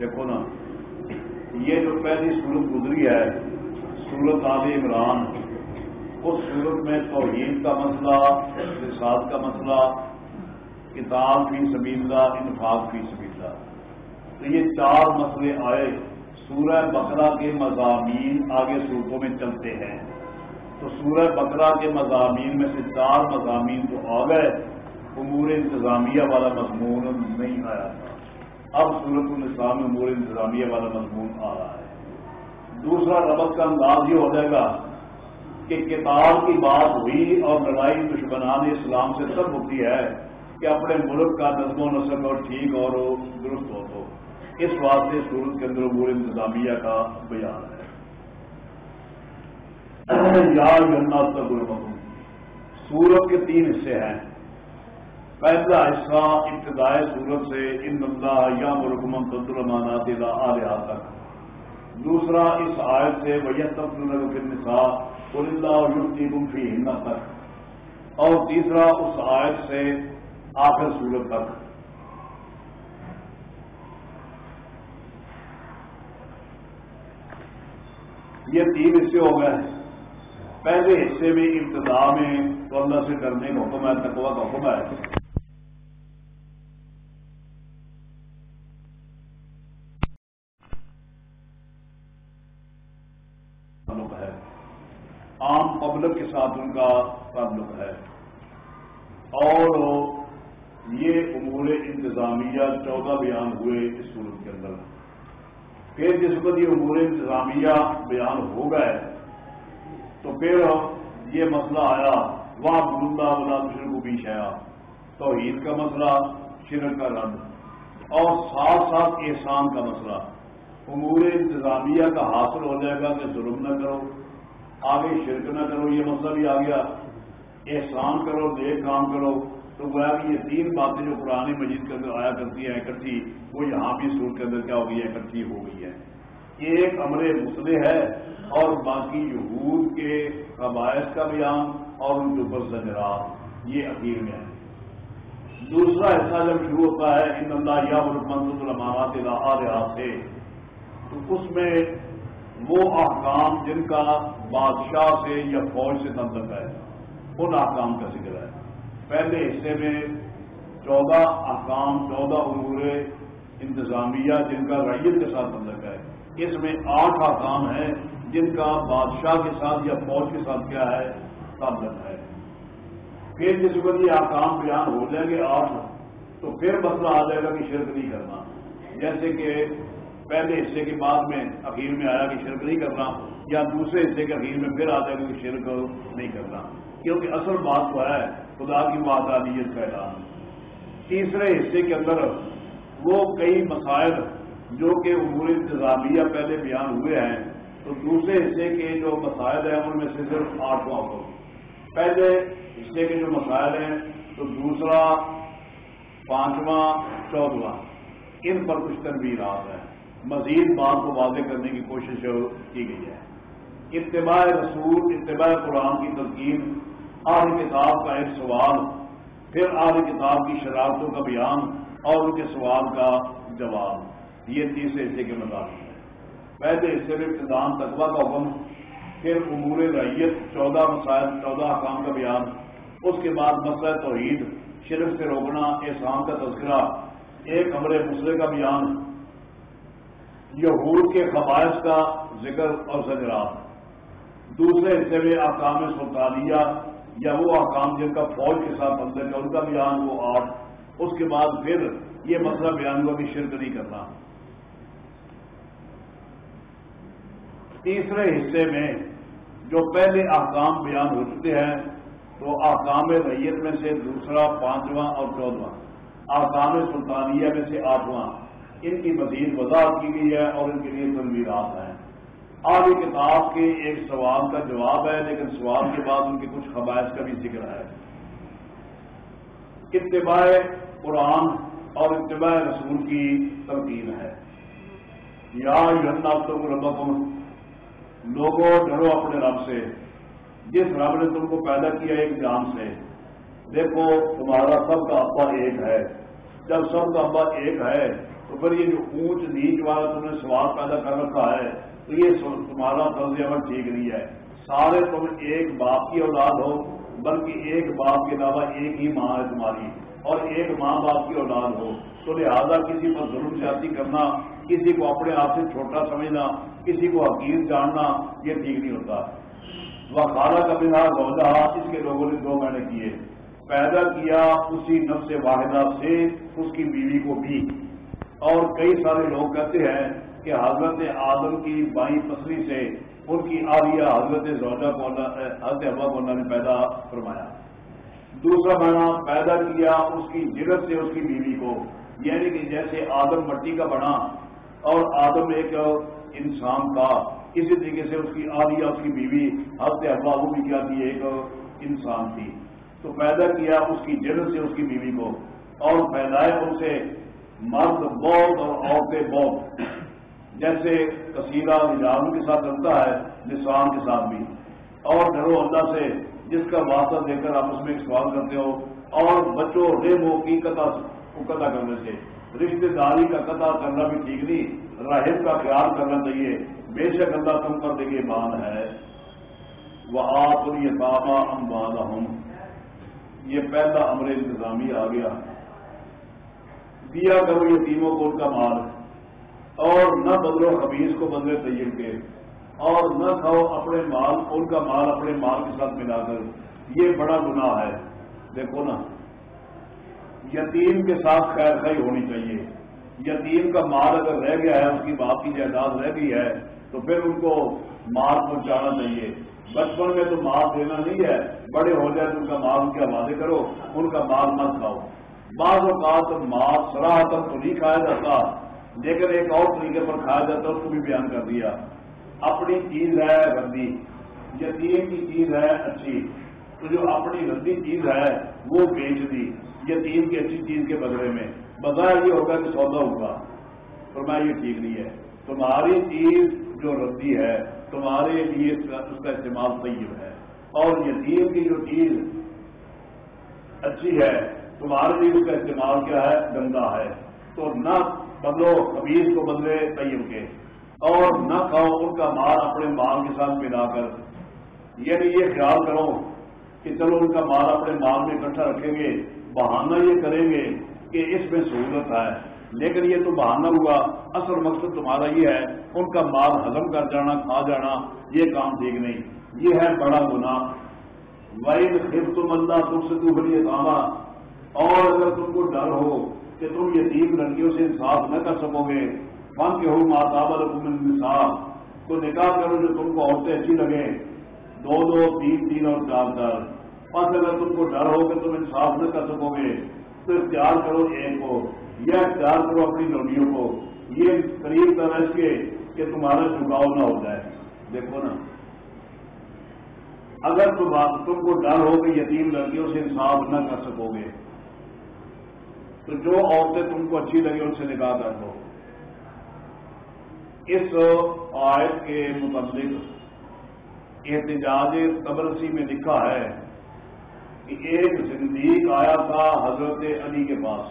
دیکھو نا، یہ جو پہلی صورت گزری ہے صورت عال عمران، اس صورت میں توحید کا مسئلہ اقتصاد کا مسئلہ، کتاب فی سبیلا انفاق فی سبیلا تو یہ چار مسئلے آئے۔ سورہ بکرا کے مضامین آگے صورتوں میں چلتے ہیں۔ تو سورہ بکرا کے مضامین میں سے چار مضامین تو آ گئے۔ امور انتظامیہ والا مضمون نہیں آیا۔ تھا اب صورت الاسلام میں امور انتظامیہ والا مضمون آ رہا ہے۔ دوسرا ربط کا انداز یہ ہو جائے گا کہ کتاب کی بات ہوئی اور لڑائی دشمنان اسلام سے سب ہوتی ہے کہ اپنے ملک کا نظم و نسل اور ٹھیک اور درست ہو تو۔ اس واسطے صورت کے اندر امور انتظامیہ کا بیان ہے۔ یار جنات کا سورت کے تین حصے ہیں۔ پہلا حصہ ابتدائے سورت سے ان بندہ یا مرکمن تدرمانات آلیہ تک دوسرا، اس آیت سے ویت کے نصاب اللہ اور ہند تک اور تیسرا، اس آیت سے آخر سورت تک۔ یہ تین حصے ہو گئے۔ پہلے حصے میں ابتدا میں تو اللہ سے کرنے کا حکم ہے تقوا کا حکم ہے۔ عام پبلک کے ساتھ ان کا تعلق ہے۔ اور یہ امور انتظامیہ چودہ بیان ہوئے اس صورت کے اندر۔ پھر جس وقت یہ امور انتظامیہ بیان ہو گئے، تو پھر یہ مسئلہ آیا وہاں بلندہ والا شرک کو پیش آیا توحید کا مسئلہ، شرک کا رد۔ اور ساتھ ساتھ احسان کا مسئلہ۔ امور انتظامیہ کا حاصل ہو جائے گا کہ ظلم نہ کرو۔ آگے شرک نہ کرو، یہ مطلب مسئلہ بھی آ گیا۔ احسان کرو، نیک کام کرو۔ تو گویا کہ یہ تین باتیں جو پرانے مجید کے اندر آیا کرتی ہیں، اکٹھی، وہ یہاں بھی سور کے اندر کیا ہو گئی ہے اکٹھی ہو گئی ہے ایک امر مسئلے ہے اور باقی یہود کے قبائش کا بیان اور ان کے اوپر زجرات یہ عقیر میں ہے۔ دوسرا حصہ جب شروع ہوتا ہے، ان اللہ یا منصوب المانات سے تو اس میں وہ احکام جن کا بادشاہ سے یا فوج سے تعلق ہے، ان احکام کا ذکر ہے۔ پہلے حصے میں چودہ احکام، چودہ امور انتظامیہ جن کا ریت کے ساتھ تعلق ہے۔ اس میں آٹھ احکام ہیں جن کا بادشاہ کے ساتھ یا فوج کے ساتھ کیا ہے تعلق ہے۔ پھر جس وقت یہ احکام بیان ہو جائیں گے آٹھ، تو پھر مسئلہ آ جائے گا کہ شرک نہیں کرنا۔ جیسے کہ پہلے حصے کے بعد میں اخیر میں آیا کہ شرک نہیں کرنا، یا دوسرے حصے کے اخیر میں پھر آ جائے کہ شرک نہیں کرنا۔ کیونکہ اصل بات تو ہے، خدا کی بات کا اعلان۔ تیسرے حصے کے اندر وہ کئی مسائل جو کہ امور انتظامیہ پہلے بیان ہوئے ہیں، تو دوسرے حصے کے جو مسائل ہیں، ان میں سے صرف آٹھواں کو پہلے حصے کے جو مسائل ہیں، تو دوسرا، پانچواں چودواں ان پر کچھ تنویرات ہیں۔ مزید بات کو واضح کرنے کی کوشش کی گئی ہے۔ اتباع رسول، اتباع قرآن کی تلقین، آل کتاب کا ایک سوال، پھر آل کتاب کی شرارتوں کا بیان اور ان کے سوال کا جواب۔ یہ تیسرے حصے کے مطابق ہے۔ پہلے حصے میں ابتدان تقوا کا حکم، پھر امور ریت چودہ مسائل، چودہ حکام کا بیان، اس کے بعد مسئلہ توحید شرف سے روکنا، احسان کا تذکرہ، ایک امر مسئلے کا بیان یہود کے خواہش کا ذکر اور زجرات دوسرے حصے میں احکام سلطانیہ یا وہ احکام جن کا فوج کے ساتھ ہے، ان کا بیان وہ آٹھ۔ اس کے بعد پھر یہ مسئلہ بیان ہوا کہ شرک نہیں کرنا۔ تیسرے حصے میں جو پہلے احکام بیان ہو چکے ہیں تو احکام ریت میں سے دوسرا، پانچواں اور چودواں۔ احکام سلطانیہ میں سے آٹھواں۔ ان کی مزید وضاحت کی گئی ہے اور ان کے لیے تنویرات ہیں۔ آج کتاب کے ایک سوال کا جواب ہے، لیکن سوال کے بعد ان کے کچھ خبائش کا بھی ذکر ہے۔ اتباع قرآن اور اتباع رسول کی تنقید ہے۔ یا آپ تو ربکم لوگوں ڈرو اپنے رب سے۔ جس رب نے تم کو پیدا کیا ایک جان سے۔ دیکھو، تمہارا سب کا ابا ایک ہے۔ جب سب کا ابا ایک ہے تو پھر یہ جو اونچ نیچ والا تم نے سوال پیدا کر رکھا ہے، تو یہ تمہارا طرز عمل ٹھیک نہیں ہے۔ سارے تم ایک باپ کی اولاد ہو، بلکہ ایک باپ کے علاوہ ایک ہی ماں ہے تمہاری۔ اور ایک ماں باپ کی اولاد ہو۔ تو لہٰذا کسی پر ظلم زیادتی کرنا، کسی کو اپنے آپ سے چھوٹا سمجھنا، کسی کو حقیق جاننا، یہ ٹھیک نہیں ہوتا۔ وہ خالہ کا بنا روزہ اس کے لوگوں نے دو مہینے کیے۔ پیدا کیا اسی نفس واحدہ سے، اس کی بیوی کو بھی۔ اور کئی سارے لوگ کہتے ہیں کہ حضرت آدم کی بائیں پسری سے ان کی آریہ حضرت زوجہ کو حضرت ابا کو اللہ نے پیدا فرمایا۔ دوسرا مہینہ پیدا کیا اس کی جرت سے اس کی بیوی کو یعنی کہ جیسے آدم مٹی کا بنا اور آدم ایک انسان کا، اسی طریقے سے اس کی آدیا اس کی بیوی حضرت ابا وہ بھی کیا تھی، ایک انسان تھی۔ تو پیدا کیا اس کی جرت سے اس کی بیوی کو اور پیدائے ان سے مرد بہت اور عورتیں بہت۔ جیسے کثیرہ نظام کے ساتھ چلتا ہے، نسوان کے ساتھ بھی۔ اور ڈرو اللہ سے جس کا واسطہ دے کر آپ اس میں سوال کرتے ہو، اور بچوں ریمو کی قطع قطع کرنے سے۔ رشتے داری کا قطع کرنا بھی ٹھیک نہیں، راہب کا خیال کرنا چاہیے۔ بے شک اللہ تم کر دے گے مان ہے۔ وہ آپ یہ بابا امبادہ ہوں یہ پہلا امر انتظامی آ گیا۔ دیا کرو، یہ تینوں کو ان کا مال اور نہ بدلو خبیز کو بدلے طیب کے۔ اور نہ کھاؤ اپنے مال، ان کا مال اپنے مال کے ساتھ ملا کر۔ یہ بڑا گناہ ہے۔ دیکھو نا، یتیم کے ساتھ خیر خی ہونی چاہیے۔ یتیم کا مال اگر رہ گیا ہے، اس کی باپ کی جائیداد رہ گئی ہے، تو پھر ان کو مال پہنچانا چاہیے۔ بچپن میں تو مال دینا نہیں ہے۔ بڑے ہو جائے تو ان کا مال ان کے حوالے کرو۔ ان کا مال مت کھاؤ۔ بعض اوقات ماں سراہتر تو نہیں کھایا جاتا لیکن ایک اور طریقے پر کھایا جاتا اس کو بھی بیان کر دیا۔ اپنی چیز ہے ردی یتیم کی چیز ہے اچھی۔ تو جو اپنی ردی چیز ہے وہ بیچ دی، یتیم کی اچھی چیز کے بدلے میں۔ بظاہر یہ ہوگا کہ سودا ہوگا۔ تو میں یہ ٹھیک نہیں ہے۔ تمہاری چیز جو ردی ہے، تمہارے لیے اس کا استعمال طیب ہے۔ اور یتیم کی جو چیز اچھی ہے تمہارے لیے اس کا استعمال کیا ہے؟ گندا ہے۔ تو نہ بدلو قبیل کو بدلے طیب کے، اور نہ کھاؤ ان کا مال اپنے مال کے ساتھ ملا کر۔ یعنی یہ خیال کرو کہ چلو ان کا مال اپنے مال میں اکٹھا رکھیں گے، بہانہ یہ کریں گے کہ اس میں سہولت ہے۔ لیکن یہ تو بہانہ ہوا، اصل مقصد تمہارا یہ ہے، ان کا مال ہزم کر جانا، کھا جانا، یہ کام ٹھیک نہیں۔ یہ ہے بڑا گنا وائد خف تم اللہ تم سے تو بڑی کاما اور اگر تم کو ڈر ہو کہ تم یہ تین لڑکیوں سے انصاف نہ کر سکو گے من کے ہو ماتابر انصاف تو نکاح کرو جو تم کو عورتیں اچھی لگے دو دو، تین تین اور چار چار۔ بس اگر تم کو ڈر ہو کہ تم انصاف نہ کر سکو گے، تو اختیار کرو ایک کو، یا اختیار کرو اپنی لڑکیوں کو۔ یہ قریب طرح کے کہ تمہارا جھکاؤ نہ ہو جائے۔ دیکھو نا۔ اگر تم کو ڈر ہو کہ یتیم لڑکیوں سے انصاف نہ کر سکو گے تو جو عورتیں تم کو اچھی لگی ان سے نکاح کر دو۔ اس آیت کے متعلق احتجاج تبرسی میں لکھا ہے کہ ایک زندگی آیا تھا حضرت علی کے پاس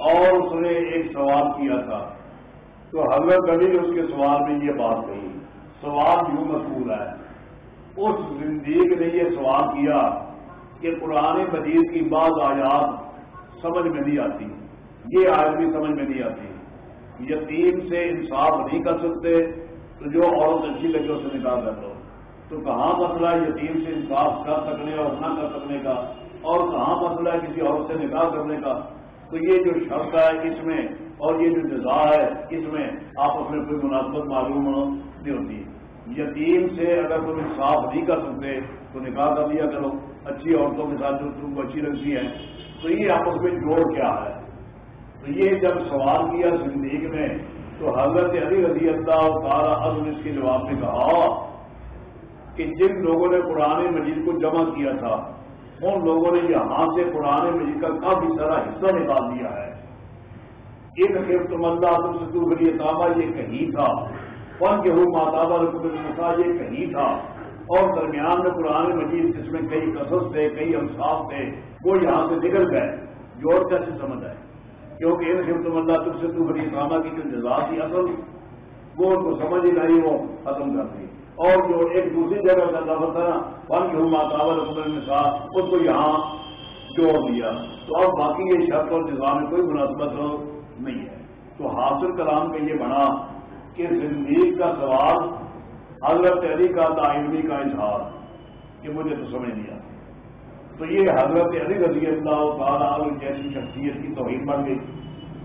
اور اس نے ایک سوال کیا تھا۔ تو حضرت علی نے اس کے سوال میں یہ بات کہی، سوال یوں مشہور ہے۔ اس زندگی نے یہ سوال کیا کہ قرآن مجید کی بعض آیات سمجھ میں نہیں آتی۔ یہ آدمی سمجھ میں نہیں آتی۔ یتیم سے انصاف نہیں کر سکتے تو جو عورت اچھی لگے اسے نکال کر دو تو کہاں مسئلہ ہے یتیم سے انصاف کر سکنے اور نہ کر سکنے کا؟ اور کہاں مسئلہ ہے کسی عورت سے نکاح کرنے کا؟ تو یہ جو شرط ہے اس میں اور یہ جو جزا ہے اس میں آپس میں کوئی مناسبت معلوم نہیں ہوتی۔ یتیم سے اگر تم انصاف نہیں کر سکتے تو نکاح کر لیا کرو۔ اچھی عورتوں کے ساتھ جو تم کو اچھی لگتی ہے تو یہ آپس میں جوڑ کیا ہے؟ تو یہ جب سوال کیا زندگی میں، تو حضرت علی رضی اللہ تعالیٰ عزم اس کے جواب میں کہا کہ جن لوگوں نے قرآن مجید کو جمع کیا تھا، ان لوگوں نے یہاں سے قرآن مجید کا کافی سارا حصہ نکال دیا ہے۔ ایک خیر تم اللہ تم سے تو تابا یہ کہیں تھا فن کے ہو ماتابا رقم یہ کہیں تھا۔ اور درمیان میں قرآن مجید جس میں کئی قصص تھے، کئی انصاف تھے، وہ یہاں سے نکل گئے۔ جوڑ کیسے سمجھ آئے۔ کیونکہ ان خبت اللہ، تم سے تو بڑی کامہ کی جو جزا تھی اصل، وہ ان کو سمجھ ہی نہیں، وہ ختم کر دی۔ اور جو ایک دوسری جگہ کا دعوت تھا ون کے ماتاور نے کہا اس کو یہاں جوڑ دیا۔ تو اب باقی یہ شرط اور نظام میں کوئی مناسبت نہیں ہے۔ تو حاصل کلام کا یہ بنا کہ زندگی کا سوال حضرت علی کا تعینی کا اظہار کہ مجھے تو سمجھ نہیں آتا تو یہ حضرت علی رضی اللہ تعالیٰ جیسی شخصیت کی توہین بن گئی۔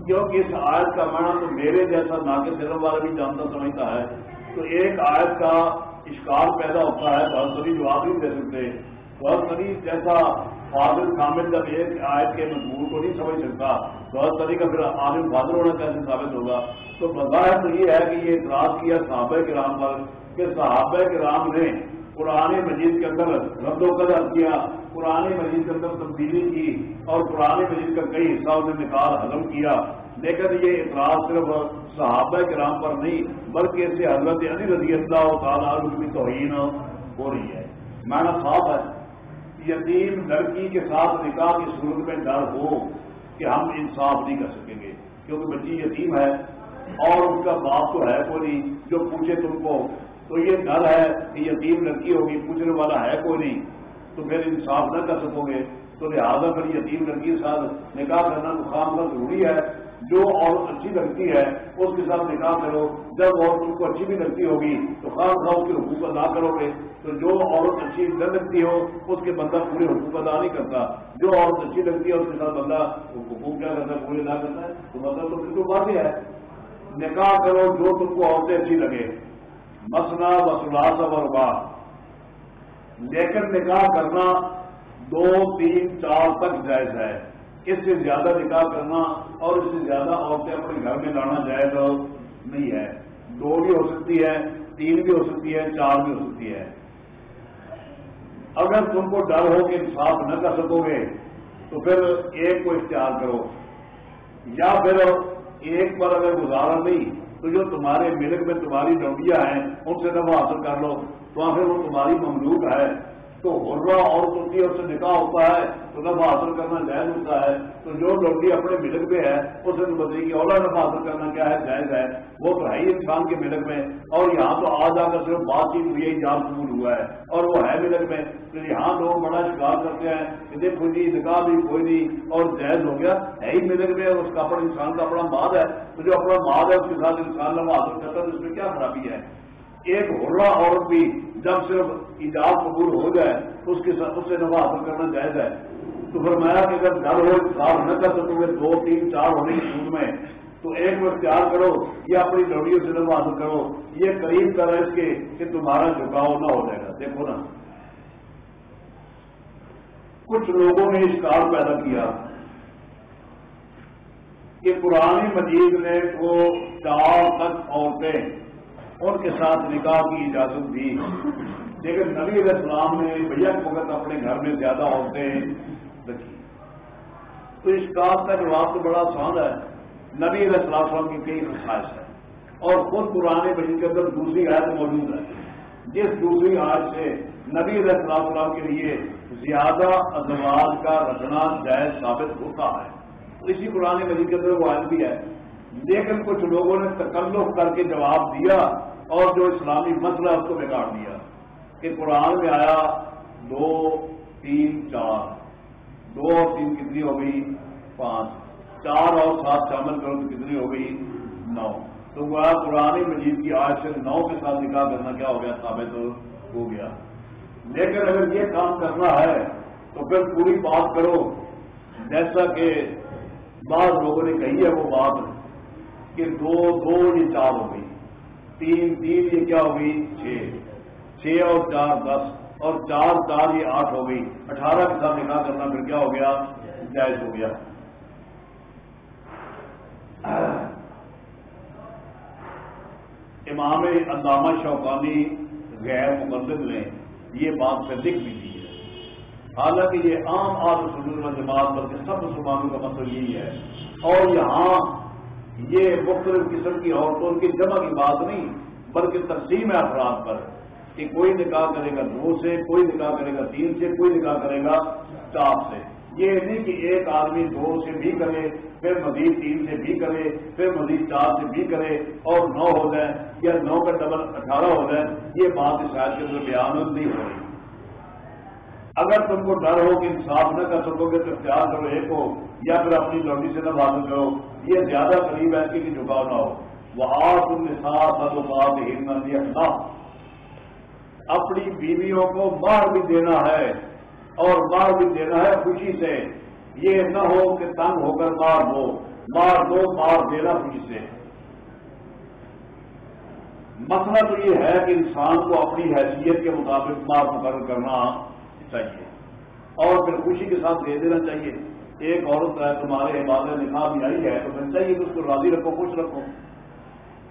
کیونکہ اس آیت کا معنی تو میرے جیسا ناقص علم والا بھی جانتا سمجھتا ہے۔ تو ایک آیت کا اشکار پیدا ہوتا ہے بہت سبھی جواب نہیں دے سکتے۔ بہت سبھی جیسا فاضل کامل جب ایک آیت کے مضمون کو نہیں سمجھ سکتا بہت سبھی کا پھر عالم فاضل ہونا کیسے ثابت ہوگا۔ تو بظاہر تو یہ ہے کہ یہ اعتراض کیا صحابہ کرام پر کہ صحابہ کرام نے پرانے مجید کے اندر رد و قدر کیا پرانے مجید کے اندر تبدیلی کی اور پرانے مجید کا کئی حصہ نے نکال حضم کیا۔ لیکن یہ اعتراض صرف صحابہ کرام پر نہیں، بلکہ اس سے حضرت علی رضی اللہ تعالیٰ کی توہین ہو رہی ہے۔ معنی صاف ہے۔ یتیم لڑکی کے ساتھ نکاح کی صورت میں ڈر ہو کہ ہم انصاف نہیں کر سکیں گے، کیونکہ بچی یتیم ہے اور اس کا باپ تو ہے کوئی نہیں، جو پوچھے تم کو تو یہ ڈر ہے کہ یتیم لڑکی ہوگی، پوچھنے والا ہے کوئی نہیں، تو پھر انصاف نہ کر سکو گے۔ تو لہٰذا پھر یتیم لڑکی کے ساتھ نکاح کرنا خام کا ضروری ہے۔ جو عورت اچھی لگتی ہے، اس کے ساتھ نکاح کرو۔ جب عورت تم کو اچھی بھی لگتی ہوگی، تو خاص خاص اس کے حقوق ادا کرو گے۔ تو جو عورت اچھی نہ لگتی ہو، اس کے بندہ پورے حقوق ادا نہیں کرتا۔ جو عورت اچھی لگتی ہے، اس کے ساتھ بندہ حقوق کیا کرتا ہے؟ پورے ادا کرتا ہے۔ تو مطلب تو بالکل واضح ہے۔ نکاح کرو جو تم کو عورتیں اچھی لگے مسنا وسلاسب اور بات لیکن نکاح کرنا دو، تین، چار تک جائز ہے۔ اس سے زیادہ نکاح کرنا اور اس سے زیادہ عورتیں اپنے گھر میں لانا جائز نہیں ہے۔ دو بھی ہو سکتی ہے، تین بھی ہو سکتی ہے، چار بھی ہو سکتی ہے۔ اگر تم کو ڈر ہو کہ انصاف نہ کر سکو گے، تو پھر ایک کو اختیار کرو۔ یا پھر ایک پر اگر گزارا نہیں تو جو تمہارے ملک میں تمہاری ڈوڈیاں ہیں، ان سے نفع حاصل کر لو۔ تو پھر وہ تمہاری مملوک ہے۔ تو ہرا اور ترکی اس سے نکاح ہوتا ہے، تو نفع حاصل کرنا جائز ہوتا ہے۔ تو جو لوڈی اپنے ملک میں ہے، اس سے بتائیے کہ اولا نفع حاصل کرنا کیا ہے؟ جائز ہے۔ وہ تو ہے ہی انسان کے ملک میں۔ اور یہاں تو آ جا کر صرف بات چیت ہوئی جام قبول ہوا ہے۔ اور وہ ہے ملک میں۔ تو یہاں لوگ بڑا شکار کرتے ہیں کہ دیکھو جی نکاح بھی کوئی نہیں، اور جائز ہو گیا۔ ہے ہی ملک میں اس کا اپنا انسان کا اپنا ماد ہے۔ تو جو اپنا ماد ہے، اس کے ساتھ انسان نفع حاصل کرتا ہے، تو اس میں کیا خرابی ہے؟ ایک ہرا عورت بھی جب صرف ایجاد قبول ہو جائے، اس کے ساتھ اس سے نفع حاصل کرنا جائز ہے۔ تو فرمایا کہ اگر ڈر ہو صاف نہ کر سکو گے دو، تین، چار ہونے کی سود میں تو ایک بار تیار کرو یا اپنی ڈوڑیوں سے نفع حاصل کرو۔ یہ قریب کر ہے اس کے کہ تمہارا جھکاؤ نہ ہو جائے گا۔ دیکھو نا۔ کچھ لوگوں نے اس کار پیدا کیا کہ پرانی مجید نے وہ چار تک عورتیں ان کے ساتھ نکاح کی اجازت دی۔ لیکن نبی علیہ السلام نے بھیا وقت اپنے گھر میں زیادہ عورتیں رکھی۔ تو اس کام کا جواب تو بڑا آسان ہے۔ نبی علیہ السلام کی کئی خواہش ہے اور خود پرانے بجٹ کے اندر دوسری آیت موجود ہے۔ جس دوسری آج سے نبی علیہ السلام کے لیے زیادہ ازواج کا رکھنا جائز ثابت ہوتا ہے۔ اسی پرانے مجید کے اندر وہ آج بھی ہے۔ لیکن کچھ لوگوں نے تکلف کر کے جواب دیا اور جو اسلامی مسئلہ اس کو بگاڑ دیا کہ قرآن میں آیا دو تین چار دو اور تین کتنی ہو گئی؟ پانچ چار اور سات شامل کرو تو کتنی ہو گئی؟ نو تو وہ قرآن مجید کی آج سے نو کے ساتھ نکاح کرنا کیا ہو گیا؟ ثابت ہو گیا۔ لیکن اگر یہ کام کرنا ہے تو پھر پوری بات کرو، جیسا کہ بعض لوگوں نے کہی ہے وہ بات کہ دو دو یہ چار ہو گئی تین تین یہ کیا ہو گئی چھ۔ چھ اور چار دس۔ اور چار چار یہ آٹھ ہو گئی۔ اٹھارہ کے ساتھ نکاح کرنا پھر کیا ہو گیا؟ جائز ہو گیا۔ امام علامہ شوقانی غیر مقدم نے یہ بات پہ لکھ بھی دی ہے۔ حالانکہ یہ عام آدم سنور جماعت بلکہ سب مسلمانوں کا مطلب یہی ہے۔ اور یہاں یہ مختلف قسم کی عورتوں کی جمع کی بات نہیں، بلکہ تقسیم ہے افراد پر کہ کوئی نکاح کرے گا دو سے، کوئی نکاح کرے گا تین سے، کوئی نکاح کرے گا چار سے۔ یہ نہیں کہ ایک آدمی دو سے بھی کرے، پھر مزید تین سے بھی کرے، پھر مزید چار سے بھی کرے اور نو ہو جائے یا نو کا ڈبل اٹھارہ ہو جائے، یہ بات شاید کے اندر بیان نہیں ہو رہی۔ اگر تم کو ڈر ہو کہ انصاف نہ کر سکو گے تو اختیار کرو ایک ہو۔ یا پھر اپنی لوڈی سے نہ بات کرو، یہ زیادہ قریب ہے کہ جھکاؤ نہ ہو۔ وہ آپ تم نے ساتھ اپنی بیویوں کو مار بھی دینا ہے اور مار بھی دینا ہے خوشی سے۔ یہ نہ ہو کہ تنگ ہو کر مار دو مار دو، مار دینا خوشی سے۔ مسئلہ تو یہ ہے کہ انسان کو اپنی حیثیت کے مطابق مار مقرر کرنا چاہیے اور پھر خوشی کے ساتھ دے دینا چاہیے۔ ایک عورت ہے، تمہارے عبادت نکاح بھی آئی ہے، تو پھر چاہیے کہ اس کو راضی رکھو، خوش رکھو۔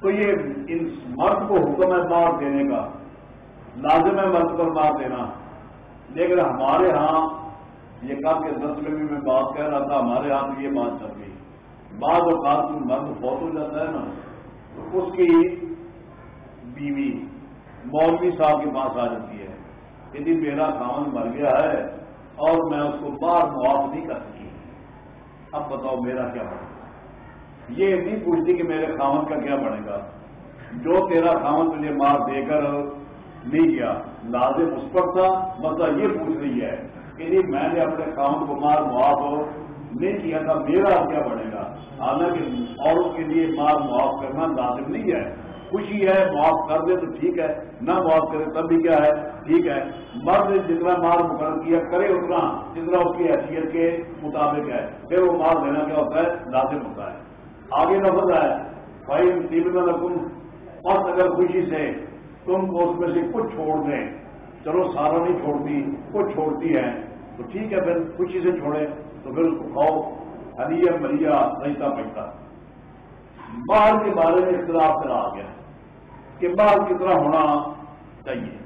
تو یہ ان مرد کو حکم ہے مار دینے کا، لازم ہے مرد پر مار دینا۔ لیکن ہمارے ہاں یہ کام کے دس میں بھی میں بات کہہ رہا تھا، ہمارے ہاں تو یہ بات چل رہی بعض اوقات میں مرد فوت ہو جاتا ہے نا، تو اس کی بیوی مولوی صاحب کے پاس آ جاتی ہے۔ یدی میرا کام مر گیا ہے اور میں اس کو بار معاف نہیں کر اب بتاؤ میرا کیا بنے گا؟ یہ نہیں پوچھتی کہ میرے خامن کا کیا بنے گا؟ جو تیرا خامن تجھے مار دے کر نہیں کیا لازم اس پر تھا؟ مطلب یہ پوچھ رہی ہے کہ نہیں، میں نے اپنے کام کو مار معاف نہیں کیا تھا، میرا کیا بنے گا؟ حالانکہ عورت کے لیے مار معاف کرنا لازم نہیں ہے۔ خوشی ہے، معاف کر دے تو ٹھیک ہے، نہ معاف کرے تب بھی کیا ہے؟ ٹھیک ہے۔ مرد جتنا مار مقرر کیا، کرے اتنا، جتنا اس کی حیثیت کے مطابق ہے۔ پھر وہ مار دینا کیا ہوتا ہے؟ لازم ہوتا ہے۔ آگے نہ ہوتا ہے بھائی تین رقم اور اگر خوشی سے تم اس میں سے کچھ چھوڑ دیں۔ چلو، سارا نہیں چھوڑتی، کچھ چھوڑتی ہے۔ تو ٹھیک ہے، پھر خوشی سے چھوڑے۔ تو پھر اس کو کھاؤ۔ ہری مریا رہتا پڑتا باہر کے بارے میں اختلاف کرا گیا۔ کہ باہر کتنا ہونا چاہیے۔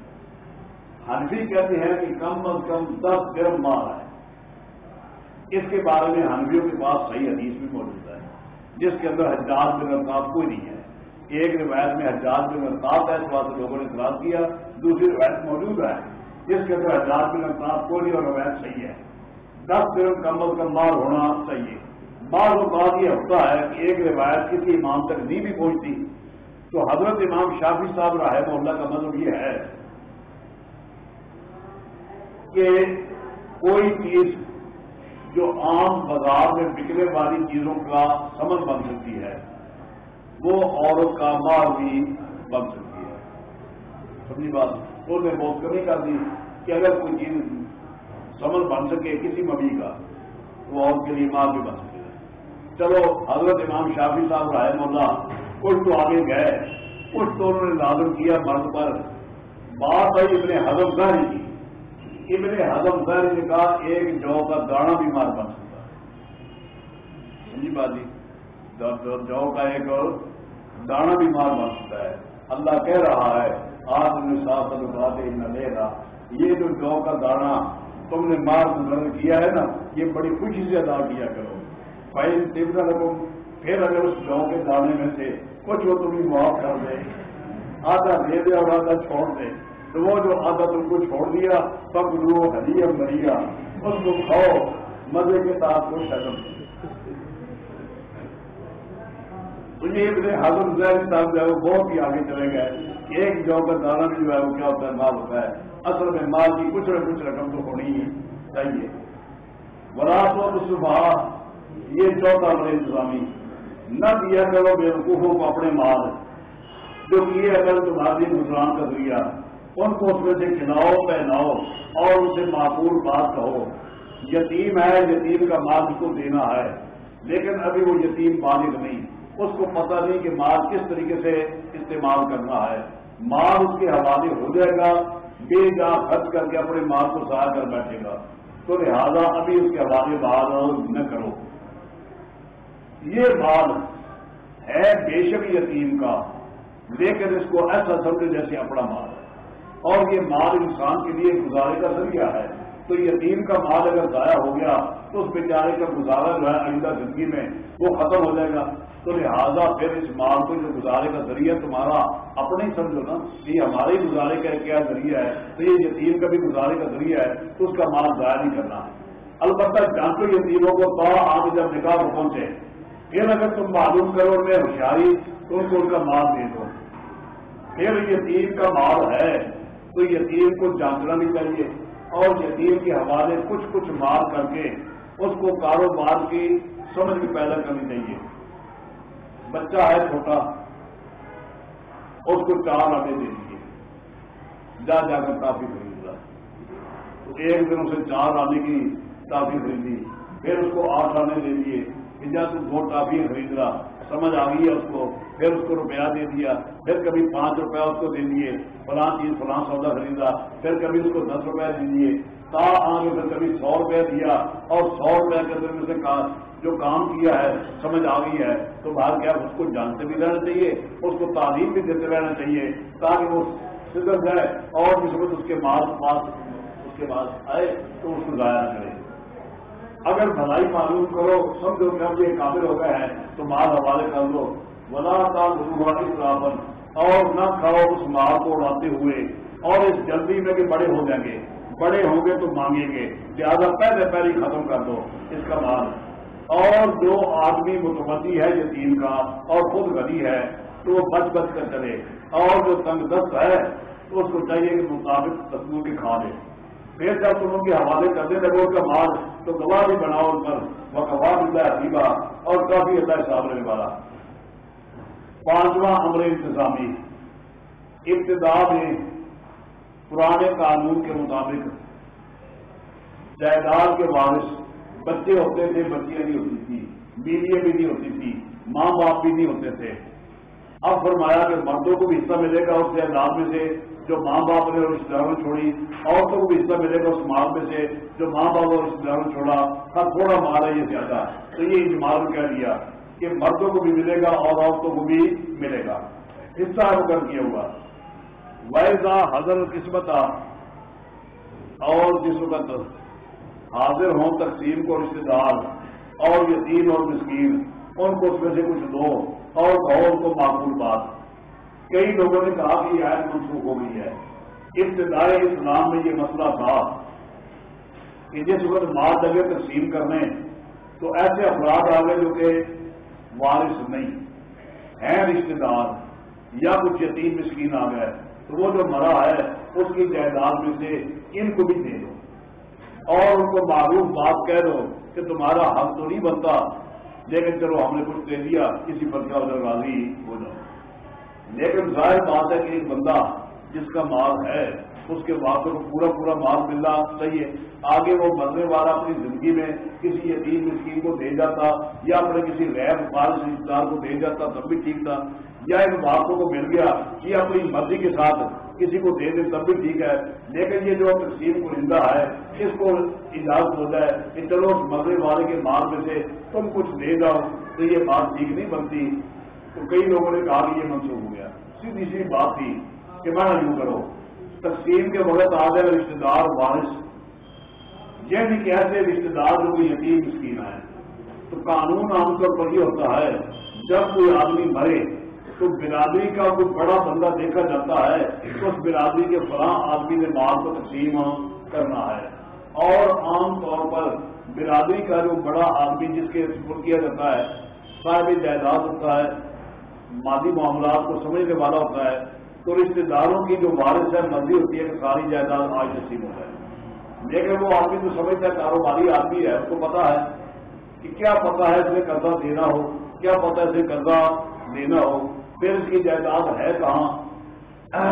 ہنفی کہتے ہیں کہ کم از کم دس گرم مال ہے۔ اس کے بارے میں ہنفیوں کے پاس صحیح حدیث بھی موجود ہے۔ جس کے اندر حجاز میں نرتاب کوئی نہیں ہے۔ ایک روایت میں حجاز میں نرتاب ہے اس بات سے لوگوں نے اعتراض کیا۔ دوسری روایت موجود ہے، جس کے اندر حجاز میں نرتاب کوئی نہیں اور روایت صحیح ہے۔ دس گرم کم از کم مال ہونا چاہیے۔ بعض اوقات یہ ہوتا ہے کہ ایک روایت کسی امام تک نہیں بھی پہنچتی۔ تو حضرت امام شافی صاحب رحمہ اللہ کا مطلب یہ ہے کہ کوئی چیز جو عام بازار میں بکنے والی چیزوں کا سمن بن سکتی ہے، وہ عورت کا مال بھی بن سکتی ہے۔ سمجھی بات؟ تو نے بہت کمی کر دی کہ اگر کوئی چیز سمن بن سکے کسی مبی کا وہ عورت کے لیے مال بھی بن سکے چلو، حضرت امام شافی صاحب رحمہ اللہ کچھ تو آگے گئے۔ کچھ تو انہوں نے لازم کیا مرد پر۔ بات آئی ابن ہزم ظاہری کی ابن ہزم ظاہری نے کہا، ایک جو کا دانا بھی مار بن سکتا ہے ہاں سمجھی بات جی جو کا ایک دانا بھی مار بن سکتا ہے۔ اللہ کہہ رہا ہے، آج نے ساتھ باتیں نہ لے رہا۔ یہ جو جو کا دانا تم نے مار کیا ہے نا، یہ بڑی خوشی سے ادا کیا کرو۔ بھائی تیرا رکھو پھر اگر اس گاؤں کے دانے میں سے کچھ وہ تمہیں معاف کر دے، آدھا دے دے اور آدھا چھوڑ دے، تو وہ جو آدھا تم کو چھوڑ دیا، سب لو ہری مریا اس کو کھاؤ، مزے کے ساتھ کو شرم تو یہ ابن حضم صاحب جو ہے وہ بہت ہی آگے چلے گئے ایک جو کا دانا بھی جو ہے وہ کیا ہوتا ہے، مال ہوتا ہے۔ اصل میں مال کی کچھ نہ کچھ رقم تو ہونی ہی چاہیے۔ وراث و صبح یہ چوتھا بڑے انتظامی۔ نہ دیا کرو بے وقوفوں کو اپنے مال۔ جو کیے اگر تمہاری گزران کا ذریعہ ان کو اس میں سے کھلاؤ پہناؤ اور اسے معقول بات کہو۔ یتیم ہے، یتیم کا مال اس کو دینا ہے، لیکن ابھی وہ یتیم بالغ نہیں۔ اس کو پتہ نہیں کہ مال کس طریقے سے استعمال کرنا ہے۔ مال اس کے حوالے ہو جائے گا، بے جا خرچ کر کے اپنے مال کو ضائع کر بیٹھے گا۔ تو لہذا ابھی اس کے حوالے بال نہ کرو۔ یہ مال ہے بے شک یتیم کا، لیکن اس کو ایسا سمجھے جیسے اپنا مال ہے۔ اور یہ مال انسان کے لیے گزارے کا ذریعہ ہے۔ تو یتیم کا مال اگر ضائع ہو گیا، تو اس بیچارے کا گزارا جو ہے آئندہ زندگی میں وہ ختم ہو جائے گا۔ تو لہٰذا پھر اس مال کو جو گزارے کا ذریعہ تمہارا اپنے ہی سمجھو نا، یہ ہمارے ہی گزارے کا کیا ذریعہ ہے؟ تو یہ یتیم کا بھی گزارے کا ذریعہ ہے، تو اس کا مال ضائع نہیں کرنا۔ ہے البتہ جانتے یتیموں کو تو آج جب نکاح پہنچے۔ پھر اگر تم معلوم کرو میں ہوشیاری تو ان کو ان کا مال دے دو۔ پھر یتیم کا مال ہے، تو یتیم کو جاننا بھی چاہیے۔ اور یتیم کے حوالے کچھ کچھ مال کر کے اس کو کاروبار کی سمجھ بھی پیدا کرنی چاہیے۔ بچہ ہے چھوٹا، اس کو چار آنے دے دیجیے۔ جا جا کر کافی خرید رہا تو ایک دن اسے چار آنے کی کافی خریدی، پھر اس کو آٹھ آنے دے دیے جا تو دو ٹافی خرید رہا سمجھ آ گئی ہے اس کو۔ پھر اس کو روپیہ دے دیا۔ پھر کبھی پانچ روپیہ اس کو دے دیے۔ فلاں چیز، فلاں سودا خریدا۔ پھر کبھی اس کو دس روپیہ دے دیے۔ تا آگے پھر کبھی سو روپیہ دیا۔ اور سو روپیہ کے اندر میں سے جو کام کیا ہے، سمجھ آ گئی ہے۔ تو باہر کیا اس کو جانتے بھی رہنا چاہیے، اس کو تعلیم بھی دیتے رہنا چاہیے، تاکہ وہ سدھر جائے اور جس وقت اس کے بعد پاس اس کے بعد آئے تو اس کو ضائع کرے۔ اگر بھلائی معلوم کرو، سمجھو کہ اب یہ قابل ہو گئے ہیں، تو مال حوالے کر لو۔ ولا کا اور نہ کھاؤ اس مال کو اڑاتے ہوئے۔ اور اس جلدی میں کہ بڑے ہو جائیں گے۔ بڑے ہوں گے تو مانگیں گے۔ لہٰذا پہلے پہلے ختم کر دو اس کا مال۔ اور جو آدمی متمدی ہے، یتیم کا، اور خود غنی ہے، تو وہ بچ بچ کر چلے۔ اور جو تنگ دست ہے، تو اس کو چاہیے کہ مطابق تسموں کی کھا دے پھر جب تم ان کے حوالے کرنے لگو کا مال، تو گواہ بھی بناؤ ان پر وہ گواہ ملتا ہے حسیبہ اور کافی اللہ حساب لینے والا پانچواں امر انتظامی۔ ابتدا میں پرانے قانون کے مطابق جائیداد کے وارث بچے ہوتے تھے، بچیاں نہیں ہوتی تھی بیویاں بھی نہیں ہوتی تھی ماں باپ بھی نہیں ہوتے تھے۔ اب فرمایا کہ مردوں کو بھی حصہ ملے گا اس جائیداد میں سے جو ماں باپ نے اور رشتے داروں چھوڑی عورتوں کو بھی حصہ ملے گا اس مال میں سے، جو ماں باپ اور رشتے داروں چھوڑا، ہر تھوڑا مال ہے، یہ زیادہ تو یہ اجمال کہہ دیا کہ مردوں کو بھی ملے گا اور عورتوں کو بھی ملے گا۔ حصہ کر کیا ہوا۔ ویزا حضر قسمت اور جس وقت حاضر ہوں تقسیم کو رشتے دار اور یتیم اور مسکین، ان کو اس میں سے کچھ دو اور کہو ان کو معقول بات۔ کئی لوگوں نے کہا کہ یہ آیت منسوخ ہو گئی ہے۔ ابتدائی اسلام میں یہ مسئلہ تھا کہ جس وقت مال جگہ تقسیم کرنے، تو ایسے افراد آ گئے جو کہ وارث نہیں، ہیں رشتے دار یا کچھ یتیم مسکین آ گئے۔ تو وہ جو مرا ہے، اس کی جائیداد میں سے ان کو بھی دے دو۔ اور ان کو معروف بات کہہ دو کہ تمہارا حق تو نہیں بنتا، لیکن چلو ہم نے کچھ دے دیا، کسی پر کیا راضی ہو جاؤ لیکن ظاہر بات ہے کہ ایک بندہ جس کا مال ہے، اس کے بعد کو پورا پورا مال ملنا چاہیے۔ آگے وہ مرنے والا اپنی زندگی میں کسی یتیم اسکیم کو دے جاتا یا اپنے کسی غیر فارش رشتے دار کو دے جاتا، تب بھی ٹھیک تھا۔ یا ان باتوں کو مل گیا یہ اپنی مرضی کے ساتھ کسی کو دے دے، تب بھی ٹھیک ہے۔ لیکن یہ جو تقسیم کو زندہ ہے، اس کو اجازت ہو جائے کہ چلو مرنے والے کے مال میں سے تم کچھ دے جاؤ تو یہ بات ٹھیک نہیں بنتی۔ تو کئی لوگوں نے کہا کہ یہ منسوخ ہو گیا۔ سیدھی سی بات تھی کہ میں یوں کرو، تقسیم کے وقت آ گئے رشتے دار وارث، یہ نہیں کہتے رشتے دار جو کوئی یتیم اسکیم ہے تو قانون عام طور پر یہ ہوتا ہے، جب کوئی آدمی مرے تو برادری کا کوئی بڑا بندہ دیکھا جاتا ہے، تو اس برادری کے فلاں آدمی نے مال کو تقسیم کرنا ہے۔ اور عام طور پر برادری کا جو بڑا آدمی جس کے سپر کیا جاتا ہے، صاحب جائیداد ہوتا ہے مادی معاملات کو سمجھنے والا ہوتا ہے تو رشتے داروں کی جو وارث ہے، مرضی ہوتی ہے کہ ساری جائیداد آج نصیب ہوتا ہے لیکن وہ آدمی تو سمجھتا ہے کاروباری آدمی ہے، اس کو پتا ہے کہ کیا پتا ہے اسے قرضہ دینا ہو، کیا پتا ہے اسے قرضہ دینا ہو۔ پھر اس کی جائیداد ہے کہاں؟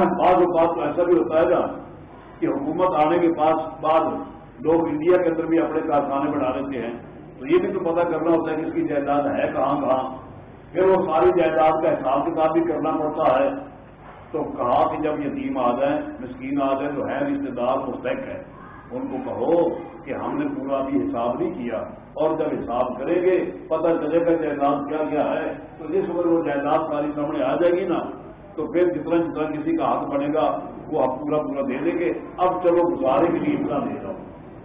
بعض اوقات تو ایسا بھی ہوتا ہے نا کہ حکومت آنے کے پاس بعد لوگ انڈیا کے اندر بھی اپنے کارخانے بڑھا لیتے ہیں۔ تو یہ بھی تو پتا کرنا ہوتا ہے کہ اس کی جائیداد ہے کہاں کہاں۔ پھر وہ ساری جائیداد کا حساب کتاب بھی کرنا پڑتا ہے، تو کہا کہ جب یتیم آ جائیں، مسکین آ جائیں، تو ہے رشتے دار مستق ہے ان کو کہو کہ ہم نے پورا بھی حساب نہیں کیا۔ اور جب حساب کریں گے، پتہ چلے گا جائیداد کیا کیا ہے۔ تو جس وقت وہ جائیداد ساری سامنے آ جائے گی نا، تو پھر جتنا جتنا کسی کا حق بنے گا، وہ آپ پورا پورا دے دیں گے۔ اب چلو گزارے کے لیے اتنا دے دو،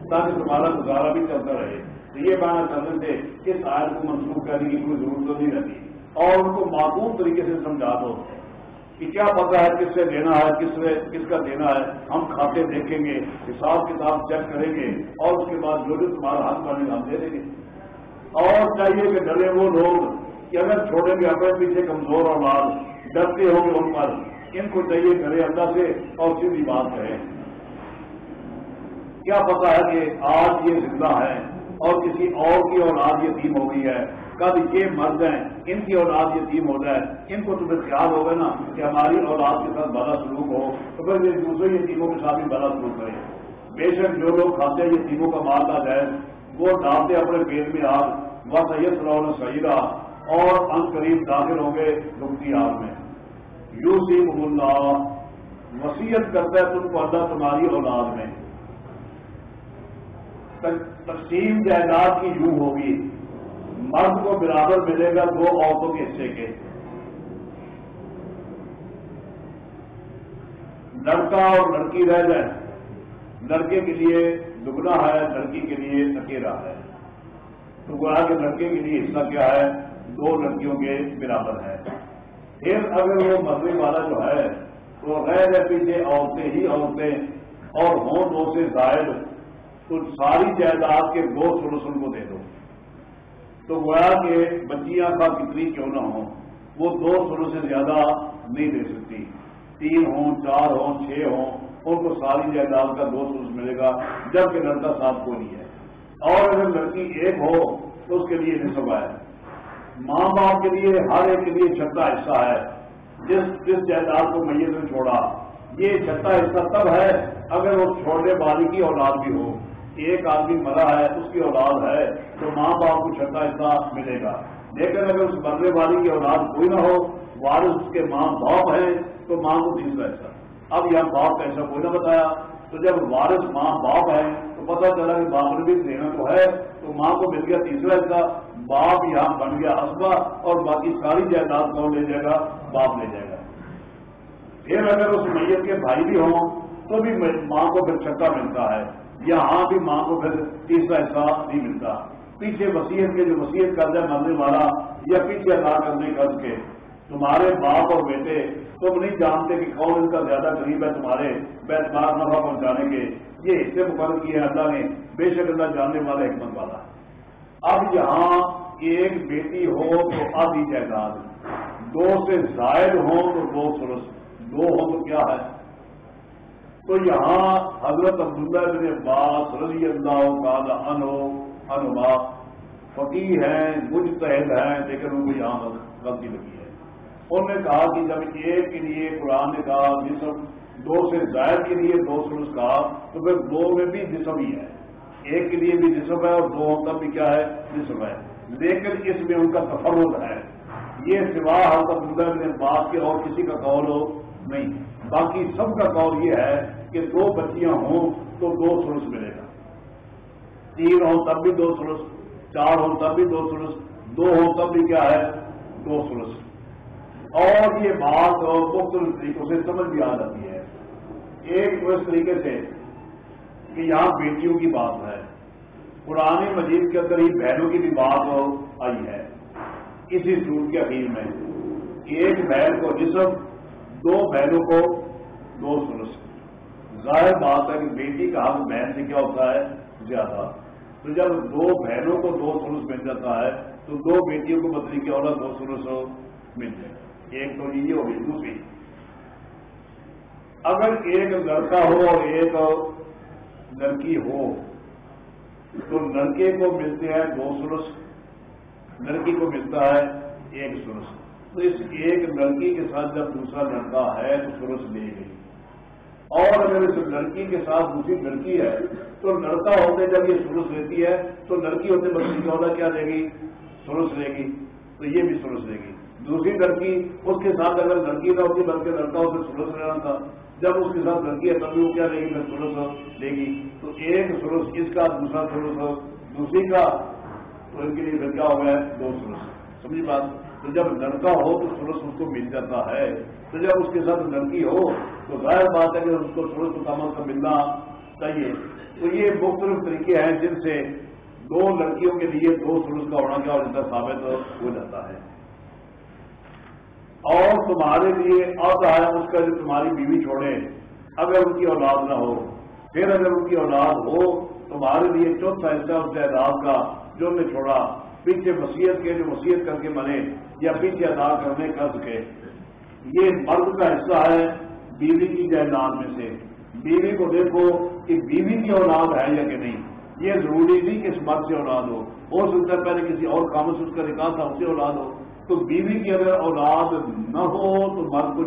تاکہ تمہارا گزارا بھی چلتا رہے۔ تو یہ مانا کرنے سے اس آئر کو منسوخ کرنے کی کوئی ضرورت نہیں رہتی۔ اور ان کو معقول طریقے سے سمجھا دو کہ کیا پتا ہے کس سے لینا ہے، کس سے کس کا دینا ہے۔ ہم کھاتے دیکھیں گے، حساب کتاب چیک کریں گے اور اس کے بعد جو بھی تمہارا حق بنے ہم دے دیں گے۔ اور چاہیے کہ ڈرے وہ لوگ کہ اگر چھوڑیں گے اپنے پیچھے کمزور اور لال ڈرتے ہوں گے ان پر، ان کو چاہیے ڈرے اللہ سے اور سیدھی بات کریں کیا پتا ہے کہ آج یہ زندہ ہے اور کسی اور کی اولاد یہ تیم ہو گئی ہے۔ کب یہ مر جائیں، ان کی اولاد یہ ہو جائے۔ ان کو تمہیں خیال ہوگا نا کہ ہماری اولاد کے ساتھ بڑا سلوک ہو، تو پھر یہ دوسرے یہ تیموں کے ساتھ بھی بڑا سلوک کریں۔ بے شک جو لوگ کھاتے ہیں، یہ تیموں کا مال آ جائے وہ ڈالتے اپنے پیٹ میں آگ۔ وہ سید صلاح صحیح رہا اور ان قریب داخل ہوں گے لکتی آگ میں۔ یو سی اللہ وسیعت کرتا ہے تم کو اللہ تمہاری اولاد میں۔ تقسیم جائیداد کی یوں ہوگی۔ مرد کو برابر ملے گا دو عورتوں کے حصے کے۔ لڑکا اور لڑکی رہ جائے لڑکے کے لیے دگنا ہے، لڑکی کے لیے اکیلا ہے۔ تو گوا کے لڑکے کے لیے حصہ کیا ہے؟ دو لڑکیوں کے برابر ہے۔ پھر اگر وہ مرنے والا جو ہے تو غیر پیچھے عورتیں ہی عورتیں اور ہوں، دو سے زائد، تو ساری جائیداد کے دو سلوسن کو دے دو۔ تو گویا کہ بچیاں کا کتنی کیوں نہ ہوں؟ وہ دو سلو سے زیادہ نہیں دے سکتی۔ تین ہوں، چار ہوں، چھ ہوں، ان کو ساری جائیداد کا دو سلوس ملے گا، جبکہ لڑکا صاحب کو نہیں ہے۔ اور اگر لڑکی ایک ہو، تو اس کے لیے نصب ہے۔ ماں باپ کے لیے ہر ایک کے لیے چھٹا حصہ ہے۔ جس جس جائیداد کو میت نے چھوڑا، یہ چھٹا حصہ تب ہے اگر وہ چھوڑنے والی کی اولاد بھی ہو۔ ایک آدمی مرا ہے، اس کی اولاد ہے، تو ماں باپ کو چھٹا حصہ ملے گا۔ لیکن اگر اس مرنے والی کی اولاد کوئی نہ ہو، وارث اس کے ماں باپ ہے تو ماں کو تیسرا حصہ اب یہاں باپ کا ایسا کوئی نہ بتایا۔ تو جب وارث ماں باپ ہے تو پتہ چلا کہ باپ نے بھی دینا تو ہے، تو ماں کو مل گیا تیسرا حصہ۔ باپ یہاں بن گیا اسبا اور باقی ساری جائیداد کون لے جائے گا؟ باپ لے جائے گا۔ پھر اگر اس میت کے بھائی بھی ہوں، تو بھی ماں کو پھر چھٹا ملتا ہے۔ یہاں بھی ماں کو پھر تیسرا حصہ نہیں ملتا۔ پیچھے وسیعت کے جو وسیعت قرض ہے مرنے والا یا پیچھے ادا کرنے قرض کے۔ تمہارے باپ اور بیٹے، تم نہیں جانتے کہ کون ان کا زیادہ قریب ہے تمہارے بیتمار نفع پہنچانے کے۔ یہ حصے مقرر کیے ہیں اللہ نے۔ بے شک اللہ جاننے والا حکمت والا۔ اب یہاں ایک بیٹی ہو تو آدھی جائیداد۔ دو سے زائد ہوں تو دو سرس۔ دو ہو تو کیا ہے؟ تو یہاں حضرت عبداللہ بن عباس رضی اللہ تعالی عنہ انما فقی ہیں، مجتہد ہیں، لیکن ان کو یہاں غلطی لگی ہے۔ انہوں نے کہا کہ جب ایک کے لیے قرآن نے کہا جسم دو سے زائد کے لیے دو سرس کہا تو پھر دو میں بھی جسم ہی ہے۔ ایک کے لیے بھی جسم ہے اور دو کا بھی کیا ہے؟ جسم ہے۔ لیکن اس میں ان کا تفرد ہے۔ یہ سوا حضرت نے بات کے اور کسی کا قول ہو نہیں۔ باقی سب کا قول یہ ہے کہ دو بچیاں ہوں تو دو سرس ملے گا۔ تین ہوں تب بھی دو سرس، چار ہوں تب بھی دو سرس، دو ہوں تب بھی کیا ہے؟ دو سرس۔ اور یہ بات مختلف طریقوں سے سمجھ بھی آ جاتی ہے۔ ایک اس طریقے سے کہ یہاں بیٹیوں کی بات ہے۔ پرانے مجید کے اندر ہی بہنوں کی بھی بات آئی ہے۔ اسی سوٹ کے اخیر میں ایک بہن کو جسم، دو بہنوں کو دو سلس ظاہر بات ہے کہ بیٹی کا حق بہن سے کیا ہوتا ہے؟ زیادہ۔ تو جب دو بہنوں کو دو سلس مل جاتا ہے، تو دو بیٹیوں کو بدلی کی عورت دو سلس مل جائے۔ ایک تو یہ ہوگی دوسری۔ اگر ایک لڑکا ہو اور ایک لڑکی ہو، تو لڑکے کو ملتے ہیں دو سرس لڑکی کو ملتا ہے ایک سرس تو اس ایک لڑکی کے ساتھ جب دوسرا لڑکا ہے، تو سرس لے گئی۔ اور اگر اس لڑکی کے ساتھ دوسری لڑکی ہے تو لڑکا ہوتے جب یہ سرس لیتی ہے تو لڑکی ہوتے بچی کا ہوتا کیا لے گی؟ سرس لے گی۔ تو یہ بھی سرس لے گی۔ دوسری لڑکی اس کے ساتھ اگر لڑکی نہ ہوتی بلکہ لڑکا ہوتے سرس لینا تھا، جب اس کے ساتھ لڑکی ہے تبھی وہ کیا لے گی؟ میں سرس لے گی۔ تو ایک سرس اس کا، دوسرا سرس دوسری کا، تو ان کے لیے لڑکا ہو گیا؟ دو سرس۔ سمجھی بات؟ تو جب لڑکا ہو تو سرس اس کو مل جاتا ہے۔ تو جب اس کے ساتھ لڑکی ہو تو ظاہر بات ہے کہ اس کو سرس کامل کا ملنا چاہیے۔ تو یہ مختلف طریقے ہیں جن سے دو لڑکیوں کے لیے دو سرس کا ہونا کیا اور جتنا ثابت ہو جاتا ہے۔ اور تمہارے لیے عہدہ ہے اس کا جو تمہاری بیوی چھوڑے، اگر ان کی اولاد نہ ہو، پھر اگر ان کی اولاد ہو، تمہارے لیے چوتھا حصہ اس جائیداد کا جو نے چھوڑا۔ پیچھے وسیعت کے جو وسیعت کر کے بنے یا پیچھے ادا کرنے کر سکے یہ مرد کا حصہ ہے بیوی کی جائیداد میں سے۔ بیوی کو دیکھو کہ بیوی کی اولاد ہے یا کہ نہیں۔ یہ ضروری نہیں کہ اس مرد سے اولاد ہو۔ ہو سکتا ہے پہلے کسی اور کام سے اس کا نکاح تھا اس سے اولاد ہو۔ تو بیوی کی اگر اولاد نہ ہو تو مرد کو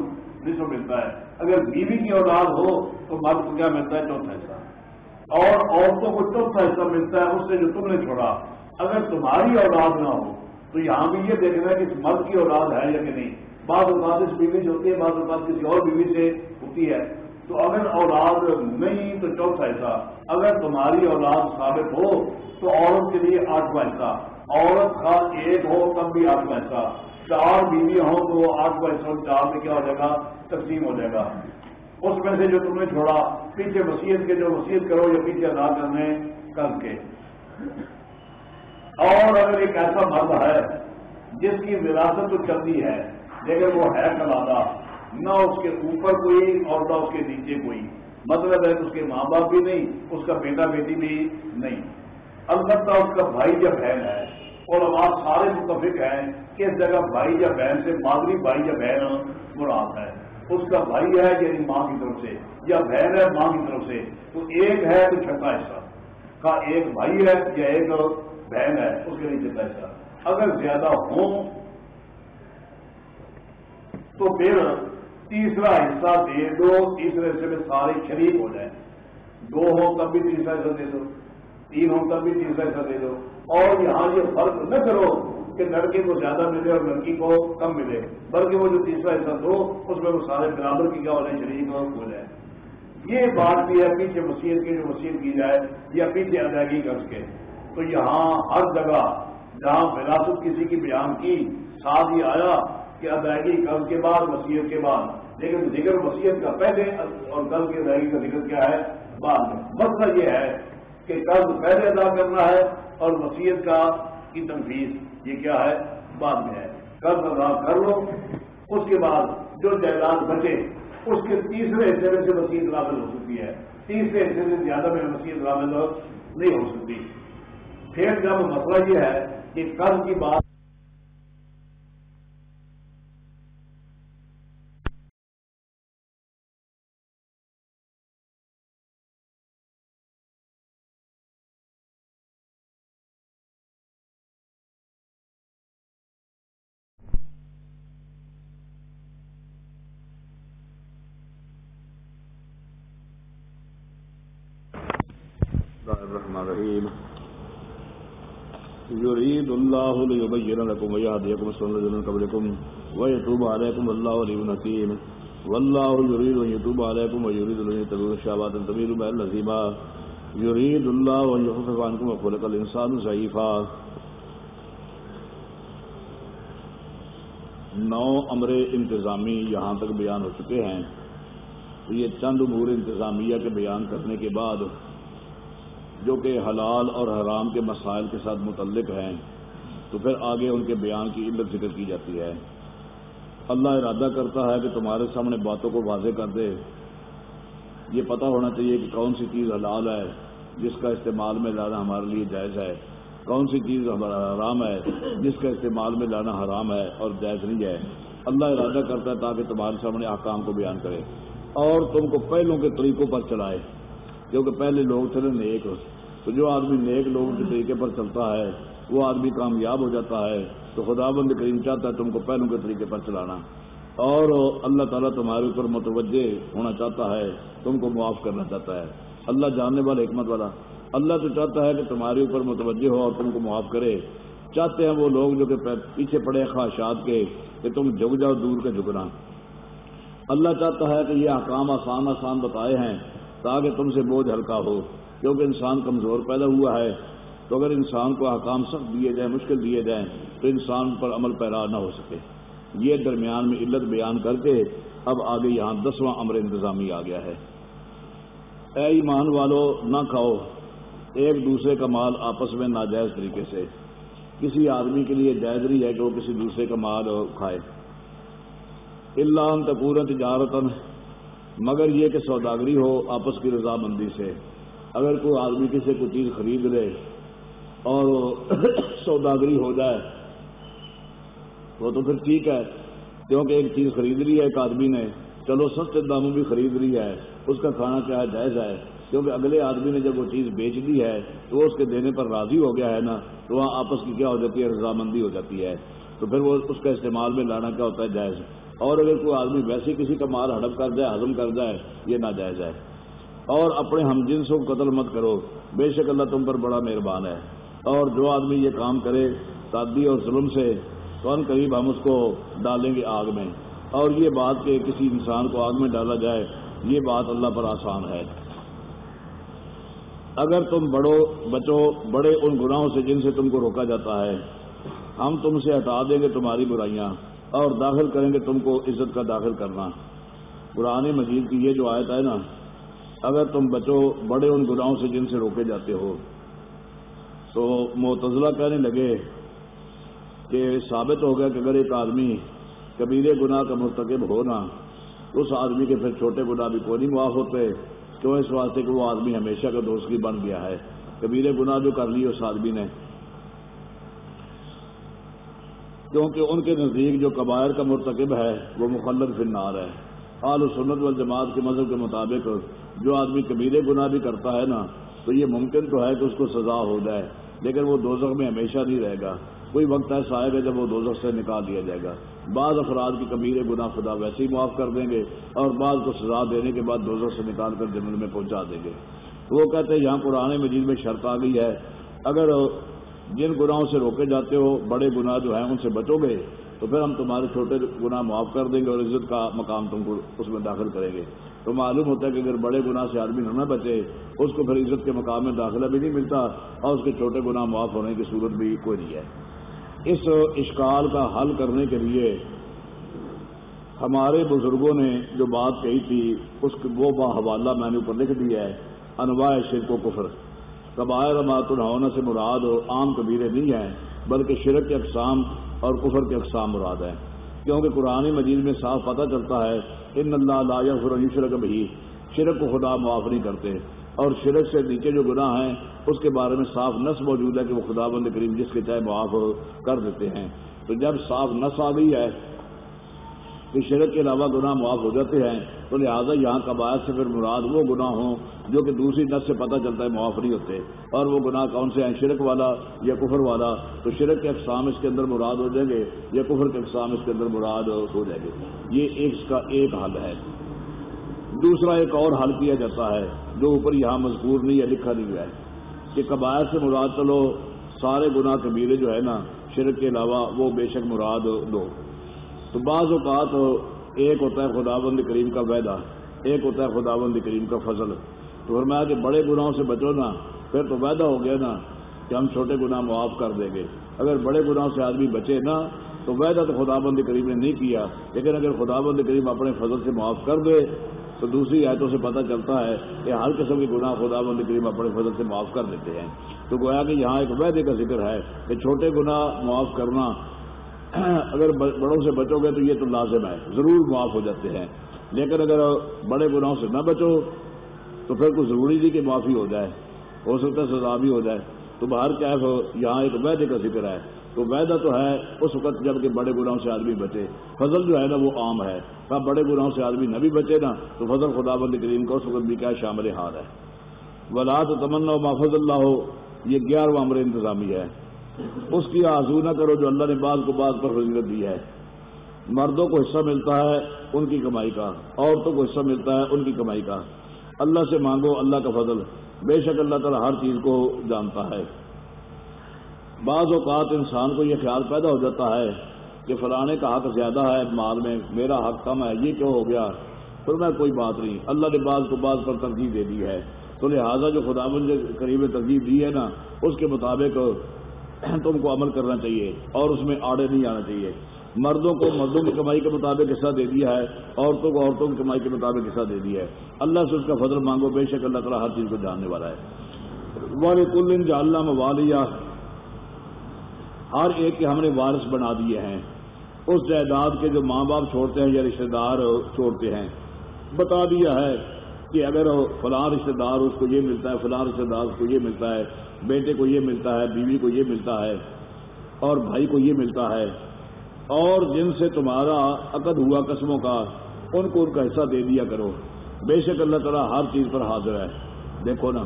نصف ملتا ہے۔ اگر بیوی کی اولاد ہو تو مرد کو کیا ملتا ہے؟ چوتھا حصہ۔ اور عورتوں کو چوتھا حصہ ملتا ہے، اس سے جو تم نے چھوڑا۔ اگر تمہاری اولاد نہ ہو تو یہاں بھی یہ دیکھنا ہے کہ اس مرد کی اولاد ہے یا کہ نہیں۔ بعض اوقات اس بیوی سے ہوتی ہے، بعض اوقات کسی اور بیوی سے ہوتی ہے۔ تو اگر اولاد نہیں تو چوتھا حصہ۔ اگر تمہاری اولاد ثابت ہو تو عورت کے لیے آٹھواں حصہ۔ عورت کا ایک ہو تب بھی آٹھواں حصہ۔ چار بیویاں ہوں تو آٹھواں حصہ چار میں کیا ہو جائے گا؟ تقسیم ہو جائے گا۔ اس میں سے جو تم نے چھوڑا، پیچھے وسیعت کے جو وسیعت کرو یا پیچھے ادا کرنے کر کے۔ اور اگر ایک ایسا مرد ہے جس کی وراثت تو چلتی ہے، لیکن وہ ہے کلادا نہ اس کے اوپر کوئی اور نہ اس کے نیچے کوئی۔ مطلب ہے کہ اس کے ماں باپ بھی نہیں، اس کا بیٹا بیٹی بھی نہیں۔ البتہ اس کا بھائی یا بہن ہے اور آپ سارے متفق ہیں کہ اس جگہ بھائی یا بہن سے مادری بھائی یا بہن مراد ہے۔ اس کا بھائی ہے یعنی ماں کی طرف سے، یا بہن ہے ماں کی طرف سے۔ تو ایک ہے تو چھٹا حصہ۔ کا ایک بھائی ہے یا ایک بہن ہے، اس کے نیچے پیسہ اگر زیادہ ہوں تو پھر تیسرا حصہ دے دو، تیسرے حصے میں سارے شریک ہو جائیں۔ دو ہوں تب بھی تیسرا حصہ دے دو، تین ہوں تب بھی تیسرا حصہ دے دو۔ اور یہاں یہ فرق نہ کرو کہ لڑکے کو زیادہ ملے اور لڑکی کو کم ملے، بلکہ وہ جو تیسرا حصہ دو، اس میں وہ سارے برابر کی کیا ہو جائے شریک ہو جائے یہ بات بھی ہے، پیچھے وسیعت کی، جو وسیعت کی جائے، یا پیچھے ادائیگی کر کے۔ تو یہاں ہر جگہ جہاں وراثت کسی کی بیان کی، ساتھ ہی آیا کہ ادائیگی قرض کے بعد وسیعت کے بعد۔ لیکن ذکر وسیعت کا پہلے اور قرض کی ادائیگی کا ذکر کیا ہے؟ بعد میں۔ مسئلہ یہ ہے کہ قرض پہلے ادا کرنا ہے اور وسیعت کا کی تنفیذ، یہ کیا ہے؟ بعد میں ہے۔ قرض ادا کر لو، اس کے بعد جو جائیداد بچے، اس کے تیسرے حصے میں سے وسیعت رابط ہو سکتی ہے۔ تیسرے حصے سے زیادہ میں وسیعت رابط نہیں ہو سکتی۔ پھر جب مسئلہ یہ ہے کہ کل کی بات الرحمن الرحيم يريد الله ليبين لكم ويهديكم سنة من قبلكم ويتوب عليكم والله عليم حكيم والله يريد أن يتوب عليكم ويريد أن يتبعوا الشهوات تميل بين الذين يريد الله أن يخفف عنكم وخلق الإنسان ضعيفا. نو امر انتظامی یہاں تک بیان ہو چکے ہیں. تو یہ چند امور انتظامیہ کے بیان کرنے کے بعد جو کہ حلال اور حرام کے مسائل کے ساتھ متعلق ہیں. تو پھر آگے ان کے بیان کی علت ذکر کی جاتی ہے۔ اللہ ارادہ کرتا ہے کہ تمہارے سامنے باتوں کو واضح کر دے۔ یہ پتہ ہونا چاہیے کہ کون سی چیز حلال ہے، جس کا استعمال میں لانا ہمارے لیے جائز ہے۔ کون سی چیز حرام ہے، جس کا استعمال میں لانا حرام ہے اور جائز نہیں ہے۔ اللہ ارادہ کرتا ہے تاکہ تمہارے سامنے احکام کو بیان کرے۔ اور تم کو پہلوں کے طریقوں پر چلائے، کیونکہ پہلے لوگ تھے نیک۔ تو جو آدمی نیک لوگوں کے طریقے پر چلتا ہے وہ آدمی کامیاب ہو جاتا ہے تو خدا بند کریم چاہتا ہے تم کو پہلوں کے طریقے پر چلانا۔ اور اللہ تعالیٰ تمہارے اوپر متوجہ ہونا چاہتا ہے، تم کو معاف کرنا چاہتا ہے۔ اللہ جاننے والا، حکمت والا۔ اللہ تو چاہتا ہے کہ تمہارے اوپر متوجہ ہو اور تم کو معاف کرے۔ چاہتے ہیں وہ لوگ جو کہ پیچھے پڑے خواہشات کے کہ تم جگ جاؤ، دور کے جھکنا۔ اللہ چاہتا ہے کہ یہ احکام آسان آسان بتائے ہیں تاکہ تم سے بوجھ ہلکا ہو، کیونکہ انسان کمزور پیدا ہوا ہے۔ تو اگر انسان کو احکام سخت دیے جائیں، مشکل دیے جائیں، تو انسان پر عمل پیرا نہ ہو سکے۔ یہ درمیان میں علت بیان کر کے اب آگے یہاں دسواں امر انتظامی آ گیا ہے۔ اے ایمان والو، نہ کھاؤ۔ ایک دوسرے کا مال آپس میں ناجائز طریقے سے۔ کسی آدمی کے لیے جائز نہیں ہے کہ وہ کسی دوسرے کا مال کھائے۔ اللہ تکورت تجارتن مگر یہ کہ سوداگری ہو آپس کی رضامندی سے۔ اگر کوئی آدمی کسی کو چیز خرید لے اور سوداگری ہو جائے، وہ تو پھر ٹھیک ہے، کیونکہ ایک چیز خرید لی ہے ایک آدمی نے، چلو سستے داموں بھی خرید لی ہے، اس کا کھانا کیا جائز ہے، کیونکہ اگلے آدمی نے جب وہ چیز بیچ دی ہے، تو وہ اس کے دینے پر راضی ہو گیا ہے نا، تو وہاں آپس کی کیا ہو جاتی ہے، رضامندی ہو جاتی ہے، تو پھر وہ اس کا استعمال میں لانا کیا ہوتا ہے، جائز اور اگر کوئی آدمی ویسے کسی کا مال ہڑپ کر جائے، ہضم کر جائے، یہ ناجائز ہے۔ اور اپنے ہم جنسوں کو قتل مت کرو، بے شک اللہ تم پر بڑا مہربان ہے۔ اور جو آدمی یہ کام کرے تعدی اور ظلم سے، تو قریب ہم اس کو ڈالیں گے آگ میں۔ اور یہ بات کہ کسی انسان کو آگ میں ڈالا جائے، یہ بات اللہ پر آسان ہے۔ اگر تم بڑو، بچو، بڑے ان گناہوں سے جن سے تم کو روکا جاتا ہے، ہم تم سے ہٹا دیں گے تمہاری برائیاں اور داخل کریں گے تم کو عزت کا داخل کرنا۔ قرآن مجید کی یہ جو آیت ہے نا، اگر تم بچو، بڑے ان گناہوں سے جن سے روکے جاتے ہو تو معتزلہ کہنے لگے کہ ثابت ہو گیا کہ اگر ایک آدمی کبیرے گناہ کا مرتکب ہونا، اس آدمی کے پھر چھوٹے گناہ بھی کوئی نہیں معاف ہوتے۔ کیوں اس واسطے کہ وہ آدمی ہمیشہ کا دوستی بن گیا ہے؟ کبیرے گناہ جو کر لی اس آدمی نے۔ کیونکہ ان کے نزدیک جو قبائر کا مرتکب ہے، وہ مخلد فنار ہے۔ آل و سنت والجماعت کے مذہب کے مطابق جو آدمی کبیرے گناہ بھی کرتا ہے نا، تو یہ ممکن تو ہے کہ اس کو سزا ہو جائے۔ لیکن وہ دوزخ میں ہمیشہ نہیں رہے گا۔ کوئی وقت ایسا آئے گا جب وہ دوزخ سے نکال دیا جائے گا۔ بعض افراد کی کبیرے گناہ خدا ویسے ہی معاف کر دیں گے اور بعض کو سزا دینے کے بعد دوزخ سے نکال کر جنگل میں پہنچا دیں گے۔ وہ کہتے ہیں، یہاں پرانے مجید میں شرط آ گئی ہے، اگر جن گناہوں سے روکے جاتے ہو، بڑے گناہ جو ہیں، ان سے بچو گے، تو پھر ہم تمہارے چھوٹے گناہ معاف کر دیں گے اور عزت کا مقام تم کو اس میں داخل کریں گے۔ تو معلوم ہوتا ہے کہ اگر بڑے گناہ سے آدمی نہ بچے، اس کو پھر عزت کے مقام میں داخلہ بھی نہیں ملتا اور اس کے چھوٹے گناہ معاف ہونے کی صورت بھی کوئی نہیں ہے۔ اس اشکال کا حل کرنے کے لیے ہمارے بزرگوں نے جو بات کہی تھی، اس وہ با حوالہ میں نے اوپر لکھ دیا ہے، انواع شرک و کفر۔ قبائر مات الحونہ سے مراد عام کبیرے نہیں ہیں، بلکہ شرک کے اقسام اور کفر کے اقسام مراد ہیں۔ کیونکہ قرآن مجید میں صاف پتہ چلتا ہے، ان اللہ لا شرک بھی شرک کو خدا معاف نہیں کرتے۔ اور شرک سے نیچے جو گناہ ہیں، اس کے بارے میں صاف نس موجود ہے کہ وہ خدا بند کریم جس کے چاہے معاف کر دیتے ہیں۔ تو جب صاف نس آ گئی ہے کہ شرک کے علاوہ گناہ معاف ہو جاتے ہیں، تو لہٰذا یہاں قبائل سے پھر مراد وہ گناہ ہوں جو کہ دوسری نس سے پتہ چلتا ہے معاف نہیں ہوتے۔ اور وہ گناہ کون سے ہیں؟ شرک والا یا کفر والا؟ تو شرک کے اقسام اس کے اندر مراد ہو جائیں گے یا کفر کے اقسام اس کے اندر مراد ہو جائیں گے۔ یہ ایک کا ایک حل ہے۔ دوسرا ایک اور حل کیا جاتا ہے جو اوپر یہاں مذکور نہیں ہے، لکھا نہیں ہے کہ قبائل سے مراد چلو، سارے گناہ کبیرے جو ہے نا، شرک کے علاوہ وہ بے شک مراد دو۔ تو بعض اوقات ایک ہوتا ہے خدا بند کریم کا وعدہ، ایک ہوتا ہے خدا بند کریم کا فضل۔ تو فرمایا کہ بڑے گناہوں سے بچو نا، پھر تو وعدہ ہو گیا نا کہ ہم چھوٹے گناہ معاف کر دیں گے۔ اگر بڑے گناہوں سے آدمی بچے نا، تو وعدہ تو خدا بند کریم نے نہیں کیا۔ لیکن اگر خدا بند کریم اپنے فضل سے معاف کر دے، تو دوسری آیتوں سے پتہ چلتا ہے کہ ہر قسم کے گناہ خدا بند کریم اپنے فضل سے معاف کر دیتے ہیں۔ تو گویا کہ یہاں ایک وعدے کا ذکر ہے کہ چھوٹے گناہ معاف کرنا اگر بڑوں سے بچو گے تو یہ تو لازم ہے، ضرور معاف ہو جاتے ہیں۔ لیکن اگر بڑے گناہوں سے نہ بچو، تو پھر کوئی ضروری نہیں کہ معافی ہو جائے۔ ہو سکتا ہے سزا بھی ہو جائے۔ تو باہر کیا ہے یہاں ایک وعدے کا ذکر ہے۔ تو وعدہ تو ہے اس وقت جبکہ بڑے گناہوں سے آدمی بچے۔ فضل جو ہے نا وہ عام ہے۔ کب بڑے گناہوں سے آدمی نہ بھی بچے نا، تو فضل خدا بند کریم کا اس وقت بھی کیا شامل ہار ہے۔ ولاد تمنا و محفظ اللہ ہو یہ گیارہواں عمر انتظامی ہے۔ اس کی آزو نہ کرو جو اللہ نے بعض کو بعض پر فضیلت دی ہے۔ مردوں کو حصہ ملتا ہے ان کی کمائی کا، عورتوں کو حصہ ملتا ہے ان کی کمائی کا۔ اللہ سے مانگو اللہ کا فضل۔ بے شک اللہ تعالیٰ ہر چیز کو جانتا ہے۔ بعض اوقات انسان کو یہ خیال پیدا ہو جاتا ہے کہ فلانے کا حق زیادہ ہے مال میں، میرا حق کم ہے، یہ کیوں ہو گیا؟ پھر میں کوئی بات نہیں۔ اللہ نے بعض کو بعض پر ترجیح دے دی ہے۔ تو لہٰذا جو خدا مند قریب ترجیح دی ہے نا، اس کے مطابق تم کو عمل کرنا چاہیے اور اس میں آڑے نہیں آنا چاہیے۔ مردوں کو مردوں کی کمائی کے مطابق حصہ دے دیا ہے، عورتوں کو عورتوں کی کمائی کے مطابق حصہ دے دیا ہے۔ اللہ سے اس کا فضل مانگو، بے شک اللہ تعالیٰ ہر چیز کو جاننے والا ہے۔ والے کل جاللہ موالیہ ہر ایک کے ہم نے وارث بنا دیے ہیں۔ اس جائیداد کے جو ماں باپ چھوڑتے ہیں یا رشتے دار چھوڑتے ہیں۔ بتا دیا ہے کہ اگر فلاں رشتے دار اس کو یہ ملتا ہے، فلاں رشتے دار اس کو یہ ملتا ہے۔ بیٹے کو یہ ملتا ہے، بیوی کو یہ ملتا ہے اور بھائی کو یہ ملتا ہے۔ اور جن سے تمہارا عقد ہوا قسموں کا، ان کو ان کا حصہ دے دیا کرو۔ بے شک اللہ تعالیٰ ہر چیز پر حاضر ہے۔ دیکھو نا۔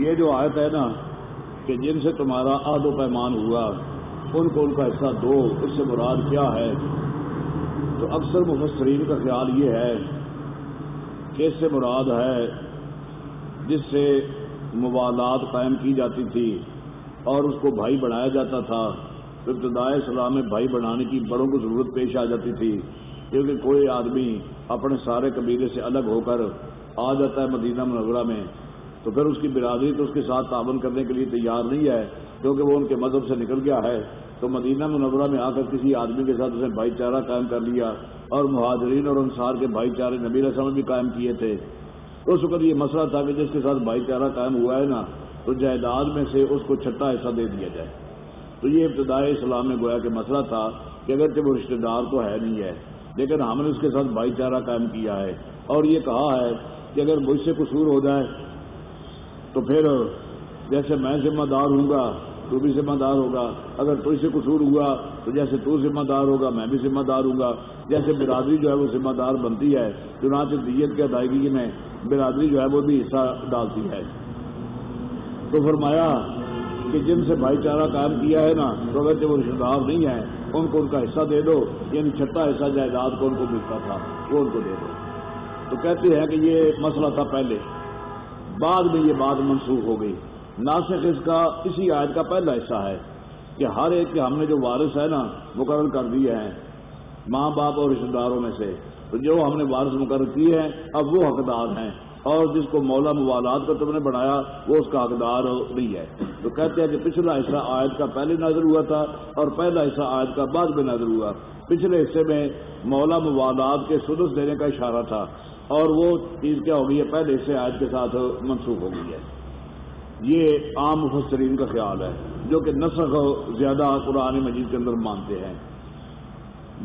یہ جو آیت ہے نا، کہ جن سے تمہارا عہد و پیمان ہوا، ان کو ان کا حصہ دو۔ اس سے مراد کیا ہے؟ تو اکثر مفسرین کا خیال یہ ہے اس سے مراد ہے، جس سے موالات قائم کی جاتی تھی اور اس کو بھائی بنایا جاتا تھا ابتدائے اسلام میں بھائی بنانے کی بڑوں کو ضرورت پیش آ جاتی تھی، کیونکہ کوئی آدمی اپنے سارے قبیلے سے الگ ہو کر آ جاتا ہے مدینہ منورہ میں، تو پھر اس کی برادری تو اس کے ساتھ تعاون کرنے کے لیے تیار نہیں ہے، کیونکہ وہ ان کے مذہب سے نکل گیا ہے۔ تو مدینہ منورہ میں آ کر کسی آدمی کے ساتھ اسے بھائی چارہ قائم کر لیا اور مہاجرین اور انصار کے بھائی چارے نبی رسم بھی قائم کیے تھے۔ اس وقت یہ مسئلہ تھا کہ جس کے ساتھ بھائی چارہ قائم ہوا ہے نا، تو جائیداد میں سے اس کو چھٹا حصہ دے دیا جائے۔ تو یہ ابتدائی اسلام میں گویا کہ مسئلہ تھا کہ اگر وہ رشتے دار تو ہے نہیں ہے، لیکن ہم نے اس کے ساتھ بھائی چارہ قائم کیا ہے۔ اور یہ کہا ہے کہ اگر مجھ سے قصور ہو جائے، تو پھر جیسے میں ذمہ دار ہوں گا تو بھی ذمہ دار ہوگا۔ اگر تو سے قصور ہوا، تو جیسے تو ذمہ دار ہوگا، میں بھی ذمہ دار ہوں گا۔ جیسے برادری جو ہے وہ ذمہ دار بنتی ہے، چنانچہ دیت کی ادائیگی میں برادری جو ہے وہ بھی حصہ ڈالتی ہے۔ تو فرمایا کہ جن سے بھائی چارہ قائم کیا ہے نا، تو اگر وہ رشتے دار نہیں ہے ان کو ان کا حصہ دے دو یعنی چھٹا حصہ جائیداد کو ان کو ملتا تھا، وہ ان کو دے دو۔ تو کہتے ہیں کہ یہ مسئلہ تھا پہلے، بعد میں یہ بات منسوخ ہو گئی۔ ناسخ اس کا، اسی آیت کا پہلا حصہ ہے کہ ہر ایک کے ہم نے جو وارث ہے نا، مقرر کر دیے ہیں ماں باپ اور رشتے داروں میں سے۔ تو جو ہم نے وارث مقرر کیے ہیں، اب وہ حقدار ہیں۔ اور جس کو مولا موالات کا تم نے بنایا، وہ اس کا حقدار نہیں ہے۔ تو کہتے ہیں کہ پچھلا حصہ آیت کا پہلے نظر ہوا تھا اور پہلا حصہ آیت کا بعد میں نظر ہوا۔ پچھلے حصے میں مولا موالات کے سدس دینے کا اشارہ تھا اور وہ چیز کیا ہو گئی ہے پہلے حصے آیت کے ساتھ منسوخ ہو گئی ہے۔ یہ عام مفسرین کا خیال ہے، جو کہ نسخ زیادہ قرآن مجید کے اندر مانتے ہیں۔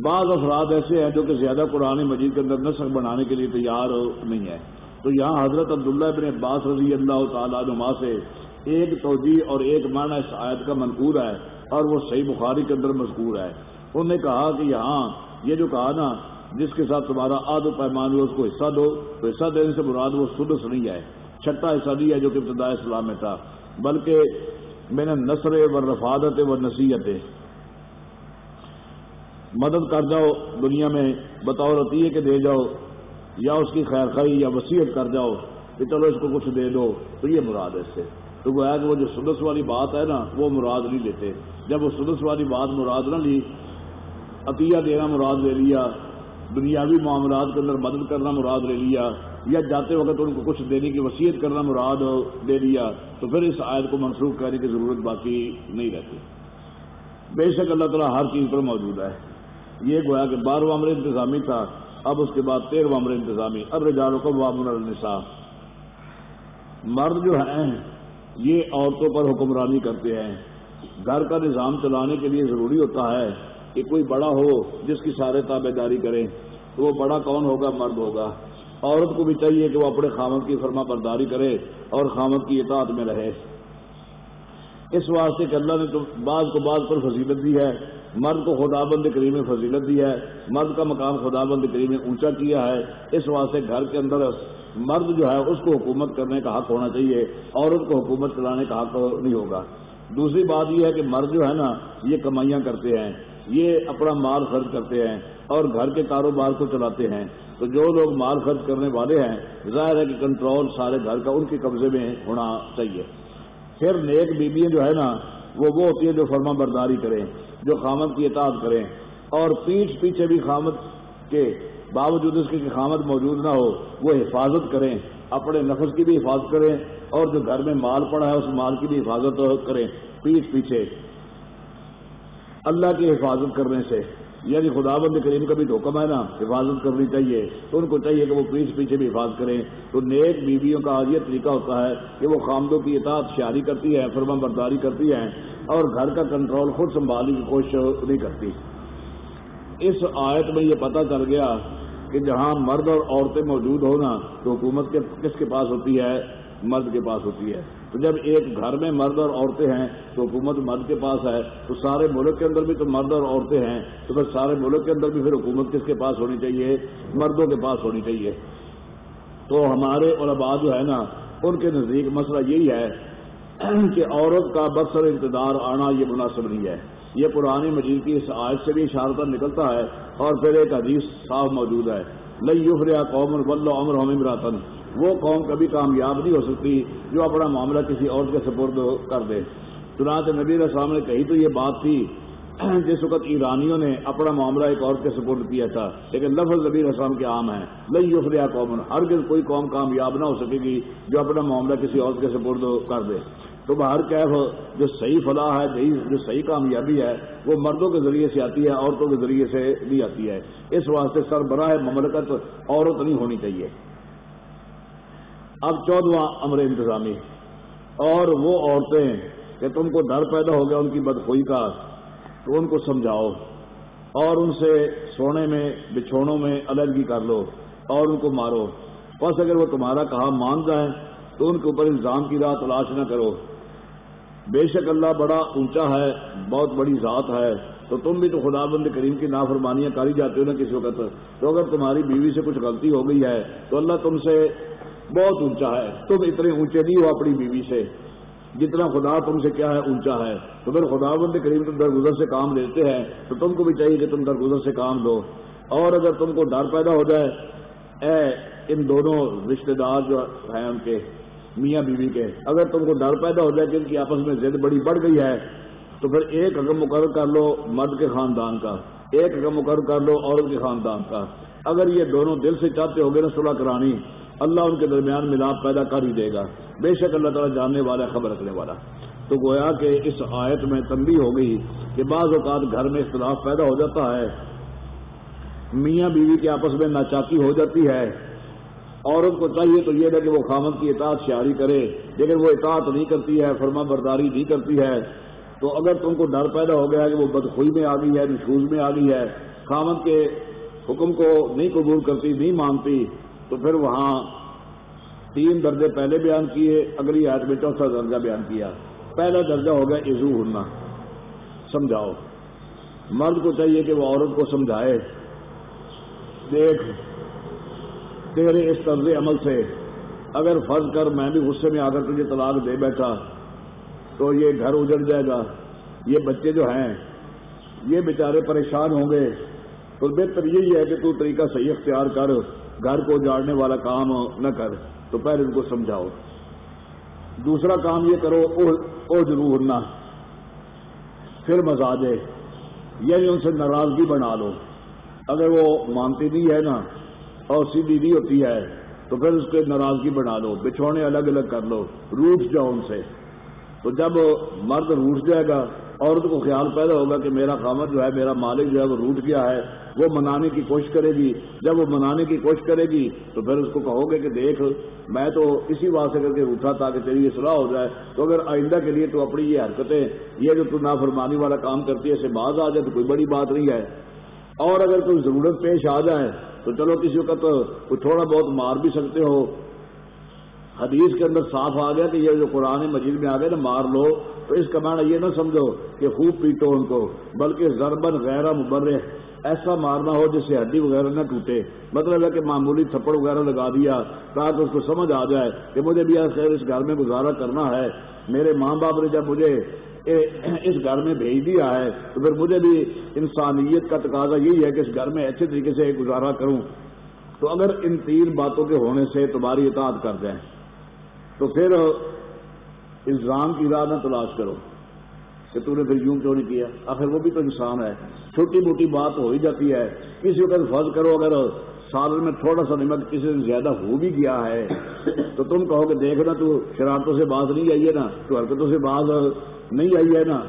بعض افراد ایسے ہیں جو کہ زیادہ قرآن مجید کے اندر نسخ بنانے کے لیے تیار نہیں ہے تو یہاں حضرت عبداللہ ابن عباس رضی اللہ تعالیٰ نما سے ایک توجہ اور ایک معنی اس آیت کا منقور ہے اور وہ صحیح بخاری کے اندر مذکور ہے۔ انہوں نے کہا کہ یہاں یہ جو کہا نا، جس کے ساتھ تمہارا آد و پیمان ہو، اس کو حصہ دو، تو حصہ دینے سے مراد وہ سدس نہیں ہے۔ چھٹا حصہ نہیں ہے جو کہ ابتدا اسلام میں تھا، بلکہ میں نے نثر و رفادت و نصیحت مدد کر جاؤ دنیا میں، بطور عطیے کے دے جاؤ، یا اس کی خیر خائی یا وسیعت کر جاؤ کہ چلو اس کو کچھ دے دو، تو یہ مراد ہے اس سے۔ تو گویا کہ وہ جو سدس والی بات ہے نا، وہ مراد نہیں لیتے۔ جب وہ سدس والی بات مراد نہ لی، عطیہ دینا مراد لے لیا، دنیاوی معاملات کے اندر مدد کرنا مراد لے لیا یا جاتے وقت ان کو کچھ دینے کی وصیت کرنا مراد دے دیا، تو پھر اس آیت کو منسوخ کرنے کی ضرورت باقی نہیں رہتی۔ بے شک اللہ تعالیٰ ہر چیز پر موجود ہے۔ یہ گویا کہ بارہواں عمر انتظامی تھا، اب اس کے بعد تیرواں عمر انتظامی۔ اب رجالوں کو وامن النساء۔ مرد جو ہیں، یہ عورتوں پر حکمرانی کرتے ہیں۔ گھر کا نظام چلانے کے لیے ضروری ہوتا ہے کہ کوئی بڑا ہو، جس کی سارے تابے داری کریں۔ تو وہ بڑا کون ہوگا؟ مرد ہوگا۔ عورت کو بھی چاہیے کہ وہ اپنے خامد کی فرما برداری کرے اور خامد کی اطاعت میں رہے۔ اس واسطے کہ اللہ نے تو بعض کو بعض پر فضیلت دی ہے۔ مرد کو خدا بند کریم میں فضیلت دی ہے۔ مرد کا مقام خدا بند کریم میں اونچا کیا ہے۔ اس واسطے گھر کے اندر مرد جو ہے اس کو حکومت کرنے کا حق ہونا چاہیے۔ عورت کو حکومت چلانے کا حق نہیں ہوگا۔ دوسری بات یہ ہے کہ مرد جو ہے نا، یہ کمائیاں کرتے ہیں۔ یہ اپنا مال خرچ کرتے ہیں اور گھر کے کاروبار کو چلاتے ہیں۔ تو جو لوگ مال خرچ کرنے والے ہیں، ظاہر ہے کہ کنٹرول سارے گھر کا ان کے قبضے میں ہونا چاہیے۔ پھر نیک بیویاں جو ہے نا، وہ وہ ہوتی ہیں جو فرما برداری کریں، جو خامد کی اطاعت کریں۔ اور پیچھ پیچھے بھی خامد کے باوجود اس کے خامد موجود نہ ہو، وہ حفاظت کریں۔ اپنے نفس کی بھی حفاظت کریں اور جو گھر میں مال پڑا ہے، اس مال کی بھی حفاظت کریں۔ پیچھ پیچھے۔ اللہ کی حفاظت کرنے سے یعنی خدا بند کریم کا بھی تو حکم ہے نا، حفاظت کرنی چاہیے۔ تو ان کو چاہیے کہ وہ پیچھے پیچھے بھی حفاظت کریں۔ تو نیک بیویوں کا یہ طریقہ ہوتا ہے کہ وہ خامدوں کی اطاعت شعری کرتی ہے فرما برداری کرتی ہیں اور گھر کا کنٹرول خود سنبھالنے کی کوشش نہیں کرتی۔ اس آیت میں یہ پتہ چل گیا کہ جہاں مرد اور عورتیں موجود ہونا تو حکومت کس کے پاس ہوتی ہے؟ مرد کے پاس ہوتی ہے۔ تو جب ایک گھر میں مرد اور عورتیں ہیں تو حکومت مرد کے پاس ہے، تو سارے ملک کے اندر بھی تو مرد اور عورتیں ہیں، تو پھر سارے ملک کے اندر بھی پھر حکومت کس کے پاس ہونی چاہیے؟ مردوں کے پاس ہونی چاہیے۔ تو ہمارے علماء جو ہے نا، ان کے نزدیک مسئلہ یہی ہے کہ عورت کا برسر اقتدار آنا یہ مناسب نہیں ہے۔ یہ پرانی مجید کی اس آیت سے بھی اشارہ نکلتا ہے اور پھر ایک حدیث صاف موجود ہے۔ لئی یوفریا قوم عمر ہوم راتن وہ قوم کبھی کامیاب نہیں ہو سکتی جو اپنا معاملہ کسی اور کے سپرد کر دے۔ چنانچہ نبی علیہ السلام نے کہی تو یہ بات تھی جس وقت ایرانیوں نے اپنا معاملہ ایک اور کے سپرد کیا تھا، لیکن لفظ نبی علیہ السلام کے عام ہے لئی یوفریا قوم ہر کوئی قوم کامیاب نہ ہو سکے گی جو اپنا معاملہ کسی اور کے سپرد کر دے۔ تو باہر کیف، جو صحیح فلاح ہے جو صحیح کامیابی ہے، وہ مردوں کے ذریعے سے آتی ہے، عورتوں کے ذریعے سے بھی آتی ہے۔ اس واسطے سربراہ مملکت عورت نہیں ہونی چاہیے۔ اب چودواں امر انتظامی اور وہ عورتیں کہ تم کو ڈر پیدا ہو گیا، ان کی بدخوئی کا تو ان کو سمجھاؤ اور ان سے سونے میں، بچھوڑوں میں الرجی کر لو اور ان کو مارو۔ بس اگر وہ تمہارا کہا مان جائیں، تو ان کے اوپر الزام کی راہ تلاش نہ کرو۔ بے شک اللہ بڑا اونچا ہے، بہت بڑی ذات ہے، تو تم بھی تو خدا بند کریم کی نافرمانیاں کاری جاتے ہو نا کسی وقت۔ تو اگر تمہاری بیوی سے کچھ غلطی ہو گئی ہے، تو اللہ تم سے بہت اونچا ہے۔ تم اتنے اونچے نہیں ہو اپنی بیوی سے۔ جتنا خدا تم سے کیا ہے، اونچا ہے۔ تو پھر خدا بند کریم تم درگزر سے کام لیتے ہیں، تو تم کو بھی چاہیے کہ تم درگزر سے کام لو۔ اور اگر تم کو ڈر پیدا ہو جائے، اے، ان دونوں رشتے دار جو ہیں ان کے، میاں بیوی کے، اگر تم کو ڈر پیدا ہو جائے کہ ان کی آپس میں زد بڑی بڑھ گئی ہے، تو پھر ایک حکم مقرر کر لو مرد کے خاندان کا۔ ایک حکم مقرر کر لو عورت کے خاندان کا۔ اگر یہ دونوں دل سے چاہتے ہو گے نا صلاح کرانی اللہ ان کے درمیان ملاپ پیدا کر ہی دے گا۔ بے شک اللہ تعالیٰ جاننے والا خبر رکھنے والا۔ تو گویا کہ اس آیت میں تنبی ہو گئی کہ بعض اوقات گھر میں اختلاف پیدا ہو جاتا ہے۔ میاں بیوی کے آپس میں ناچاکی ہو جاتی ہے۔ عورت کو چاہیے تو یہ ہے کہ وہ خامد کی اطاعت شعاری کرے، لیکن وہ اطاعت نہیں کرتی ہے، فرما برداری نہیں کرتی ہے۔ تو اگر تم کو ڈر پیدا ہو گیا کہ وہ بدخوئی میں آ گئی ہے، نشوز میں آ گئی ہے، خامد کے حکم کو نہیں قبول کرتی، نہیں مانتی تو پھر وہاں تین درجے پہلے بیان کیے، اگلی آیت میں چوتھا درجہ بیان کیا۔ پہلا درجہ ہو گیا عزو ہونا سمجھاؤ۔ مرد کو چاہیے کہ وہ عورت کو سمجھائے۔ دیکھ، تیرے اس طرز عمل سے اگر فرض کر میں بھی غصے میں آ کر تجھے طلاق دے بیٹھا، تو یہ گھر اجڑ جائے گا۔ یہ بچے جو ہیں، یہ بیچارے پریشان ہوں گے۔ تو بہتر یہی ہے کہ تو طریقہ صحیح اختیار کر۔ گھر کو جاڑنے والا کام نہ کر تو پہلے ان کو سمجھاؤ۔ دوسرا کام یہ کرو او ضرور نہ۔ پھر مزاجے یعنی ان سے ناراضگی بنا لو۔ اگر وہ مانتی نہیں ہے نا، اور سیدھی نہیں ہوتی ہے، تو پھر اس کے ناراضگی بنا لو بچھوڑے الگ الگ کر لو۔ روٹ جاؤ ان سے۔ تو جب مرد روٹ جائے گا عورت کو خیال پیدا ہوگا کہ میرا خامد جو ہے، میرا مالک جو ہے، وہ روٹ گیا ہے، وہ منانے کی کوشش کرے گی۔ جب وہ منانے کی کوشش کرے گی، تو پھر اس کو کہو گے کہ دیکھ، میں تو اسی بات سے کر کے روٹا تھا کہ تیری یہ صلاح ہو جائے۔ تو اگر آئندہ کے لیے تو اپنی یہ حرکتیں، یہ جو تو نافرمانی والا کام کرتی ہے اسے باز آ جائے تو کوئی بڑی بات نہیں ہے۔ اور اگر کوئی ضرورت پیش آ جائے، تو چلو کسی وقت کوئی تھوڑا بہت مار بھی سکتے ہو۔ حدیث کے اندر صاف آ گیا کہ یہ جو قرآن مجید میں آ گیا نا مار لو۔ تو اس کا معنی یہ نہ سمجھو کہ خوب پیٹو ان کو، بلکہ ضربن غیر مبر ایسا مارنا ہو جس سے ہڈی وغیرہ نہ ٹوٹے۔ مطلب ہے کہ معمولی تھپڑ وغیرہ لگا دیا تاکہ اس کو سمجھ آ جائے کہ مجھے بھی خیر اس گھر میں گزارا کرنا ہے۔ میرے ماں باپ نے جب مجھے اس گھر میں بھیج دیا ہے، تو پھر مجھے بھی انسانیت کا تقاضا یہی ہے کہ اس گھر میں اچھے طریقے سے گزارا کروں۔ تو اگر ان تین باتوں کے ہونے سے تمہاری اطاعت کر جائیں تو پھر الزام کی راہ نہ تلاش کرو کہ تو نے پھر یوں کیوں نہیں کیا؟ آخر وہ بھی تو انسان ہے۔ چھوٹی موٹی بات ہو ہی جاتی ہے۔ کسی وقت فرض کرو اگر سال میں تھوڑا سا نمک کسی سے زیادہ ہو بھی گیا ہے، تو تم کہو کہ دیکھنا تو شرارتوں سے باز نہیں آئی ہے نا، تو حرکتوں سے باز نہیں آئی ہے نا۔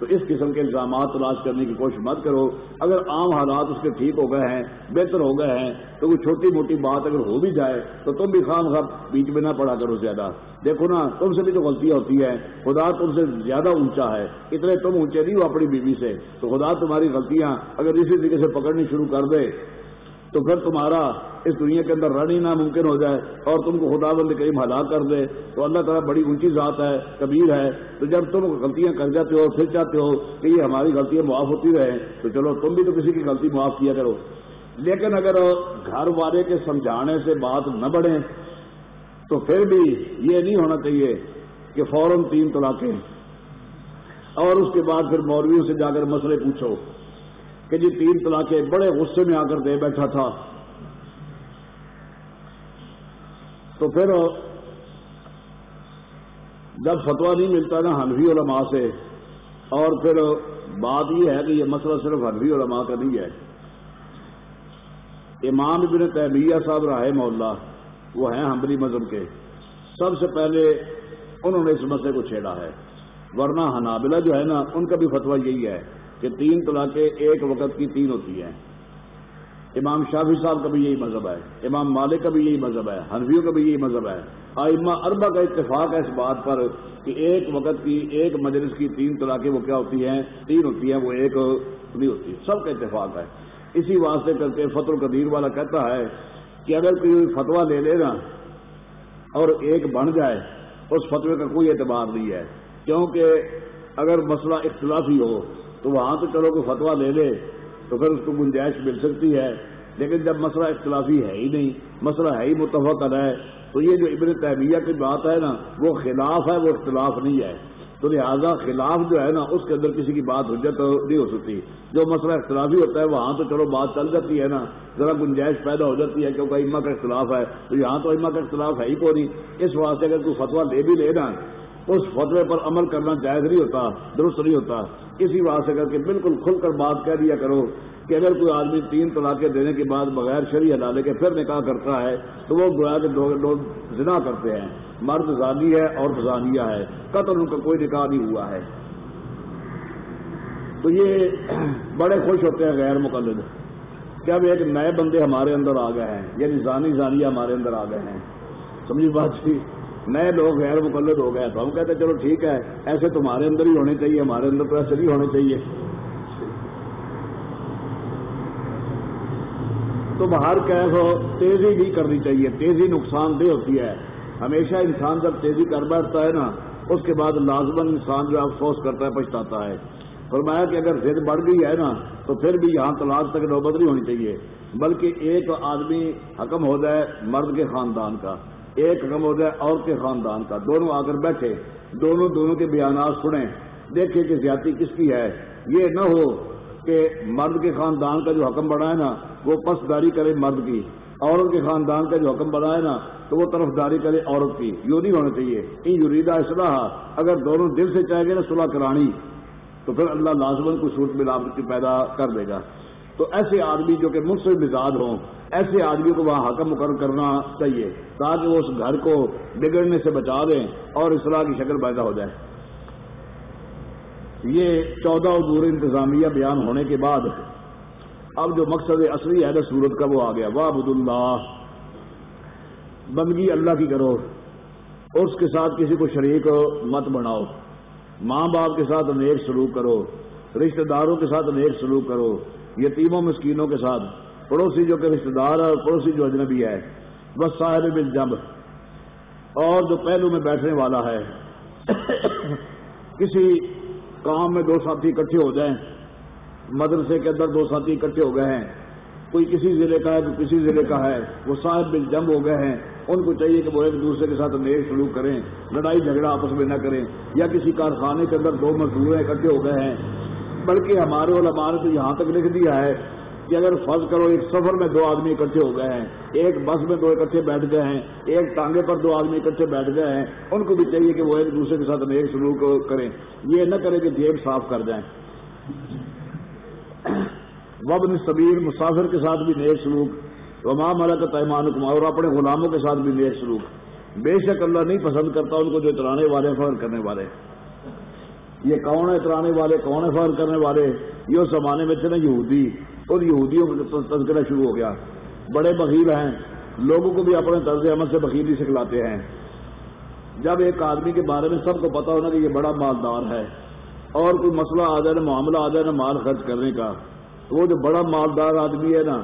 تو اس قسم کے الزامات تلاش کرنے کی کوشش مت کرو۔ اگر عام حالات اس کے ٹھیک ہو گئے ہیں، بہتر ہو گئے ہیں، تو کوئی چھوٹی موٹی بات اگر ہو بھی جائے، تو تم بھی خام خام بیچ میں نہ پڑا کرو زیادہ۔ دیکھو نا، تم سے بھی تو غلطیاں ہوتی ہیں خدا تم سے زیادہ اونچا ہے۔ اتنے تم اونچے نہیں ہو اپنی بیوی سے۔ تو خدا تمہاری غلطیاں اگر اسی طریقے سے پکڑنی شروع کر دے، تو پھر تمہارا اس دنیا کے اندر رہنا ناممکن ہو جائے اور تم کو خدا بند کہیں ہلاک کر دے، تو اللہ تعالیٰ بڑی اونچی ذات ہے، کبیر ہے۔ تو جب تم غلطیاں کر جاتے ہو، پھر چاہتے ہو کہ یہ ہماری غلطیاں معاف ہوتی رہے تو چلو تم بھی تو کسی کی غلطی معاف کیا کرو۔ لیکن اگر گھر والے کے سمجھانے سے بات نہ بڑھے تو پھر بھی یہ نہیں ہونا چاہیے کہ فوراً تین طلاقیں۔ اور اس کے بعد پھر مولویوں سے جا کر مسئلے پوچھو کہ جی تین طلاقیں بڑے غصے میں آ کر دے بیٹھا تھا۔ تو پھر جب فتوا نہیں ملتا نا حنفی علماء سے، اور پھر بات یہ ہے کہ یہ مسئلہ صرف حنفی علماء کا نہیں ہے۔ امام ابن تیمیہ صاحب رائے مولا وہ ہیں ہمبری مذہب کے۔ سب سے پہلے انہوں نے اس مسئلے کو چھیڑا ہے۔ ورنہ حنابلہ جو ہے نا، ان کا بھی فتویٰ یہی ہے کہ تین طلاقیں ایک وقت کی تین ہوتی ہیں۔ امام شافی صاحب کا بھی یہی مذہب ہے، امام مالک کا بھی یہی مذہب ہے، حنفیوں کا بھی یہی مذہب ہے۔ آئمہ اربا کا اتفاق ہے اس بات پر کہ ایک وقت کی ایک مجلس کی تین طلاقیں وہ کیا ہوتی ہیں؟ تین ہوتی ہیں، وہ ایک نہیں ہوتی، سب کا اتفاق ہے۔ اسی واسطے کر کے فتح القدیر والا کہتا ہے کہ اگر کوئی فتوا لے لے نا اور ایک بن جائے، اس فتوے کا کوئی اعتبار نہیں ہے۔ کیونکہ اگر مسئلہ اختلافی ہو تو وہاں تو چلو کوئی فتوا لے لے۔ تو پھر اس کو گنجائش مل سکتی ہے۔ لیکن جب مسئلہ اختلافی ہے ہی نہیں، مسئلہ ہے ہی متفق ہے۔ تو یہ جو ابن تیمیہ کی بات ہے نا، وہ خلاف ہے، وہ اختلاف نہیں ہے۔ تو لہٰذا خلاف جو ہے نا، اس کے اندر کسی کی بات حجت نہیں ہو سکتی۔ جو مسئلہ اختلافی ہوتا ہے، وہاں تو چلو بات چل جاتی ہے نا۔ ذرا گنجائش پیدا ہو جاتی ہے کیونکہ اما کا اختلاف ہے۔ تو یہاں تو اما کا اختلاف ہے ہی کو نہیں اس واسطے اگر کوئی فتوا لے بھی لے اس فتوے پر عمل کرنا جائز نہیں ہوتا، درست نہیں ہوتا۔ اسی واسطے کر کے بالکل کھل کر بات کہہ دیا کرو کہ اگر کوئی آدمی تین طلاقیں دینے کے بعد بغیر شریع ڈالے کے پھر نکاح کرتا ہے، تو وہ گویا کے لوگ زنا کرتے ہیں۔ مرد زانی ہے اور زانیہ ہے۔ قتل ان کا کوئی نکاح نہیں ہوا ہے۔ تو یہ بڑے خوش ہوتے ہیں غیر مقلد۔ کہ اب ایک نئے بندے ہمارے اندر آ گئے ہیں یعنی زانی زانیہ ہمارے اندر آ گئے ہیں۔ سمجھی بات جی؟ نئے لوگ غیر مقلد ہو گئے تو ہم کہتے چلو ٹھیک ہے، ایسے تمہارے اندر ہی ہونے چاہیے، ہمارے اندر تو ایسے نہیں ہونے چاہیے۔ تو باہر کیف تیزی نہیں کرنی چاہیے، تیزی نقصان دہ ہوتی ہے۔ ہمیشہ انسان جب تیزی کر بیٹھتا ہے نا، اس کے بعد لازمن انسان جو افسوس کرتا ہے، پچھتاتا ہے۔ فرمایا کہ اگر ضد بڑھ گئی ہے نا، تو پھر بھی یہاں طلاق تک نوبت نہیں ہونی چاہیے، بلکہ ایک آدمی حکم ہو جائے مرد کے خاندان کا۔ ایک حکم ہو جائے عورت کے خاندان کا۔ دونوں آ کر بیٹھے، دونوں دونوں کے بیانات سنیں۔ دیکھیں کہ زیادتی کس کی ہے۔ یہ نہ ہو کہ مرد کے خاندان کا جو حکم بڑھا ہے نا، وہ پسداری کرے مرد کی۔ عورت کے خاندان کا جو حکم بنا ہے نا، تو وہ طرف داری کرے عورت کی۔ یوں نہیں ہونا چاہیے۔ ان یریدا اصلاح، اگر دونوں دل سے چاہے گے نا صلاح کرانی، تو پھر اللہ لازمن کو صورت ملاوٹ پیدا کر دے گا۔ تو ایسے آدمی جو کہ مجھ سے مزاج ہوں ایسے آدمی کو وہاں حکم مقرر کرنا چاہیے تاکہ وہ اس گھر کو بگڑنے سے بچا دیں اور اصلاح کی شکل پیدا ہو جائے۔ یہ چودہ عبور انتظامیہ بیان ہونے کے بعد اب جو مقصد اصلی ہے نا سورت کا وہ آ گیا۔ واہ اللہ بندگی اللہ کی کرو اس کے ساتھ کسی کو شریک مت بناؤ۔ ماں باپ کے ساتھ نیک سلوک کرو، رشتہ داروں کے ساتھ نیک سلوک کرو، یتیموں، مسکینوں کے ساتھ۔ پڑوسی جو کہ رشتہ دار ہے اور پڑوسی جو اجنبی ہے بس صاحب بل جب اور جو پہلو میں بیٹھنے والا ہے، کسی کام میں دو ساتھی اکٹھے ہو جائیں، مدرسے کے اندر دو ساتھی اکٹھے ہو گئے ہیں، کوئی کسی ضلع کا ہے، کوئی کسی ضلع کا ہے، وہ صاحب بل جمع ہو گئے ہیں، ان کو چاہیے کہ وہ ایک دوسرے کے ساتھ نیک سلوک کریں، لڑائی جھگڑا آپس میں نہ کریں، یا کسی کارخانے کے اندر دو مزدور اکٹھے ہو گئے ہیں۔ بلکہ ہمارے علماء نے تو یہاں تک لکھ دیا ہے کہ اگر فرض کرو ایک سفر میں دو آدمی اکٹھے ہو گئے ہیں، ایک بس میں دو اکٹھے بیٹھ گئے ہیں، ایک ٹانگے پر دو آدمی اکٹھے بیٹھ گئے ہیں، ان کو بھی چاہیے کہ وہ ایک دوسرے کے ساتھ نیک سلوک کریں۔ یہ نہ کریں کہ جیب صاف کر جائیں وبن صبیر مسافر کے ساتھ بھی نیک سلوک، وما ملک پیمان کما اور اپنے غلاموں کے ساتھ بھی نیک سلوک۔ بے شک اللہ نہیں پسند کرتا ان کو جو چلانے والے فخر کرنے والے۔ یہ کون ہے اترانے والے، کون ہے کرنے والے؟ یہ اس زمانے میں تھے نا یہودی۔ اور یہودیوں کا تذکرہ شروع ہو گیا۔ بڑے بخیل ہیں۔ لوگوں کو بھی اپنے طرز عمل سے بخیلی سکھلاتے ہیں۔ جب ایک آدمی کے بارے میں سب کو پتا ہونا کہ یہ بڑا مالدار ہے اور کوئی مسئلہ آ جائے نا معاملہ آ جائے نا مال خرچ کرنے کا، تو وہ جو بڑا مالدار آدمی ہے نا،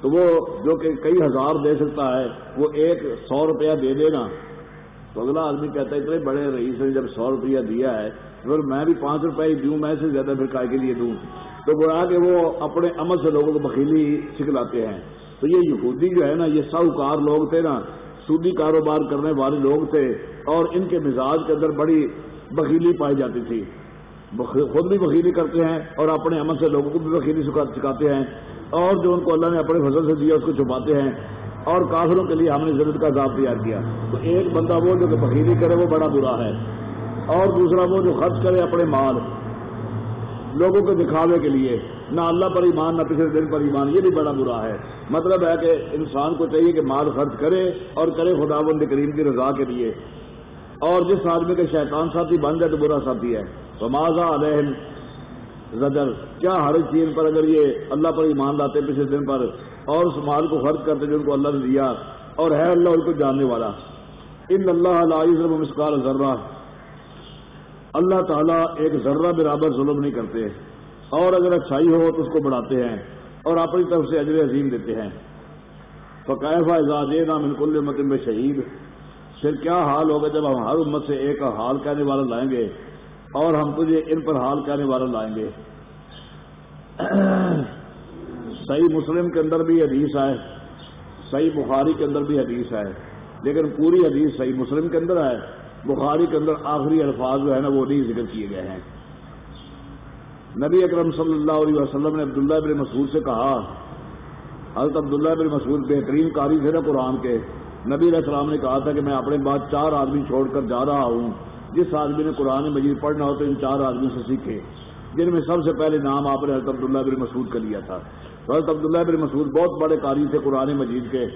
تو وہ جو کہ کئی ہزار دے سکتا ہے، وہ ایک سو روپیہ دے دے نا تو اگلا آدمی کہتا ہے اتنے بڑے رئیس نے جب سو روپیہ دیا ہے اگر میں بھی پانچ روپئے دوں، میں سے زیادہ پھر کائے کے لیے دوں؟ تو گویا کہ وہ اپنے عمل سے لوگوں کو بخیلی سکھلاتے ہیں۔ تو یہ یہودی جو ہے نا، یہ ساہوکار لوگ تھے نا، سودی کاروبار کرنے والے لوگ تھے اور ان کے مزاج کے اندر بڑی بخیلی پائی جاتی تھی۔ خود بھی بخیلی کرتے ہیں اور اپنے عمل سے لوگوں کو بھی بخیلی سکھاتے ہیں۔ اور جو ان کو اللہ نے اپنے فصل سے دیا، اس کو چھپاتے ہیں۔ اور کافروں کے لیے ہم نے ضرورت کا عذاب تیار کیا۔ تو ایک بندہ وہ جو کہ بخیلی کرے، وہ بڑا برا ہے۔ اور دوسرا وہ جو خرچ کرے اپنے مال۔ لوگوں کے دکھاوے کے لیے، نہ اللہ پر ایمان، نہ پچھلے دن پر ایمان، یہ بھی بڑا برا ہے۔ مطلب ہے کہ انسان کو چاہیے کہ مال خرچ کرے اور کرے خدا بند کریم کی رضا کے لیے۔ اور جس آدمی کے شیطان ساتھی بن جائے تو برا ساتھی ہے۔ تو ماضا علیہ زدر کیا ہر چیز پر اگر یہ اللہ پر ایمان لاتے پچھلے دن پر اور اس مال کو خرچ کرتے جن کو اللہ نے دیا، اور ہے اللہ ان کو جاننے والا۔ ان اللہ علیہ مسکال ذرہ۔ اللہ تعالیٰ ایک ذرہ برابر ظلم نہیں کرتے اور اگر اچھائی ہو تو اس کو بڑھاتے ہیں اور اپنی طرف سے اجر عظیم دیتے ہیں۔ فقائفہ اعزاز نام انکل متم میں شہید پھر کیا حال ہوگا جب ہم ہر امت سے ایک حال کہنے والا لائیں گے اور ہم تجھے ان پر حال کہنے والا لائیں گے۔ صحیح مسلم کے اندر بھی حدیث ہے، صحیح بخاری کے اندر بھی حدیث ہے، لیکن پوری حدیث صحیح مسلم کے اندر ہے۔ بخاری کے اندر آخری الفاظ جو ہے نا وہ نہیں ذکر کیے گئے ہیں۔ نبی اکرم صلی اللہ علیہ وسلم نے عبداللہ بن مسعود سے کہا، حضرت عبداللہ بن مسعود بہترین قاری تھے نا قرآن کے۔ نبی علیہ السلام نے کہا تھا کہ میں اپنے بعد چار آدمی چھوڑ کر جا رہا ہوں۔ جس آدمی نے قرآن مجید پڑھنا ہو تو ان چار آدمی سے سیکھے۔ جن میں سب سے پہلے نام آپ نے حضرت عبداللہ بن مسعود کا لیا تھا۔ حضرت عبداللہ بن مسعود بہت بڑے قاری تھے قرآن مجید کے۔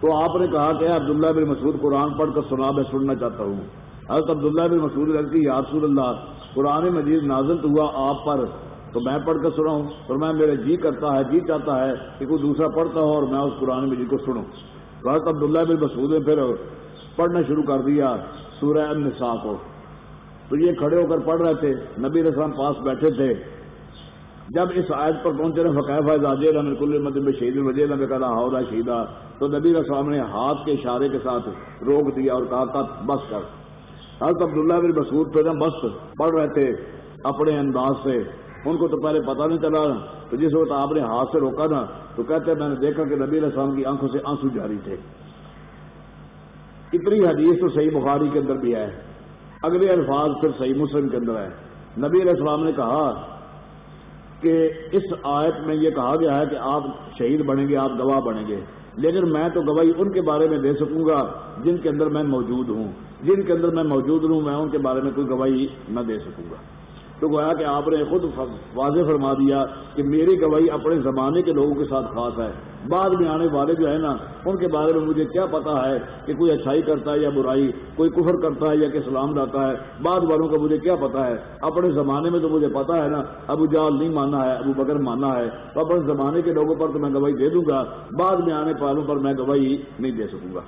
تو آپ نے کہا کہ عبداللہ بن مسعود قرآن پڑھ کر سنا، میں سننا چاہتا ہوں۔ حضرت عبداللہ بن مسعود لڑکی یاسور اللہ، قرآن مجید نازل ہوا آپ پر، تو میں پڑھ کر سناؤں۔ اور میں میرے جی کرتا ہے جی چاہتا ہے کہ کوئی دوسرا پڑھتا ہو اور میں اس قرآن مجید کو سنوں۔ تو حضرت عبداللہ بن مسعود نے پھر پڑھنا شروع کر دیا سورہ النساء کو۔ تو یہ کھڑے ہو کر پڑھ رہے تھے، نبی رسلام پاس بیٹھے تھے۔ جب اس آیت پر پہنچے نا فقائفہ زاجر کل مدب شہید وجہ نبی کہا ہاں، ہو شہیدہ۔ تو نبی رسلام نے ہاتھ کے اشارے کے ساتھ روک دیا اور کہا تھا بس کر۔ حضرت عبداللہ بن مسعود پہ بس پڑھ رہے تھے اپنے انداز سے، ان کو تو پہلے پتہ نہیں چلا۔ تو جس وقت آپ نے ہاتھ سے روکا نا، تو کہتے، میں نے دیکھا کہ نبی السلام کی آنکھوں سے آنسو جاری تھے۔ اتنی حدیث تو صحیح بخاری کے اندر بھی ہے۔ اگلے الفاظ پھر صحیح مسلم کے اندر ہے۔ نبی علیہ السلام نے کہا کہ اس آیت میں یہ کہا گیا ہے کہ آپ شہید بنیں گے، آپ گواہ بنیں گے۔ لیکن میں تو گواہی ان کے بارے میں دے سکوں گا جن کے اندر میں موجود ہوں۔ جن کے اندر میں موجود ہوں میں ان کے بارے میں کوئی گواہی نہ دے سکوں گا۔ تو گویا کہ آپ نے خود واضح فرما دیا کہ میری گواہی اپنے زمانے کے لوگوں کے ساتھ خاص ہے۔ بعد میں آنے والے جو ہے نا، ان کے بارے میں مجھے کیا پتا ہے کہ کوئی اچھائی کرتا ہے یا برائی، کوئی کفر کرتا ہے یا کہ سلام لاتا ہے، بعد والوں کا مجھے کیا پتا ہے؟ اپنے زمانے میں تو مجھے پتا ہے نا، ابو جال نہیں ماننا ہے، ابو بکر ماننا ہے۔ تو اپنے زمانے کے لوگوں پر تو میں گواہی دے دوں گا، بعد میں آنے والوں پر میں گواہی نہیں دے سکوں گا۔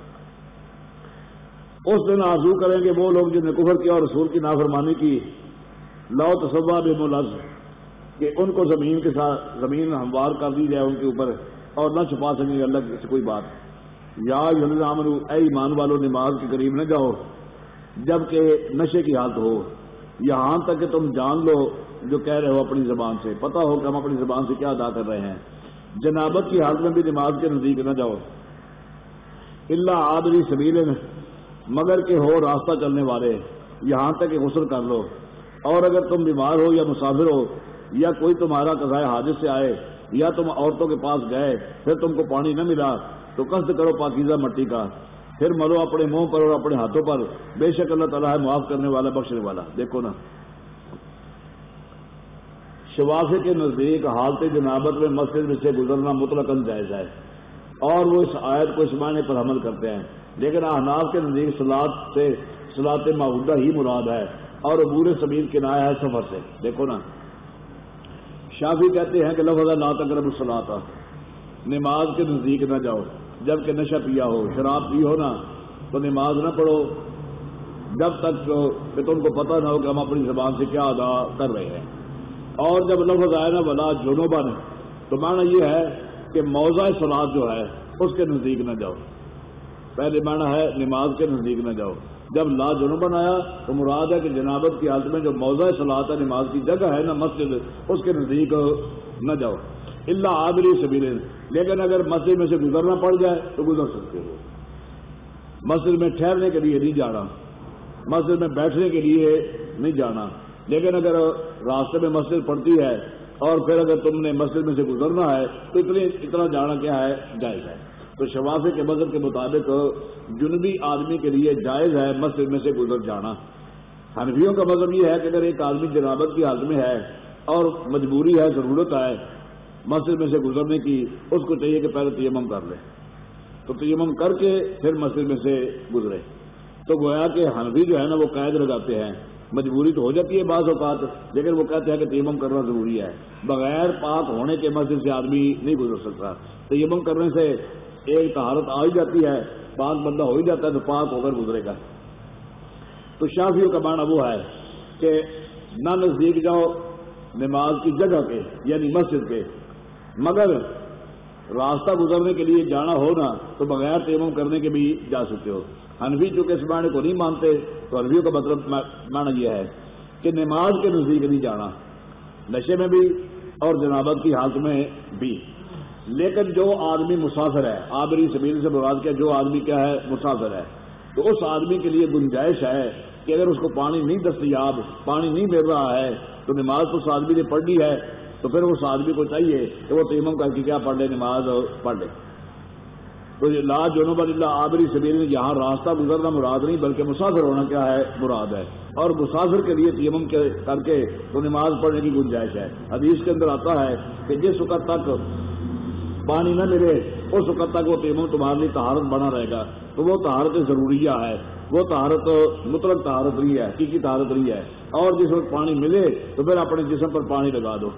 اس دن آزو کریں گے وہ لوگ جنہیں کفر کیا اور رسول کی نافرمانی کی۔ لو تصوا بے ملز کہ ان کو زمین کے ساتھ زمین ہموار کر دی جائے ان کے اوپر اور نہ چھپا سکیں گے اللہ سے کوئی بات۔ یا اے ایمان والو، نماز کے قریب نہ جاؤ، جبکہ نشے کی حالت ہو۔ یہاں تک کہ تم جان لو جو کہہ رہے ہو اپنی زبان سے۔ پتہ ہو کہ ہم اپنی زبان سے کیا ادا کر رہے ہیں۔ جنابت کی حالت میں بھی نماز کے نزدیک نہ جاؤ۔ اللہ آدری سبیل مگر کہ ہو راستہ چلنے والے۔ یہاں تک کہ غسل کر لو۔ اور اگر تم بیمار ہو یا مسافر ہو یا کوئی تمہارا قضائے حادث سے آئے یا تم عورتوں کے پاس گئے، پھر تم کو پانی نہ ملا، تو قصد کرو پاکیزہ مٹی کا۔ پھر مرو اپنے منہ پر اور اپنے ہاتھوں پر۔ بے شک اللہ تعالیٰ ہے معاف کرنے والا، بخشنے والا۔ دیکھو نا۔ شوافے کے نزدیک حالت جنابت میں مسجد میں سے گزرنا مطلق جائز ہے۔ اور وہ اس آیت کو اس معنی پر حمل کرتے ہیں۔ لیکن احناف کے نزدیک سلاد سے سلاط معاہدہ ہی مراد ہے۔ اور عبور سبیر کنایا ہے سفر سے۔ دیکھو نا۔ شافی کہتے ہیں کہ لفظ لا تقرب الصلاۃ نماز کے نزدیک نہ جاؤ۔ جبکہ نشہ پیا ہو، شراب پی ہو نا، تو نماز نہ پڑھو۔ جب تک کہ تم کو پتہ نہ ہو کہ ہم اپنی زبان سے کیا ادا کر رہے ہیں۔ اور جب لفظ آئے نا بلا جنوبا نے، تو معنی یہ ہے کہ موضع سلاد جو ہے، اس کے نزدیک نہ جاؤ۔ پہلے معنی ہے نماز کے نزدیک نہ جاؤ۔ جب لا جنوبن آیا تو مراد ہے کہ جنابت کی حالت میں جو موضع سلاد نماز کی جگہ ہے نا مسجد، اس کے نزدیک نہ جاؤ۔ اللہ آبری سبیر لیکن اگر مسجد میں سے گزرنا پڑ جائے تو گزر سکتے ہو۔ مسجد میں ٹھہرنے کے لیے نہیں جانا۔ مسجد میں بیٹھنے کے لیے نہیں جانا۔ لیکن اگر راستے میں مسجد پڑتی ہے اور پھر اگر تم نے مسجد میں سے گزرنا ہے تو اتنی اتنا جانا کیا ہے؟ جائز ہے۔ تو شفافے کے مذہب کے مطابق جنوبی آدمی کے لیے جائز ہے مسجد میں سے گزر جانا۔ حنفیوں کا مذہب یہ ہے کہ اگر ایک آدمی جنابت کی حالت میں ہے اور مجبوری ہے، ضرورت ہے مسجد میں سے گزرنے کی، اس کو چاہیے کہ پہلے تیمم کر لے۔ تو تیمم کر کے پھر مسجد میں سے گزرے۔ تو گویا کہ حنفی جو ہے نا، وہ قید لگاتے ہیں۔ مجبوری تو ہو جاتی ہے بعض اوقات، لیکن وہ کہتے ہیں کہ تیمم کرنا ضروری ہے۔ بغیر پاک ہونے کے مسجد سے آدمی نہیں گزر سکتا۔ تیمم کرنے سے ایک تہارت آ ہی جاتی ہے پاک بندہ ہو ہی جاتا ہے تو پاک ہو کر گزرے گا۔ تو شافیوں کا معنی وہ ہے کہ نہ نزدیک جاؤ نماز کی جگہ پہ یعنی مسجد پہ۔ مگر راستہ گزرنے کے لیے جانا ہونا تو بغیر تیمم کرنے کے بھی جا سکتے ہو۔ حنفی چونکہ اس معنی کو نہیں مانتے، تو حنفیوں کا مطلب معنی یہ ہے کہ نماز کے نزدیک نہیں جانا، نشے میں بھی اور جنابت کی حالت میں بھی۔ لیکن جو آدمی مسافر ہے، آبری زمین سے براد کیا، جو آدمی کیا ہے، مسافر ہے۔ تو اس آدمی کے لیے گنجائش ہے کہ اگر اس کو پانی نہیں دستیاب، پانی نہیں مل رہا ہے، تو نماز تو اس آدمی نے پڑھ لی ہے۔ تو پھر اس آدمی کو چاہیے کہ وہ تیمم کر کے کیا پڑھ لے، نماز پڑھ لے۔ تو لا جنوب اللہ آبری سبیر یہاں راستہ گزرنا مراد نہیں، بلکہ مسافر ہونا کیا ہے، مراد ہے۔ اور مسافر کے لیے تیمم کر کے تو نماز پڑھنے کی گنجائش ہے۔ حدیث کے اندر آتا ہے کہ جس وقت تک پانی نہ ملے، اس وقت تک وہ تیمم تمہارے لیے تہارت بنا رہے گا۔ تو وہ تہارت ضروریہ ہے، وہ تہارت مطلق تہارت نہیں ہے کی تہارت نہیں ہے۔ اور جس وقت پانی ملے، تو پھر اپنے جسم پر پانی لگا دو۔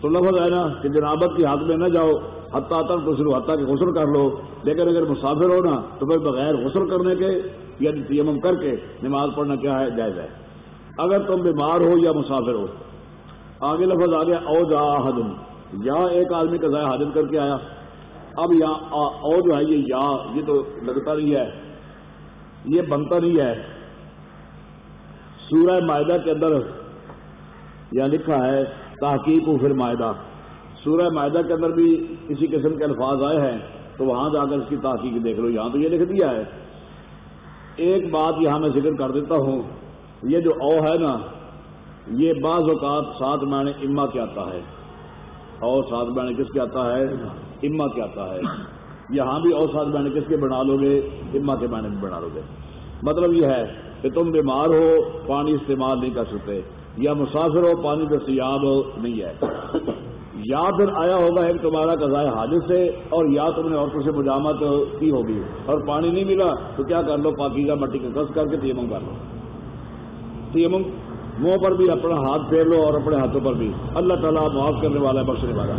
تو لفظ ہے نا کہ جنابت کی حالت میں نہ جاؤ، حتیٰ تک تو صرف حتیٰ غسل کر لو۔ لیکن اگر مسافر ہو نا، تو پھر بغیر غسل کرنے کے یا تیمم کر کے نماز پڑھنا کیا ہے؟ جائز ہے۔ اگر تم بیمار ہو یا مسافر ہو۔ آگے لفظ آ گیا او یا ایک آدمی کا ضائع حاضر کر کے آیا۔ اب یا او جو ہے یہ یا یہ تو لگتا نہیں ہے۔ یہ بنتا نہیں ہے۔ سورہ معدہ کے اندر یا لکھا ہے، تحقیق و پھر معدہ سورہ معدہ کے اندر بھی اسی قسم کے الفاظ آئے ہیں۔ تو وہاں جا کر اس کی تحقیق دیکھ لو۔ یہاں تو یہ لکھ دیا ہے۔ ایک بات یہاں میں ذکر کر دیتا ہوں۔ یہ جو او ہے نا، یہ بعض اوقات سات معنی اما کے آتا ہے۔ اور سات معنی کس کے آتا ہے؟ اما کے آتا ہے۔ یہاں بھی اور سات معنی کس کے بنا لو گے اما کے معنی بھی بنا لو گے مطلب یہ ہے کہ تم بیمار ہو، پانی استعمال نہیں کر سکتے، یا مسافر ہو، پانی دستیاب نہیں ہے۔ یا پھر آیا ہوگا ایک تمہارا قضاء حادث سے اور یا تم نے عورتوں سے مجامت کی ہوگی اور پانی نہیں ملا تو کیا کر لو؟ پاکیزہ مٹی کا کس کر کے تیمم کر لو۔ تیمم منہ پر بھی، اپنا ہاتھ پھیر لو اور اپنے ہاتھوں پر بھی۔ اللہ تعالیٰ معاف کرنے والا ہے بخشنے والا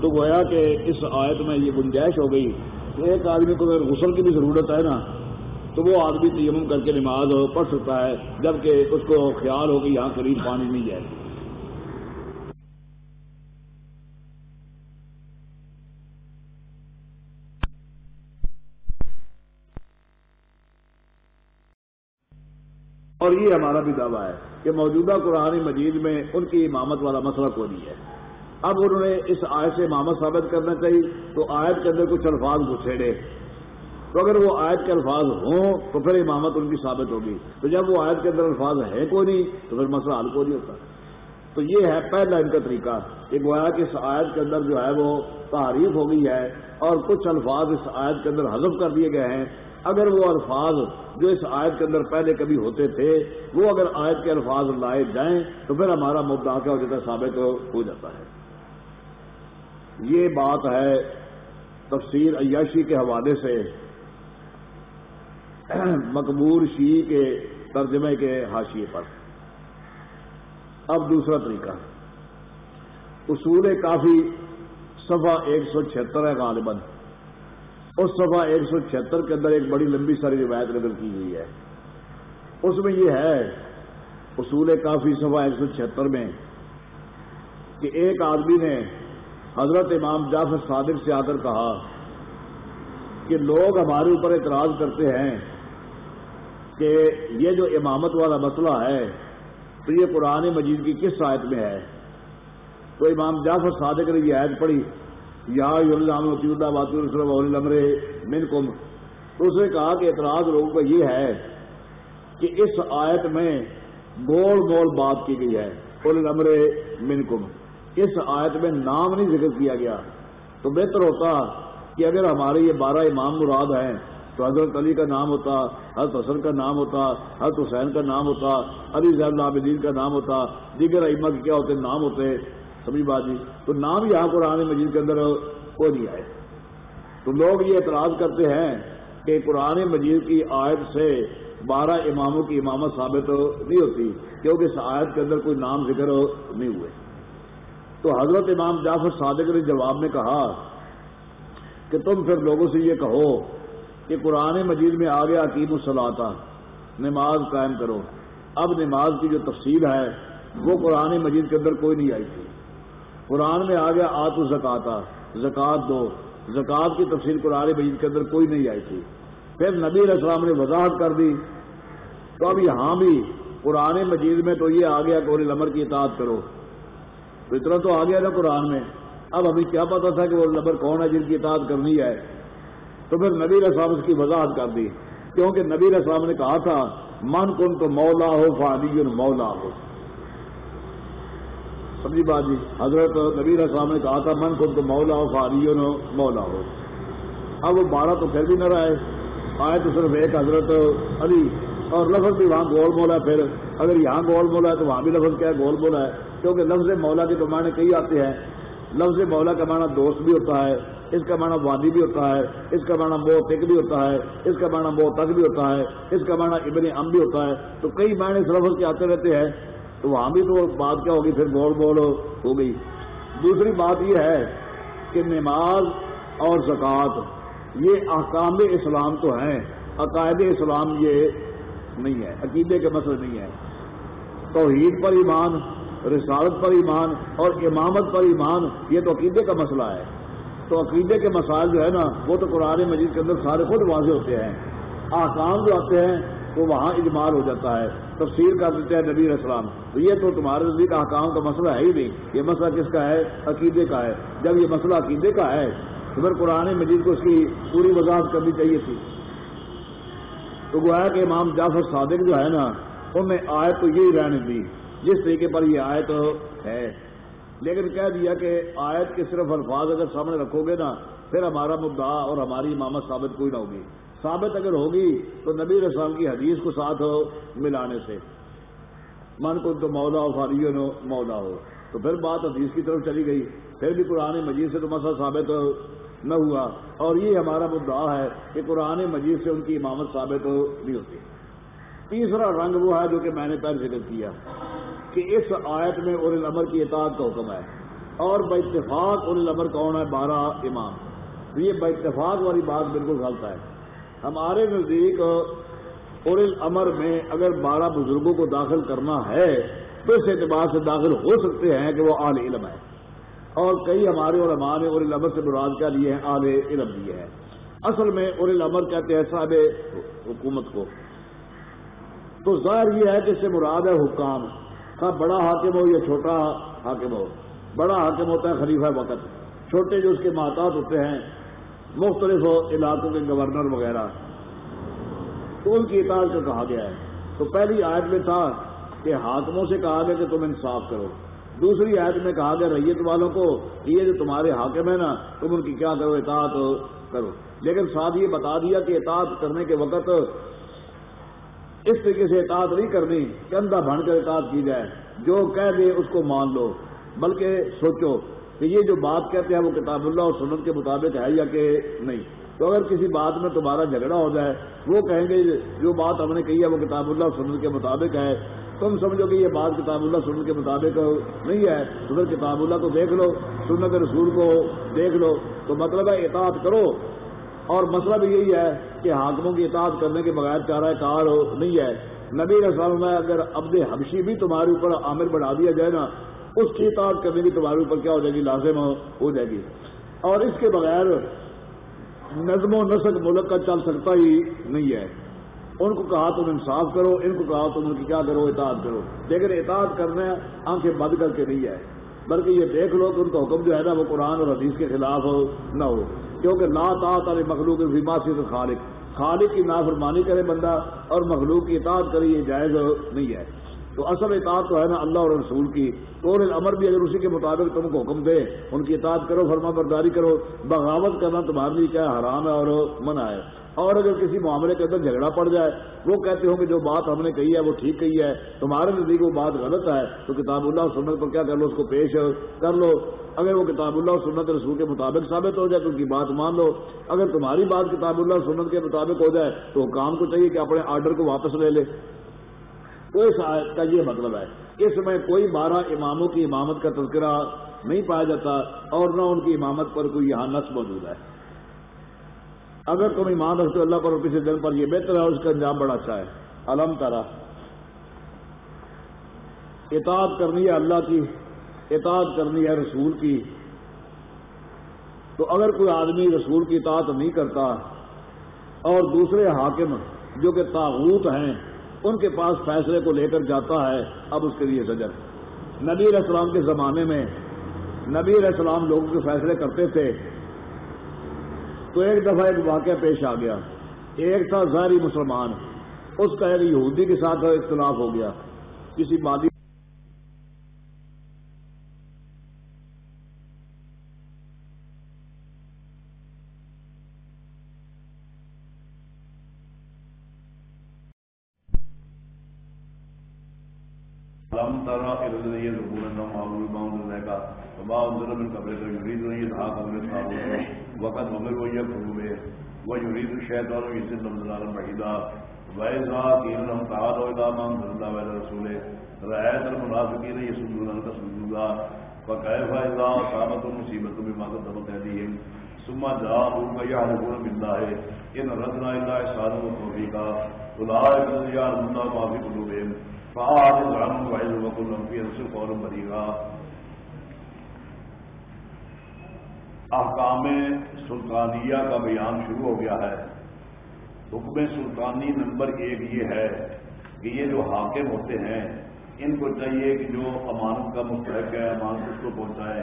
تو گویا کہ اس آیت میں یہ گنجائش ہو گئی کہ ایک آدمی کو اگر غسل کی بھی ضرورت ہے نا، تو وہ آدمی تیمم کر کے نماز پڑھ سکتا ہے، جبکہ اس کو خیال ہو کہ یہاں قریب پانی نہیں جائے۔ اور یہ ہمارا بھی دعویٰ ہے کہ موجودہ قرآن مجید میں ان کی امامت والا مسئلہ کوئی نہیں ہے۔ اب انہوں نے اس آیت سے امامت ثابت کرنا چاہیے تو آیت کے اندر کچھ الفاظ گھسیڑے تو اگر وہ آیت کے الفاظ ہوں تو پھر امامت ان کی ثابت ہوگی۔ تو جب وہ آیت کے اندر الفاظ ہے کوئی نہیں تو پھر مسئلہ حل کوئی نہیں ہوتا۔ تو یہ ہے پہلا ان کا طریقہ کہ گویا کہ اس آیت کے اندر جو ہے وہ تعریف ہو گئی ہے اور کچھ الفاظ اس آیت کے اندر حذف کر دیے گئے ہیں۔ اگر وہ الفاظ جو اس آیت کے اندر پہلے کبھی ہوتے تھے، وہ اگر آیت کے الفاظ لائے جائیں تو پھر ہمارا مدعا کیا ہو جاتا ہے؟ ثابت ہو جاتا ہے۔ یہ بات ہے تفسیر عیاشی کے حوالے سے۔ مقبور شی کے ترجمے کے حاشیے پر۔ اب دوسرا طریقہ۔ اصول کافی صفحہ ایک سو چھہتر ہے غالباً۔ اس صفحہ ایک سو چھہتر کے اندر ایک بڑی لمبی ساری روایت نقل کی گئی ہے۔ اس میں یہ ہے، اصول کافی صفحہ ایک سو چھہتر میں، کہ ایک آدمی نے حضرت امام جعفر صادق سے آ کر کہا کہ لوگ ہمارے اوپر اعتراض کرتے ہیں کہ یہ جو امامت والا مسئلہ ہے، تو یہ قرآن مجید کی کس آیت میں ہے؟ تو امام جعفر صادق نے یہ آیت پڑھی۔ یا من کم اس نے کہا کہ اعتراض لوگوں کا یہ ہے کہ اس آیت میں گول گول بات کی گئی ہے الامر من کم اس آیت میں نام نہیں ذکر کیا گیا۔ تو بہتر ہوتا کہ اگر ہمارے یہ بارہ امام مراد ہیں، تو حضرت علی کا نام ہوتا، حضرت حسن کا نام ہوتا، حضرت حسین کا نام ہوتا، علی زید العابدین کا نام ہوتا، دیگر ائمہ کے کیا ہوتے، نام ہوتے۔ سبھی بازی تو نام یہاں قرآن مجید کے اندر کوئی نہیں آئے تو لوگ یہ اعتراض کرتے ہیں کہ قرآن مجید کی آیت سے بارہ اماموں کی امامت ثابت نہیں ہوتی، کیونکہ اس آیت کے اندر کوئی نام ذکر نہیں ہوئے۔ تو حضرت امام جعفر صادق نے جواب میں کہا کہ تم پھر لوگوں سے یہ کہو کہ قرآن مجید میں آ گیا عقیم الصلاطہ نماز قائم کرو۔ اب نماز کی جو تفصیل ہے، وہ قرآن مجید کے اندر کوئی نہیں آئی تھی۔ قرآن میں آ گیا آت زکاتا زکوٰۃ دو۔ زکوٰۃ کی تفصیل قرآن مجید کے اندر کوئی نہیں آئی تھی۔ پھر نبی علیہ السلام نے وضاحت کر دی۔ تو اب یہاں بھی قرآن مجید میں تو یہ آ گیا کہ لمر کی اطاعت کرو۔ تو اتنا تو آ گیا نا قرآن میں۔ اب ابھی کیا پتا تھا کہ وہ لبر کون ہے جن کی اطاعت کرنی ہے۔ تو پھر نبی السلام اس کی وضاحت کر دی۔ کیونکہ نبی السلام نے کہا تھا، من کن تو مولا ہو فانی مولا ہو سمجھی بات جی۔ حضرت نبی السلام نے کہا تھا، من کن تو مولا ہو فانی مولا ہو۔ اب وہ بارہ تو پھر بھی نہ رہے آئے تو صرف ایک حضرت علی۔ اور لفظ بھی وہاں گول مولا ہے۔ پھر اگر یہاں گول مولا ہے تو وہاں بھی لفظ کیا ہے؟ گول مولا ہے۔ کیونکہ لفظ مولا کے تو معنی کئی آتے ہیں۔ لفظ مولا کا معنی دوست بھی ہوتا ہے، اس کا معنی وادی بھی ہوتا ہے، اس کا معنی بو تک بھی ہوتا ہے، اس کا معنی بو تک بھی ہوتا ہے، اس کا معنی ابن ام بھی ہوتا ہے۔ تو کئی معنی اس لفظ کے آتے رہتے ہیں۔ تو وہاں بھی تو بات کیا ہوگی، پھر گول بول ہو گئی۔ دوسری بات یہ ہے کہ نماز اور زکوٰۃ، یہ احکام اسلام تو ہیں، عقائد اسلام یہ نہیں ہے، عقیدے کے مسئلے نہیں ہے توحید پر ایمان، رسالت پر ایمان اور امامت پر ایمان، یہ تو عقیدے کا مسئلہ ہے۔ تو عقیدے کے مسائل جو ہے نا، وہ تو قرآن مجید کے اندر سارے خود واضح ہوتے ہیں۔ آسام جو آتے ہیں وہ وہاں اجمال ہو جاتا ہے، تفسیر کر دیتے ہیں نبی السلام۔ تو یہ تو تمہارے نزدیک احکام کا مسئلہ ہے ہی نہیں۔ یہ مسئلہ کس کا ہے؟ عقیدے کا ہے۔ جب یہ مسئلہ عقیدے کا ہے، تو پھر قرآن مجید کو اس کی پوری وضاحت کرنی چاہیے تھی۔ تو گویا کہ امام جعفر صادق جو ہے نا، ان میں آئے تو یہی رہنے دی، جس طریقے پر یہ آیت ہے۔ لیکن کہہ دیا کہ آیت کے صرف الفاظ اگر سامنے رکھو گے نا، پھر ہمارا مدعا اور ہماری امامت ثابت کوئی نہ ہوگی۔ ثابت اگر ہوگی تو نبی رسول کی حدیث کو ساتھ ہو ملانے سے۔ من کو تو مولا ہو فاری مولا ہو۔ تو پھر بات حدیث کی طرف چلی گئی۔ پھر بھی قرآن مجید سے تو مسئلہ ثابت نہ ہوا۔ اور یہ ہمارا مدعا ہے کہ قرآن مجید سے ان کی امامت ثابت نہیں ہوتی۔ تیسرا رنگ وہ ہے جو کہ میں نے پہلے ذکر کیا کہ اس آیت میں ار الامر کی اطاعت کا حکم ہے۔ اور اتفاق ار الامر کون ہے؟ بارہ امام۔ تو یہ اتفاق والی بات بالکل غلط ہے۔ ہمارے نزدیک ار الامر میں اگر بارہ بزرگوں کو داخل کرنا ہے تو اس اعتبار سے داخل ہو سکتے ہیں کہ وہ آل علم ہے اور کئی ہمارے علماء نے ار الامر سے مراد کیا لیے ہیں، آل علم لیے ہیں۔ اصل میں ار الامر کہتے ہیں صاحب حکومت کو۔ تو ظاہر یہ ہے کہ اس سے مراد ہے حکام۔ ہاں بڑا حاکم ہو یا چھوٹا حاکم ہو؟ بڑا حاکم ہوتا ہے خلیفہ وقت۔ چھوٹے جو اس کے محتاط ہوتے ہیں مختلف علاقوں کے گورنر وغیرہ، تو ان کی اطاعت کو کہا گیا ہے۔ تو پہلی آیت میں تھا کہ حاکموں سے کہا گیا کہ تم انصاف کرو۔ دوسری آیت میں کہا گیا ریت والوں کو یہ جو تمہارے حاکم ہے نا، تم ان کی کیا کرو، اطاعت کرو۔ لیکن ساتھ یہ بتا دیا کہ اطاعت کرنے کے وقت اس طریقے سے اطاعت نہیں کرنی کہ اندھا بھن کر اطاعت کی جائے۔ جو کہہ دے اس کو مان لو، بلکہ سوچو کہ یہ جو بات کہتے ہیں وہ کتاب اللہ اور سنت کے مطابق ہے یا کہ نہیں؟ تو اگر کسی بات میں تمہارا جھگڑا ہو جائے، وہ کہیں گے جو بات ہم نے کہی ہے وہ کتاب اللہ سنت کے مطابق ہے۔ تم سمجھو کہ یہ بات کتاب اللہ سنت کے مطابق نہیں ہے۔ تو پھر کتاب اللہ کو دیکھ لو، سنت رسول کو دیکھ لو۔ تو مطلب ہے اطاعت کرو۔ اور مسئلہ بھی یہی ہے کہ حاکموں کی اطاعت کرنے کے بغیر چارہ کار نہیں ہے۔ نبی رسول میں اگر عبد حبشی بھی تمہارے اوپر عامر بڑھا دیا جائے نا اس کی اطاعت کرنے کی تمہارے اوپر کیا ہو جائے گی؟ لازم ہو جائے گی۔ اور اس کے بغیر نظم و نسق ملک کا چل سکتا ہی نہیں ہے۔ ان کو کہا تم انصاف کرو، ان کو کہا تم ان کی کیا کرو؟ اطاعت کرو۔ لیکن اطاعت کرنا آنکھیں بند کر کے نہیں ہے۔ بلکہ یہ دیکھ لو کہ ان کا حکم جو ہے نا وہ قرآن اور حدیث کے خلاف ہو نہ ہو۔ کیونکہ لا تعت علی مخلوق سے خالق۔ خالق کی نافرمانی کرے بندہ اور مخلوق کی اطاعت کرے یہ جائز نہیں ہے۔ تو اصل اطاعت تو ہے نا اللہ اور رسول کی۔ تو امر بھی اگر اسی کے مطابق تم کو حکم دے، ان کی اطاعت کرو، فرما برداری کرو، بغاوت کرنا تمہارے لیے کیا حرام ہے اور منع ہے۔ اور اگر کسی معاملے کے اندر جھگڑا پڑ جائے، وہ کہتے ہوں کہ جو بات ہم نے کہی ہے، وہ ٹھیک کہی ہے، تمہارے نزدیک وہ بات غلط ہے، تو کتاب اللہ سنت پر کیا کر لو، اس کو پیش کر لو۔ اگر وہ کتاب اللہ سنت رسول کے مطابق ثابت ہو جائے تو ان کی بات مان لو۔ اگر تمہاری بات کتاب اللہ سنت کے مطابق ہو جائے تو کام کو چاہیے کہ اپنے آرڈر کو واپس لے لے۔ اس آیت کا یہ مطلب ہے۔ اس میں کوئی بارہ اماموں کی امامت کا تذکرہ نہیں پایا جاتا اور نہ ان کی امامت پر کوئی یہاں نس موجود ہے۔ اگر تم ایمان رکھتے اللہ پر اور کسی دن پر یہ بہتر ہے اور اس کا انجام بڑا اچھا ہے۔ الم ترا۔ اطاعت کرنی ہے اللہ کی، اطاعت کرنی ہے رسول کی۔ تو اگر کوئی آدمی رسول کی اطاعت نہیں کرتا اور دوسرے حاکم جو کہ تاغوت ہیں ان کے پاس فیصلے کو لے کر جاتا ہے، اب اس کے لیے سجر نبی علیہ السلام کے زمانے میں، نبی علیہ السلام لوگوں کے فیصلے کرتے تھے، تو ایک دفعہ ایک واقعہ پیش آ گیا۔ ایک تھا ظاہری مسلمان، اس کا ایک یہودی کے ساتھ اختلاف ہو گیا۔ کسی مادی لم ترى الى الذين يدعون معهم بعض الذكاء وما انزل من قبلك وقت مگر وہ یہ ہوئے وہ یرید شہد اور اس رمضان مہیدہ ویزا تین ہم کہا دو ادام اللہ ویل رسول رعایت المنافقین یہ سندوران کا سندورا فقائف ایزا صابت و مصیبت میں مادت دبت ہے ثم جاءوا فيعرفون بالله ان ردنا الى احسان وتوفيقا اولئك يعلمون ما في قلوبهم فاعرض عنهم وعظ وقل لهم في انفسهم قولا بليغا احکام سلطانیہ کا بیان شروع ہو گیا ہے۔ حکم سلطانی نمبر ایک یہ ہے کہ یہ جو حاکم ہوتے ہیں، ان کو چاہیے کہ جو امانت کا مستحق ہے، امانت اس کو پہنچائے۔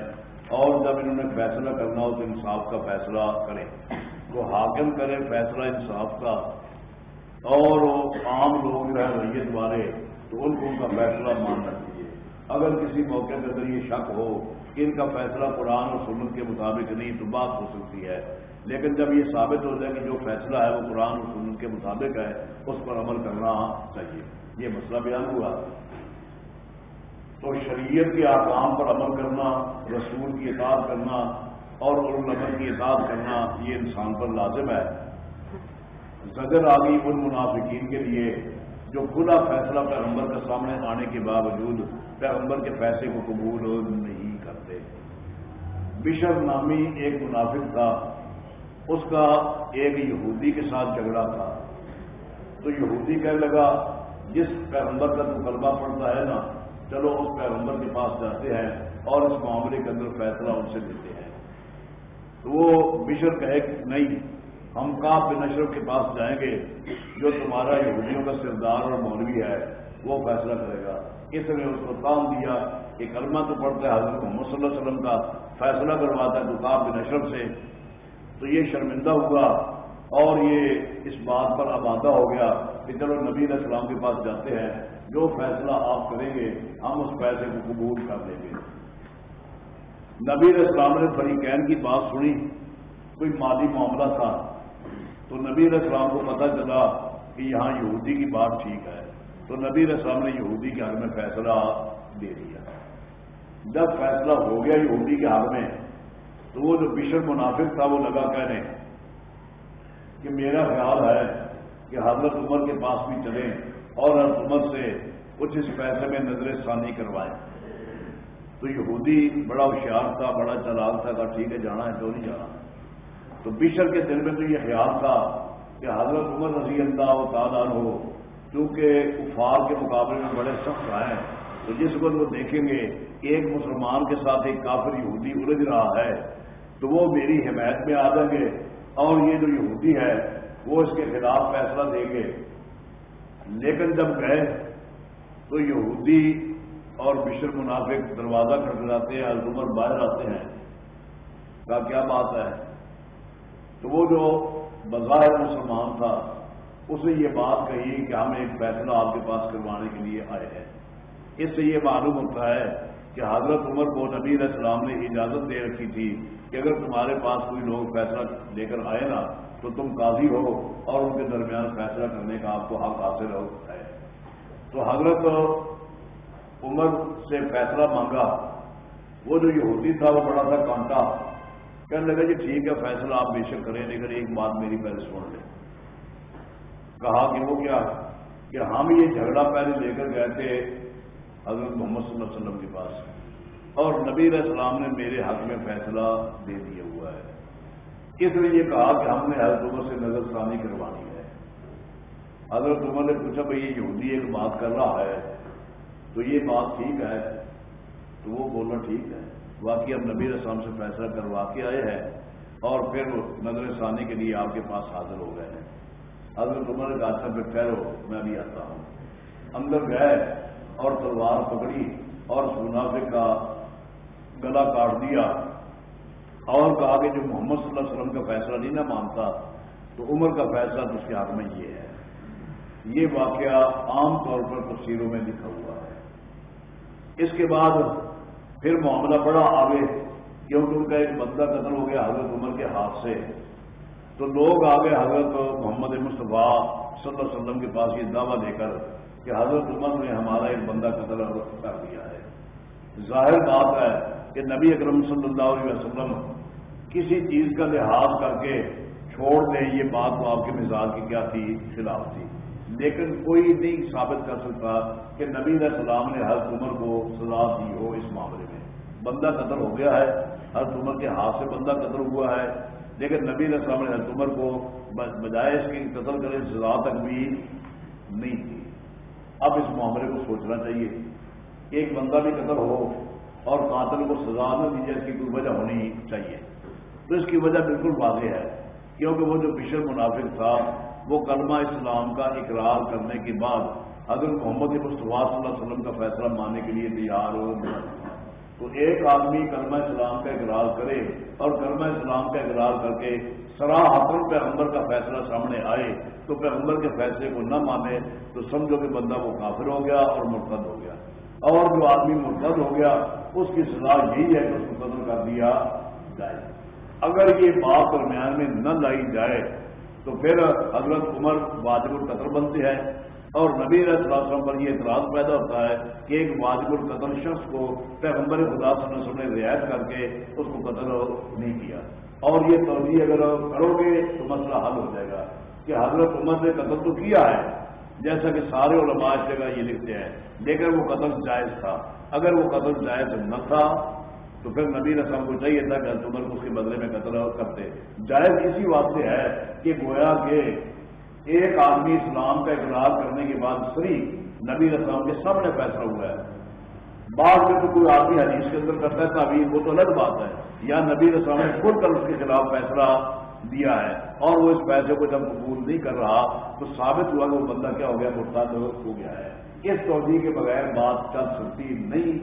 اور جب انہوں نے فیصلہ کرنا ہو تو انصاف کا فیصلہ کریں۔ تو حاکم کرے، فیصلہ انصاف کا۔ اور عام لوگ رہ ریت والے تو ان کو ان کا فیصلہ ماننا چاہیے اگر کسی موقع پہ اگر یہ شک ہو کہ ان کا فیصلہ قرآن اور سنت کے مطابق نہیں تو بات ہو سکتی ہے۔ لیکن جب یہ ثابت ہو جائے کہ جو فیصلہ ہے وہ قرآن اور سنت کے مطابق ہے، اس پر عمل کرنا چاہیے۔ یہ مسئلہ بیان ہوا۔ تو شریعت کے آکام پر عمل کرنا، رسول کی اطاعت کرنا اور نمبر کی اطاعت کرنا یہ انسان پر لازم ہے۔ زجر آگی ان منافقین کے لیے جو کھلا فیصلہ پیغمبر کے سامنے آنے کے باوجود پیغمبر کے پیسے کو قبول نہیں کرتے۔ بشر نامی ایک منافق تھا، اس کا ایک یہودی کے ساتھ جھگڑا تھا۔ تو یہودی کہنے لگا، جس پیغمبر کا مقلبہ پڑتا ہے نا، چلو اس پیغمبر کے پاس جاتے ہیں اور اس معاملے کے اندر فیصلہ ان سے دیتے ہیں۔ تو وہ بشر کہے نہیں ہم کاف بن کے پاس جائیں گے، جو تمہارا یہودیوں کا سردار اور مولوی ہے، وہ فیصلہ کرے گا۔ اس نے اس کو کام دیا کہ کلمہ تو پڑھتا ہے حضرت محمد صلی اللہ علیہ وسلم کا فیصلہ کرواتا ہے دکاب بن اشرف سے۔ تو یہ شرمندہ ہوا اور یہ اس بات پر آبادہ ہو گیا کہ چلو نبی علیہ السلام کے پاس جاتے ہیں، جو فیصلہ آپ کریں گے، ہم اس پیسے کو قبول کر لیں گے۔ نبی علیہ السلام نے فریقین کی بات سنی، کوئی مالی معاملہ تھا۔ تو نبی السلام کو پتہ چلا کہ یہاں یہودی کی بات ٹھیک ہے۔ تو نبی السلام نے یہودی کے حق میں فیصلہ دے دیا۔ جب فیصلہ ہو گیا یہودی کے حال میں، تو وہ جو بشر منافق تھا، وہ لگا کہنے کہ میرا خیال ہے کہ حضرت عمر کے پاس بھی چلیں اور حضرت عمر سے کچھ اس پیسے میں نظر ثانی کروائیں۔ تو یہودی بڑا ہوشیار تھا، بڑا چلاک تھا کہ ٹھیک ہے، جانا ہے، تو نہیں جانا۔ تو بشر کے دل میں تو یہ خیال تھا کہ حضرت عمر رضی اللہ تعالیٰ ہو چونکہ کفار کے مقابلے میں بڑے سخت ہیں، تو جس وقت وہ دیکھیں گے، ایک مسلمان کے ساتھ ایک کافر یہودی الجھ رہا ہے، تو وہ میری حمایت میں آ جائیں گے اور یہ جو یہودی ہے، وہ اس کے خلاف فیصلہ دیں گے۔ لیکن جب گئے، تو یہودی اور بشر منافق دروازہ کھٹکھلاتے ہیں عمر باہر آتے ہیں۔ کا کیا بات ہے؟ تو وہ جو بظاہر مسلمان تھا اسے یہ بات کہی کہ ہم ایک فیصلہ آپ کے پاس کروانے کے لیے آئے ہیں۔ اس سے یہ معلوم ہوتا ہے کہ حضرت عمر کو نبی علیہ السلام نے اجازت دے رکھی تھی کہ اگر تمہارے پاس کوئی لوگ فیصلہ لے کر آئے نا، تو تم قاضی ہو اور ان کے درمیان فیصلہ کرنے کا آپ کو حق حاصل ہے۔ تو حضرت عمر سے فیصلہ مانگا۔ وہ جو یہودی تھا، وہ بڑا تھا کانٹا کہنے لگا جی ٹھیک ہے، فیصلہ آپ بے شک کریں لیکن ایک بات میری پہلے سن لیں۔ کہا کہ وہ کیا؟ کہ ہم یہ جھگڑا پہلے لے کر گئے تھے حضرت محمد صلی اللہ علیہ وسلم کے پاس۔ اور نبی علیہ السلام نے میرے حق میں فیصلہ دے دیا ہوا ہے۔ اس لیے یہ کہا کہ ہم نے حضرت عمر سے نظر ثانی کروانی ہے۔ حضرت عمر نے پوچھا، بھائی، یہ یہودی ایک بات کر رہا ہے، تو یہ بات ٹھیک ہے؟ تو وہ بولنا ٹھیک ہے۔ واقعی اب نبی السلام سے فیصلہ کروا کے آئے ہیں اور پھر نظر ثانی کے لیے آپ کے پاس حاضر ہو گئے ہیں۔ حضرت عمر نے اچھا پہ ٹھہرو، میں بھی آتا ہوں۔ اندر گئے اور تلوار پکڑی اور منافع کا گلا کاٹ دیا اور کہا کہ جو محمد صلی اللہ علیہ وسلم کا فیصلہ نہیں نہ مانتا، تو عمر کا فیصلہ تو اس کے حق میں یہ ہے۔ یہ واقعہ عام طور پر تفصیلوں میں لکھا ہوا ہے۔ اس کے بعد پھر معاملہ بڑا آگے کیونکہ ان کا ایک بندہ قتل ہو گیا حضرت عمر کے ہاتھ سے۔ تو لوگ آگے حضرت محمد مصطفیٰ صلی اللہ علیہ وسلم کے پاس یہ دعویٰ دے کر کہ حضرت عمر نے ہمارا ایک بندہ قتل کر دیا ہے۔ ظاہر بات ہے کہ نبی اکرم صلی اللہ علیہ وسلم کسی چیز کا لحاظ کر کے چھوڑ دیں یہ بات تو آپ کے مزاج کی کیا تھی؟ خلاف تھی۔ لیکن کوئی نہیں ثابت کر سکتا کہ نبی علیہ السلام نے حضرت عمر کو سزا دی ہو اس معاملے میں۔ بندہ قتل ہو گیا ہے حضرت عمر کے ہاتھ سے بندہ قتل ہوا ہے۔ لیکن نبی علیہ السلام نے حضرت عمر کو بجائے اس کی قتل کرے سزا تک بھی نہیں تھی اب اس معاملے کو سوچنا چاہیے۔ ایک بندہ بھی قتل ہو اور قاتل کو سزا نہ دی جائے، اس کی کوئی وجہ ہونی چاہیے۔ تو اس کی وجہ بالکل واضح ہے، کیونکہ وہ جو بشر منافق تھا، وہ کلمہ اسلام کا اقرار کرنے کے بعد اگر محمد مصطفیٰ صلی اللہ علیہ وسلم کا فیصلہ ماننے کے لیے تیار ہو تو ایک آدمی کلمہ اسلام کا اقرار کرے اور کلمہ اسلام کا اقرار کر کے سراہتن پیغمبر کا فیصلہ سامنے آئے تو پیغمبر کے فیصلے کو نہ مانے تو سمجھو کہ بندہ وہ کافر ہو گیا اور مرتد ہو گیا۔ اور جو آدمی مرتد ہو گیا، اس کی سزا یہی ہے کہ اس کو قتل کر دیا جائے۔ اگر یہ بات درمیان میں نہ لائی جائے تو پھر حضرت عمر واجب القتل بنتے ہیں۔ اور نبی علیہ السلام پر یہ اعتراض پیدا ہوتا ہے کہ ایک واجب القتل شخص کو پیغمبر خدا صلی اللہ علیہ وسلم نے رعایت کر کے اس کو قتل نہیں کیا۔ اور یہ توجہ اگر کرو گے تو مسئلہ حل ہو جائے گا کہ حضرت عمر نے قتل تو کیا ہے، جیسا کہ سارے علماء اس جگہ یہ لکھتے ہیں، لیکن وہ قتل جائز تھا۔ اگر وہ قتل جائز نہ تھا تو پھر نبی رسم کو چاہیے تھا کہ عمر کو اس کے بدلے میں قتل کرتے۔ جائز اسی بات سے ہے کہ گویا کہ ایک آدمی اسلام کا اقرار کرنے کے بعد سری نبی رسام کے سامنے فیصلہ ہوا ہے۔ بعد میں تو کوئی آدمی حدیث کے اندر کرتا ہے تعبیر وہ تو الگ بات ہے، یا نبی رسام نے خود کر اس کے خلاف فیصلہ دیا ہے اور وہ اس پیسے کو جب قبول نہیں کر رہا تو ثابت ہوا کہ وہ بندہ کیا ہو گیا مرتاد ہو گیا ہے۔ اس توجہ کے بغیر بات چل سکتی نہیں۔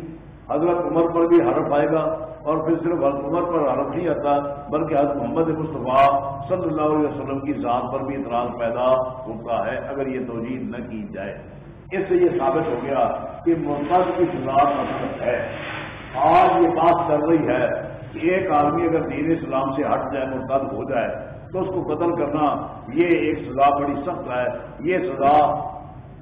حضرت عمر پر بھی حرف آئے گا۔ اور پھر صرف حضرت عمر پر حرف نہیں آتا بلکہ حضرت محمد مصطفیٰ صلی اللہ علیہ وسلم کی ذات پر بھی اعتراض پیدا ہوتا ہے، اگر یہ توجہ نہ کی جائے۔ اس سے یہ ثابت ہو گیا کہ محمد کی سزا مطلب ہے۔ آج یہ بات کر رہی ہے کہ ایک آدمی اگر دین اسلام سے ہٹ جائے، مرتد ہو جائے، تو اس کو قتل کرنا یہ ایک سزا بڑی سخت ہے۔ یہ سزا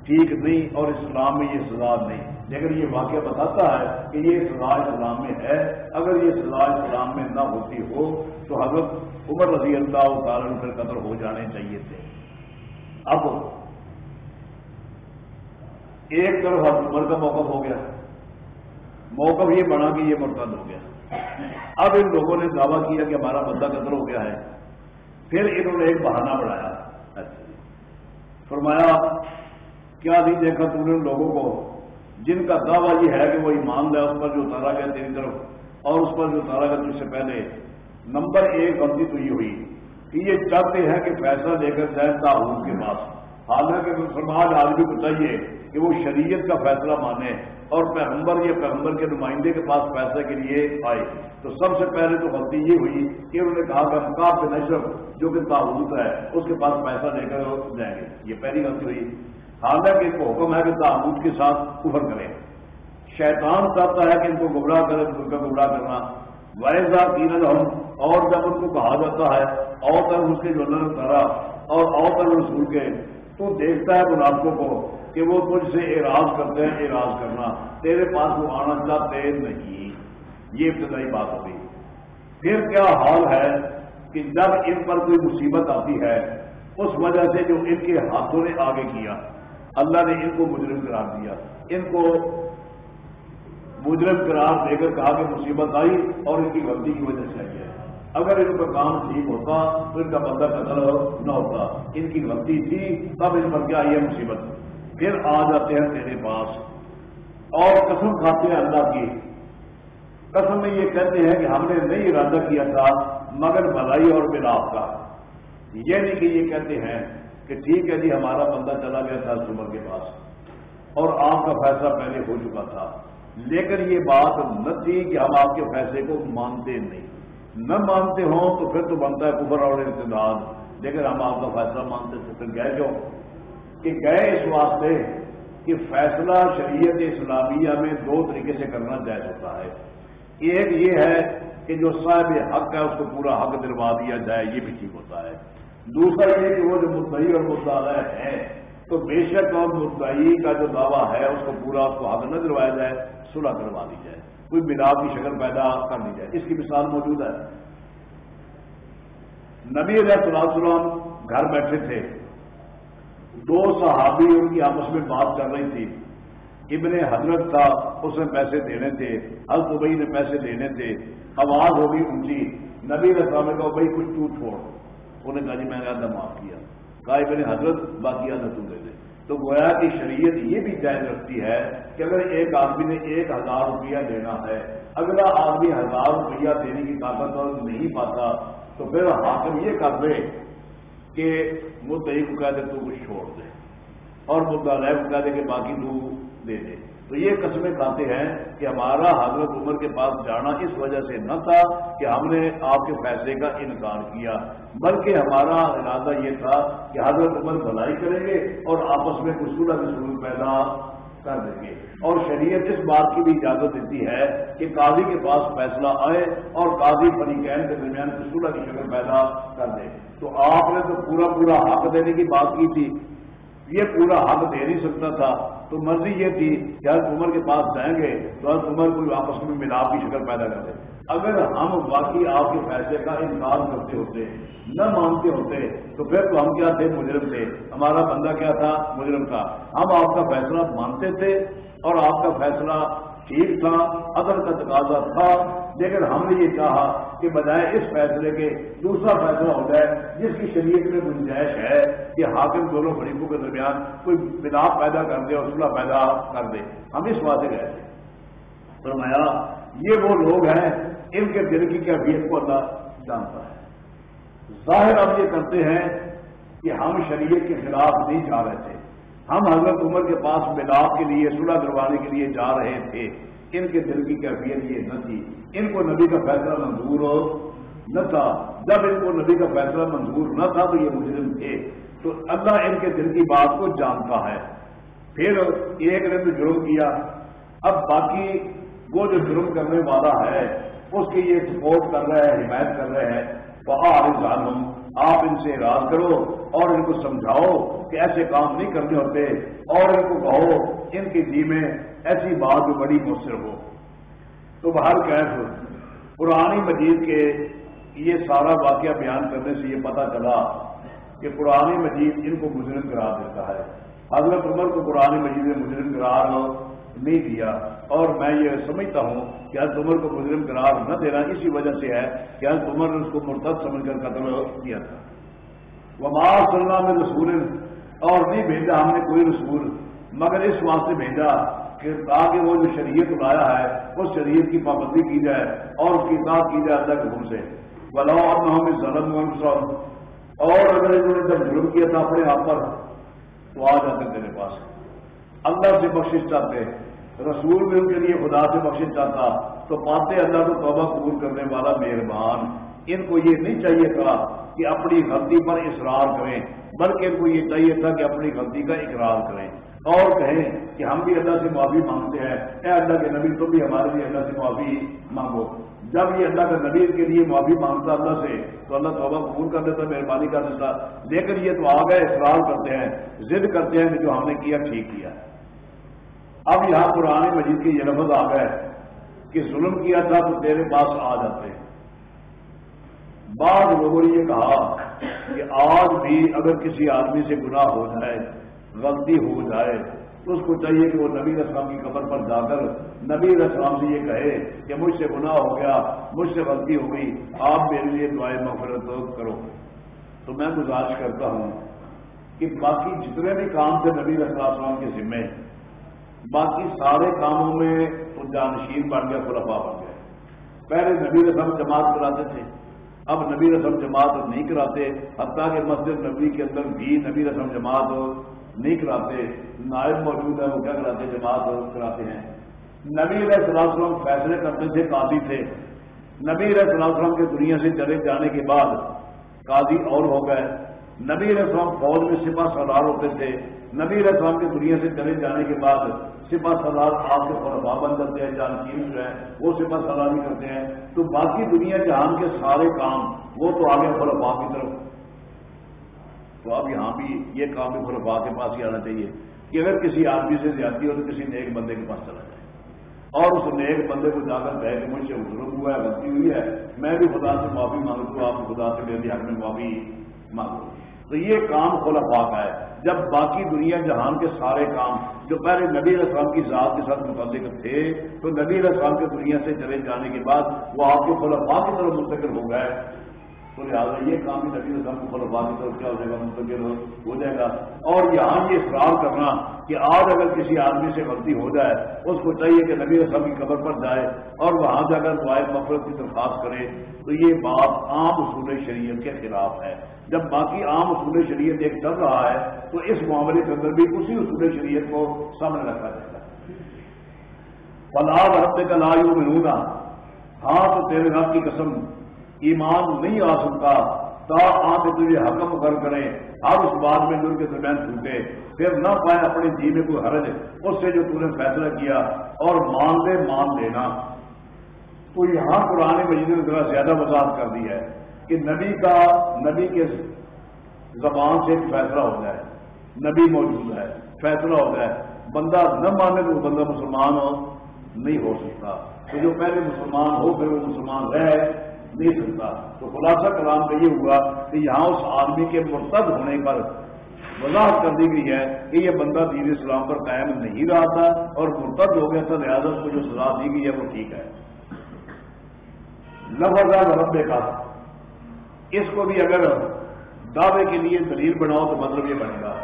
ٹھیک نہیں اور اسلام میں یہ سزا نہیں۔ لیکن یہ واقعہ بتاتا ہے کہ یہ سزا اسلام میں ہے، اگر یہ سزا اسلام میں نہ ہوتی ہو، تو حضرت عمر رضی اللہ تعالیٰ پھر قدر ہو جانے چاہیے تھے۔ اب ایک طرف حضرت عمر کا موقف ہو گیا، موقف یہ بنا کہ یہ مرتد ہو گیا۔ اب ان لوگوں نے دعویٰ کیا کہ ہمارا بندہ قتل ہو گیا ہے۔ پھر انہوں نے ایک بہانہ بڑھایا فرمایا، کیا نہیں دیکھا تم نے ان لوگوں کو؟ جن کا دعویٰ یہ ہے کہ وہ ایمان لے، اس پر جو اتارا گیا تیری طرف، اور اس پر جو اتارا گیا تجھ سے پہلے۔ نمبر ایک غلطی تو یہ ہوئی کہ یہ چاہتے ہیں کہ پیسہ لے کر جائے تعاون کے پاس۔ حالانکہ سماج آدمی کو چاہیے کہ وہ شریعت کا فیصلہ مانے اور پیغمبر یا پیغمبر کے نمائندے کے پاس پیسے کے لیے آئے۔ تو سب سے پہلے تو غلطی یہ ہوئی کہ انہوں نے کہا کہ مقاب کے نشر جو کہ تعبت ہے، اس کے پاس پیسہ لے کر جائیں گے۔ یہ پہلی غلطی ہوئی۔ حالانکہ ان کو حکم ہے کہ تعبت کے ساتھ کفر کریں۔ شیطان چاہتا ہے کہ ان کو گمراہ کرے، تو ان کا گمراہ کرنا۔ ویزا تین ہم اور جب ان کو کہا جاتا ہے، اور تک اس کے جو اللہ کرا اور اور تک رسول کے، تو دیکھتا ہے منافقوں کو کہ وہ تجھ سے اعراض کرتے ہیں، اعراض کرنا۔ تیرے پاس وہ آنا چاہتے نہیں۔ یہ ابتدائی بات ہوگی پھر کیا حال ہے کہ جب ان پر کوئی مصیبت آتی ہے، اس وجہ سے جو ان کے ہاتھوں نے آگے کیا۔ اللہ نے ان کو مجرم قرار دیا۔ ان کو مجرم قرار دے کر کہا کہ مصیبت آئی اور ان کی غلطی کی وجہ سے آئی ہے۔ اگر ان کا کام ٹھیک ہوتا تو ان کا بندہ قتل نہ ہوتا۔ ان کی غلطی تھی، تب ان پر کیا یہ مصیبت؟ پھر آ جاتے ہیں تیرے پاس۔ اور قسم کھاتے ہیں اللہ کی۔ قسم میں یہ کہتے ہیں کہ ہم نے نہیں ارادہ کیا تھا، مگر بھلائی اور ملاپ کا۔ یہ نہیں کہ یہ کہتے ہیں کہ ٹھیک ہے جی ہمارا بندہ چلا گیا تھا عمر کے پاس اور آپ کا فیصلہ پہلے ہو چکا تھا۔ لیکن یہ بات نہ تھی کہ ہم آپ کے فیصلے کو مانتے نہیں۔ نہ مانتے ہوں تو پھر تو بنتا ہے کبر اور امتداد لیکن ہم آپ کا فیصلہ مانتے تھے، پھر گئے کیوں کہ گئے اس واسطے کہ فیصلہ شریعت اسلامیہ میں دو طریقے سے کرنا جائز ہوتا ہے۔ ایک یہ ہے کہ جو صاحب حق ہے، اس کو پورا حق دلوا دیا جائے، یہ بھی ٹھیک ہوتا ہے۔ دوسرا یہ کہ وہ جو مدعی اور مدعا ہے تو بے شک اور مدعی کا جو دعویٰ ہے، اس کو پورا اس کو حق نہ دلوایا جائے، صلح کروا دی جائے۔ کوئی ملاپ کی شکل پیدا کر دی جائے۔ اس کی مثال موجود ہے۔ نبی علیہ السلام گھر بیٹھے تھے۔ دو صحابی ان کی آپس میں بات کر رہی تھی۔ ابن حضرت تھا اس نے پیسے دینے تھے الطبئی نے پیسے دینے تھے۔ آواز ہوگی اونچی۔ نبی علیہ السلام نے کہا بھائی کچھ تو چھوڑ۔ انہوں نے کہا جی میں نے آدھا معاف کیا۔ کہا جی ابن حضرت باقی آدھا تو دے دے۔ تو گویا کی شریعت یہ بھی جائز رکھتی ہے کہ اگر ایک آدمی نے ایک ہزار روپیہ دینا ہے، اگلا آدمی ہزار روپیہ دینے کی طاقت اور نہیں پاتا، تو پھر حاکم یہ کر دے کہ مدعی کو کہہ دے تو کچھ چھوڑ دے اور مدعا کو کہہ دے کہ باقی تو دے دے۔ تو یہ قسمیں کھاتے ہیں کہ ہمارا حضرت عمر کے پاس جانا اس وجہ سے نہ تھا کہ ہم نے آپ کے فیصلے کا انکار کیا۔ بلکہ ہمارا ارادہ یہ تھا کہ حضرت عمر بھلائی کریں گے اور آپس میں کچھ کے سلوک پیدا کر دیں گے۔ اور شریعت اس بات کی بھی اجازت دیتی ہے کہ قاضی کے پاس فیصلہ آئے اور قاضی فریقین کے درمیان کسولہ کی شکل پیدا کر دے۔ تو آپ نے تو پورا پورا حق دینے کی بات کی تھی۔ یہ پورا حق دے نہیں سکتا تھا۔ تو مرضی یہ تھی کہ حضرت عمر کے پاس جائیں گے تو حضرت عمر کو آپس میں ملاپ کی شکل پیدا کر دیں اگر ہم واقعی آپ کے فیصلے کا انکار کرتے ہوتے، نہ مانتے ہوتے، تو پھر تو ہم کیا تھے؟ مجرم تھے۔ ہمارا بندہ کیا تھا؟ مجرم تھا۔ ہم آپ کا فیصلہ مانتے تھے اور آپ کا فیصلہ ٹھیک تھا عدل کا تقاضا تھا۔ لیکن ہم نے یہ چاہا کہ بجائے اس فیصلے کے دوسرا فیصلہ ہو جائے، جس کی شریعت میں گنجائش ہے کہ حاکم دونوں فریقوں کے درمیان کوئی ملاپ پیدا کر دے اور صلح پیدا کر دے۔ ہم اس بات گئے تھے فرمایا، یہ وہ لوگ ہیں ان کے دل کی کیفیت کو اللہ جانتا ہے۔ ظاہر اب یہ کرتے ہیں کہ ہم شریعت کے خلاف نہیں جا رہے تھے۔ ہم حضرت عمر کے پاس ملاپ کے لیے، صلح کروانے کے لیے جا رہے تھے۔ ان کے دل کی کیفیت یہ نہ تھی۔ ان کو نبی کا فیصلہ منظور ہو نہ تھا۔ جب ان کو نبی کا فیصلہ منظور نہ تھا تو یہ مجرم تھے۔ تو اللہ ان کے دل کی بات کو جانتا ہے۔ پھر ایک نے تو جرم کیا۔ اب باقی وہ جو جرم کرنے والا ہے اس کی یہ سپورٹ کر رہے ہیں حمایت کر رہے ہیں. بہار ظالم آپ ان سے اراض کرو اور ان کو سمجھاؤ کہ ایسے کام نہیں کرنے ہوتے اور ان کو کہو ان کی جی میں ایسی بات جو بڑی مؤثر ہو. تو باہر کیف پرانی مجید کے یہ سارا واقعہ بیان کرنے سے یہ پتا چلا کہ پرانی مجید ان کو مجرم قرار دیتا ہے. حضرت عمر کو پرانی مجید نے مجرم قرار نہیں دیا۔ اور میں یہ سمجھتا ہوں کہ حضرت عمر کو مجرم قرار نہ دینا اسی وجہ سے ہے کہ حضرت عمر نے اس کو مرتب سمجھ کر قتل کیا تھا۔ وہ مار صلی میں رسول۔ اور نہیں بھیجا ہم نے کوئی رسول مگر اس واسطے بھیجا کہ تاکہ وہ جو شریعت لایا ہے اس شریعت کی پابندی کی جائے اور اس کی اطاعت کی جائے اللہ کے حکم سے۔ بلاؤ اور ہمیں ظلم اور اگر انہوں نے جب ظلم کیا تھا اپنے آپ پر تو آ جاتے میرے پاس۔ اللہ سے بخشش چاہتے رسول بھی ان کے لیے خدا سے بخشش چاہتا، تو پاتے اللہ کو توبہ قبول کرنے والا مہربان۔ ان کو یہ نہیں چاہیے تھا کہ اپنی غلطی پر اصرار کریں، بلکہ ان کو یہ چاہیے تھا کہ اپنی غلطی کا اقرار کریں۔ اور کہیں کہ ہم بھی اللہ سے معافی مانگتے ہیں۔ اے اللہ کے نبی، تم بھی ہمارے لیے اللہ سے معافی مانگو۔ جب یہ اللہ کے نبی کے لیے معافی مانگتا اللہ سے، تو اللہ توبہ قبول کر دیتا مہربانی کر دیتا لیکن یہ تو آ گئے اصرار کرتے ہیں، ضد کرتے ہیں کہ جو ہم نے کیا، ٹھیک کیا۔ اب یہاں پرانے مجید کے یہ لفظ آ گئے کہ ظلم کیا تھا تو تیرے پاس آ جاتے بعض لوگوں نے یہ کہا کہ آج بھی اگر کسی آدمی سے گناہ ہو جائے، غلطی ہو جائے، تو اس کو چاہیے کہ وہ نبی اسلام کی قبر پر جا کر نبی اسلام سے یہ کہے کہ مجھ سے گناہ ہو گیا، مجھ سے غلطی ہو گئی، آپ میرے لیے دعائیں مفرت کرو۔ تو میں گزارش کرتا ہوں کہ باقی جتنے بھی کام تھے نبی السلام کے ذمے باقی سارے کاموں میں تو جانشین بن گیا خلفا بن گئے پہلے نبی رسم جماعت کراتے تھے، اب نبی رسم جماعت نہیں کراتے، حتیٰ کہ مسجد نبی کے اندر بھی نبی رسم جماعت نہیں کراتے، نائب موجود ہے وہ کیا کراتے، جماعت کراتے ہیں۔ نبی علیہ السلام فیصلے کرتے تھے، قاضی تھے۔ نبی علیہ السلام کے دنیا سے چلے جانے کے بعد قاضی اور ہو گئے۔ نبی علیہ السلام فوج میں سپاہ سردار ہوتے تھے۔ نبی علیہ السلام کی دنیا سے چلے جانے کے بعد سپاہ سردار آپ کے خلفا بن جاتے ہیں جانکین جو ہے وہ سپاہ سرداری کرتے ہیں۔ تو باقی دنیا جہان کے سارے کام، وہ تو آگے خلفا کی طرف۔ تو اب یہاں بھی یہ کام بھی خلفا کے پاس ہی آنا چاہیے کہ اگر کسی آدمی سے زیادتی ہو تو کسی نیک بندے کے پاس چلا جائے۔ اور اس نیک بندے کو جا کر کہ مجھ سے ظلم ہوا ہے، غلطی ہوئی ہے۔ میں بھی خدا سے معافی مانگوں آپ خدا سے میرے حق میں معافی مانگو۔ تو یہ کام خلفا کا ہے۔ جب باقی دنیا جہان کے سارے کام جو پہلے نبی السلام کی ذات کے ساتھ متعلق تھے، تو نبی السلام کے دنیا سے چلے جانے کے بعد وہ آپ کے خلفا کی طرف منتقل ہو گئے۔ تو لہٰذا یہ کام بھی نبی رسم کو خلفا کی طرف کیا ہو جائے گا، منتقل ہو جائے گا۔ اور یہاں یہ اصرار کرنا کہ آج اگر کسی آدمی سے غلطی ہو جائے، اس کو چاہیے کہ نبی رسم کی قبر پر جائے اور وہاں جا کر دعائیں مفرت کی درخواست کرے۔ تو یہ بات عام اصول شریعت کے خلاف ہے۔ جب باقی عام اصول شریعت ایک چل رہا ہے، تو اس معاملے کے اندر بھی اسی اصول شریعت کو سامنے رکھا جائے گا۔ فلاح ہفتے کا لا یوں ہاں تو تیرے رب کی قسم ایمان نہیں آ سکتا، تا آپ تجھے حکم کر کریں ہر اس بات میں کے درمیان چھوٹے پھر نہ پائے اپنے جی میں کوئی حرج، اس سے جو تم نے فیصلہ کیا، اور مان لے، مان لینا۔ تو یہاں پرانے مجید نے ذرا زیادہ وضاحت کر دی ہے کہ نبی کا، نبی کے زبان سے ایک فیصلہ ہو جائے۔ نبی موجود ہے، فیصلہ ہو جائے۔ بندہ نہ مانے تو بندہ مسلمان ہو نہیں ہو سکتا۔ تو جو پہلے مسلمان ہو، پھر وہ مسلمان رہے۔ نہیں سکتا تو خلاصہ کلام کا یہ ہوا کہ یہاں اس آدمی کے مرتد ہونے پر وضاحت کر دی گئی ہے کہ یہ بندہ دین اسلام پر قائم نہیں رہا تھا اور مرتد ہو گیا تھا، لہٰذا کو جو سزا دی گئی ہے وہ ٹھیک ہے۔ لفظ رب کا۔ اس کو بھی اگر دعوے کے لیے دلیل بناؤ تو مطلب یہ بنے گا۔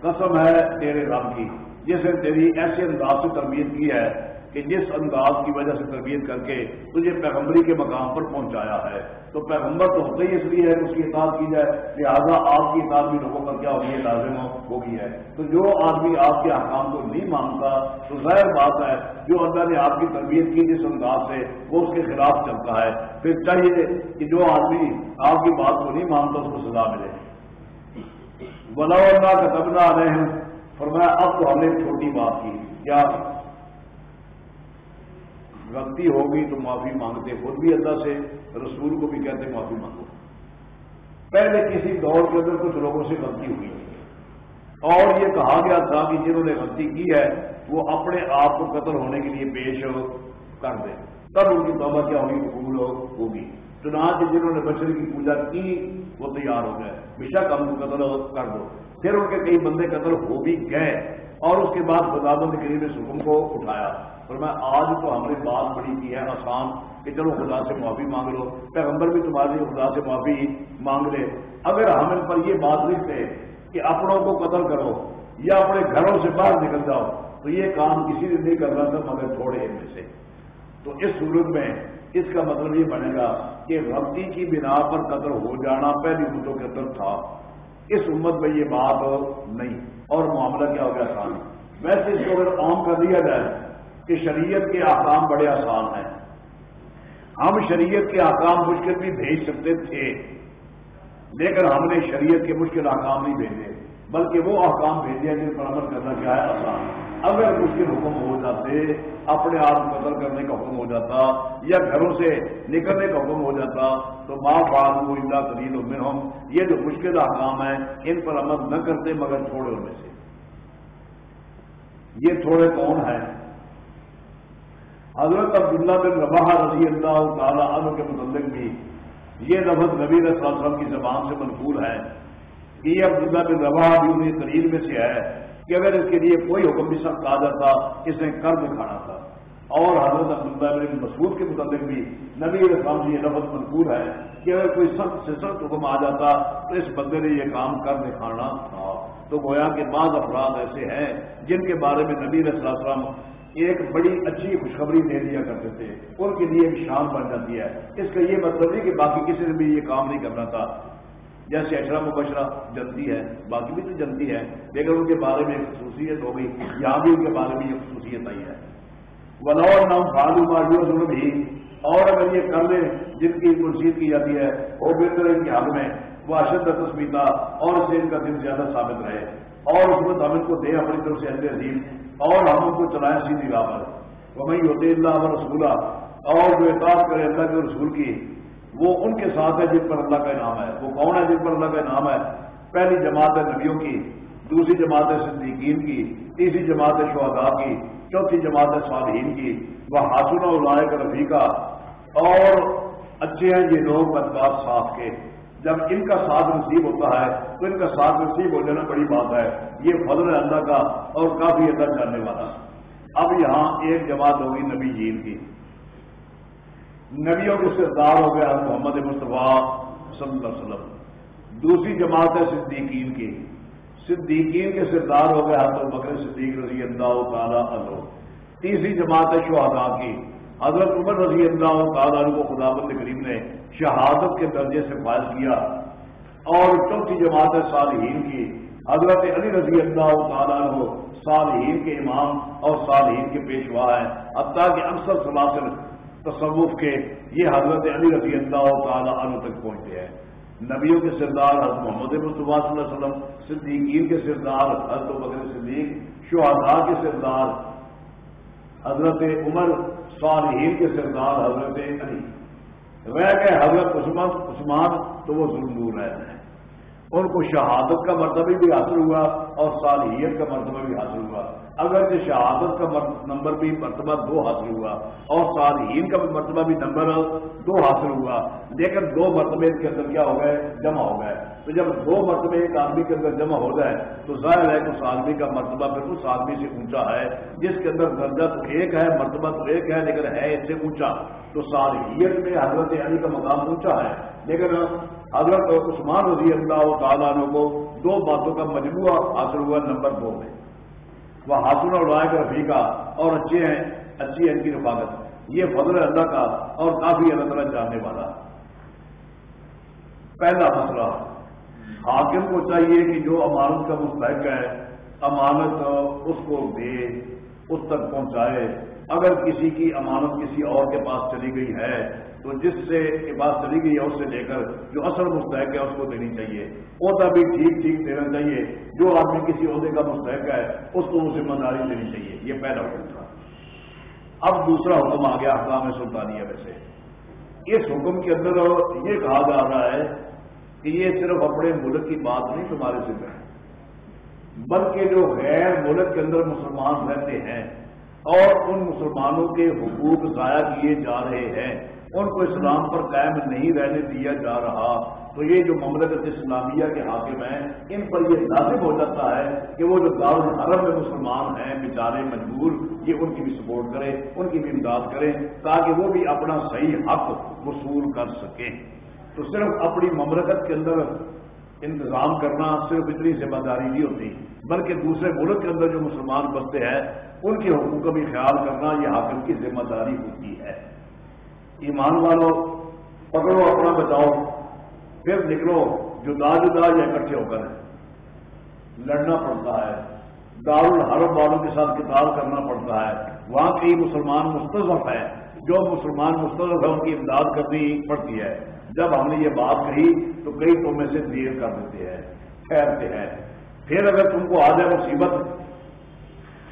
قسم ہے تیرے رب کی، جس نے تیری ایسے انداز سے تربیت کی ہے کہ جس انداز کی وجہ سے تربیت کر کے تجھے پیغمبری کے مقام پر پہنچایا ہے۔ تو پیغمبر تو ہوتا ہی اس لیے ہے کہ اس کی اطاعت کی جائے۔ لہٰذا آپ کی اطاعت بھی لوگوں پر کیا ہوگی؟ لازم ہوگی ہے۔ تو جو آدمی آپ کے احکام کو نہیں مانتا، تو ظاہر بات ہے، جو اللہ نے آپ کی تربیت کی جس انداز سے، وہ اس کے خلاف چلتا ہے۔ پھر چاہیے کہ جو آدمی آپ کی بات کو نہیں مانتا، اس کو سزا ملے۔ بلا اللہ کا قبضہ آ رہے ہیں فرمایا، اب تو ہم نے چھوٹی بات کی۔ کیا غلطی ہوگی تو معافی مانگتے خود بھی اللہ سے، رسول کو بھی کہتے معافی مانگو۔ پہلے کسی دور کے اندر کچھ لوگوں سے غلطی ہوئی۔ اور یہ کہا گیا تھا کہ جنہوں نے غلطی کی ہے، وہ اپنے آپ کو قتل ہونے کے لیے پیش کر دیں۔ تب ان کی توبہ کیا ہوگی؟ قبول ہوگی۔ چنانچہ جنہوں نے بچر کی پوجا کی، وہ تیار ہو گئے۔ بے ہم کو قتل کر دو۔ پھر ان کے کئی بندے قتل ہو بھی گئے اور اس کے بعد خدابند کریم اس حکم کو اٹھایا۔ اور میں آج تو ہم نے بات بڑی کی ہے آسان کہ چلو خدا سے معافی مانگ لو، پیغمبر بھی تمہاری خدا سے معافی مانگ لے۔ اگر ہم ان پر یہ بات لکھتے کہ اپنوں کو قتل کرو یا اپنے گھروں سے باہر نکل جاؤ، تو یہ کام کسی نے نہیں کرنا تھا، مگر تھوڑے ان میں سے۔ تو اس صورت میں اس کا مطلب یہ بنے گا کہ غلطی کی بنا پر قتل ہو جانا پہلی امتوں کے اندر تھا۔ اس امت میں یہ بات نہیں، اور معاملہ کیا ہو گیا آسان۔ ویسے اس کو اگر عام کر دیا جائے کہ شریعت کے آکام بڑے آسان ہیں۔ ہم شریعت کے آکام مشکل بھی بھیج سکتے تھے، لیکن ہم نے شریعت کے مشکل آکام نہیں بھیجے، بلکہ وہ احکام بھیجے جن پر عمل کرنا کیا ہے آسان۔ اگر مشکل حکم ہو جاتے، اپنے آپ کو قتل کرنے کا حکم ہو جاتا یا گھروں سے نکلنے کا حکم ہو جاتا، تو ماں باپ کو اللہ ترین میں ہم یہ جو مشکل احکام ہیں، ان پر عمل نہ کرتے مگر تھوڑے ان میں سے۔ یہ تھوڑے کون ہیں؟ حضرت عبداللہ بن رباح رضی اللہ تعالیٰ عنہ کے متعلق بھی یہ لفظ نبی علیہ وسلم کی زبان سے منقول ہے۔ کہ یہ عبداللہ بن ربا بھی انہیں قریب میں سے ہے کہ اگر اس کے لیے کوئی حکم بھی سخت آ جاتا اس نے کر دکھانا تھا۔ اور حضرت عبداللہ بن مسعود کے متعلق بھی نبی السلام سے یہ لفظ منقور ہے کہ اگر کوئی سخت سے سخت حکم آ جاتا تو اس بندے نے یہ کام کر دکھانا تھا۔ تو گویا کہ بعض افراد ایسے ہیں جن کے بارے میں نبی علیہ السلام ایک بڑی اچھی خوشخبری دے دیا کرتے تھے۔ ان کے لیے ایک شان بن جاتی ہے۔ اس کا یہ مطلب نہیں کہ باقی کسی نے بھی یہ کام نہیں کرنا تھا۔ جیسے اشرا مبشرہ جلتی ہے، باقی بھی تو جلتی ہے، لیکن ان کے بارے میں ایک خصوصیت ہو گئی۔ یہاں بھی ان کے بارے میں یہ خصوصیت آئی ہے۔ ونور نام فالو ماجو بھی اور اگر یہ کر لیں جن کی منصیب کی جاتی ہے، وہ بہتر ان کے حال میں۔ وہ اشد تسمیتا اور اس سے ان کا دن زیادہ ثابت رہے۔ اور اس میں ہم کو دے اپنی طرف سے اہل عظیم۔ اور ہم ان کو چلائیں سیدھی راہ پر وہ میں ہوتے اللہ و رسولہ اور جو اعتراض کرے اللہ کے رسول کی، وہ ان کے ساتھ ہے جن پر اللہ کا انعام ہے۔ وہ کون ہے جن پر اللہ کا انعام ہے؟ پہلی جماعت ہے نبیوں کی، دوسری جماعت ہے صدیقین کی، تیسری جماعت ہے شہدا کی، چوتھی جماعت ہے صالحین کی۔ وہ حاصل و کا رفیقہ۔ اور اچھے ہیں یہ لوگ بدکار صاف کے۔ جب ان کا ساتھ نصیب ہوتا ہے، تو ان کا ساتھ نصیب ہو جانا بڑی بات ہے۔ یہ فضل اللہ کا اور کافی اندر جاننے والا۔ اب یہاں ایک جماعت ہوگی نبی جین کی۔ نبیوں کے سردار ہو گیا محمد مصطفیٰ صلی اللہ علیہ وسلم۔ دوسری جماعت ہے صدیقین کی۔ صدیقین کے سردار ہو گئے حضرت بکر صدیق رضی اللہ تعالیٰ عنہ۔ تیسری جماعت ہے شہدا کی۔ حضرت عمر رضی اللہ تعالیٰ عنہ کو خدا بند کریم نے شہادت کے درجے سے فائل کیا اور چوتھی جماعت ہے صالحین کی، حضرت علی رضی اللہ تعالیٰ عنہ صالحین کے امام اور صالحین کے پیشوا ہیں۔ حتیٰ کہ اکثر سلاسل تصوف کے یہ حضرت علی رضی اللہ تعالیٰ عنہ تک پہنچتے ہیں۔ نبیوں کے سردار حضرت محمد مصطفیٰ صلی اللہ علیہ وسلم، صدیقین کے سردار حضرت بکر صدیق، شہداء کے سردار حضرت عمر صالحین کے سردار حضرت علی۔ رہ گئے حضرت عثمان عثمان تو وہ ضرور رہ ہیں ان کو شہادت کا مرتبہ بھی حاصل ہوا اور صالحیت کا مرتبہ بھی حاصل ہوا۔ اگر شہادت کا نمبر بھی مرتبہ دو حاصل ہوا اور صالحین کا مرتبہ بھی نمبر دو حاصل ہوا، لیکن دو مرتبے کے اندر کیا ہو گئے؟ جمع ہو گئے۔ تو جب دو مرتبے ایک آدمی کے اندر جمع ہو جائے، تو ظاہر ہے کہ اس آدمی کا مرتبہ پھر اس آدمی سے اونچا ہے، جس کے اندر درجہ تو ایک ہے، مرتبہ تو ایک ہے، لیکن ہے اس سے اونچا۔ تو صالحیت میں حضرت علی کا مقام اونچا ہے۔ لیکن حضرت عثمان رضی اللہ تعالیٰ عنہ کو دو باتوں کا مجموعہ حاصل ہوا، نمبر دو میں۔ وہ حاصل اور رائے کا رفیقہ اور اچھے ہیں، اچھی ہے ان کی رفاقت یہ فضل اللہ کا اور کافی اللہ تعالیٰ جاننے والا۔ پہلا مسئلہ، حاکم کو چاہیے کہ جو امانت کا مستحق ہے، امانت اس کو دے، اس تک پہنچائے۔ اگر کسی کی امانت کسی اور کے پاس چلی گئی ہے تو جس سے یہ بات چلی گئی ہے، اس سے لے کر جو اصل مستحق ہے، اس کو دینی چاہیے۔ عہدہ بھی ٹھیک ٹھیک دینا چاہیے۔ جو آدمی کسی عہدے کا مستحق ہے، اس کو ذمہ داری دینی چاہیے۔ یہ پہلا حکم تھا۔ اب دوسرا حکم آ گیا حکام سلطانیہ میں سے۔ اس حکم کے اندر یہ کہا جا رہا ہے کہ یہ صرف اپنے ملک کی بات نہیں، تمہارے سے کریں بلکہ جو غیر ملک کے اندر مسلمان رہتے ہیں اور ان مسلمانوں کے حقوق ضائع کیے جا رہے ہیں ان کو اسلام پر قائم نہیں رہنے دیا جا رہا۔ تو یہ جو مملکت اسلامیہ کے حاکم ہیں، ان پر یہ لازم ہو جاتا ہے کہ وہ جو دار الحرم میں مسلمان ہیں، بیچارے، مجبور، یہ ان کی بھی سپورٹ کرے ان کی بھی امداد کریں، تاکہ وہ بھی اپنا صحیح حق وصول کر سکیں۔ تو صرف اپنی مملکت کے اندر انتظام کرنا صرف اتنی ذمہ داری نہیں ہوتی، بلکہ دوسرے ملک کے اندر جو مسلمان بستے ہیں، ان کے حقوق کا بھی خیال کرنا یہ حاکم کی ذمہ داری ہوتی ہے۔ ایمان والو، پکڑو اپنا، بچاؤ، پھر نکلو، جدا جدا یا اکٹھے ہو کر۔ لڑنا پڑتا ہے دار الحرب والوں کے ساتھ کتاب کرنا پڑتا ہے۔ وہاں کئی مسلمان مستضف ہے جو مسلمان مستضف ہے ان کی امداد کرنی پڑتی ہے۔ جب ہم نے یہ بات کہی، تو کئی تو میں سے دیر کر دیتے ہیں، ٹھہرتے ہیں۔ پھر اگر تم کو آ جائے مصیبت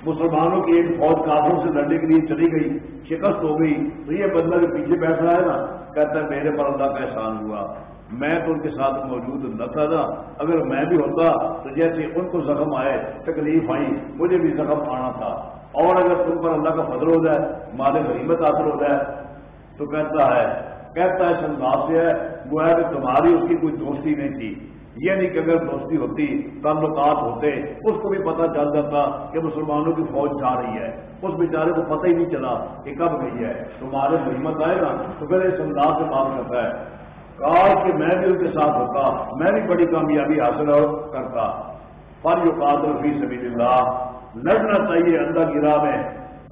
مسلمانوں کی ایک فوج کافروں سے لڑنے کے لیے چلی گئی، شکست ہو گئی۔ تو یہ بندہ جو پیچھے بیٹھ ہے نا، کہتا ہے میرے پر اللہ کا احسان ہوا۔ میں تو ان کے ساتھ موجود نہ تھا نا۔ اگر میں بھی ہوتا تو جیسے ان کو زخم آئے، تکلیف آئی، مجھے بھی زخم آنا تھا۔ اور اگر تم پر اللہ کا فضل ہو جائے، مال غریبت حاصل ہو جائے، تو کہتا ہے کہتا ہے سنداس سے ہے، وہ ہے کہ تمہاری اس کی کوئی دوستی نہیں تھی۔ یہ نہیں کہ اگر دوستی ہوتی تعلقات ہوتے، اس کو بھی پتہ چل جاتا کہ مسلمانوں کی فوج جا رہی ہے۔ اس بیچارے کو پتہ ہی نہیں چلا کہ کب گئی ہے۔ تمہارے محمت آئے گا تو پھر اس انداز سے بات کرتا ہے۔ کاش کہ میں بھی ان کے ساتھ ہوتا، میں بھی بڑی کامیابی حاصل کرتا۔ پر جو قادر فی سبھی اللہ لڑنا چاہیے اللہ کی راہ میں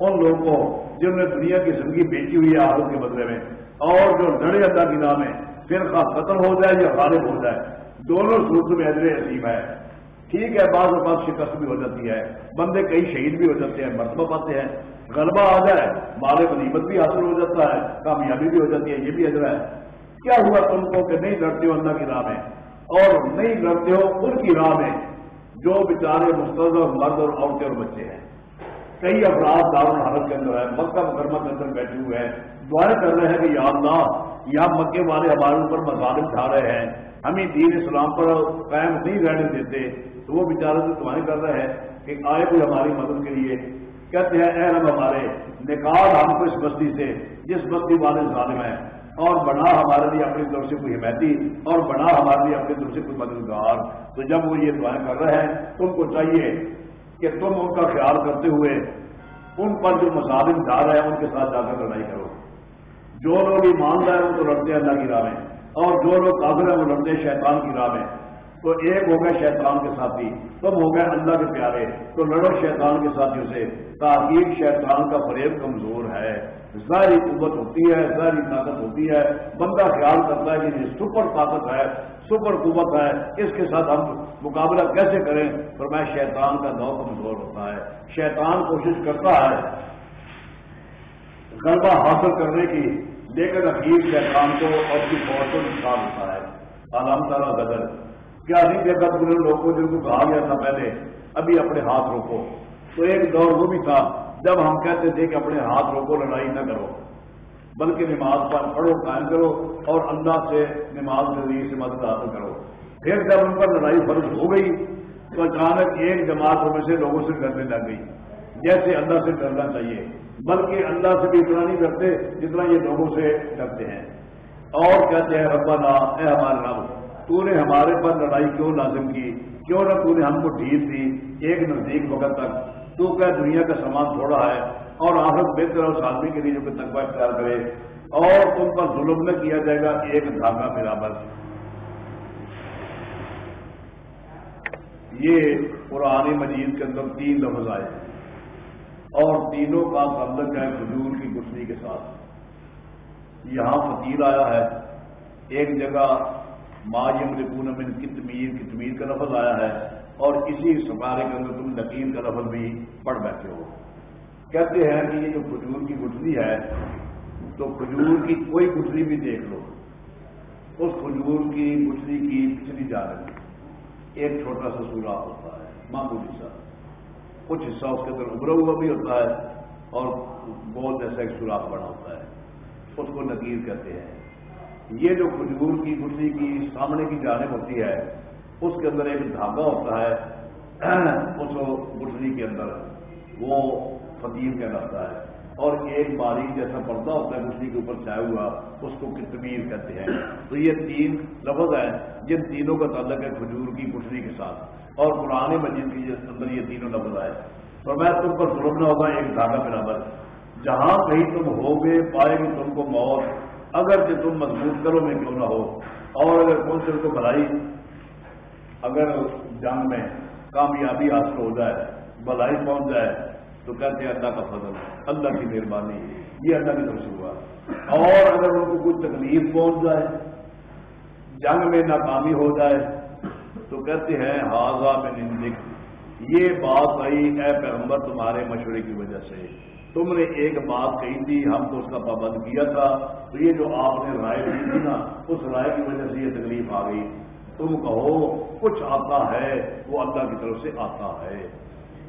ان لوگوں کو جنہوں نے دنیا کی زندگی بیچی ہوئی ہے آدھوں کے بدلے میں۔ اور جو لڑے اللہ کی راہ میں پھر خاص قتل ہو جائے یا غالب ہو جائے۔ دونوں صورت میں ادر عظیم ہے۔ ٹھیک ہے، بعض اوقات شکست بھی ہو جاتی ہے۔ بندے کئی شہید بھی ہو جاتے ہیں، مرتبہ پاتے ہیں۔ غلبہ آ جائے، مال غنیمت بھی حاصل ہو جاتا ہے، کامیابی بھی ہو جاتی ہے، یہ بھی ادرا ہے۔ کیا ہوا تم کو کہ نہیں لڑتے ہو اللہ کی راہ میں؟ اور نہیں لڑتے ہو ان کی راہ میں، جو بیچارے مستقبل مرد اور عورتیں اور بچے ہیں۔ کئی افراد دار الحرت کے اندر ہے مکہ مکرمہ کے اندر بیٹھے ہوئے ہیں۔ دعائیں کر رہے ہیں کہ یا اللہ، یا مکے والے ہمارے اوپر مظالم اٹھا رہے ہیں۔ ہمیں دین اسلام پر قائم نہیں رہنے دیتے، تو وہ بیچارے سے تمہیں کر رہے ہیں کہ آئے کوئی ہماری مدد کے لیے، کہتے ہیں، اے رب ہمارے، نکال ہم کو اس بستی سے، جس بستی والے ظالم ہیں، اور بنا ہمارے لیے اپنی طرف سے کوئی حمایتی، اور بنا ہمارے لیے اپنی طرف سے کوئی مددگار۔ تو جب وہ یہ دعائیں کر رہے ہیں تم کو چاہیے کہ تم ان کا خیال کرتے ہوئے ان پر جو مظالم جا رہے ہیں، ان کے ساتھ جا کر لڑائی کرو۔ جو لوگ ایمان رہے ہیں ان کو لڑتے ہیں، اللہ کی راہ میں۔ اور جو لوگ کافر ہیں وہ لڑتے شیطان کی راہ میں تو ایک ہو گئے شیطان کے ساتھی، تم ہو گئے اللہ کے پیارے، تو لڑو شیطان کے ساتھیوں سے۔ تاکہ شیطان کا فریب کمزور ہے۔ ظاہری قوت ہوتی ہے، ظاہری طاقت ہوتی ہے۔ بندہ خیال کرتا ہے کہ یہ سپر طاقت ہے، سپر قوت ہے، اس کے ساتھ ہم مقابلہ کیسے کریں؟ پر میں شیطان کا دو کمزور ہوتا ہے۔ شیطان کوشش کرتا ہے غلبہ حاصل کرنے کی۔ لیکن اخیر شیطان کو اور کی فوج کو نقصان ہوتا ہے۔ عالم تعالیٰ بدل کیا نہیں دیکھا پورے لوگوں کو جن کو کہا گیا تھا پہلے، ابھی اپنے ہاتھ روکو۔ تو ایک دور وہ بھی تھا، جب ہم کہتے تھے کہ اپنے ہاتھ روکو، لڑائی نہ کرو، بلکہ نماز پر پڑھو، قائم کرو، اور اللہ سے نماز کے ذریعے سے مدد حاصل کرو۔ پھر جب ان پر لڑائی فرض ہو گئی، تو اچانک ایک جماعت میں سے لوگوں سے ڈرنے لگ گئی، جیسے اللہ سے ڈرنا چاہیے۔ بلکہ اللہ سے بھی اتنا نہیں ڈرتے جتنا یہ لوگوں سے ڈرتے ہیں۔ اور کہتے ہیں ربا اے ہمارے رب، تو نے ہمارے پر لڑائی کیوں لازم کی؟ کیوں نہ تو نے ہم کو ڈھیل دی ایک نزدیک وقت تک؟ تو کیا دنیا کا سامان تھوڑا ہے اور آخر بہتر اور آدمی کے لیے جو کہ تقوا اختیار کرے؟ اور تم پر ظلم نہ کیا جائے گا، ایک دھاگا برابر یہ قرآن مجید کے اندر تین لفظ آئے۔ ہیں اور تینوں کا تعلق ہے کھجور کی گٹنی کے ساتھ۔ یہاں فقیر آیا ہے، ایک جگہ ماں یمرکون من کتمیر کتمیر کا لفظ آیا ہے، اور اسی سپارے کے اندر تم نکیر کا لفظ بھی پڑھ بیٹھے ہو۔ کہتے ہیں کہ یہ جو کھجور کی گٹنی ہے، تو کھجور کی کوئی گٹنی بھی دیکھ لو۔ اس کھجور کی گٹنی کی پچھلی جانب ایک چھوٹا سا سوراخ ہوتا ہے معمولی سا کچھ حصہ اس کے اندر ابھرا ہوا بھی ہوتا ہے اور بہت ایسا ایک سوراخ بنا ہوتا ہے، اس کو نکیر کہتے ہیں۔ یہ جو کھجور کی گٹلی کی سامنے کی جانب ہوتی ہے، اس کے اندر ایک دھاگا ہوتا ہے، اس گٹلی کے اندر، وہ فطیر کہلاتا ہے۔ اور ایک باری جیسا پردہ ہوتا ہے گٹلی کے اوپر چھایا ہوا، اس کو کتمیر کہتے ہیں۔ تو یہ تین لفظ ہیں، جن تینوں کا تعلق ہے کھجور کی گٹلی کے ساتھ۔ اور پرانے مجید کے اندر یہ تینوں لفظ آئے۔ اور میں تم پر ظلم نہ ہوگا، ایک دھاگا برابر جہاں کہیں تم ہوگے پائے گے تم کو موت۔ اگر کہ تم مضبوط کرو، میں کیوں نہ ہو؟ اور اگر کون سے کو بھلائی، اگر جنگ میں کامیابی حاصل ہو جائے، بھلائی پہنچ جائے، تو کہتے ہیں اللہ کا فضل، اللہ کی مہربانی۔ یہ اللہ کی طرف سے ہوا۔ اور اگر ان کو کچھ تکلیف پہنچ جائے، جنگ میں ناکامی ہو جائے تو کہتے ہیں حاضہ میں نندک یہ بات آئی، اے پیغمبر، تمہارے مشورے کی وجہ سے۔ تم نے ایک بات کہی تھی، ہم تو اس کا پابند کیا تھا۔ تو یہ جو آپ نے رائے دی تھی نا، اس رائے کی وجہ سے یہ تکلیف آ گئی۔ تم کہو، کچھ آتا ہے، وہ اللہ کی طرف سے آتا ہے۔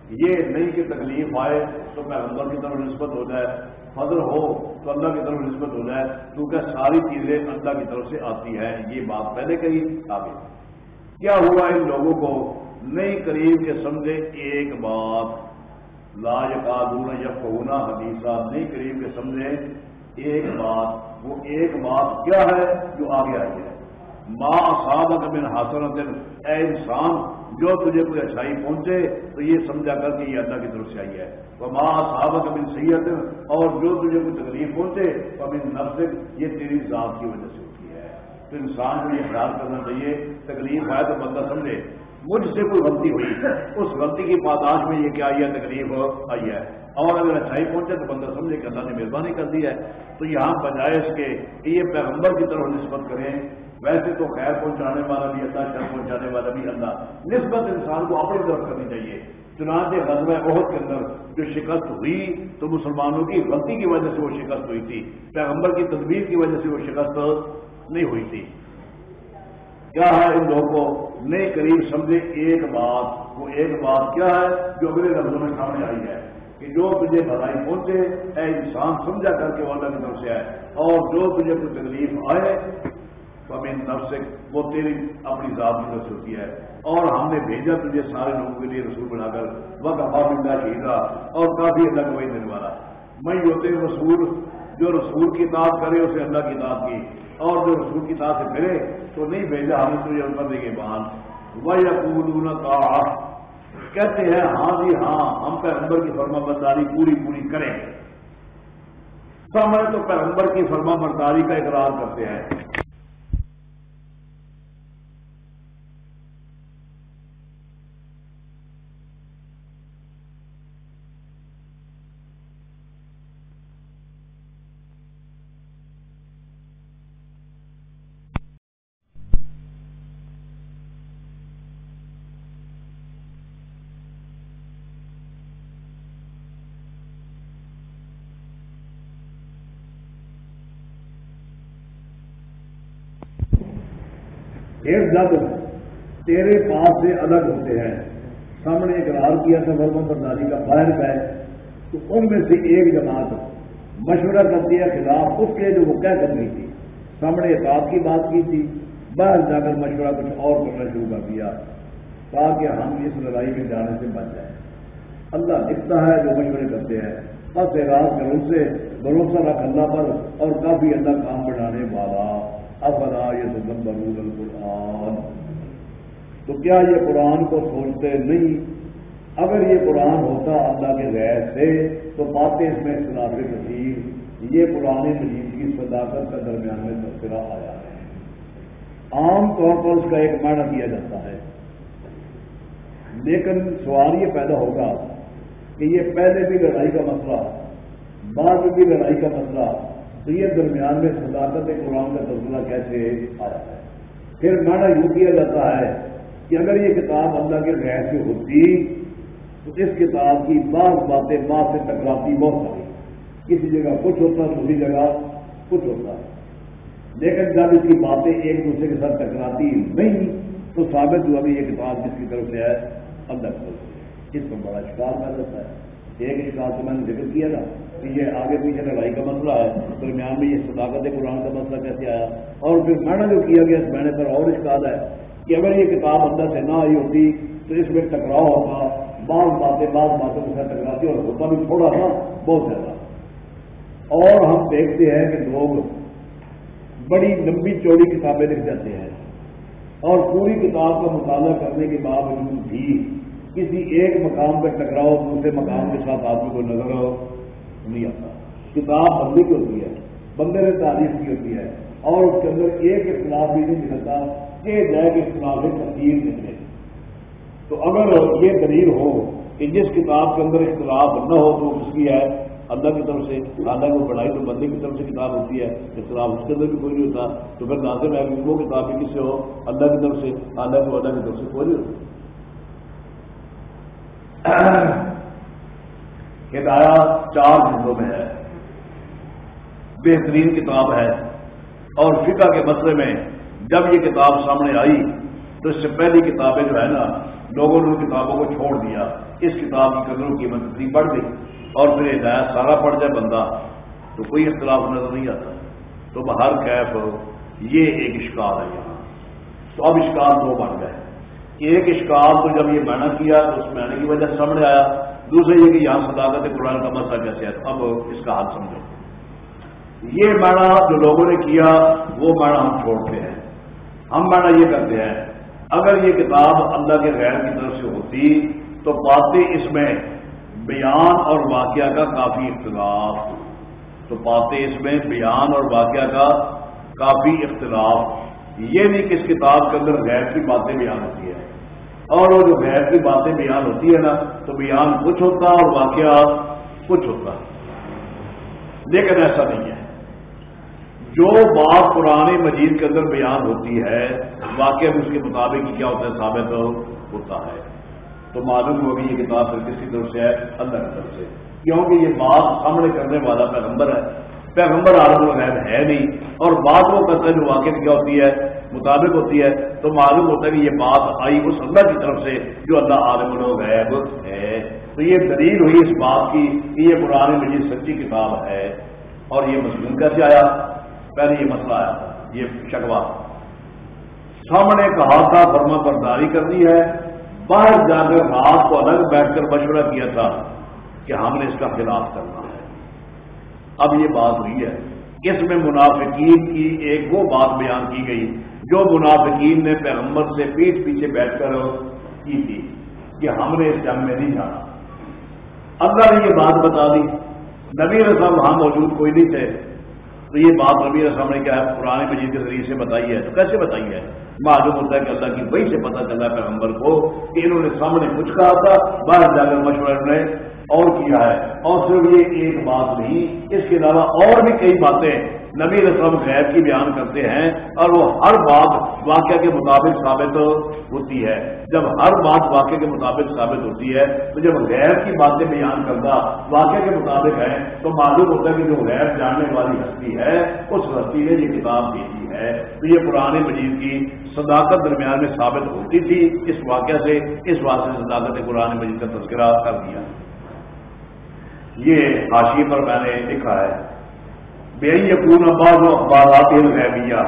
یہ نہیں کہ تکلیف آئے تو پیغمبر کی طرف نسبت ہو جائے۔ فضل ہو تو اللہ کی طرف نسبت ہو جائے۔ کیونکہ ساری چیزیں اللہ کی طرف سے آتی ہیں؟ یہ بات پہلے کہی، آگے۔ کیا ہوا ان لوگوں کو؟ نئی قریب کے سمجھے ایک بات۔ لاج کا دون یف ہونا حدیثہ نئی قریب کے سمجھے ایک بات۔ وہ ایک بات کیا ہے جو آگے آئی ہے؟ ماں صاحب من حاصل اے انسان، جو تجھے کوئی اچھائی پہنچے تو یہ سمجھا کر کہ یہ اللہ کی طرف سے آئی ہے۔ وہ ماں صاحب من سید اور جو تجھے کوئی تکلیف پہنچے تو امن نفس یہ تیری ذات کی وجہ سے۔ تو انسان کو یہ خیال کرنا چاہیے، تکلیف آئے تو بندہ سمجھے۔ مجھ سے کوئی غلطی ہوئی، اس غلطی کی پاداش میں یہ کیا آئی ہے، تکلیف آئی ہے۔ اور اگر اچھائی پہنچے تو بندہ سمجھے کہ اللہ نے مہربانی کر دی ہے۔ تو یہاں بجائے اس کے کہ یہ پیغمبر کی طرف نسبت کریں۔ ویسے تو خیر پہنچانے والا بھی اللہ، شر پہنچانے والا بھی اللہ۔ نسبت انسان کو اپنی طرف کرنی چاہیے۔ چنانچہ غزب عہد کے اندر جو شکست ہوئی، تو مسلمانوں کی غلطی کی وجہ سے وہ شکست ہوئی تھی۔ پیغمبر کی تدبیر کی وجہ سے وہ شکست نہیں ہوئی تھی۔ کیا ہے ان لوگوں کو؟ نئے قریب سمجھے ایک بات، وہ ایک بات کیا ہے جو اگلے لفظوں میں سامنے آئی ہے کہ جو تجھے بھلائی پہنچے، اے انسان سمجھا کر کے وہ اللہ کی طرف سے آئے۔ اور جو تجھے کوئی تکلیف آئے تو ہمیں نفس وہ تیری اپنی ذات کی طرف ہوتی ہے۔ اور ہم نے بھیجا تجھے سارے لوگوں کے لیے رسول بنا کر۔ وہ کفا بندہ شہیدا اور کافی اللہ کو وہی دینے والا۔ میں ہوتے رسول، جو رسول کی اطاعت کرے، اسے اللہ کی اطاعت کی۔ اور جو رسول کی طرح سے پھرے تو نہیں بھیجا، ہم تو یہ کر دیں گے بان وہ یقول کا کہتے ہیں ہاں جی ہاں ہم پیغمبر کی فرما برداری پوری پوری کریں۔ سمجھ تو پیغمبر کی فرما برداری کا اقرار کرتے ہیں۔ تیرے پاس سے الگ ہوتے ہیں۔ سامنے اقرار کیا تھا ورمن برداری کا باہر ہے تو ان میں سے ایک جماعت مشورہ کرتی ہے، خلاف اس کے جو وہ کہہ کر گئی تھی۔ سامنے اطاعت کی بات کی تھی۔ باہر جا کر مشورہ کچھ اور کرنا شروع کر دیا۔ تاکہ ہم اس لڑائی میں جانے سے بچ جائیں۔ اللہ دکھتا ہے جو مشورے کرتے ہیں۔ بس اعراض کرو سے، بھروسہ رکھ اللہ پر اور کافی اللہ کام بڑھانے والا۔ افلا یہ القرآن۔ تو کیا یہ قرآن کو سوچتے نہیں؟ اگر یہ قرآن ہوتا اللہ کے غیر سے، تو باتیں اس میں اختلاف کثیر یہ قرآن مجید کی صداقت کا درمیان میں تذکرہ آیا ہے۔ عام طور پر اس کا ایک معنی دیا جاتا ہے۔ لیکن سوال یہ پیدا ہوگا کہ یہ پہلے بھی لڑائی کا مسئلہ، بعد میں بھی لڑائی کا مسئلہ، تو یہ درمیان میں صداقت قرآن کا تبصرہ کیسے آیا ہے؟ پھر مانا یوں کیا جاتا ہے کہ اگر یہ کتاب اللہ کے غیر سے ہوتی، تو اس کتاب کی بعض باتیں ماں سے ٹکراتی بہت ساری۔ کسی جگہ کچھ ہوتا، دوسری جگہ کچھ ہوتا۔ لیکن جب اس کی باتیں ایک دوسرے کے ساتھ ٹکراتی نہیں، تو ثابت ہوا کہ یہ کتاب جس کی طرف سے ہے اللہ کی طرف سے اس پر بڑا شکار کر دیتا ہے۔ ایک اشکال تو میں نے ذکر کیا نا کہ یہ آگے پیچھے لڑائی کا مسئلہ ہے۔ درمیان میں یہ صداقت قرآن کا مسئلہ کیسے آیا؟ اور پھر میں جو کیا گیا اس معنی پر اور اشکال ہے۔ کہ اگر یہ کتاب اندر سے نہ آئی ہوتی تو اس میں ٹکراؤ ہوتا، بعض باتیں بعض باتوں کے ساتھ ٹکراتی اور ہوتا بھی تھوڑا سا بہت زیادہ۔ اور ہم دیکھتے ہیں کہ لوگ بڑی لمبی چوڑی کتابیں لکھ جاتے ہیں اور پوری کتاب کا مطالعہ کرنے کے باوجود بھی کسی ایک مقام پہ ٹکراؤ، دوسرے مقام کے ساتھ آدمی کو نظر نہیں آتا۔ کتاب بندی کی ہوتی ہے، بندے نے تعریف کی ہوتی ہے اور اس کے اندر ایک اختلاف بھی نہیں نکلتا کہ جائے کہ اختلاف تقسیم نکلے تو اگر یہ دلیل ہو کہ جس کتاب کے اندر اختلاف نہ ہو تو اس کی ہے، اللہ کی طرف سے اللہ کو پڑھائی تو بندے کی طرف سے کتاب ہوتی ہے، اختلاف اس کے اندر بھی کوئی نہیں ہوتا۔ تو پھر ناظر ہے وہ کتاب کس سے ہو؟ اللہ کی طرف سے اللہ کو اللہ کی طرف سے کوئی نہیں ہوتا۔ ہدایات چار جلدوں میں ہے۔ بہترین کتاب ہے اور فقہ کے مسئلے میں جب یہ کتاب سامنے آئی تو اس سے پہلی کتابیں جو ہے نا، لوگوں نے ان کتابوں کو چھوڑ دیا۔ اس کتاب کی قدر کی قیمت اتنی بڑھ گئی اور پھر ہدایات سارا پڑ جائے بندہ تو کوئی اختلاف نظر نہیں آتا۔ تو ہر کیف یہ ایک اشکال ہے یہاں۔ تو اب اشکال دو بن گئے۔ ایک اشکال تو جب یہ معنی کیا تو اس معنی کی وجہ سامنے آیا۔ دوسرے یہ کہ یہاں صداقت قرآن کا مسئلہ کیسے ہے؟ اب اس کا حل سمجھو۔ یہ معنی جو لوگوں نے کیا، وہ معنی ہم چھوڑتے ہیں۔ ہم معنی یہ کرتے ہیں، اگر یہ کتاب اللہ کے غیر کی طرف سے ہوتی تو باتیں اس میں بیان اور واقعہ کا کافی اختلاف، تو باتیں اس میں بیان اور واقعہ کا کافی اختلاف۔ یہ نہیں کہ اس کتاب کے اندر غیر کی باتیں بیان ہوتی ہے اور وہ جو غیر کی باتیں بیان ہوتی ہے نا، تو بیان کچھ ہوتا اور واقعہ کچھ ہوتا۔ لیکن ایسا نہیں ہے۔ جو بات پرانی مجید کے اندر بیان ہوتی ہے، واقعہ اس کے مطابق کیا ہوتا ہے، ثابت ہوتا ہے۔ تو معلوم ہوگی یہ کتاب پھر کسی طرف سے ہے، اللہ کی طرف سے۔ کیونکہ یہ بات سامنے کرنے والا پیغمبر ہے۔ پیغمبر عالم الغیب ہے نہیں۔ اور بات وہ کرتا ہے جو واقع کیا ہوتی ہے، مطابق ہوتی ہے، تو معلوم ہوتا ہے کہ یہ بات آئی اس اللہ کی طرف سے جو اللہ عالم الغیب ہے۔ تو یہ دلیل ہوئی اس بات کی کہ یہ قرآن مجید سچی کتاب ہے۔ اور یہ مضمون کیسے آیا؟ پہلے یہ مسئلہ آیا یہ شکوا سامنے کہا تھا فرما برداری کرنی ہے۔ باہر جا کر رات کو الگ بیٹھ کر مشورہ کیا تھا کہ ہم نے اس کا خلاف کرنا ہے۔ اب یہ بات ہوئی ہے۔ اس میں منافقین کی ایک وہ بات بیان کی گئی جو منافقین نے پیغمبر سے پیٹ پیچھے بیٹھ کر کی تھی کہ ہم نے اس جنگ میں نہیں جانا۔ اللہ نے یہ بات بتا دی۔ نبی رسم وہاں موجود کوئی نہیں تھے۔ تو یہ بات نبی رسم نے کیا ہے پرانے مجید کے ذریعے سے بتائی ہے۔ تو کیسے بتائی ہے؟ معلوم ہوتا ہے کہ اللہ کی وہی سے پتا چلا پیغمبر کو کہ انہوں نے سامنے کچھ کہا تھا، باہر جا کر مشورہ نے اور کیا ہے۔ اور صرف یہ ایک بات نہیں، اس کے علاوہ اور بھی کئی باتیں نبی رسم غیر کی بیان کرتے ہیں اور وہ ہر بات واقعہ کے مطابق ثابت ہوتی ہے۔ جب ہر بات واقعہ کے مطابق ثابت ہوتی ہے، تو جب غیر کی باتیں بیان کرتا واقعہ کے مطابق ہے تو معلوم ہوتا ہے کہ جو غیر جاننے والی ہستی ہے، اس ہستی نے یہ کتاب بھیجی ہے۔ تو یہ پرانے مجید کی صداقت درمیان میں ثابت ہوتی تھی۔ اس واقعہ سے، اس واقعے سے صداقت قرآن مجید کا تذکرہ کر دیا۔ یہ حاشی پر میں نے لکھا ہے۔ بے یقون اباز و اخبارات الغیبیہ۔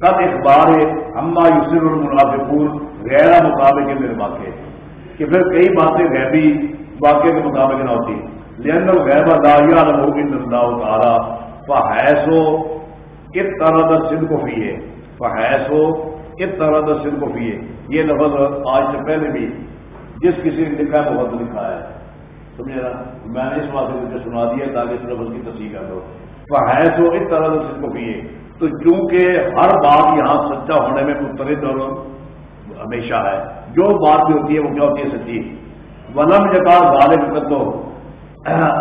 تب اخبار اما یوسر المنافقون، غیر مطابق میرے واقع کہ پھر کئی باتیں غیبی واقع کے مطابق نہ ہوتی۔ لین الغیب داریا نموگ اللہ تعالیٰ۔ فحیث ہو اس طرح کا سندھ کو پیے فحیث ہو اس طرح کا سندھ کو پیے یہ لفظ آج سے پہلے بھی جس کسی نے لکھا ہے بہت لکھا ہے۔ سمجھے نا؟ میں نے اس بات سے سنا دیا تاکہ اس لفظ کی تصحیح کر دو وہ ہے تو اس طرح سے اس کو پیے۔ تو چونکہ ہر بات یہاں سچا ہونے میں مسترد اور ہمیشہ ہے۔ جو بات بھی ہوتی ہے وہ کیا ہوتی ہے سچی؟ ولم جگہ ظالم کر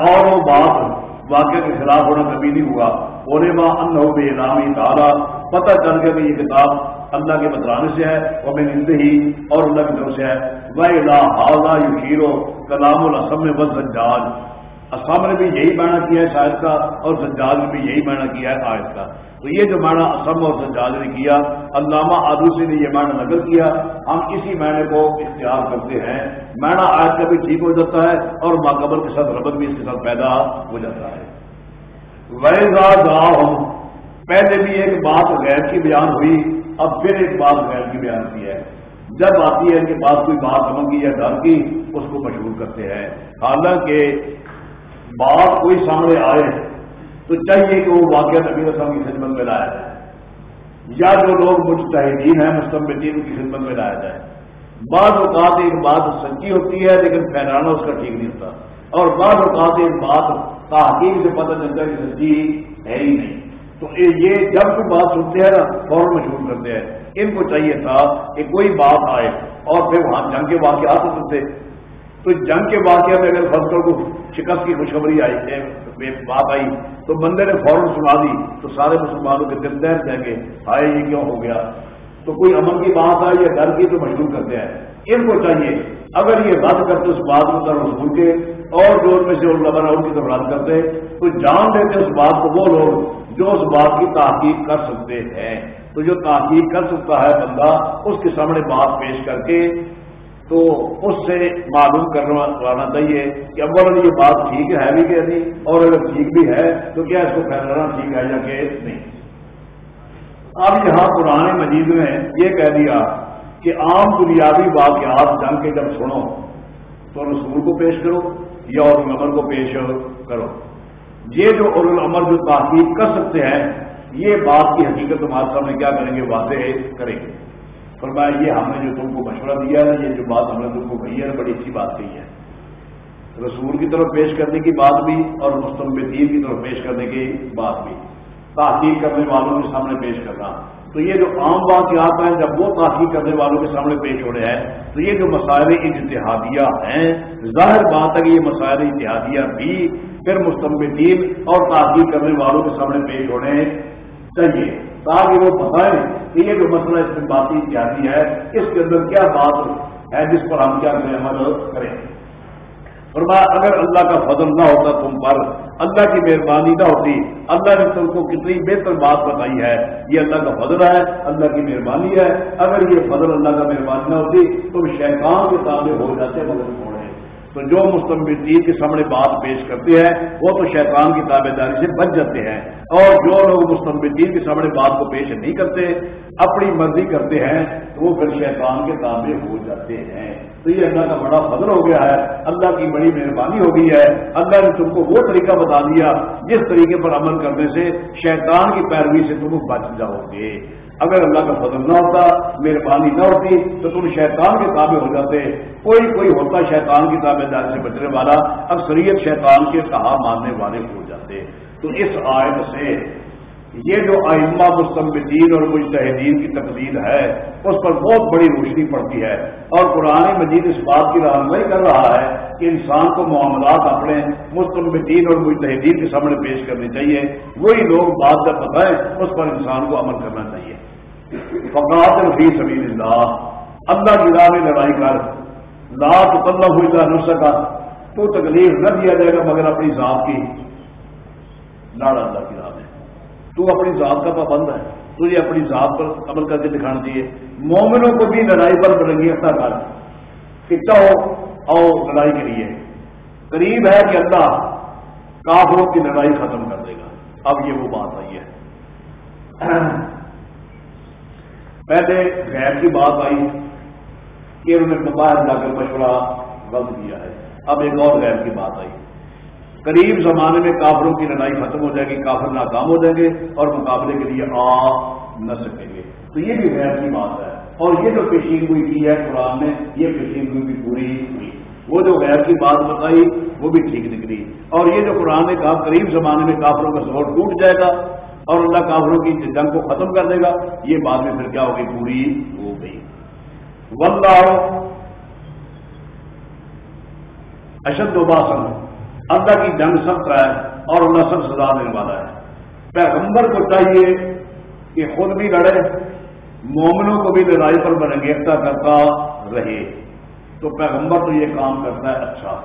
اور وہ بات واقعہ کے خلاف ہونا کبھی نہیں ہوا۔ ہونے ماں ان ہو بے نامی تعالیٰ۔ پتہ چل گیا کہ یہ کتاب اللہ کے بترانے سے ہے وہ میں نند ہی اور اللہ کی طرف سے ہے۔ وہ لا حاضہ یقیر کلام الاسم و زجاج اسم نے بھی یہی معنی کیا ہے شاید کا اور سجاد نے بھی یہی معنی کیا ہے آیت کا۔ تو یہ جو معنی اسم اور سجاد نے کیا، علامہ آدوسی نے یہ معنی نقل کیا، ہم اسی معنی کو اختیار کرتے ہیں۔ معنی آیت کا بھی ٹھیک ہو جاتا ہے اور ماقبل کے ساتھ ربط بھی اس کے ساتھ پیدا ہو جاتا ہے۔ ویزا ہوں پہلے بھی ایک بات غیر کی بیان ہوئی، اب پھر ایک بات غیر کی بیان کی ہے۔ جب آتی ہے کہ بعد کوئی بات سمجھ کی یا ڈر کی اس کو مشہور کرتے ہیں۔ حالانکہ بات کوئی سامنے آئے تو چاہیے کہ وہ واقعہ نبی رسم کی خدمت میں لایا جائے۔ یا جو لوگ مجتہدین ہیں مستمدین کی خدمت میں لایا جائے۔ بعض اوقات ایک بات سچی ہوتی ہے، لیکن پھیلانا اس کا ٹھیک نہیں ہوتا۔ اور بعض اوقات ایک بات تحقیق سے پتہ چلتا ہے کہ سچی ہے ہی نہیں۔ تو یہ جب کوئی بات سنتے ہیں نا، فوراً مشہور کرتے ہیں۔ ان کو چاہیے تھا کہ کوئی بات آئے اور پھر وہاں جنگ کے واقعات سنتے۔ تو جنگ کے واقعہ میں اگر فصلوں کو شکست کی خوشخبری آئی بات آئی، تو بندے نے فوراً سنا دی، تو سارے مسلمانوں کے دل دہر جائیں گے آئے یہ کیوں ہو گیا؟ تو کوئی امن کی بات آئی یا ڈر کی تو مشہور کرتے ہیں ان کو چاہیے، اگر یہ رد کرتے اس بات کو طرف سن کے، اور جو ان میں سے علماء ان کی طرف رد کرتے، تو جان دیتے اس بات کو وہ لوگ جو اس بات کی تحقیق کر سکتے ہیں۔ تو جو تحقیق کر سکتا ہے بندہ، اس کے سامنے بات پیش کر کے تو اس سے معلوم کرنا چاہیے کہ اول یہ بات ٹھیک ہے بھی کہ نہیں، اور اگر ٹھیک بھی ہے تو کیا اس کو پھیلانا ٹھیک ہے یا کہ نہیں؟ اب یہاں پرانے مجید میں یہ کہہ دیا کہ عام دنیاوی واقعات جنگ کے جب سنو تو رسول کو پیش کرو یا اور العمر کو پیش کرو۔ یہ جو اور العمر جو تحقیق کر سکتے ہیں، یہ بات کی حقیقت ہمارے سامنے کیا کریں گے؟ واضح کریں گے۔ فرمایا، یہ ہم نے جو تم کو مشورہ دیا ہے، یہ جو بات ہم نے تم کو کہی ہے، بڑی اچھی بات کہی ہے۔ رسول کی طرف پیش کرنے کی بات بھی اور مستمدین کی طرف پیش کرنے کی بات بھی۔ تحقیق کرنے والوں کے سامنے پیش کرنا۔ تو یہ جو عام واقعات ہیں، جب وہ تحقیق کرنے والوں کے سامنے پیش ہو رہے ہیں، تو یہ جو مسائل اتحادیہ ہیں، ظاہر بات ہے کہ یہ مسائل اتحادیہ بھی پھر مستمدین اور تحقیق کرنے والوں کے سامنے پیش ہو رہے ہیں۔ چاہیے تاکہ وہ بتائیں کہ یہ جو مسئلہ اس میں بات جاتی ہے، اس کے اندر کیا بات ہے، جس پر ہم کیا کریں عمل کریں۔ فرمایا، اگر اللہ کا فضل نہ ہوتا تم پر، اللہ کی مہربانی نہ ہوتی، اللہ نے تم کو کتنی بہتر بات بتائی ہے۔ یہ اللہ کا فضل ہے، اللہ کی مہربانی ہے۔ اگر یہ فضل اللہ کا مہربانی نہ ہوتی تم شیطان کے تابع ہو جاتے مگر چھوڑے تو جو مستمدین کے سامنے بات پیش کرتے ہیں، وہ تو شیطان کی تابے داری سے بچ جاتے ہیں۔ اور جو لوگ مستمدین کے سامنے بات کو پیش نہیں کرتے، اپنی مرضی کرتے ہیں، تو وہ پھر شیطان کے تابع ہو جاتے ہیں۔ تو یہ اللہ کا بڑا فضل ہو گیا ہے۔ اللہ کی بڑی مہربانی ہو گئی ہے۔ اللہ نے تم کو وہ طریقہ بتا دیا، جس طریقے پر عمل کرنے سے شیطان کی پیروی سے تم بچ جاؤ گے۔ اگر اللہ کا فضل نہ ہوتا، مہربانی نہ ہوتی، تو تم شیطان کے تابع ہو جاتے۔ کوئی کوئی ہوتا شیطان کی تابع داری سے بچنے والا، اکثریت شیطان کے کہا ماننے والے ہو جاتے۔ تو اس آیت سے یہ جو آئمہ مستمدین اور مجتہدین کی تقدیر ہے، اس پر بہت بڑی روشنی پڑتی ہے۔ اور قرآن مجید اس بات کی رہنمائی کر رہا ہے کہ انسان کو معاملات اپنے مستمدین اور مجتہدین کے سامنے پیش کرنی چاہیے۔ وہی لوگ بات جب بتائیں اس پر انسان کو عمل کرنا چاہیے۔ فقات فی سبیل اللہ اللہ کی راہ میں لڑائی کر۔ لا تو ہوئی نہ سکا تو تکلیف نہ دیا جائے گا مگر اپنی ذات کی۔ لاڑ اللہ کی راہ میں۔ تو اپنی ذات کا پابند ہے۔ تجھے اپنی ذات پر عمل کر کے دکھانا چاہیے مومنوں کو بھی لڑائی پر برنگیتا کر۔ کہ کہو آؤ لڑائی کے لیے۔ قریب ہے کہ اللہ کافروں کی لڑائی ختم کر دے گا۔ اب یہ وہ بات آئی ہے۔ پہلے غیر کی بات آئی کہ انہوں نے باہر جا کر مشورہ غلط کیا ہے۔ اب ایک اور غیر کی بات آئی۔ قریب زمانے میں کافروں کی لڑائی ختم ہو جائے گی، کافر ناکام ہو جائیں گے اور مقابلے کے لیے آ نہ سکیں گے۔ تو یہ بھی غیر کی بات ہے۔ اور یہ جو پیشینگوئی کی ہے قرآن میں، یہ پیشینگوئی بھی پوری ہوئی۔ وہ جو غیر کی بات بتائی، وہ بھی ٹھیک نکلی۔ اور یہ جو قرآن نے کہا، قریب زمانے میں کافروں کا زور ٹوٹ جائے گا۔ اور اللہ کافروں کی جنگ کو ختم کر دے گا۔ یہ بعد میں پھر کیا ہوگی؟ پوری ہو گئی۔ واللہ اشد و باسن۔ اللہ کی جنگ سخت ہے اور اللہ سب سزا دینے والا ہے۔ پیغمبر کو چاہیے کہ خود بھی لڑے، مومنوں کو بھی لڑائی پر بنگیرتا کرتا رہے۔ تو پیغمبر تو یہ کام کرتا ہے اچھا۔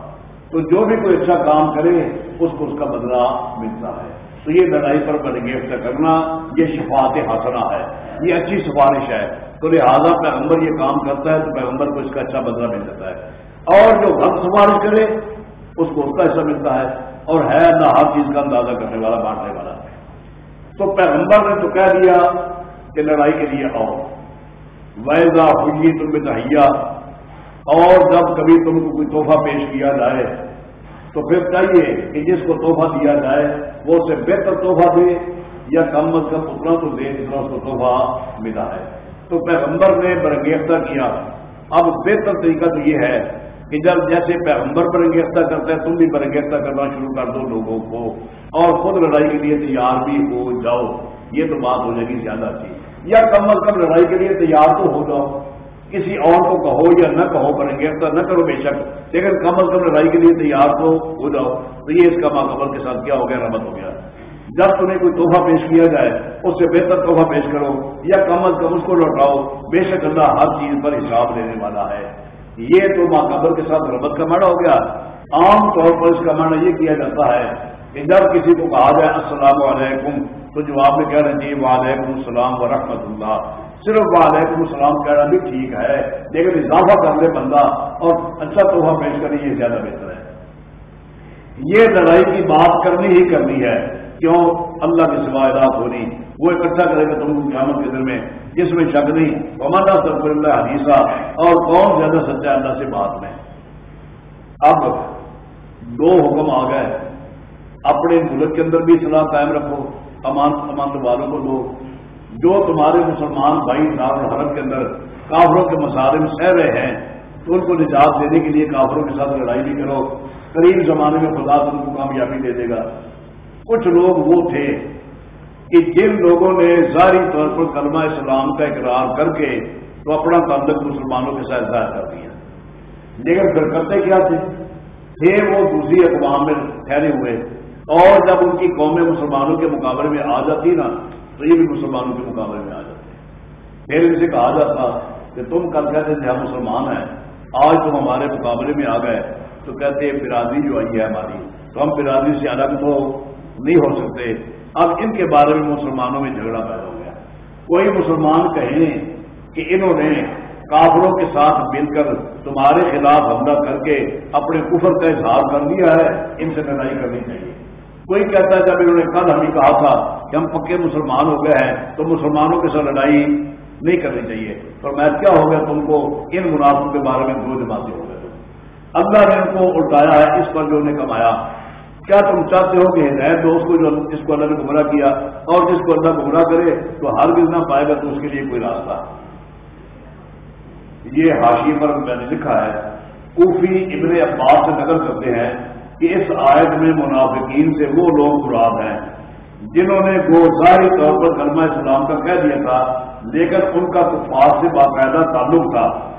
تو جو بھی کوئی اچھا کام کرے، اس کو اس کا بدلہ ملتا ہے۔ تو یہ لڑائی پر برگیفت کرنا، یہ شفاعت حاصلہ ہے، یہ اچھی سفارش ہے۔ تو لہٰذا پیغمبر یہ کام کرتا ہے تو پیغمبر کو اس کا اچھا بدلہ مل جاتا ہے۔ اور جو غلط سفارش کرے، اس کو اس کا حصہ ملتا ہے۔ اور ہے اللہ ہر چیز کا اندازہ کرنے والا، بانٹنے والا۔ تو پیغمبر نے تو کہہ دیا کہ لڑائی کے لیے آؤ۔ ویزا ہوئی تم میں اور جب کبھی تم کو کوئی تحفہ پیش کیا جائے تو پھر چاہیے کہ جس کو تحفہ دیا جائے، وہ اسے بہتر تحفہ دے یا کم از کم اتنا تو دے جتنا اس کو تحفہ ملا ہے۔ تو پیغمبر نے برنگیختہ کیا۔ اب بہتر طریقہ تو یہ ہے کہ جب جیسے پیغمبر برنگیختہ کرتے ہیں تم بھی برنگیختہ کرنا شروع کر دو لوگوں کو۔ اور خود لڑائی کے لیے تیار بھی ہو جاؤ۔ یہ تو بات ہو جائے گی زیادہ اچھی۔ یا کم از کم لڑائی کے لیے تیار تو ہو جاؤ۔ کسی اور کو کہو یا نہ کہو برنگیختہ نہ کرو بے شک۔ لیکن کم از کم لڑائی کے لیے تیار تو ہو جاؤ۔ تو یہ اس کا ماقبر کے ساتھ کیا ہو گیا؟ ربط ہو گیا۔ جب تمہیں کوئی تحفہ پیش کیا جائے، اس سے بہتر تحفہ پیش کرو یا کم از کم اس کو لوٹاؤ۔ بے شک اللہ ہر چیز پر حساب لینے والا ہے۔ یہ تو ماں کے ساتھ ربط کا مانا ہو گیا۔ عام طور پر اس کا مانا یہ کیا جاتا ہے کہ جب کسی کو کہا جائے، السلام علیکم، تو جواب میں کہہ رہے جی وعلیکم السلام ورحمۃ اللہ۔ صرف وعلیکم السلام کہنا بھی ٹھیک ہے، لیکن اضافہ کر لے بندہ اور اچھا تحفہ پیش کرے یہ زیادہ بہتر ہے۔ یہ لڑائی کی بات کرنی ہی کرنی ہے، کیوں؟ اللہ کی سوائے رات ہونی وہ اکٹھا کرے گا تم قیامت کے دن میں جس میں شک نہیں۔ امانا سب اللہ حدیثہ اور کون زیادہ سچا اللہ سے بات میں؟ اب دو حکم آ گئے۔ اپنے ملک کے اندر بھی اصلاح قائم رکھو امان امان والوں کو دو۔ جو تمہارے مسلمان بھائی دار الحرم کے اندر کافروں کے مسالے میں سہ رہے ہیں، تو ان کو نجات دینے کے لیے کافروں کے ساتھ لڑائی بھی کرو۔ قریب زمانے میں خدا تم کو کامیابی دے دے گا۔ کچھ لوگ وہ تھے کہ جن لوگوں نے ظاہری طور پر کلمہ اسلام کا اقرار کر کے تو اپنا تعلق مسلمانوں کے ساتھ ظاہر کر دیا۔ لیکن پھر کرتے کیا تھے؟ تھے وہ دوسری اقوام میں ٹھہرے ہوئے۔ اور جب ان کی قومیں مسلمانوں کے مقابلے میں آ جاتی نا تو یہ بھی مسلمانوں کے مقابلے میں آ جاتے پھر ان سے کہا جاتا کہ تم کل کہتے تھے ہم مسلمان ہیں، آج تم ہمارے مقابلے میں آ گئے، تو کہتے ہیں برادری جو آئی ہے ہماری، تو ہم برادری سے الگ تو نہیں ہو سکتے۔ اب ان کے بارے میں مسلمانوں میں جھگڑا پیدا ہو گیا۔ کوئی مسلمان کہیں کہ انہوں نے کافروں کے ساتھ مل کر تمہارے خلاف حملہ کر کے اپنے کفر کا اظہار کر دیا ہے، ان سے لڑائی کرنی چاہیے۔ کوئی کہتا ہے جب انہوں نے کل ہمیں کہا تھا کہ ہم پکے مسلمان ہو گئے ہیں، تو مسلمانوں کے ساتھ لڑائی نہیں کرنی چاہیے۔ اور میں کیا ہو گیا؟ تم کو ان منافع کے بارے میں دو جماعتیں ہو گئے۔ اللہ نے ان کو الٹایا ہے، اس پر جو انہیں کمایا۔ کیا تم چاہتے ہو کہ ہدایت دوست کو جو جس کو اللہ نے گمراہ کیا اور جس کو اللہ گمراہ کرے، تو ہر بھی نہ پائے گا تو اس کے لیے کوئی راستہ؟ یہ حاشی پر میں نے لکھا ہے، کوفی ابن عباس سے نقل کرتے ہیں۔ کہ اس آیت میں منافقین سے وہ لوگ مراد ہیں جنہوں نے وہ ظاہری طور پر کلمہ اسلام کا کہہ دیا تھا، لیکن ان کا کفار سے باقاعدہ تعلق تھا۔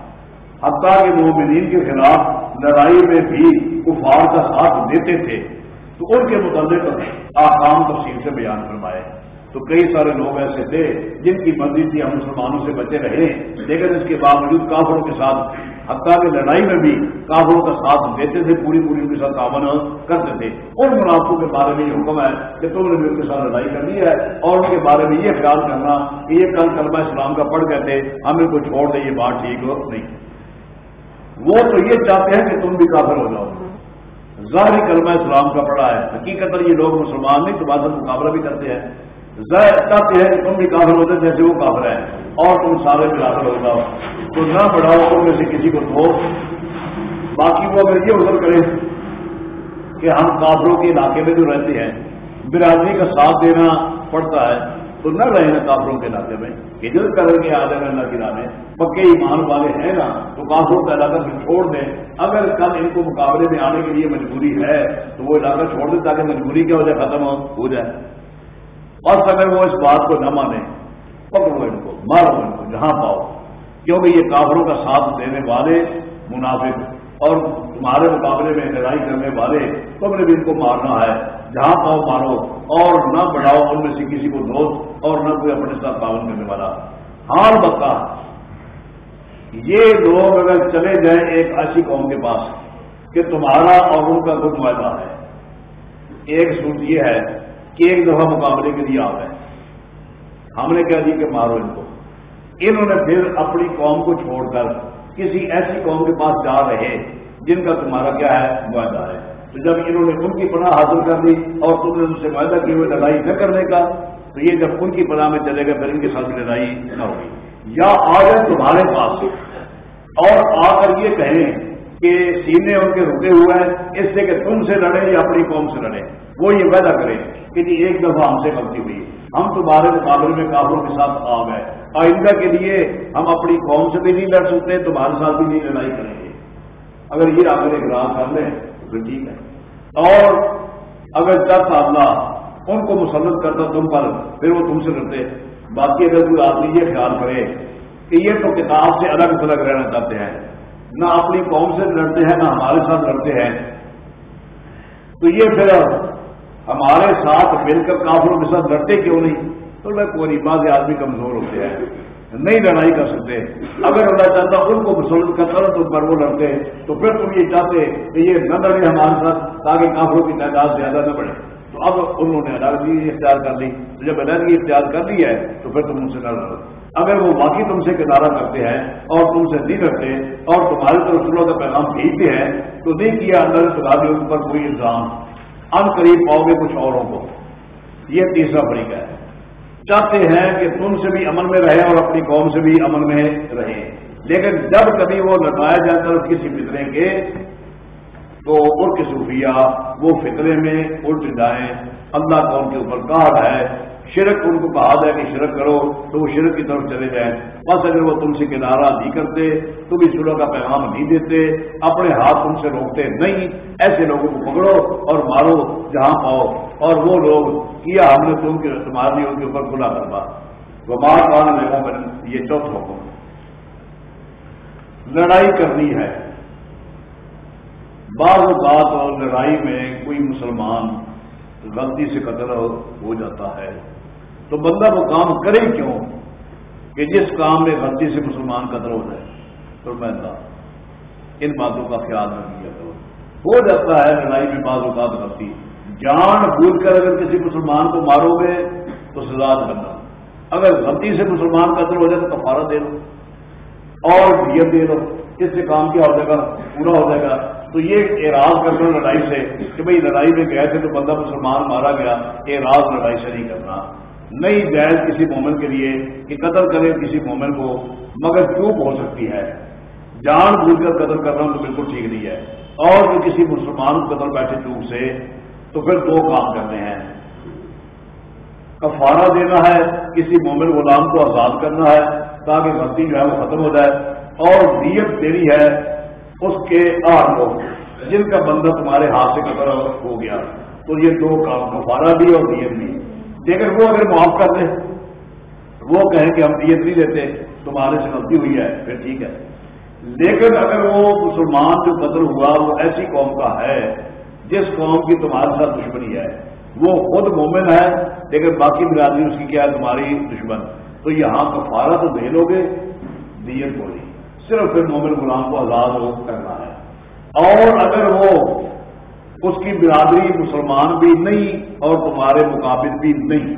حتیٰ کہ مومنین کے خلاف لڑائی میں بھی کفار کا ساتھ دیتے تھے۔ تو ان کے متعلق احکام تفصیل سے بیان فرمائے۔ تو کئی سارے لوگ ایسے تھے جن کی مرضی تھی ہم مسلمانوں سے بچے رہے، لیکن اس کے باوجود کافروں کے ساتھ حتیٰ کہ لڑائی میں بھی کافروں کا ساتھ دیتے تھے، پوری پوری ان کے ساتھ تعاون کرتے تھے۔ ان منافعوں کے بارے میں یہ حکم ہے کہ تم نے بھی ان کے ساتھ لڑائی کرنی ہے اور ان کے بارے میں یہ خیال کرنا کہ یہ کل کلمہ اسلام کا پڑھ گئے تھے، ہمیں کو چھوڑ دے، یہ بات ٹھیک ہو نہیں۔ وہ تو یہ چاہتے ہیں کہ تم بھی کافر ہو جاؤ۔ ظاہری کلمہ اسلام کا پڑا ہے حقیقت یہ لوگ مسلمان نہیں، تو بعد مقابلہ بھی کرتے ہیں۔ ظاہر چاہتے ہیں کہ تم بھی کافر ہوتے جیسے وہ کافر ہے اور تم سارے برابر ہو جاؤ۔ تو نہ بڑھاؤ ان میں سے کسی کو دھو۔ باقی وہ اگر یہ ازر کرے کہ ہم کافروں کے علاقے میں جو رہتے ہیں برادری کا ساتھ دینا پڑتا ہے، تو نہ رہے کافروں کے علاقے میں۔ ہجرت کریں گے آ جائیں اللہ کی راہ پکے ایمان والے ہیں نا، تو کافروں کا علاقہ پھر چھوڑ دیں۔ اگر کل ان کو مقابلے میں آنے کے لیے مجبوری ہے، تو وہ علاقہ چھوڑ دیں تاکہ مجبوری کیا ہو جائے ختم ہو جائے۔ اور اگر وہ اس بات کو نہ مانے، پکڑو ان کو، مارو ان کو، جہاں پاؤ۔ کیونکہ یہ کافروں کا ساتھ دینے والے منافق اور تمہارے مقابلے میں لڑائی کرنے والے، تم نے بھی ان کو مارنا ہے۔ جہاں پاؤ مارو اور نہ بڑھاؤ ان میں سے کسی کو دوست اور نہ کوئی اپنے ساتھ تعاون کرنے والا۔ حال بتا یہ لوگ اگر چلے جائیں ایک ایسی قوم کے پاس کہ تمہارا اور ان کا کوئی معاہدہ ہے۔ ایک صورت یہ ہے ایک دفعہ مقابلے کے لیے آ گئے ہم نے کہہ دی جی کہ مارو ان کو۔ انہوں نے پھر اپنی قوم کو چھوڑ کر کسی ایسی قوم کے پاس جا رہے جن کا تمہارا کیا ہے؟ معاہدہ ہے۔ تو جب انہوں نے ان کی پناہ حاصل کر لی اور تم نے ان سے معاہدہ کیے ہوئے لڑائی نہ کرنے کا، تو یہ جب ان کی پناہ میں چلے گا پھر ان کے ساتھ لڑائی نہ ہوگی یا آ جائے تمہارے پاس۔ اور آ کر یہ کہیں کہ سینے ان کے رکے ہوئے ہیں، اس سے کہ تم سے لڑیں یا اپنی قوم سے لڑیں، وہ یہ وعدہ کریں۔ کہ جی ایک دفعہ ہم سے غلطی ہوئی ہم تمہارے مقابلے میں کافروں کے ساتھ آ گئے۔ آئندہ کے لیے ہم اپنی قوم سے بھی نہیں لڑ سکتے، تمہارے ساتھ بھی نہیں لڑائی کریں گے۔ اگر یہ اگر ایک کر لیں تو پھر ٹھیک ہے۔ اور اگر چاہتا اللہ ان کو مسلط کرتا تم پر، پھر وہ تم سے لڑتے باقی اگر کوئی آدمی یہ خیال کرے کہ یہ تو کتاب سے الگ تھلگ رہنا چاہتے ہیں، نہ اپنی قوم سے لڑتے ہیں، نہ ہمارے ساتھ لڑتے ہیں، تو یہ پھر ہمارے ساتھ مل کر کافروں کے ساتھ لڑتے کیوں نہیں؟ تو میں کوئی بعض آدمی کمزور ہوتے ہیں۔ نہیں لڑائی کر سکتے۔ اگر اللہ چاہتا ان کو مسلط کرتا تو پر وہ لڑتے۔ تو پھر تم یہ چاہتے کہ یہ نہ لڑے ہمارے ساتھ تاکہ کافروں کی تعداد زیادہ نہ بڑھے۔ تو اب انہوں نے عدالتی اختیار کر لی۔ تو جب عدالتی اختیار کر لی ہے تو پھر تم ان سے نہ لڑو۔ اگر وہ باقی تم سے کنارہ کرتے ہیں اور تم سے نہیں کرتے اور تمہاری طرف سنو کا پیغام بھیجتے ہیں، تو نہیں کیا اللہ نے پر کوئی الزام۔ ان قریب پاؤ گے کچھ اوروں کو۔ یہ تیسرا طریقہ ہے۔ چاہتے ہیں کہ تم سے بھی امن میں رہے اور اپنی قوم سے بھی امن میں رہے لیکن جب کبھی وہ لٹایا جاتا ہے کسی فطرے کے، تو ارک صوفیہ وہ فطرے میں الٹ جائیں۔ اللہ کا ان کے اوپر کہا ہے۔ شرک ان کو کہا جائے کہ شرک کرو تو وہ شرک کی طرف چلے جائیں۔ بس اگر وہ تم سے کنارہ نہیں کرتے، تم اس صورت کا پیغام نہیں دیتے، اپنے ہاتھ تم سے روکتے نہیں، ایسے لوگوں کو پکڑو اور مارو، جہاں پاؤ۔ اور وہ لوگ، کیا ہم نے تم کے تمہاری ان کے اوپر کھلا کروا؟ وہ مار پانا لوگوں یہ چوتھ حکم۔ لڑائی کرنی ہے۔ بعض اوقات اور لڑائی میں کوئی مسلمان غلطی سے قتل ہو جاتا ہے۔ تو بندہ وہ کام کرے کیوں؟ کہ جس کام میں غلطی سے مسلمان قدر ہو جائے۔ تو میں تھا ان باتوں کا خیال نہ کیا کرو ہو جاتا ہے لڑائی میں بعض اوقات غلطی۔ جان بوجھ کر اگر کسی مسلمان کو مارو گے تو سزا کرنا اگر غلطی سے مسلمان قتل ہو جائے تو کفارہ دے لو اور دیت دے لو اس سے کام کیا ہو جائے گا؟ پورا ہو جائے گا۔ تو یہ اعراض کرنا لڑائی سے کہ بھئی لڑائی میں گئے تھے تو بندہ مسلمان مارا گیا۔ اعراض لڑائی سے نہیں کرنا۔ نئی جائز کسی مومن کے لیے کہ قتل کرے کسی مومن کو، مگر چوپ ہو سکتی ہے؟ جان بوجھ کر قتل کرنا تو بالکل ٹھیک نہیں ہے۔ اور جو کسی مسلمان کو قتل بیٹھے چوپ سے، تو پھر دو کام کرنے ہیں۔ کفارہ دینا ہے، کسی مومن غلام کو آزاد کرنا ہے، تاکہ غلطی جو ہے وہ ختم ہو جائے۔ اور نیت دینی ہے اس کے آر کو جن کا بندہ تمہارے ہاتھ سے قتل ہو گیا۔ تو یہ دو کام کفارہ بھی اور نیت بھی۔ جی، لیکن وہ اگر معاف کر دیں وہ کہیں کہ ہم دیت نہیں دیتے تمہارے سے غلطی ہوئی ہے، پھر ٹھیک ہے۔ لیکن اگر وہ مسلمان جو قتل ہوا، وہ ایسی قوم کا ہے، جس قوم کی تمہارے ساتھ دشمنی ہے، وہ خود مومن ہے، لیکن باقی برادری اس کی کیا ہے؟ تمہاری دشمن۔ تو یہاں کفارہ تو دے لو گے دیت بولی۔ صرف پھر مومن غلام کو آزاد ہو کرنا ہے۔ اور اگر وہ اس کی برادری مسلمان بھی نہیں اور تمہارے مقابل بھی نہیں۔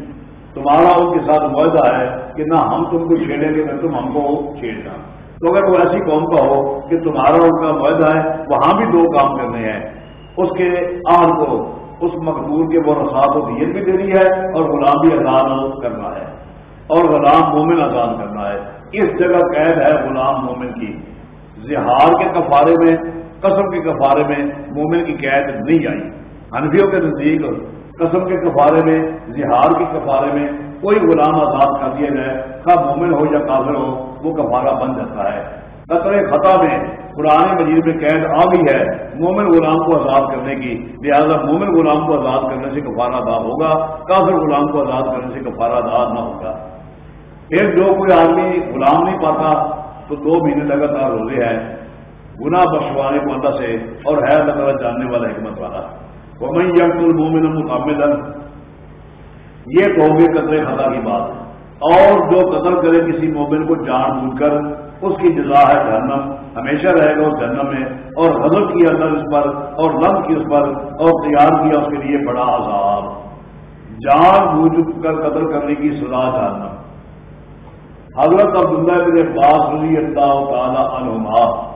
تمہارا ان کے ساتھ معاہدہ ہے کہ نہ ہم تم کو چھیڑیں گے، نہ تم ہم کو چھیڑنا۔ تو اگر وہ ایسی قوم کا ہو کہ تمہارا ان کا معاہدہ ہے، وہاں بھی دو کام کرنے ہیں۔ اس کے آن کو، اس مقبول کے وہ رساط و دیت بھی دینی ہے اور غلام بھی آزاد کرنا ہے۔ اور غلام مومن آزاد کرنا ہے۔ اس جگہ قید ہے غلام مومن کی۔ زہار کے کفارے میں قسم کے کفارے میں مومن کی قید نہیں آئی۔ حنفیوں کے نزدیک قسم کے کفارے میں، زہار کے کفارے میں کوئی غلام آزاد کر دیا جائے، خواہ مومن ہو یا کافر ہو، وہ کفارہ بن جاتا ہے۔ قطر خطا میں قرآن مجید میں قید آ گئی ہے، مومن غلام کو آزاد کرنے کی۔ لہٰذا مومن غلام کو آزاد کرنے سے کفارہ ادا ہوگا، کافر غلام کو آزاد کرنے سے کفارہ ادا نہ ہوگا۔ پھر جو کوئی آدمی غلام نہیں پاتا، تو دو مہینے لگاتار روزے ہیں۔ گنا بخشوانے کو اللہ سے اور ہے اللہ تعالیٰ جاننے والا حکمت والا۔ وہ میں یق المومن مکمل یہ تو ہوگی قدر خطا کی بات۔ اور جو قتل کرے کسی مومن کو جان بوجھ کر، اس کی جزا ہے جہنم۔ ہمیشہ رہے گا اس جہنم میں۔ اور غضب کیا اللہ اس پر، اور لم کی اس پر، اور تیار کیا اس کے لیے بڑا عذاب۔ جان بوجھ کر قدر کرنے کی سزا جہنم۔ حضرت عبداللہ بن عباس رضی اللہ تعالی عنہما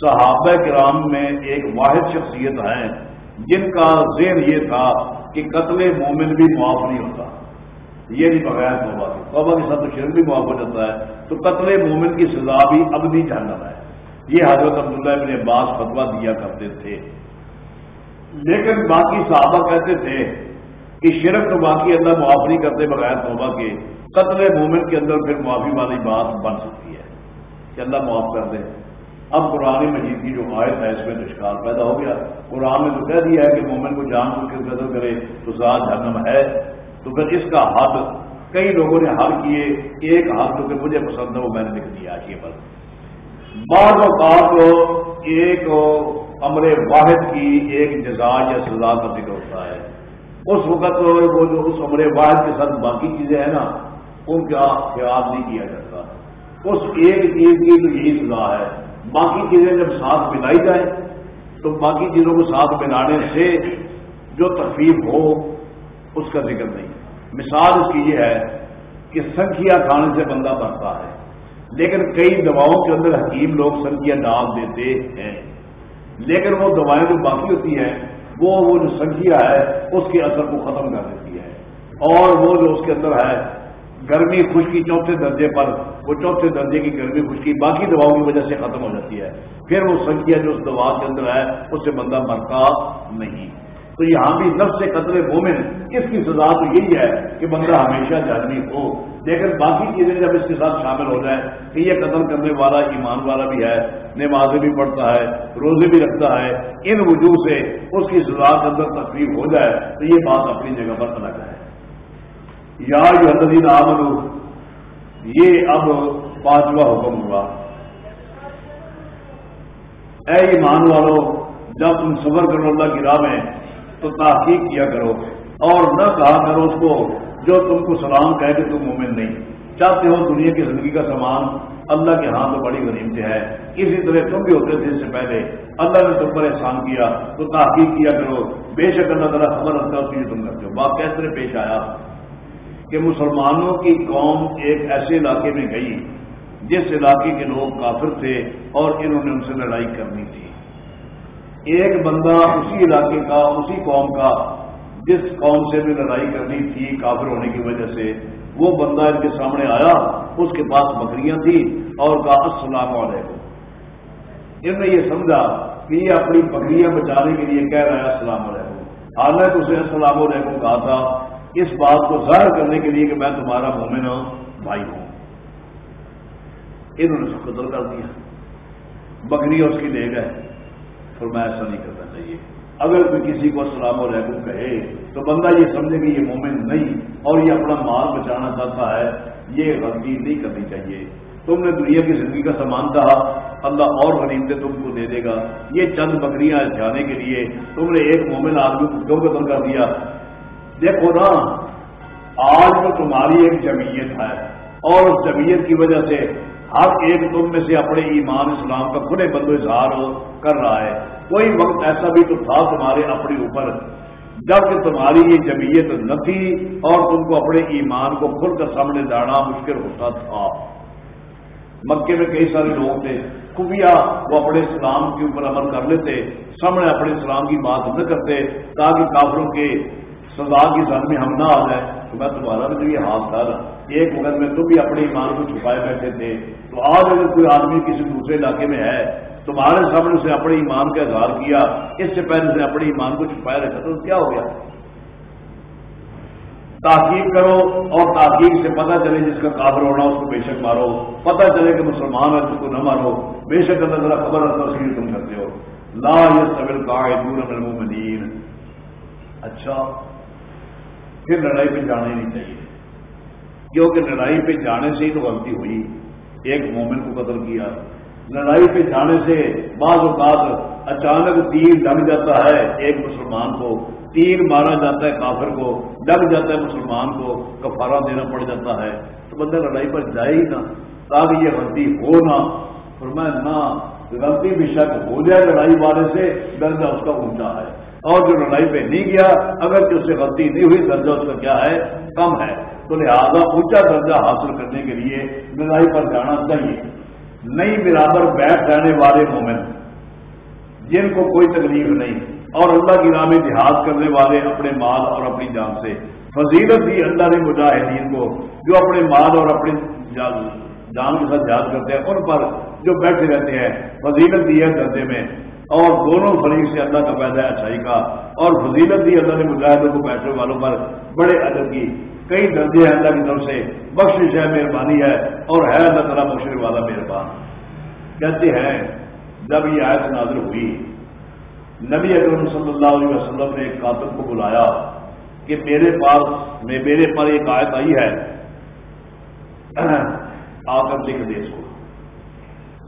صحابہ کرام میں ایک واحد شخصیت ہے جن کا ذہن یہ تھا کہ قتل مومن بھی معاف نہیں ہوتا۔ یہ نہیں بغیر توبہ کے توبہ کے ساتھ شرک بھی معاف ہو جاتا ہے، تو قتل مومن کی سزا بھی اب نہیں جہنم ہے۔ یہ حضرت عبداللہ ابن عباس فتوا دیا کرتے تھے۔ لیکن باقی صحابہ کہتے تھے کہ شرک تو باقی اللہ معاف نہیں کرتے بغیر توبہ کے، قتل مومن کے اندر پھر معافی والی بات بن سکتی ہے کہ اللہ معاف کر دے۔ اب قرآن مجید کی جو آیت ہے، اس میں دشکار پیدا ہو گیا۔ قرآن نے تو کہہ دیا ہے کہ مومن کو جان کے قدر کرے تو ذات جہنم ہے۔ تو پھر اس کا حد، کئی لوگوں نے حل کیے، ایک حد جو کہ مجھے پسند ہے، وہ میں نے لکھ دیا یہ پر بعض اوقات ایک امر واحد کی ایک جزا یا سزا کا ذکر ہوتا ہے۔ اس وقت وہ جو اس امر واحد کے ساتھ باقی چیزیں ہیں نا، ان کا خیال نہیں کیا جاتا۔ اس ایک چیز کی تو یہی سزا ہے۔ باقی چیزیں جب ساتھ ملائی جائیں تو باقی چیزوں کو ساتھ ملانے سے جو تکلیف ہو، اس کا ذکر نہیں۔ مثال اس کی یہ ہے کہ سنکھیا کھانے سے بندہ بنتا ہے، لیکن کئی دواؤں کے اندر حکیم لوگ سنکھیا ڈال دیتے ہیں۔ لیکن وہ دوائیں جو باقی ہوتی ہیں، وہ وہ جو سنکھیا ہے، اس کے اثر کو ختم کر دیتی ہے۔ اور وہ جو اس کے اندر ہے گرمی خشکی چوتھے درجے پر، وہ چوتھے درجے کی گرمی خشکی باقی دواؤں کی وجہ سے ختم ہو جاتی ہے۔ پھر وہ سنکھیا جو اس دوا کے اندر ہے، اس سے بندہ مرتا نہیں۔ تو یہاں بھی نفس سے قطر مومن، اس کی سزا تو یہی ہے کہ بندہ ہمیشہ جانوی ہو۔ لیکن باقی چیزیں جب اس کے ساتھ شامل ہو جائیں کہ یہ قتل کرنے والا، ایمان والا بھی ہے، نمازیں بھی پڑھتا ہے، روزے بھی رکھتا ہے، ان وجوہ سے اس کی سزا کے اندر تقریب ہو جائے، تو یہ بات اپنی جگہ پر الگ ہے۔ یا جو حدین آمد یہ اب پانچواں حکم ہوا۔ اے ایمان والو، جب تم صبر کرو اللہ کی راہ میں، تو تحقیق کیا کرو۔ اور نہ کہا کرو اس کو، جو تم کو سلام کہے کہ تم مومن نہیں۔ چاہتے ہو دنیا کی زندگی کا سامان اللہ کے ہاں تو بڑی غنیم سے ہے۔ اسی طرح تم بھی ہوتے تھے اس سے پہلے۔ اللہ نے تم پر احسان کیا، تو تحقیق کیا کرو۔ بے شک اللہ تعالیٰ خبر رکھتا ہے تم کرتے ہو۔ بات کیسے پیش آیا؟ کہ مسلمانوں کی قوم ایک ایسے علاقے میں گئی جس علاقے کے لوگ کافر تھے اور انہوں نے ان سے لڑائی کرنی تھی۔ ایک بندہ اسی علاقے کا، اسی قوم کا جس قوم سے بھی لڑائی کرنی تھی، کافر ہونے کی وجہ سے، وہ بندہ ان کے سامنے آیا، اس کے پاس بکریاں تھیں اور کہا، السلام علیکم. انہوں نے یہ سمجھا کہ یہ اپنی بکریاں بچانے کے لیے کہہ رہا ہے، السلام علیکم. حالانکہ اسے السلام علیکم کہا تھا اس بات کو ظاہر کرنے کے لیے کہ میں تمہارا مومن ہوں، بھائی ہوں۔ انہوں نے قتل کر دیا۔ بکری اس کی لے گئے۔ پھر میں ایسا نہیں کرنا چاہیے اگر کوئی کسی کو السلام علیکم کہے، تو بندہ یہ سمجھے کہ یہ مومن نہیں، اور یہ اپنا مال بچانا چاہتا ہے، یہ غلطی نہیں کرنی چاہیے۔ تم نے دنیا کی زندگی کا سامان کہا، اللہ اور غریب تم کو دے دے گا۔ یہ چند بکریاں جانے کے لیے، تم نے ایک مومن آدمی کو کیوں قتل کر دیا؟ دیکھو نا، آج تو تمہاری ایک جمعیت ہے اور اس جمعیت کی وجہ سے ہر ایک تم میں سے اپنے ایمان اسلام کا کھلے بندو اظہار کر رہا ہے۔ کوئی وقت ایسا بھی تو تھا تمہارے اپنے اوپر، جبکہ تمہاری یہ جمعیت نہ تھی اور تم کو اپنے ایمان کو کھل کر سامنے لانا مشکل ہوتا تھا۔ مکے میں کئی سارے لوگ تھے، خفیہ، وہ اپنے اسلام کے اوپر عمل کر لیتے، سامنے اپنے اسلام کی بات نہ کرتے، تاکہ کافروں کے سزا کی سن میں ہم نہ آ جائیں تو میں تمہارا بھی یہ حال تھا۔ ایک وقت میں تم بھی اپنے ایمان کو چھپائے بیٹھے تھے۔ تو آج اگر کوئی آدمی کسی دوسرے علاقے میں ہے، تمہارے سامنے سے اپنے ایمان کا اظہار کیا، اس سے پہلے سے اپنے ایمان کو چھپائے رکھا، تو کیا ہو گیا؟ تحقیق کرو اور تحقیق سے پتہ چلے جس کا کافر ہونا، اس کو بے شک مارو۔ پتہ چلے کہ مسلمان ہے جس کو نہ مارو۔ بے شک اللہ تعالیٰ خبر تصویر تم کرتے ہو۔ لا یہ سبل کا مدین اچھا۔ پھر لڑائی پہ جانا ہی نہیں چاہیے۔ کیونکہ لڑائی پہ جانے سے ہی تو غلطی ہوئی۔ ایک مومن کو قتل کیا۔ لڑائی پہ جانے سے بعض اوقات اچانک تیر ڈگ جاتا ہے ایک مسلمان کو تیر مارا جاتا ہے کافر کو ڈگ جاتا ہے مسلمان کو، کفارہ دینا پڑ جاتا ہے۔ تو بندہ لڑائی پر جائے ہی نہ، تاکہ یہ غلطی ہو نہ۔ فرمایا، نہ، غلطی بھی شک ہو جائے لڑائی والے سے درجہ اس کا اونچا ہے۔ اور جو لڑائی پہ نہیں گیا، اگر کہ اس سے غلطی نہیں ہوئی، درجہ اس کا کیا ہے؟ کم ہے۔ تو لہٰذا اونچا درجہ حاصل کرنے کے لیے لڑائی پر جانا چاہیے۔ نئی برابر بیٹھ جانے والے مومن، جن کو کوئی تکلیف نہیں، اور اللہ کی راہ میں جہاد کرنے والے اپنے مال اور اپنی جان سے۔ فضیلت دی اللہ نے مجاہدین کو، جو اپنے مال اور اپنی جان کے ساتھ یاد کرتے ہیں، ان پر جو بیٹھے رہتے ہیں، فضیلت دی ہے درجے میں۔ اور دونوں فریق سے اللہ کا پیدا ہے، اچھائی کا۔ اور فضیلت دی اللہ نے مجاہدوں کو بیٹھنے والوں پر بڑے ادب کی۔ کئی درجے ہیں اللہ کی طرف سے۔ بخش ہے، مہربانی ہے۔ اور ہے اللہ تعالیٰ بخشنے والا مہربان۔ کہتے ہیں، جب یہ آیت نازل ہوئی، نبی اکرم صلی اللہ علیہ وسلم نے ایک کاتب کو بلایا کہ میرے پاس میں میرے پر ایک آیت آئی ہے۔ آ کر لکھ دے اس کو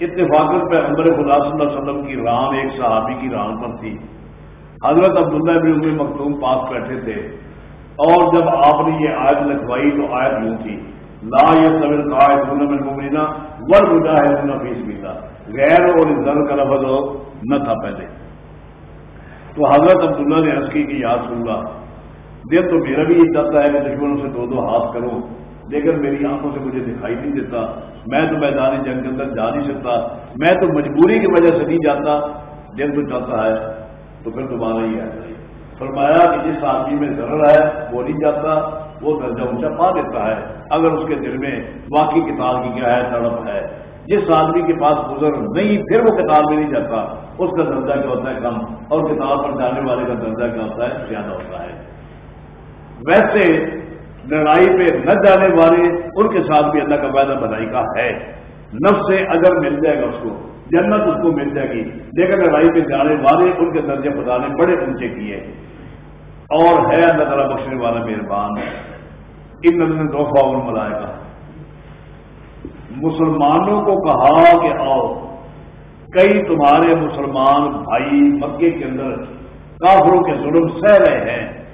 اتفاقت پہ امبر خدا صلی اللہ علیہ وسلم کی ران ایک صحابی کی ران پر تھی۔ حضرت عبداللہ بھی ان مختوم پاس بیٹھے تھے۔ اور جب آپ نے یہ آیت لکھوائی تو آیت یوں تھی۔ لا یہ سبر قائد مبینہ ور مجاہد فیس مینا غیر اور زر کا لفظ نہ تھا پہلے۔ تو حضرت عبداللہ نے عرض کی کہ یاد سن گا دل تو میرا بھی یہ چاہتا ہے کہ دشمنوں سے دو دو ہاتھ کروں لیکن میری آنکھوں سے مجھے دکھائی نہیں دیتا، میں تو میدان جنگ کے اندر جا نہیں سکتا، میں تو مجبوری کی وجہ سے نہیں جاتا، دل تو چاہتا ہے، تو پھر تمہارا ہی ہے۔ فرمایا کہ جس آدمی میں ضرر ہے، وہ نہیں جاتا، وہ درجہ اونچا پا دیتا ہے۔ اگر اس کے دل میں واقعی کتاب کی کیا ہے تڑپ ہے، جس آدمی کے پاس گزر نہیں، پھر وہ کتاب میں نہیں جاتا۔ اس کا درجہ کیا ہوتا ہے کم، اور کتاب پر جانے والے کا درجہ کیا ہوتا ہے؟ زیادہ ہوتا ہے۔ ویسے لڑائی پہ نہ جانے والے، ان کے ساتھ بھی اللہ کا وعدہ بدائی کا ہے۔ نفس سے اگر مل جائے گا اس کو، جنت اس کو مل جائے گی۔ لیکن لڑائی پہ جانے والے، ان کے درجے خدا نے بڑے اونچے کیے۔ اور ہے اللہ تعالیٰ بخشنے والا مہربان۔ ان نے دوفا اور ملائے گا مسلمانوں کو کہا کہ آؤ، کئی تمہارے مسلمان بھائی مکے کے اندر کافروں کے ظلم سہ رہے ہیں۔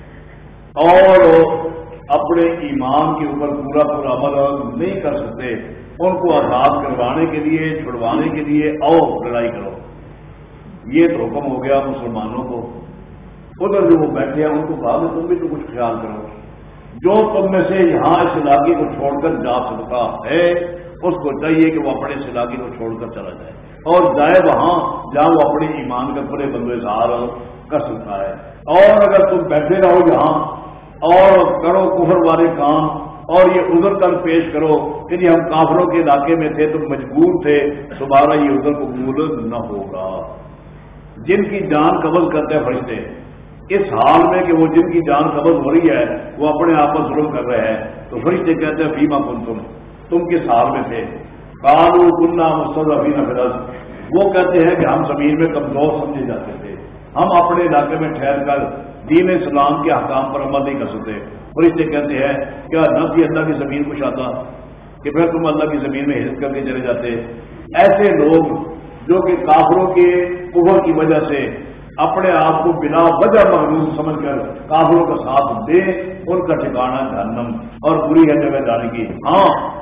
اور اپنے ایمان کے اوپر پورا پورا عمل نہیں کر سکتے، ان کو آزاد کروانے کے لیے، چھڑوانے کے لیے آؤ لڑائی کرو۔ یہ تو حکم ہو گیا مسلمانوں کو۔ ادھر جو وہ بیٹھے ہیں، ان کو کہا تم بھی تو کچھ خیال کرو۔ جو تم میں سے یہاں اس علاقے کو چھوڑ کر جا سکتا ہے، اس کو چاہیے کہ وہ اپنے اس علاقے کو چھوڑ کر چلا جائے۔ اور جائے وہاں، جہاں وہ اپنے ایمان کا پورے بندو اظہار کر سکتا ہے۔ اور اگر تم بیٹھے رہو یہاں اور کرو کفر والے کام اور یہ ادھر کر پیش کرو کہ جی ہم کافروں کے علاقے میں تھے تو مجبور تھے تمہارا یہ ادھر قبول نہ ہوگا۔ جن کی جان قبض کرتے ہیں فرشتے، اس حال میں کہ وہ جن کی جان قبض ہو رہی ہے، وہ اپنے آپ پر ظلم کر رہے ہیں۔ تو فرشتے کہتے ہیں، فیما کن تم تم کس حال میں تھے؟ کالو کنہ مستد ابھی فرض وہ کہتے ہیں کہ ہم زمین میں کمزور سمجھے جاتے تھے۔ ہم اپنے علاقے میں ٹھہر کر دین اسلام کے حکام پر عمل نہیں کر سکتے۔ اور اس سے کہتے ہیں کیا نہ بھی اللہ کی زمین کچھ آتا کہ پھر تم اللہ کی زمین میں ہرت کر کے چلے جاتے۔ ایسے لوگ جو کہ کافروں کے کفر کی وجہ سے اپنے آپ کو بنا وجہ محروم سمجھ کر کافروں کا ساتھ دے ان کا ٹھکانا جہنم اور بری ہے جگہ جانے کی۔ ہاں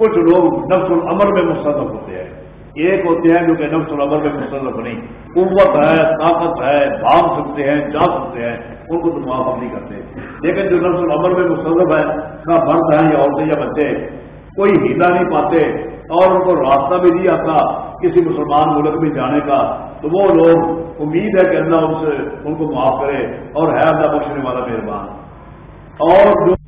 کچھ لوگ نفس العمر میں مستدف ہوتے ہیں۔ ایک ہوتے ہیں جو کہ نفس العمر میں مستدف نہیں۔ قوت ہے، طاقت ہے، بھاگ سکتے ہیں، جا سکتے ہیں، ان کو تو معاف نہیں کرتے۔ لیکن جو نفس العمر میں مستدف ہے، نہ مرد ہے یا عورتیں یا بچے، کوئی ہیلا نہیں پاتے۔ اور ان کو راستہ بھی نہیں آتا کسی مسلمان ملک میں جانے کا۔ تو وہ لوگ امید ہے کہ اللہ ان سے، ان کو معاف کرے اور ہے اللہ بخشنے والا مہربان۔ اور جو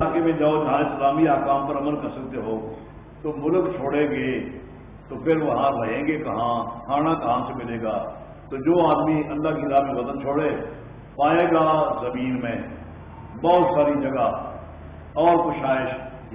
علاقے میں جاؤ جہاں اسلامی آکام پر عمل کر سکتے ہو۔ تو ملک چھوڑیں گے، تو پھر وہاں رہیں گے کہاں؟ کھانا کہاں سے ملے گا؟ تو جو آدمی اللہ کی راہ میں وطن چھوڑے، پائے گا زمین میں۔ بہت ساری جگہ۔ اور کشائش۔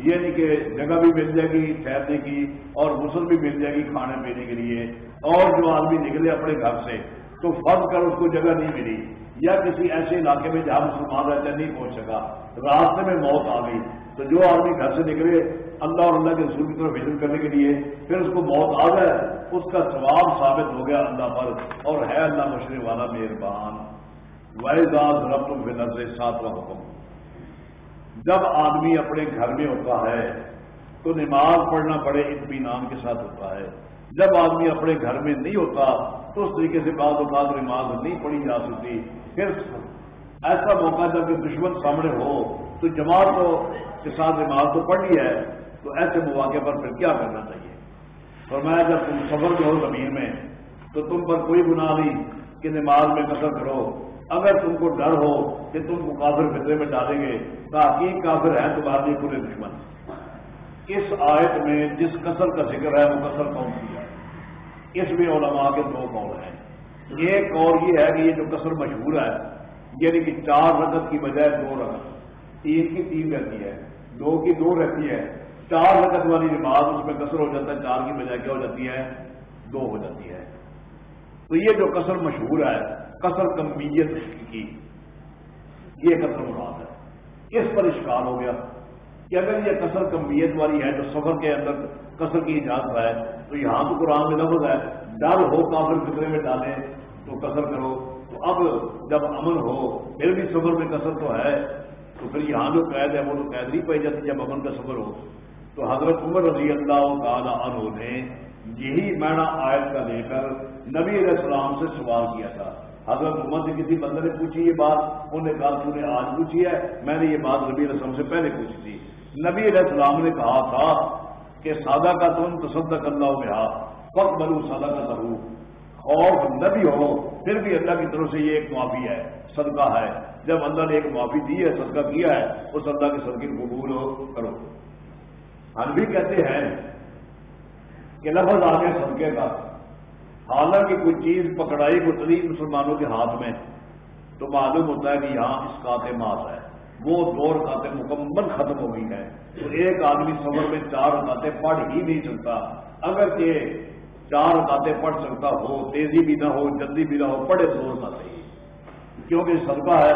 یہ نہیں کہ جگہ بھی مل جائے گی، ٹھہرنے کی، اور غسل بھی مل جائے گی کھانے پینے کے لیے۔ اور جو آدمی نکلے اپنے گھر سے، تو فرض کر اس کو جگہ نہیں ملی۔ یا کسی ایسے علاقے میں جہاں مسلمان رہتے نہیں پہنچ سکا۔ راستے میں موت آ گئی۔ تو جو آدمی گھر سے نکلے، اللہ اور اللہ کے رسول کی طرف وزٹ کرنے کے لیے، پھر اس کو موت آ جائے، اس کا ثواب ثابت ہو گیا اللہ پر، اور ہے اللہ مشرے والا مہربان۔ وائزاز رب تم نظر ساتواں حکم جب آدمی اپنے گھر میں ہوتا ہے، تو نماز پڑھنا بڑے اطمینان کے ساتھ ہوتا ہے۔ جب آدمی اپنے گھر میں نہیں ہوتا، تو اس طریقے سے بعض اوقات نماز نہیں پڑھی جا سکتی، پھر ایسا موقع جبکہ دشمن سامنے ہو، تو جماعت کے ساتھ نماز تو پڑھی ہے، تو ایسے مواقع پر پھر کیا کرنا چاہیے؟ اور میں جب تم سفر جو ہو زمین میں، تو تم پر کوئی گناہ نہیں کہ نماز میں قصر کرو۔ اگر تم کو ڈر ہو کہ تم کو کافر فطرے میں ڈالیں گے تاکہ کافر ہے تمہارے لیے پورے دشمن۔ اس آیت میں جس قصر کا ذکر ہے، وہ قصر کون سی ہے؟ اس میں علماء کے دو قول ہیں۔ ایک اور یہ ہے کہ یہ جو قصر مشہور ہے یعنی کہ چار رگت کی بجائے دو رگت تین کی تین رہتی ہے، دو کی دو رہتی ہے۔ چار رگت والی نماز اس میں قصر ہو جاتا ہے، چار کی بجائے کیا ہو جاتی ہے؟ دو ہو جاتی ہے۔ تو یہ جو قصر مشہور ہے قصر کمیت کی، یہ قصر مراد ہے۔ اس پر اشکال ہو گیا؟ کہ اگر یہ قصر کمیت والی ہے، جو سفر کے اندر قصر کی اجازت ہے، تو یہاں تو قرآن میں لفظ ہے، ڈر ہو کافر فکرے میں ڈالیں تو قصر کرو۔ اب جب امن ہو، پھر بھی سفر میں قصر تو ہے، تو پھر یہاں جو قید ہے، وہ تو قید نہیں پائی جاتی جب امن کا سفر ہو۔ تو حضرت عمر رضی اللہ تعالیٰ عنہ نے یہی مینا آیت کا لے کر نبی علیہ السلام سے سوال کیا تھا۔ حضرت عمر سے کسی بندے نے پوچھی یہ بات؟ انہوں نے کہا، تو نے آج پوچھی ہے؟ میں نے یہ بات نبی علیہ السلام سے پہلے پوچھی تھی۔ نبی علیہ السلام نے کہا تھا کہ سادہ کا تم تصدق اللہ میں وقت بلو سادہ کا ضرور خوف نہ بھی ہو پھر بھی اللہ کی طرف سے یہ ایک معافی ہے، صدقہ ہے۔ جب اللہ نے ایک معافی دی ہے، صدقہ کیا ہے اس اللہ کے صدقے قبول ہو کرو۔ ہم بھی کہتے ہیں کہ لفظ آگے صدقے کا۔ حالانکہ کوئی چیز پکڑائی کو مسلمانوں کے ہاتھ میں، تو معلوم ہوتا ہے کہ یہاں اس کا ماس ہے۔ وہ دور رکاتے مکمل ختم ہو گئی ہے تو ایک آدمی سفر میں چار رکاتے پڑھ ہی نہیں سکتا۔ اگر کہ چار رکاتے پڑھ سکتا ہو، تیزی بھی نہ ہو، جلدی بھی نہ ہو، پڑھے دو رکاتے ہی کیونکہ صدقہ ہے،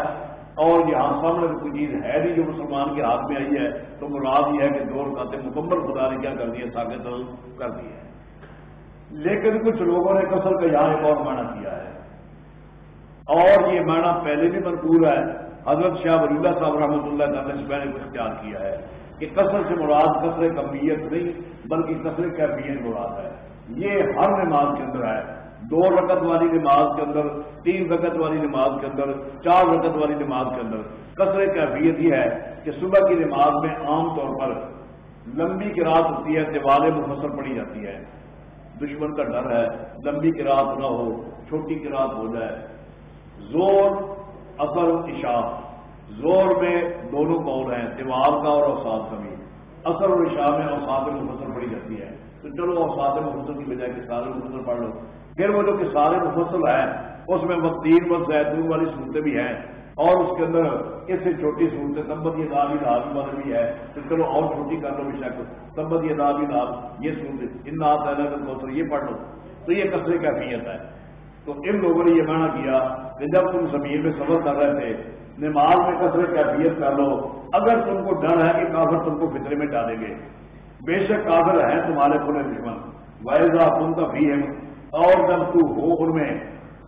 اور یہاں سامنے کوئی چیز ہے نہیں جو مسلمان کے ہاتھ میں آئی ہے، تو مراد یہ ہے کہ دو رکاتے مکمل خدا نے کیا کر دیا ساکت کر دی ہے لیکن کچھ لوگوں نے کسر کا یہاں ایک اور معنی کیا ہے۔ اور یہ معنی پہلے بھی منقور ہے، حضرت شاہ ولی اللہ صاحب رحمۃ اللہ تعالی سے میں نے اختیار کیا ہے کہ کثر سے مراد کثر کمیت نہیں، بلکہ کثر کیفیت مراد ہے۔ یہ ہر نماز کے اندر ہے۔ دو رکت والی نماز کے اندر، تین رکت والی نماز کے اندر، چار رکت والی نماز کے اندر۔ کثر کیفیت یہ ہے کہ صبح کی نماز میں عام طور پر لمبی کی رات ہوتی ہے دیوالیں مفسر پڑی جاتی ہے۔ دشمن کا ڈر ہے، لمبی کی رات نہ ہو، چھوٹی کی رات ہو جائے۔ زور، اثر عشاء زور میں دونوں قول ہیں، دیوار کا اور اوساد کا بھی اثر اور عشاء میں اوساد مفصل پڑی جاتی ہے۔ تو چلو اوساد مفصل کی بجائے کہ سارے مفصل پڑھ لو۔ پھر وہ جو کہ سارے مفصل ہیں اس میں وہ تین وقت زیتون والی صورتیں بھی ہیں۔ اور اس کے اندر اس سے چھوٹی صورتیں تمبت یہ دال دال والی بھی ہے۔ تو چلو اور چھوٹی کر لو بے شک۔ تمبت یہ دال دال یہ صورت ان نات یہ پڑھ لو۔ تو یہ کثرے کی اہمیت ہے۔ تو ان لوگوں نے یہ مانا کیا کہ جب تم زمین میں سفر کر رہے تھے، نماز میں کثرے کیفیت کر لو۔ اگر تم کو ڈر ہے کہ کافر تم کو فطرے میں ڈالیں گے۔ بے شک کافر ہیں تمہارے پورے دشمن وائزا تم کا بھی ہے اور جب تو ہو ان میں،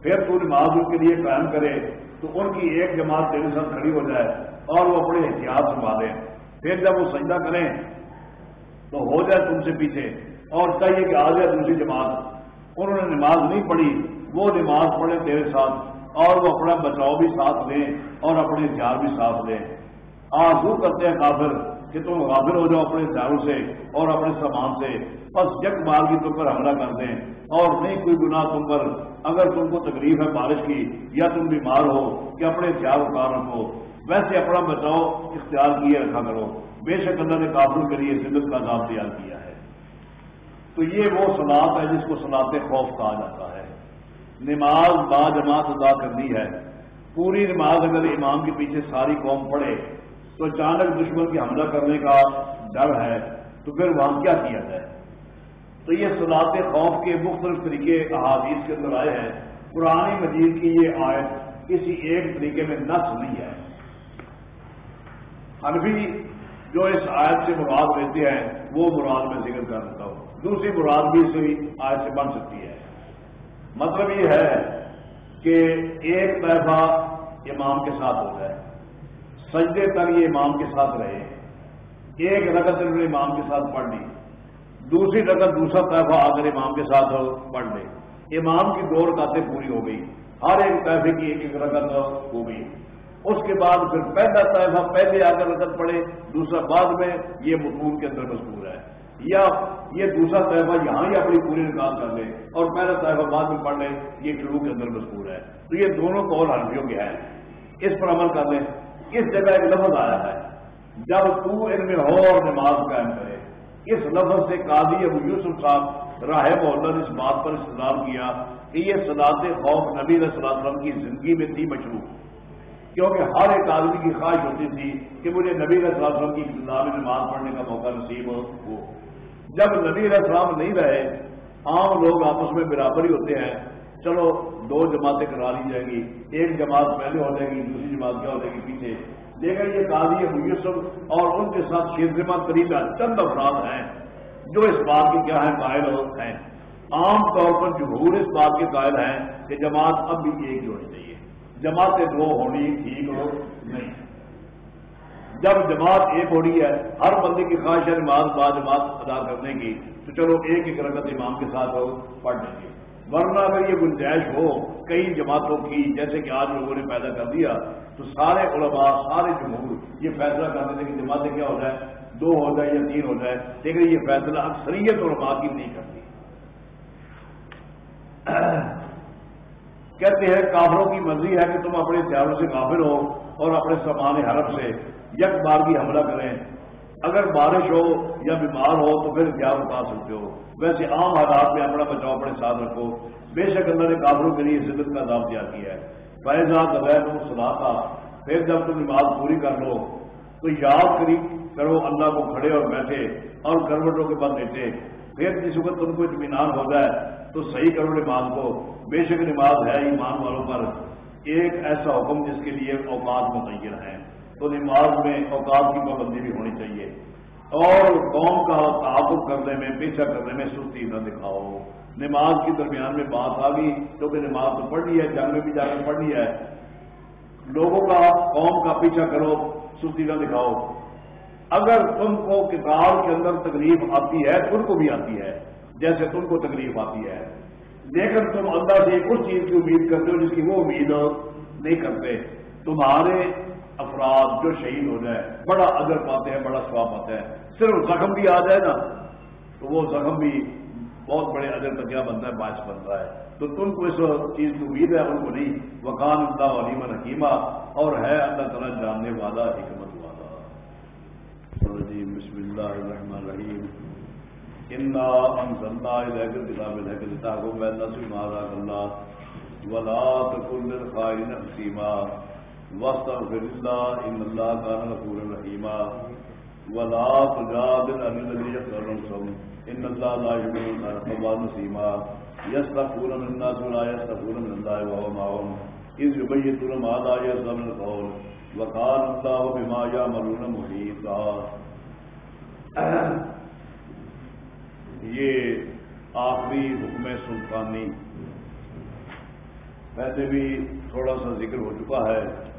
پھر تو نماز ان کے لیے قائم کرے، تو ان کی ایک جماعت تیرے ساتھ کھڑی ہو جائے اور وہ اپنے احتیاط سنبھالیں پھر جب وہ سجدہ کریں، تو ہو جائے تم سے پیچھے۔ اور چاہیے کہ آ جائے دوسری جماعت۔ انہوں نے نماز نہیں پڑھی، وہ نماز پڑھے تیرے ساتھ، اور وہ اپنا بچاؤ بھی ساتھ لیں اور اپنے ہتھیار بھی ساتھ لیں آزو کرتے ہیں کافر کہ تم غافر ہو جاؤ اپنے ہتھیاروں سے اور اپنے سامان سے۔ بس یک مار کی تم پر حملہ کر دیں۔ اور نہیں کوئی گناہ تم پر۔ اگر تم کو تکلیف ہے بارش کی یا تم بیمار ہو، کہ اپنے ہتھیار اتار رکھو۔ ویسے اپنا بچاؤ، اختیار کیے رکھا کرو۔ بے شک اللہ نے کافر کے لیے شدت کا نام تیار کیا ہے۔ تو یہ وہ سلاد ہے جس کو سلاد خوف کہا جاتا ہے۔ نماز با جماعت ادا کرنی ہے۔ پوری نماز اگر امام کے پیچھے ساری قوم پڑھے تو اچانک دشمن کی حملہ کرنے کا ڈر ہے، تو پھر وہاں کیا کیا جائے؟ تو یہ سلاد خوف کے مختلف طریقے احادیث کے اندر آئے ہیں۔ پرانی مجید کی یہ آیت کسی ایک طریقے میں نس نہیں ہے۔ حنفی جو اس آیت سے مراد لیتے ہیں، وہ مراد میں ذکر کر دیتا ہوں۔ دوسری مراد بھی اسی آیت سے بن سکتی ہے۔ مطلب یہ ہے کہ ایک طرفہ امام کے ساتھ ہو جائے سجدے تک یہ امام کے ساتھ رہے۔ ایک رگت انہوں نے امام کے ساتھ پڑھ لی۔ دوسری رگت دوسرا طرفہ آ کر امام کے ساتھ پڑھ لے۔ امام کی دو رکعتیں پوری ہو گئی۔ ہر ایک طرفے کی ایک ایک رگت ہو گئی۔ اس کے بعد پھر پہلا طائفہ پہلے آ کر رکت پڑے دوسرا بعد میں یہ متون کے اندر مشہور ہے۔ یا یہ دوسرا طائفہ یہاں ہی اپنی پوری نکال کر لے اور پہلا طائفہ بعد میں پڑھ لے۔ یہ شروع کے اندر مشہور ہے۔ تو یہ دونوں قول حرفیوں کے ہیں۔ اس پر عمل کر لیں۔ اس جگہ ایک لفظ آیا ہے۔ جب تو ان میں ہو اور نماز قائم کرے۔ اس لفظ سے قاضی ابو یوسف صاحب راہ محلہ نے اس بات پر استعمال کیا کہ یہ صداط خوف نبی علیہ السلام کی زندگی میں تھی مشروع۔ کیونکہ ہر ایک آدمی کی خواہش ہوتی تھی کہ مجھے نبی علیہ السلام کی ابتدا میں نماز پڑھنے کا موقع نصیب ہو۔ جب نبی علیہ السلام نہیں رہے، عام لوگ آپس میں برابری ہوتے ہیں۔ چلو دو جماعتیں کرا لی جائیں گی۔ ایک جماعت پہلے ہو جائے گی، دوسری جماعت کیا ہو جائے گی پیچھے۔ لیکن یہ قاضی ابو یوسف اور ان کے ساتھ شیرزما قریب چند افراد ہیں جو اس بات کے کیا ہیں، قائل ہیں۔ عام طور پر جمہور اس بات کے قائل ہیں کہ جماعت اب بھی ایک ہی ہونی چاہیے۔ جماعتیں دو ہونی ٹھیک ہو نہیں۔ جب جماعت ایک ہو رہی ہے، ہر بندے کی خواہش ہے نماز با جماعت ادا کرنے کی تو چلو ایک ایک رکعت امام کے ساتھ ہو، پڑھ لیں گے۔ ورنہ اگر یہ گنجائش ہو کئی جماعتوں کی، جیسے کہ آج لوگوں نے پیدا کر دیا، تو سارے علماء، سارے جمہور یہ فیصلہ کر دیتے کہ جماعتیں کیا ہو جائے دو ہو جائے یا تین ہو جائے لیکن یہ فیصلہ اکثریت علماء کی نہیں کرتی۔ کہتے ہیں، کافروں کی مرضی ہے کہ تم اپنے ہتھیاروں سے کافر ہو اور اپنے سامان حرف سے یک بار کی حملہ کریں۔ اگر بارش ہو یا بیمار ہو تو پھر ہتھیار اٹھا سکتے ہو؟ ویسے عام حالات میں اپنا بچاؤ اپنے ساتھ رکھو۔ بے شک اللہ نے کافروں کے لیے شدت کا دام دیا کیا ہے۔ فیضا غیر تم سنا تھا پھر جب تم نماز پوری کر لو، تو یاد کری کرو اللہ کو کھڑے اور بیٹھے اور کروٹوں کے بعد لیٹے پھر جس وقت تم کو اطمینان ہو جائے، تو صحیح کرو نماز کو۔ بے شک نماز ہے ایمان والوں پر۔ ایک ایسا حکم جس کے لیے اوقات متعین ہے تو نماز میں اوقات کی پابندی بھی ہونی چاہیے۔ اور قوم کا تعاقب کرنے میں پیچھا کرنے میں سستی نہ دکھاؤ۔ نماز کے درمیان میں بات آ گئی کیونکہ نماز تو پڑھنی ہے، جنگ میں بھی جا کر پڑھنی ہے۔ لوگوں کا، قوم کا پیچھا کرو، سستی نہ دکھاؤ۔ اگر تم کو کتاب کے اندر تکلیف آتی ہے، تم کو بھی آتی ہے، جیسے تم کو تکلیف آتی ہے۔ لیکن تم اللہ سے اس چیز کی امید کرتے ہو، جس کی وہ امید نہیں کرتے۔ تمہارے افراد جو شہید ہو جائے، بڑا ادر پاتے ہیں، بڑا سواب پاتے ہیں۔ صرف زخم بھی آ جائے نا، تو وہ زخم بھی بہت بڑے ادر کا کیا بنتا ہے، باعث بنتا ہے۔ تو تم کو اس چیز کی امید ہے، ان کو نہیں۔ وکان اللہ علیم حکیمہ اور ہے اللہ تعالیٰ جاننے والا، حکمت والا۔ جی، بسم اللہ الرحمن الرحیم۔ انا ولا تكن للخائنين خصيما واستغفر الله ان الله كان غفورا رحيما. ولا تجادل عن الذين يفترون القول ان الله لا يحب من كان نسيما يستغفرون من الناس ولا يستغفرون من الله وهو معهم. إذ يبيتون ما لا يرضى من القول. وقال الله بما يعملون محيطا. یہ آخری حکم سلطانی. پہلے بھی تھوڑا سا ذکر ہو چکا ہے.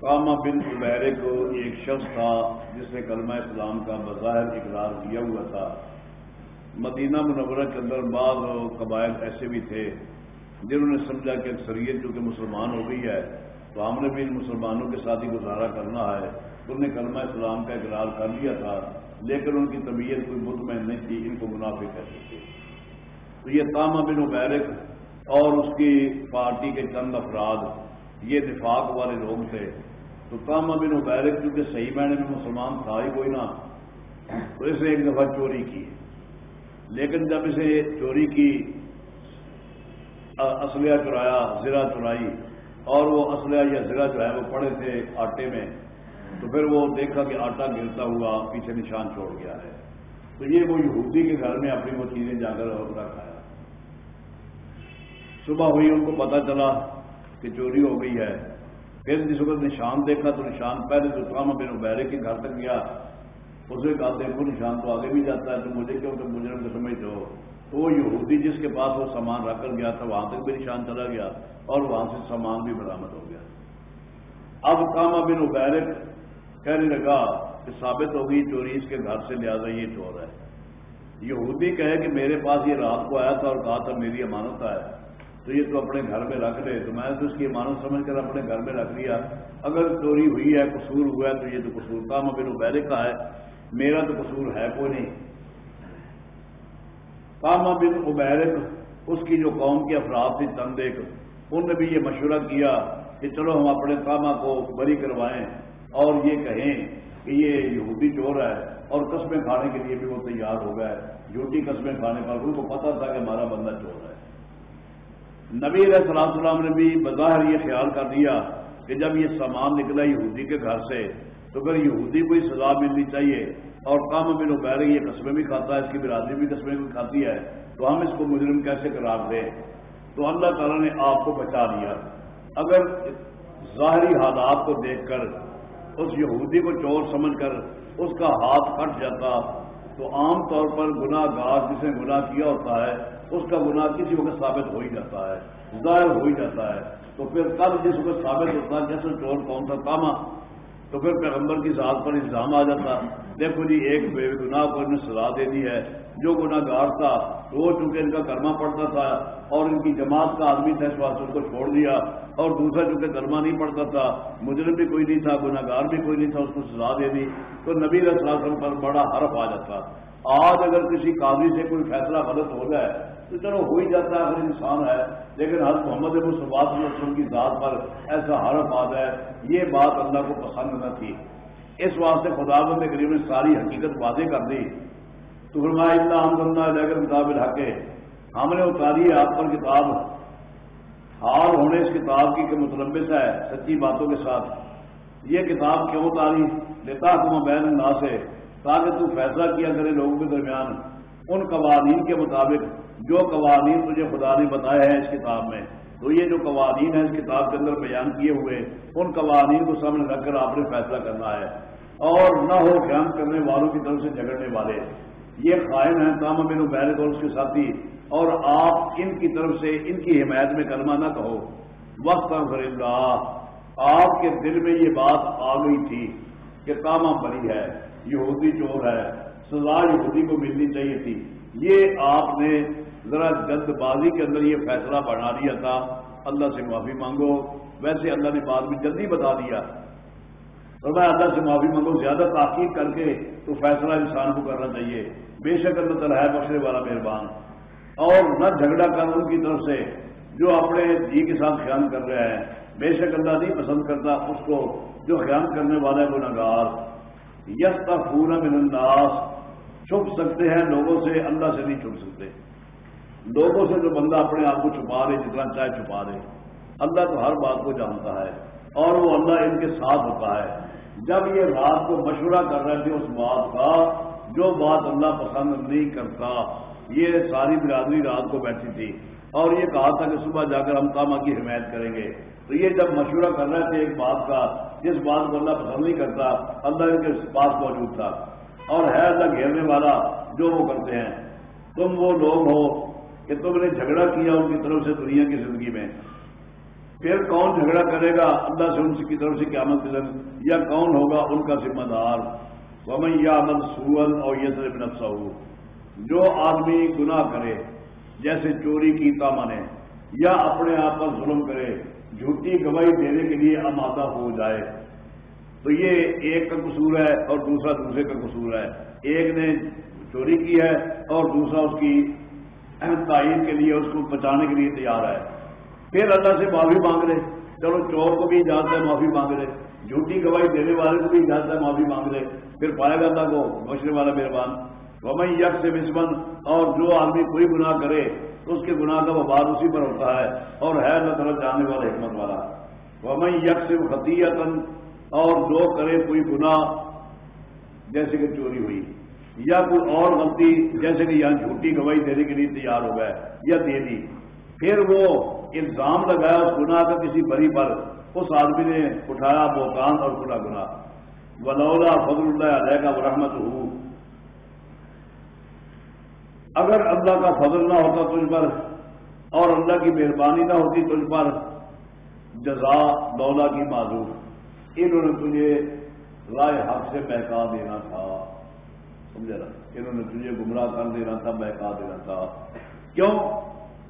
کاما بن عبیرے کو ایک شخص تھا جس نے کلمہ اسلام کا بظاہر اقرار کیا ہوا تھا۔ مدینہ منورہ کے اندر بعض قبائل ایسے بھی تھے جنہوں نے سمجھا کہ اکثریت جو کہ مسلمان ہو گئی ہے تو ہم نے بھی ان مسلمانوں کے ساتھ ہی گزارا کرنا ہے۔ انہوں نے کلمہ اسلام کا اقرار کر لیا تھا، لیکن ان کی طبیعت کوئی مطمئن نہیں تھی، ان کو منافع کہتے تھے۔ تو یہ تامہ بن بیرک اور اس کی پارٹی کے چند افراد یہ نفاق والے لوگ تھے۔ تو تامہ بن بیرک کیونکہ صحیح معنی میں مسلمان تھا ہی کوئی نہ۔ تو اسے ایک دفعہ چوری کی۔ لیکن جب اسے چوری کی، اسلحہ چرایا زرا چرائی، اور وہ اسلحہ یا زرا جو ہے وہ پڑے تھے آٹے میں، تو پھر وہ دیکھا کہ آٹا گرتا ہوا پیچھے نشان چھوڑ گیا ہے۔ تو یہ وہ یہودی کے گھر میں اپنی وہ چیزیں جا کر رکھایا صبح ہوئی ان کو پتا چلا کہ چوری ہو گئی ہے۔ پھر جس وقت نشان دیکھا تو نشان پہلے تو تام بن عبیرے کے گھر تک گیا، اسے کہا، دیکھو، نشان تو آگے بھی جاتا ہے، تو مجھے کیوں کہ مجرم کو سمجھتے ہو؟ تو وہ یہودی جس کے پاس وہ سامان رکھ کر گیا تھا، وہاں تک بھی نشان چلا گیا اور وہاں سے سامان بھی برامد ہو گیا۔ اب کاما بن عبیرک کہنے لگا کہ ثابت ہوگی چوری اس کے گھر سے لہٰذا یہ چور ہے۔ یہودی کہے کہ میرے پاس یہ رات کو آیا تھا اور کہا تھا میری امانت ہے۔ تو یہ تو اپنے گھر میں رکھ لے تو میں تو اس کی امانت سمجھ کر اپنے گھر میں رکھ لیا۔ اگر چوری ہوئی ہے، قصور ہوا ہے، تو یہ تو قصور کام ابھی عبیرے کا ہے۔ میرا تو قصور ہے کوئی نہیں۔ کام بن عبیرک اس کی جو قوم کے افراد تھی چند ایک، ان نے بھی یہ مشورہ کیا کہ چلو ہم اپنے کاما کو بری کروائیں۔ اور یہ کہیں کہ یہ یہودی چور ہے اور قسمیں کھانے کے لیے بھی وہ تیار ہو گئے۔ جھوٹی قسمیں کھانے پر ان کو پتا تھا کہ ہمارا بندہ چور ہے۔ نبی علیہ السلام السلام نے بھی بظاہر یہ خیال کر دیا کہ جب یہ سامان نکلا یہودی کے گھر سے، تو پھر یہودی کو ہی سزا ملنی چاہیے اور کام بن عبیر یہ قسمیں بھی کھاتا ہے، اس کی برادری بھی قسمیں بھی کھاتی ہے، تو ہم اس کو مجرم کیسے قرار دیں؟ تو اللہ تعالیٰ نے آپ کو بچا دیا اگر ظاہری حالات کو دیکھ کر، اس یہودی کو چور سمجھ کر اس کا ہاتھ کٹ جاتا، تو عام طور پر گناہ گار جسے گناہ کیا ہوتا ہے اس کا گناہ کسی وقت ثابت ہو ہی جاتا ہے، ظاہر ہو ہی جاتا ہے۔ تو پھر کل جس وقت ثابت ہوتا ہے جیسے چور کون سا کاما، تو پھر پیغمبر کی ذات پر الزام آ جاتا۔ دیکھو جی ایک بے گناہ کو انہیں سزا دے دی ہے۔ جو گناہ گار تھا، تو وہ چونکہ ان کا کرما پڑتا تھا اور ان کی جماعت کا آدمی تھا، اس واسطے ان کو چھوڑ دیا۔ اور دوسرا چونکہ کرما نہیں پڑتا تھا، مجرم بھی کوئی نہیں تھا گناہ گار بھی کوئی نہیں تھا، اس کو سزا دے دی۔ تو نبی وسلم پر بڑا حرف آ جاتا۔ آج اگر کسی قاضی سے کوئی فیصلہ غلط ہو جائے تو چلو ہو ہی جاتا ہے اگر انسان ہے۔ لیکن ہر محمد وسلم کی ذات پر ایسا حرف آ جائے یہ بات اللہ کو پسند نہ تھی۔ اس واسطے خدا بند قریب نے ساری حقیقت واضح کر دی۔ تو فرمایا اللہ ہم لے کر کتاب الحق۔ ہم نے اتاری ہے آپ پر کتاب۔ حال ہونے اس کتاب کی کہ متلبس ہے، سچی باتوں کے ساتھ۔ یہ کتاب کیوں اتاری؟ لیتا حکم بین اللہ سے تاکہ تو فیصلہ کیا کرے لوگوں کے درمیان۔ ان قوانین کے مطابق جو قوانین تجھے خدا نے بتایا ہے اس کتاب میں۔ تو یہ جو قوانین ہیں اس کتاب کے اندر بیان کیے ہوئے، ان قوانین کو سامنے رکھ کر آپ نے فیصلہ کرنا ہے۔ اور نہ ہو قیام کرنے والوں کی طرف سے جھگڑنے والے۔ یہ قائم ہیں تام بن عبید اور اس کے ساتھی۔ اور آپ ان کی طرف سے ان کی حمایت میں کلمہ نہ کہو۔ وقت اللہ، آپ کے دل میں یہ بات آ گئی تھی کہ تامہ بری ہے، یہودی چور ہے۔ سزا یہودی کو ملنی چاہیے تھی۔ یہ آپ نے ذرا جلد بازی کے اندر یہ فیصلہ بنا دیا تھا۔ اللہ سے معافی مانگو۔ ویسے اللہ نے بعد میں جلدی بتا دیا۔ اور میں اللہ سے معافی مانگو، زیادہ تاکید کر کے تو فیصلہ انسان کو کرنا چاہیے۔ بے شک اللہ تعالیٰ ہے بخشنے والا مہربان۔ اور نہ جھگڑا کر ان کی طرف سے، جو اپنے جی کے ساتھ خیال کر رہے ہیں بے شک اللہ نہیں پسند کرتا اس کو، جو خیال کرنے والا ہے گناہ گار یس تفور من انداز چھپ سکتے ہیں، لوگوں سے اللہ سے نہیں چھپ سکتے۔ لوگوں سے جو بندہ اپنے آپ کو چھپا رہے، جتنا چاہے چھپا رہے۔ اللہ تو ہر بات کو جانتا ہے اور وہ اللہ ان کے ساتھ ہوتا ہے۔ جب یہ رات کو مشورہ کر رہے تھے اس بات کا، جو بات اللہ پسند نہیں کرتا، یہ ساری برادری رات کو بیٹھی تھی۔ اور یہ کہا تھا کہ صبح جا کر ہم کاما کی حمایت کریں گے۔ تو یہ جب مشورہ کر رہے تھے ایک بات کا، جس بات کو اللہ پسند نہیں کرتا، اللہ ان کے پاس موجود تھا۔ اور ہے اللہ گھیرنے والا جو وہ کرتے ہیں۔ تم وہ لوگ ہو کہ تم نے جھگڑا کیا ان کی طرف سے دنیا کی زندگی میں۔ پھر کون جھگڑا کرے گا؟ اللہ سے ان کی طرف سے قیامت دن۔ یا کون ہوگا؟ ان کا ذمہ دار۔ ومن یا امن سول اور یہ صرف نفسا ہو جو آدمی گناہ کرے، جیسے چوری کی تامنے یا اپنے آپ پر ظلم کرے، جھوٹی گواہی دینے کے لیے آمادہ ہو جائے۔ تو یہ ایک کا قصور ہے اور دوسرا دوسرے کا قصور ہے۔ ایک نے چوری کی ہے اور دوسرا اس کی اہم تعین کے لیے اس کو بچانے کے لیے تیار ہے۔ پھر اللہ سے معافی مانگ رہے چلو چور کو بھی اجازت ہے، معافی مانگ رہے جھوٹی گواہی دینے والے کو بھی اجازت ہے، معافی مانگ رہے پھر پائے گا اللہ کو بچنے والا مہربان۔ ومئی یک سے مسمن اور جو آدمی کوئی گناہ کرے، تو اس کے گناہ کا وباد اسی پر ہوتا ہے۔ اور ہے اللہ تعالیٰ جانے والا، حکمت والا۔ ومئی یک سے خطیت اور جو کرے کوئی گناہ، جیسے کہ چوری ہوئی، یا کوئی اور غلطی، جیسے کہ یہاں جھوٹی گواہی دینے کے لیے تیار ہو گئے یا دے دی، پھر وہ الزام لگایا اس گناہ کا کسی بری پر، اس آدمی نے اٹھایا بوکان اور کھلا گنا ولولا فضل اللہ علیہ کا برحمت ہو اگر اللہ کا فضل نہ ہوتا تجھ پر اور اللہ کی مہربانی نہ ہوتی تجھ پر، جزا دولا کی معذور۔ انہوں نے تجھے رائے حق سے بہکا دینا تھا۔ سمجھا نا؟ انہوں نے تجھے گمراہ کر دینا تھا، بہکا دینا تھا۔ کیوں؟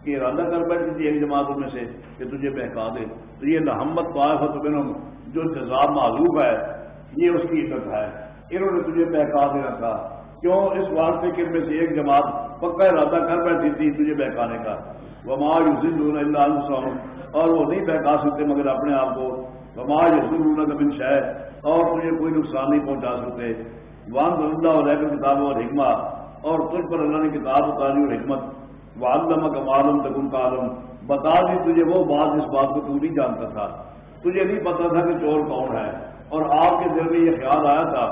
کہ ارادہ کر بیٹھی تھی ایک جماعتوں میں سے کہ تجھے بہکا دے۔ تو یہ محمد طائفت بنم جو جزا معلوم ہے، یہ اس کی عزت ہے۔ انہوں نے تجھے بہکا دینا تھا۔ کیوں؟ اس واسطے کے میں سے ایک جماعت پکا ارادہ کر بیٹھی تھی تجھے بہکانے کا۔ وما یوزن اللہ اور وہ نہیں بہکا سکتے مگر اپنے آپ کو وما یوزن کا بن شاید اور تجھے کوئی نقصان نہیں پہنچا سکتے. وان اللہ علیہ کتاب اور حکمت اور تجھ پر اللہ نے کتاب اتاری اور حکمت. والم کا معلوم تکن کا عالم بتا دی تجھے وہ بات اس بات کو تو نہیں جانتا تھا. تجھے نہیں پتا تھا کہ چور کون ہے. اور آپ کے دل میں یہ خیال آیا تھا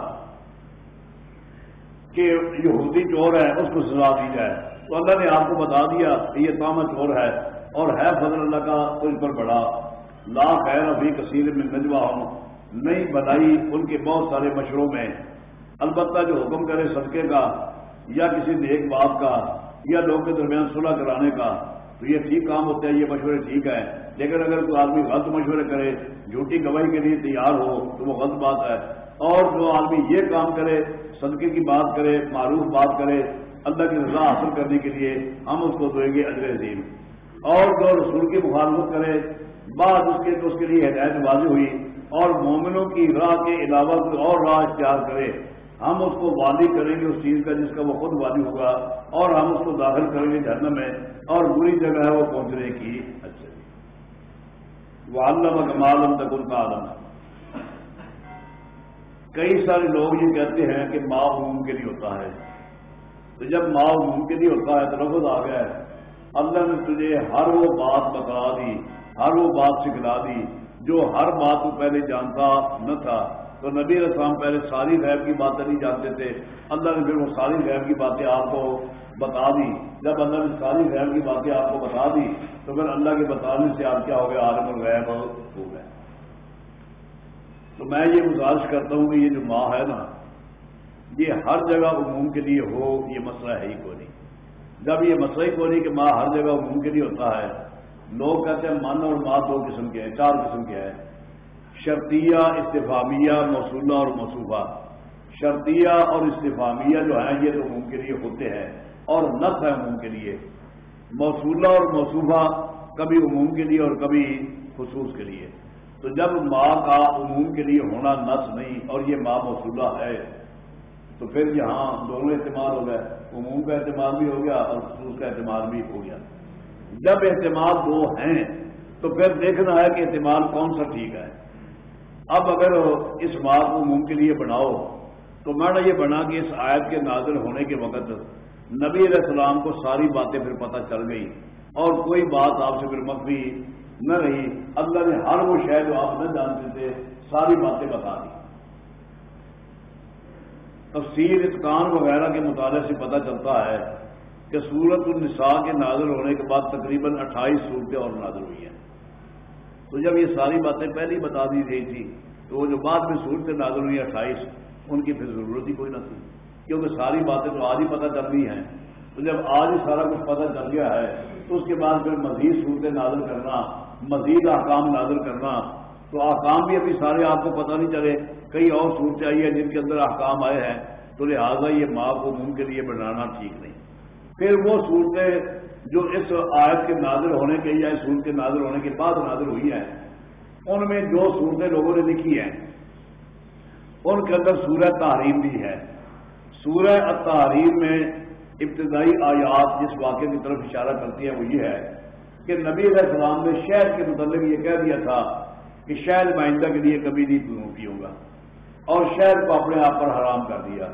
کہ یہودی چور ہے، اس کو سزا دی جائے. تو اللہ نے آپ کو بتا دیا کہ یہ تامہ چور ہے اور ہے فضل اللہ کا تجھ پر بڑا. لا خیر ابھی کثیر میں نجوا ہوں نہیں بنائی ان کے بہت سارے مشوروں میں. البتہ جو حکم کرے صدقے کا یا کسی نیک بات کا یا لوگوں کے درمیان صلح کرانے کا، تو یہ ٹھیک کام ہوتا ہے یہ مشورے ٹھیک ہے لیکن اگر کوئی آدمی غلط مشورے کرے، جھوٹی گواہی کے لیے تیار ہو، تو وہ غلط بات ہے. اور جو آدمی یہ کام کرے، صدقے کی بات کرے، معروف بات کرے، اللہ کی رضا حاصل کرنے کے لیے ہم اس کو دیں گے اجر عظیم. اور جو رسول کی مخالفت کرے بعد اس کے تو اس کے لیے ہدایت واضح ہوئی اور مومنوں کی راہ کے علاوہ کوئی اور راہ اختیار کرے، ہم اس کو والی کریں گے اس چیز کا جس کا وہ خود والی ہوگا اور ہم اس کو داخل کریں گے جہنم میں اور بری جگہ ہے وہ پہنچنے کی اچھا وہ علم کمال تک ان کا عالم ہے کئی سارے لوگ یہ کہتے ہیں کہ ماں عموم کے لیے ہوتا ہے۔ تو جب ماں عموم کے لیے ہوتا ہے تو لفظ آ گیا ہے۔ اللہ نے تجھے ہر وہ بات بتا دی ہر وہ بات سکھلا دی جو ہر بات کو پہلے جانتا نہ تھا۔ تو نبی اسلام پہلے ساری غیب کی باتیں نہیں جانتے تھے۔ اللہ نے پھر وہ ساری غیب کی باتیں آپ کو بتا دی۔ جب اللہ نے ساری غیب کی باتیں آپ کو بتا دی، تو پھر اللہ کے بتانے سے آپ کیا ہو گیا عالم الغیب ہو گئے۔ تو میں یہ گزارش کرتا ہوں کہ یہ جو ماں ہے نا، یہ ہر جگہ عموم کے لیے ہو، یہ مسئلہ ہے ہی کو نہیں۔ جب یہ مسئلہ ہی کو نہیں کہ ماں ہر جگہ عموم کے لیے ہوتا ہے لوگ کہتے ہیں من اور ماں دو قسم کے ہیں، چار قسم کے ہیں۔ شرطیہ، استفامیہ، موصولہ اور مصوفہ شرطیہ اور استفامیہ جو ہیں، یہ تو عموم کے لیے ہوتے ہیں اور نس ہے عموم کے لیے۔ موصولہ اور موصوفہ کبھی عموم کے لیے اور کبھی خصوص کے لیے۔ تو جب ماں کا عموم کے لیے ہونا نس نہیں اور یہ ماں موصولہ ہے، تو پھر یہاں دونوں اعتماد ہو گئے۔ عموم کا اعتماد بھی ہو گیا اور خصوص کا اعتماد بھی ہو گیا۔ جب اعتماد دو ہیں، تو پھر دیکھنا ہے کہ اعتماد کون سا ٹھیک ہے۔ اب اگر اس بات کو عموم کے لیے بناؤ، تو میں نے یہ بنا کہ اس آیت کے نازل ہونے کے وقت نبی علیہ السلام کو ساری باتیں پھر پتہ چل گئی اور کوئی بات آپ سے پھر مخفی نہ رہی۔ اللہ نے ہر وہ شہر جو آپ نہ جانتے تھے، ساری باتیں بتا دی۔ تفصیل اتقان وغیرہ کے مطالعے سے پتہ چلتا ہے کہ سورت النساء کے نازل ہونے کے بعد تقریباً اٹھائیس صورتیں اور نازل ہوئی ہیں۔ تو جب یہ ساری باتیں پہلے ہی بتا دی گئی تھی، تو وہ جو بعد میں صورت نازل ہوئی اٹھائیس، ان کی پھر ضرورت ہی کوئی نہ تھی، کیونکہ ساری باتیں تو آج ہی پتہ چل رہی ہیں۔ تو جب آج ہی سارا کچھ پتہ چل گیا ہے، تو اس کے بعد پھر مزید صورتیں نازل کرنا، مزید احکام نازل کرنا، تو احکام بھی ابھی سارے آپ کو پتہ نہیں چلے۔ کئی اور صورتیں آئی ہیں جن کے اندر احکام آئے ہیں، تو لہٰذا یہ ماں کو منہ کے لیے بنانا ٹھیک نہیں۔ پھر وہ صورتیں جو اس آیت کے نازل ہونے کے یا اس سورت کے نازل ہونے کے بعد نازل ہوئی ہیں، ان میں جو صورتیں لوگوں نے لکھی ہیں، ان کے اندر سورہ تحریم بھی ہے۔ سورہ تحریم میں ابتدائی آیات جس واقعے کی طرف اشارہ کرتی ہے وہ یہ ہے کہ نبی علیہ السلام نے شہد کے متعلق یہ کہہ دیا تھا کہ شہد معائندہ کے لیے کبھی نہیں پیوں گا اور شہد کو اپنے آپ پر حرام کر دیا۔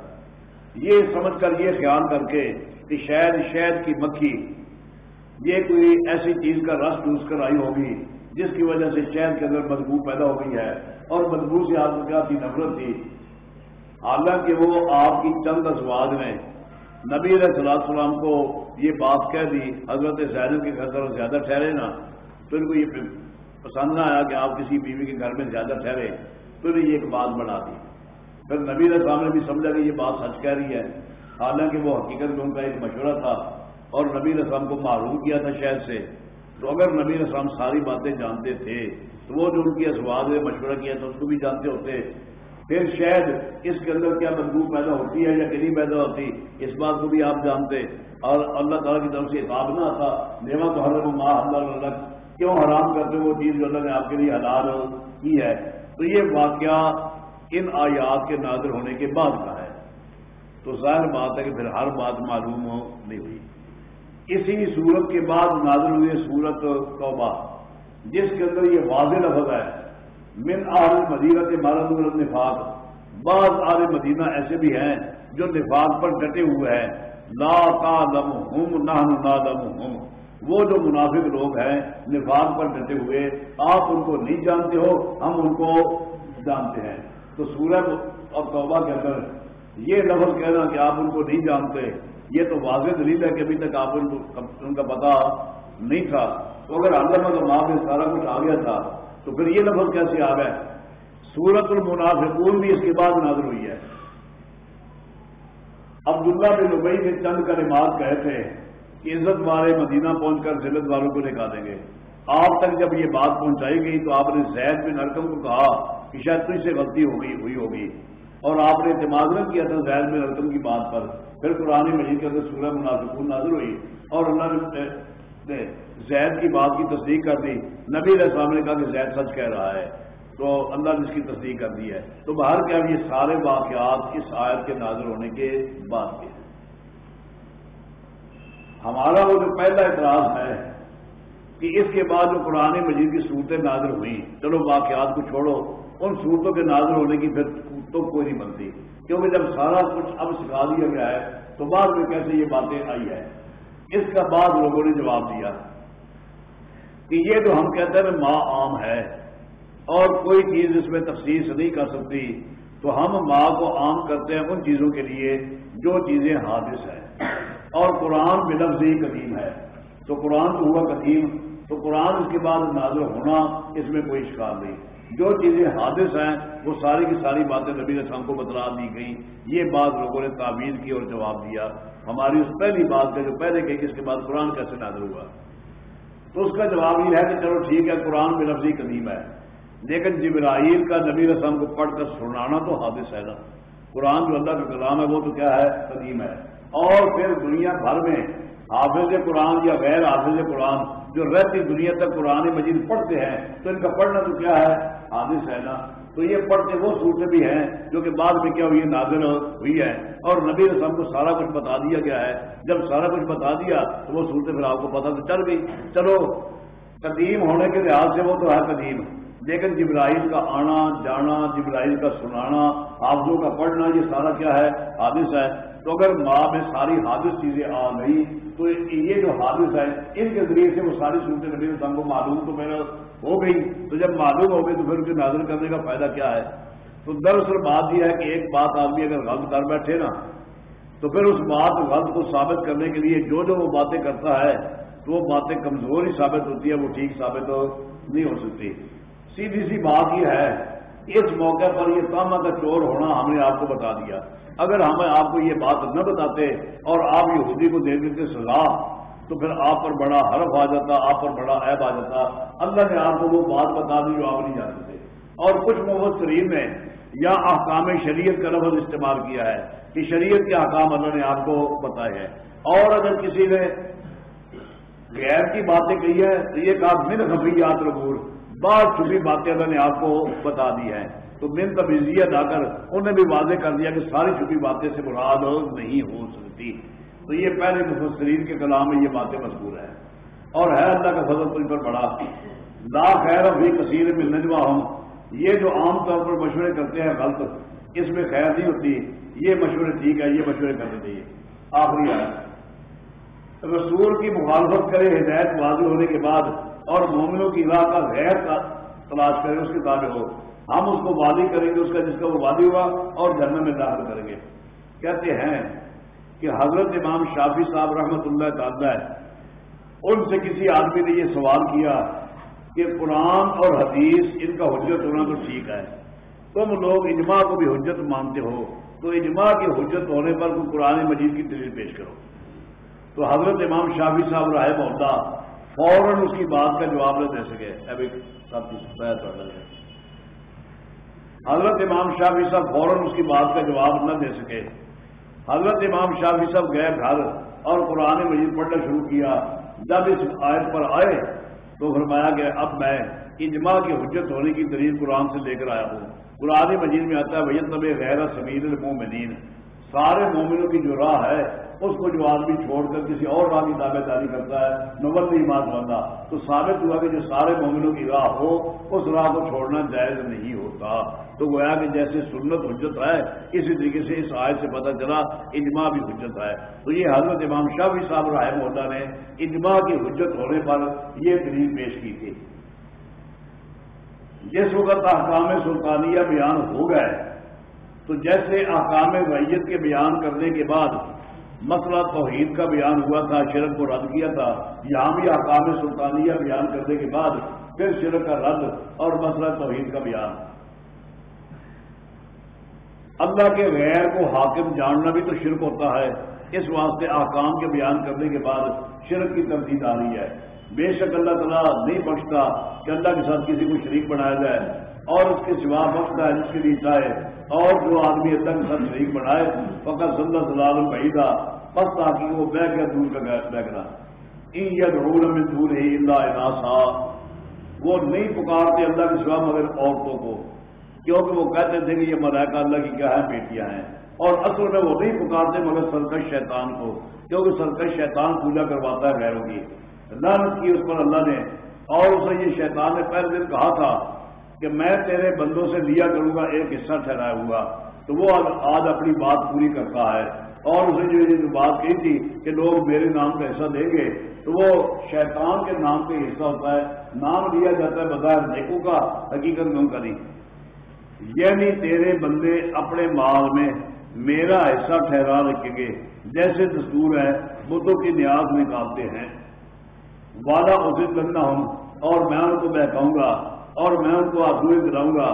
یہ سمجھ کر، یہ خیال کر کے شہد شہد کی مکھی، یہ کوئی ایسی چیز کا رس ڈوس کر آئی ہوگی جس کی وجہ سے شہد کے اندر بدبو پیدا ہو گئی ہے اور بدبو سے آپ کو کیا تھی نفرت تھی۔ حالانکہ وہ آپ کی چند ازواج نے نبی علیہ صلاح السلام کو یہ بات کہہ دی، حضرت زینب کے گھر طرف زیادہ ٹھہرے نا، تو ان کو یہ پسند نہ آیا کہ آپ کسی بیوی کے گھر میں زیادہ ٹھہرے، تو انہیں یہ ایک بات بنا دی۔ پھر نبی السلام نے بھی سمجھا کہ یہ بات سچ کہہ رہی ہے۔ حالانکہ وہ حقیقت میں ان کا ایک مشورہ تھا اور نبی السلام کو معروم کیا تھا شہر سے، تو اگر نبی السلام ساری باتیں جانتے تھے، تو وہ جو ان کی اسواد نے مشورہ کیا تھا، اس کو بھی جانتے ہوتے۔ پھر شاید اس کے اندر کیا بدبو پیدا ہوتی ہے یا نہیں پیدا ہوتی، اس بات کو بھی آپ جانتے۔ اور اللہ تعالیٰ کی طرف سے اتاب نہ آتا نیوا تو حضرت ماں اللہ اللہ کیوں حرام کرتے وہ چیز جو اللہ نے آپ کے لیے حلال کی ہے؟ تو یہ واقعہ ان آیات کے نازر ہونے کے بعد کا ہے۔ تو ظاہر بات ہے کہ پھر ہر بات معلوم ہو نہیں ہوئی۔ اسی صورت کے بعد نازل ہوئی صورت توبہ، جس کے اندر یہ واضح لفظ ہے، من آل مدینہ کے مارد نفاق۔ بعض آل مدینہ ایسے بھی ہیں جو نفاق پر ڈٹے ہوئے ہیں۔ لا کا دم ہوں نہ وہ جو منافق لوگ ہیں، نفاق پر ڈٹے ہوئے، آپ ان کو نہیں جانتے ہو، ہم ان کو جانتے ہیں۔ تو سورج اور توبہ کے اندر یہ لفظ کہنا کہ آپ ان کو نہیں جانتے، یہ تو واضح دلیل ہے کہ ابھی تک آپ ان کا پتا نہیں تھا۔ تو اگر اللہ تو ماں میں سارا کچھ آ گیا تھا، تو پھر یہ لفظ کیسے آ گئے؟ سورت المنافقون بھی اس کے بعد نازل ہوئی ہے۔ عبداللہ بن لبئی کے چند کا نماز کہے تھے کہ عزت والے مدینہ پہنچ کر ذلت والوں کو نکال دیں گے۔ آپ تک جب یہ بات پہنچائی گئی تو آپ نے زید بن ارکم کو کہا کہ شاید تجھ سے غلطی ہو گئی، ہوئی ہوگی۔ اور آپ نے اعتماد نہ کیا تھا زید بن ارکم کی بات پر۔ پھر قرآن مجید کے اندر سورہ منافقون نازل ہوئی اور اللہ نے زید کی بات کی تصدیق کر دی۔ نبی علیہ السلام نے کہا کہ زید سچ کہہ رہا ہے، تو اللہ نے اس کی تصدیق کر دی ہے۔ تو باہر کیا یہ سارے واقعات اس آیت کے نازر ہونے کے بعد کے ہمارا وہ جو پہلا اعتراض ہے کہ اس کے بعد جو قرآن مجید کی صورتیں نازر ہوئی چلو واقعات کو چھوڑو، ان صورتوں کے نازر ہونے کی پھر تو کوئی نہیں بنتی۔ کیونکہ جب سارا کچھ اب سکھا دیا گیا ہے، تو بعد میں کیسے یہ باتیں آئی ہے اس کا بعد لوگوں نے جواب دیا کہ یہ جو ہم کہتے ہیں ماں عام ہے، اور کوئی چیز اس میں تفصیل نہیں کر سکتی، تو ہم ماں کو عام کرتے ہیں ان چیزوں کے لیے جو چیزیں حادث ہیں۔ اور قرآن بلفظ ہی قدیم ہے۔ تو قرآن تو ہوا قدیم تو قرآن اس کے بعد نازل ہونا اس میں کوئی شکار نہیں. جو چیزیں حادث ہیں، وہ ساری کی ساری باتیں نبی السلام کو بتلا دی گئیں. یہ بات لوگوں نے تعمیر کی اور جواب دیا. ہماری اس پہلی بات کا جو پہلے کہ اس کے بعد قرآن کیسے نازل ہوا؟ تو اس کا جواب یہ ہے کہ چلو ٹھیک ہے، قرآن میں لفظی قدیم ہے. لیکن جبرائیل کا نبی رسم کو پڑھ کر سنانا تو حادث ہے نا. قرآن جو اللہ کا کلام ہے، وہ تو کیا ہے؟ قدیم ہے. اور پھر دنیا بھر میں حافظ قرآن یا غیر حافظ قرآن جو رہتی دنیا تک قرآن مجید پڑھتے ہیں، تو ان کا پڑھنا تو کیا ہے؟ حادث ہے نا تو یہ پڑھتے وہ صورتیں بھی ہیں جو کہ بعد میں کیا ہوئی نازل ہوئی ہے اور نبی رسم کو سارا کچھ بتا دیا گیا ہے۔ جب سارا کچھ بتا دیا تو وہ صورتیں پھر آپ کو پتا تو چل گئی۔ چلو، قدیم ہونے کے لحاظ سے وہ تو ہے قدیم۔ لیکن جبرائیل کا آنا، جانا، جبرائیل کا سنانا آفزوں کا پڑھنا، یہ سارا کیا ہے؟ حادث ہے۔ تو اگر ماں میں ساری حادث چیزیں آ گئی تو یہ جو حادث ہے، ان کے ذریعے سے وہ ساری صورتیں نبی رسم کو معلوم تو میرا ہو گئی۔ تو جب معلوم ہو گئی تو پھر اسے نازل کرنے کا فائدہ کیا ہے؟ تو دراصل بات یہ ہے کہ ایک بات آدمی اگر غلط کر بیٹھے نا، تو پھر اس بات غلط کو ثابت کرنے کے لیے جو جو وہ باتیں کرتا ہے، تو وہ باتیں کمزور ہی ثابت ہوتی ہے وہ ٹھیک ثابت نہیں ہو سکتی۔ سیدھی سی بات یہ ہے، اس موقع پر یہ تامہ کا چور ہونا ہم نے آپ کو بتا دیا۔ اگر ہمیں آپ کو یہ بات نہ بتاتے اور آپ یہودی کو دے دیتے سزا، تو پھر آپ پر بڑا حرف آ جاتا، آپ پر بڑا عیب آ جاتا۔ اللہ نے آپ کو وہ بات بتا دی جو آپ نہیں جانتے اور کچھ محمد کریم نے یا احکام شریعت کا لفظ استعمال کیا ہے کہ شریعت کے احکام اللہ نے آپ کو بتائے ہیں۔ اور اگر کسی نے غیر کی باتیں کہی ہے تو یہ کہا، من خفیات ربور بات چھپی باتیں اللہ نے آپ کو بتا دی ہے تو من تبزیت آ کر انہیں بھی واضح کر دیا کہ ساری چھپی باتیں سے مراد نہیں ہو سکتی۔ تو یہ پہلے مفسرین کے کلام میں یہ باتیں مشہور ہیں۔ اور ہے اللہ کا فضل تجھ پر بڑا۔ لا خیر ابھی کثیر میں نجوا ہوں یہ جو عام طور پر مشورے کرتے ہیں غلط، اس میں خیر نہیں ہوتی۔ یہ مشورے ٹھیک ہے، یہ مشورے کرنے چاہیے۔ آخری ہے۔ رسول کی مخالفت کرے، ہدایت واضح ہونے کے بعد اور مومنوں کی راہ کا غیر کا تلاش کرے، اس کے تابع ہو۔ ہم اس کو وادی کریں گے، اس کا جس کا وہ وادی ہوا اور جنم میں داخل کریں گے۔ کہتے ہیں کہ حضرت امام شافی صاحب رحمت اللہ تعالی ان سے کسی آدمی نے یہ سوال کیا کہ قرآن اور حدیث، ان کا حجت ہونا تو ٹھیک ہے۔ تم لوگ اجماع کو بھی حجت مانتے ہو، تو اجماع کی حجت ہونے پر کوئی قرآن مجید کی دلیل پیش کرو۔ تو حضرت امام شافی صاحب رائے محدہ فوراً اس کی بات کا جواب نہ دے سکے ابھی سب کچھ حضرت امام شافی صاحب فوراً اس کی بات کا جواب نہ دے سکے۔ حضرت امام شافی صاحب گئے گھر اور قرآن مجید پڑھنا شروع کیا۔ جب اس آیت پر آئے تو فرمایا کہ اب میں اجماع کی حجت ہونے کی دلیل قرآن سے لے کر آیا ہوں۔ قرآن مجید میں آتا ہے بھیا نب غیر سمیر المومنین سارے مومنوں کی جو راہ ہے، اس کو جو آدمی چھوڑ کر کسی اور راہ کی دعوے داری کرتا ہے نول نہیں مات بندہ۔ تو ثابت ہوا کہ جو سارے مومنوں کی راہ ہو، اس راہ کو چھوڑنا جائز نہیں ہوتا۔ تو گویا کہ جیسے سنت حجت ہے، اسی طریقے سے اس آئے سے پتہ چلا اجماع بھی حجت ہے۔ تو یہ حضرت امام شاہ بھی صاحب رائے محدہ نے اجماع کی حجت ہونے پر یہ دلیل پیش کی تھی۔ جس وقت احکام سلطانیہ بیان ہو گئے، تو جیسے احکام ریت کے بیان کرنے کے بعد مسئلہ توحید کا بیان ہوا تھا، شرک کو رد کیا تھا، یہاں بھی احکام سلطانیہ بیان کرنے کے بعد پھر شرک کا رد اور مسئلہ توحید کا بیان۔ اللہ کے غیر کو حاکم جاننا بھی تو شرک ہوتا ہے۔ اس واسطے احکام کے بیان کرنے کے بعد شرک کی ترتیب آ رہی ہے۔ بے شک اللہ تعالیٰ نہیں بخشتا کہ اللہ کے ساتھ کسی کو شریک بنایا جائے اور اس کے سوا بخشتا ہے جس کے لیے چاہے۔ اور جو آدمی اللہ کے ساتھ شریک بنائے، فقط صلی اللہ صلی اللہ علیہ بس تاکہ وہ بہ گیا دور کا بہنا رول میں دور ہی اللہ وہ نہیں پکارتے اللہ کے سوا مگر عورتوں کو۔ کیونکہ وہ کہتے تھے کہ یہ ملائکہ اللہ کی کیا ہے بیٹیاں ہیں۔ اور اصل میں وہ نہیں پکارتے مگر سرکش شیطان کو، کیونکہ سرکش شیطان پوجا کرواتا ہے غیروں کی۔ لانت کی اس پر اللہ نے، اور اسے یہ شیطان نے پہلے دن کہا تھا کہ میں تیرے بندوں سے لیا کروں گا، ایک حصہ ٹھہرایا ہوا۔ تو وہ آج اپنی بات پوری کرتا ہے۔ اور اسے جو یہ بات کہی تھی کہ لوگ میرے نام کا حصہ دیں گے، تو وہ شیطان کے نام کا حصہ ہوتا ہے۔ نام لیا جاتا ہے بظاہر نیکو کا، حقیقت میں ان کا نہیں۔ یعنی تیرے بندے اپنے مال میں میرا حصہ ٹھہرا رکھیں گے۔ جیسے دستور ہے، بتوں کی نیاز نکالتے ہیں۔ وعدہ اسے کرنا ہوں، اور میں ان کو بہکاؤں گا، اور میں ان کو آسوئے دلاؤں گا،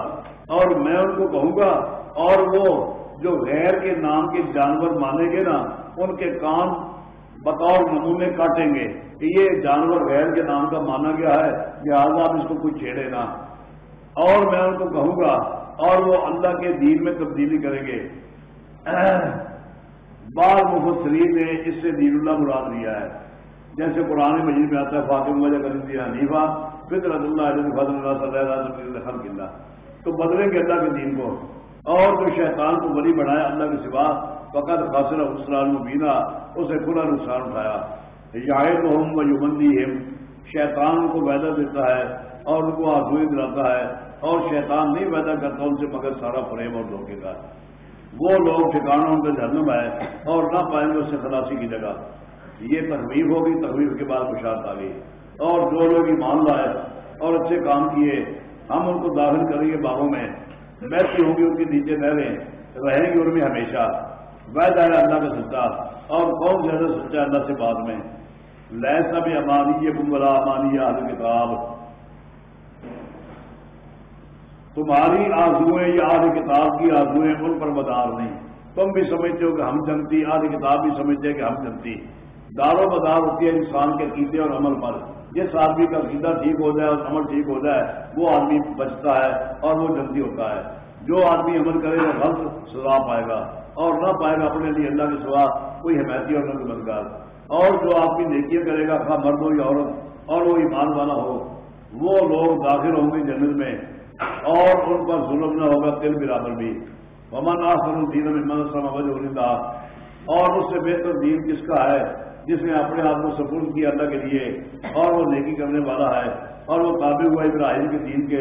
اور میں ان کو کہوں گا، اور وہ جو غیر کے نام کے جانور مانیں گے نا، ان کے کام بطور نمونے کاٹیں گے۔ کہ یہ جانور غیر کے نام کا مانا گیا ہے، لہٰذا آپ اس کو کوئی چھیڑے نا اور میں ان کو کہوں گا اور وہ اللہ کے دین میں تبدیلی کریں گے۔ بعض مفسرین نے اس سے دین اللہ مراد لیا ہے۔ جیسے قرآن مجید میں آتا ہے فاطم وجہ کر دیا نیفا فطر اللہ علیہ فضل اللہ صلی اللہ خلق اللہ تو بدلیں گے اللہ کے دین کو۔ اور جو شیطان کو بلی بڑھایا اللہ کے سوا، فقط خاصر اسلام مبینہ، اسے کھلا نقصان اٹھایا۔ یاحد ہم و یومندی ہم شیطان کو ویدا دیتا ہے اور ان کو آزوئی دلاتا ہے۔ اور شیطان نہیں ویدا کرتا ان سے، مگر سارا فریم اور دھوکے کا۔ وہ لوگ ٹھکانا ان کے جھرم ہے اور نہ پائیں گے اس سے خلاصی کی جگہ۔ یہ تخویف ہوگی تخویف کے بعد بشارت آ گئی اور جو لوگ ایمان لائے اور اچھے کام کیے، ہم ان کو داخل کریں گے باغوں میں۔ بیٹھی ہوگی ان کے نیچے نہریں رہیں گے ان میں ہمیشہ۔ وید ہے اللہ کا سچا، اور کون زیادہ سچا اللہ سے بعد میں؟ لہسا بھی امانی یہ بمبلا امانی آدھ کتاب تمہاری آزویں یا آدھ کتاب کی آزویں ان پر بدار نہیں۔ تم بھی سمجھتے ہو کہ ہم جنتی آدھ کتاب بھی سمجھتے کہ ہم جنتی۔ دار و مدار ہوتی ہے انسان کے عقیدے اور عمل پر۔ جس آدمی کا عقیدہ ٹھیک ہو جائے اور عمل ٹھیک ہو جائے، وہ آدمی بچتا ہے اور وہ جلدی ہوتا ہے۔ جو آدمی عمل کرے گا غلط سزا پائے گا اور نہ پائے گا اپنے لیے اللہ کے سوا کوئی حمایتی اور نہ کوئی مددگار اور جو آدمی نیکیاں کرے گا، خواہ مرد ہو یا عورت، اور وہ ایمان والا ہو، وہ لوگ داخل ہوں گے جنت میں۔ اور ان پر ظلم نہ ہوگا تل برابر بھی۔ امن آسر الدین میں منسلم اور اس سے بہتر دین کس کا ہے؟ جس نے اپنے آپ کو سپورٹ کیا اللہ کے لیے۔ اور وہ نیکی کرنے والا ہے۔ اور وہ قابل ہوا ابراہیم کے دین کے۔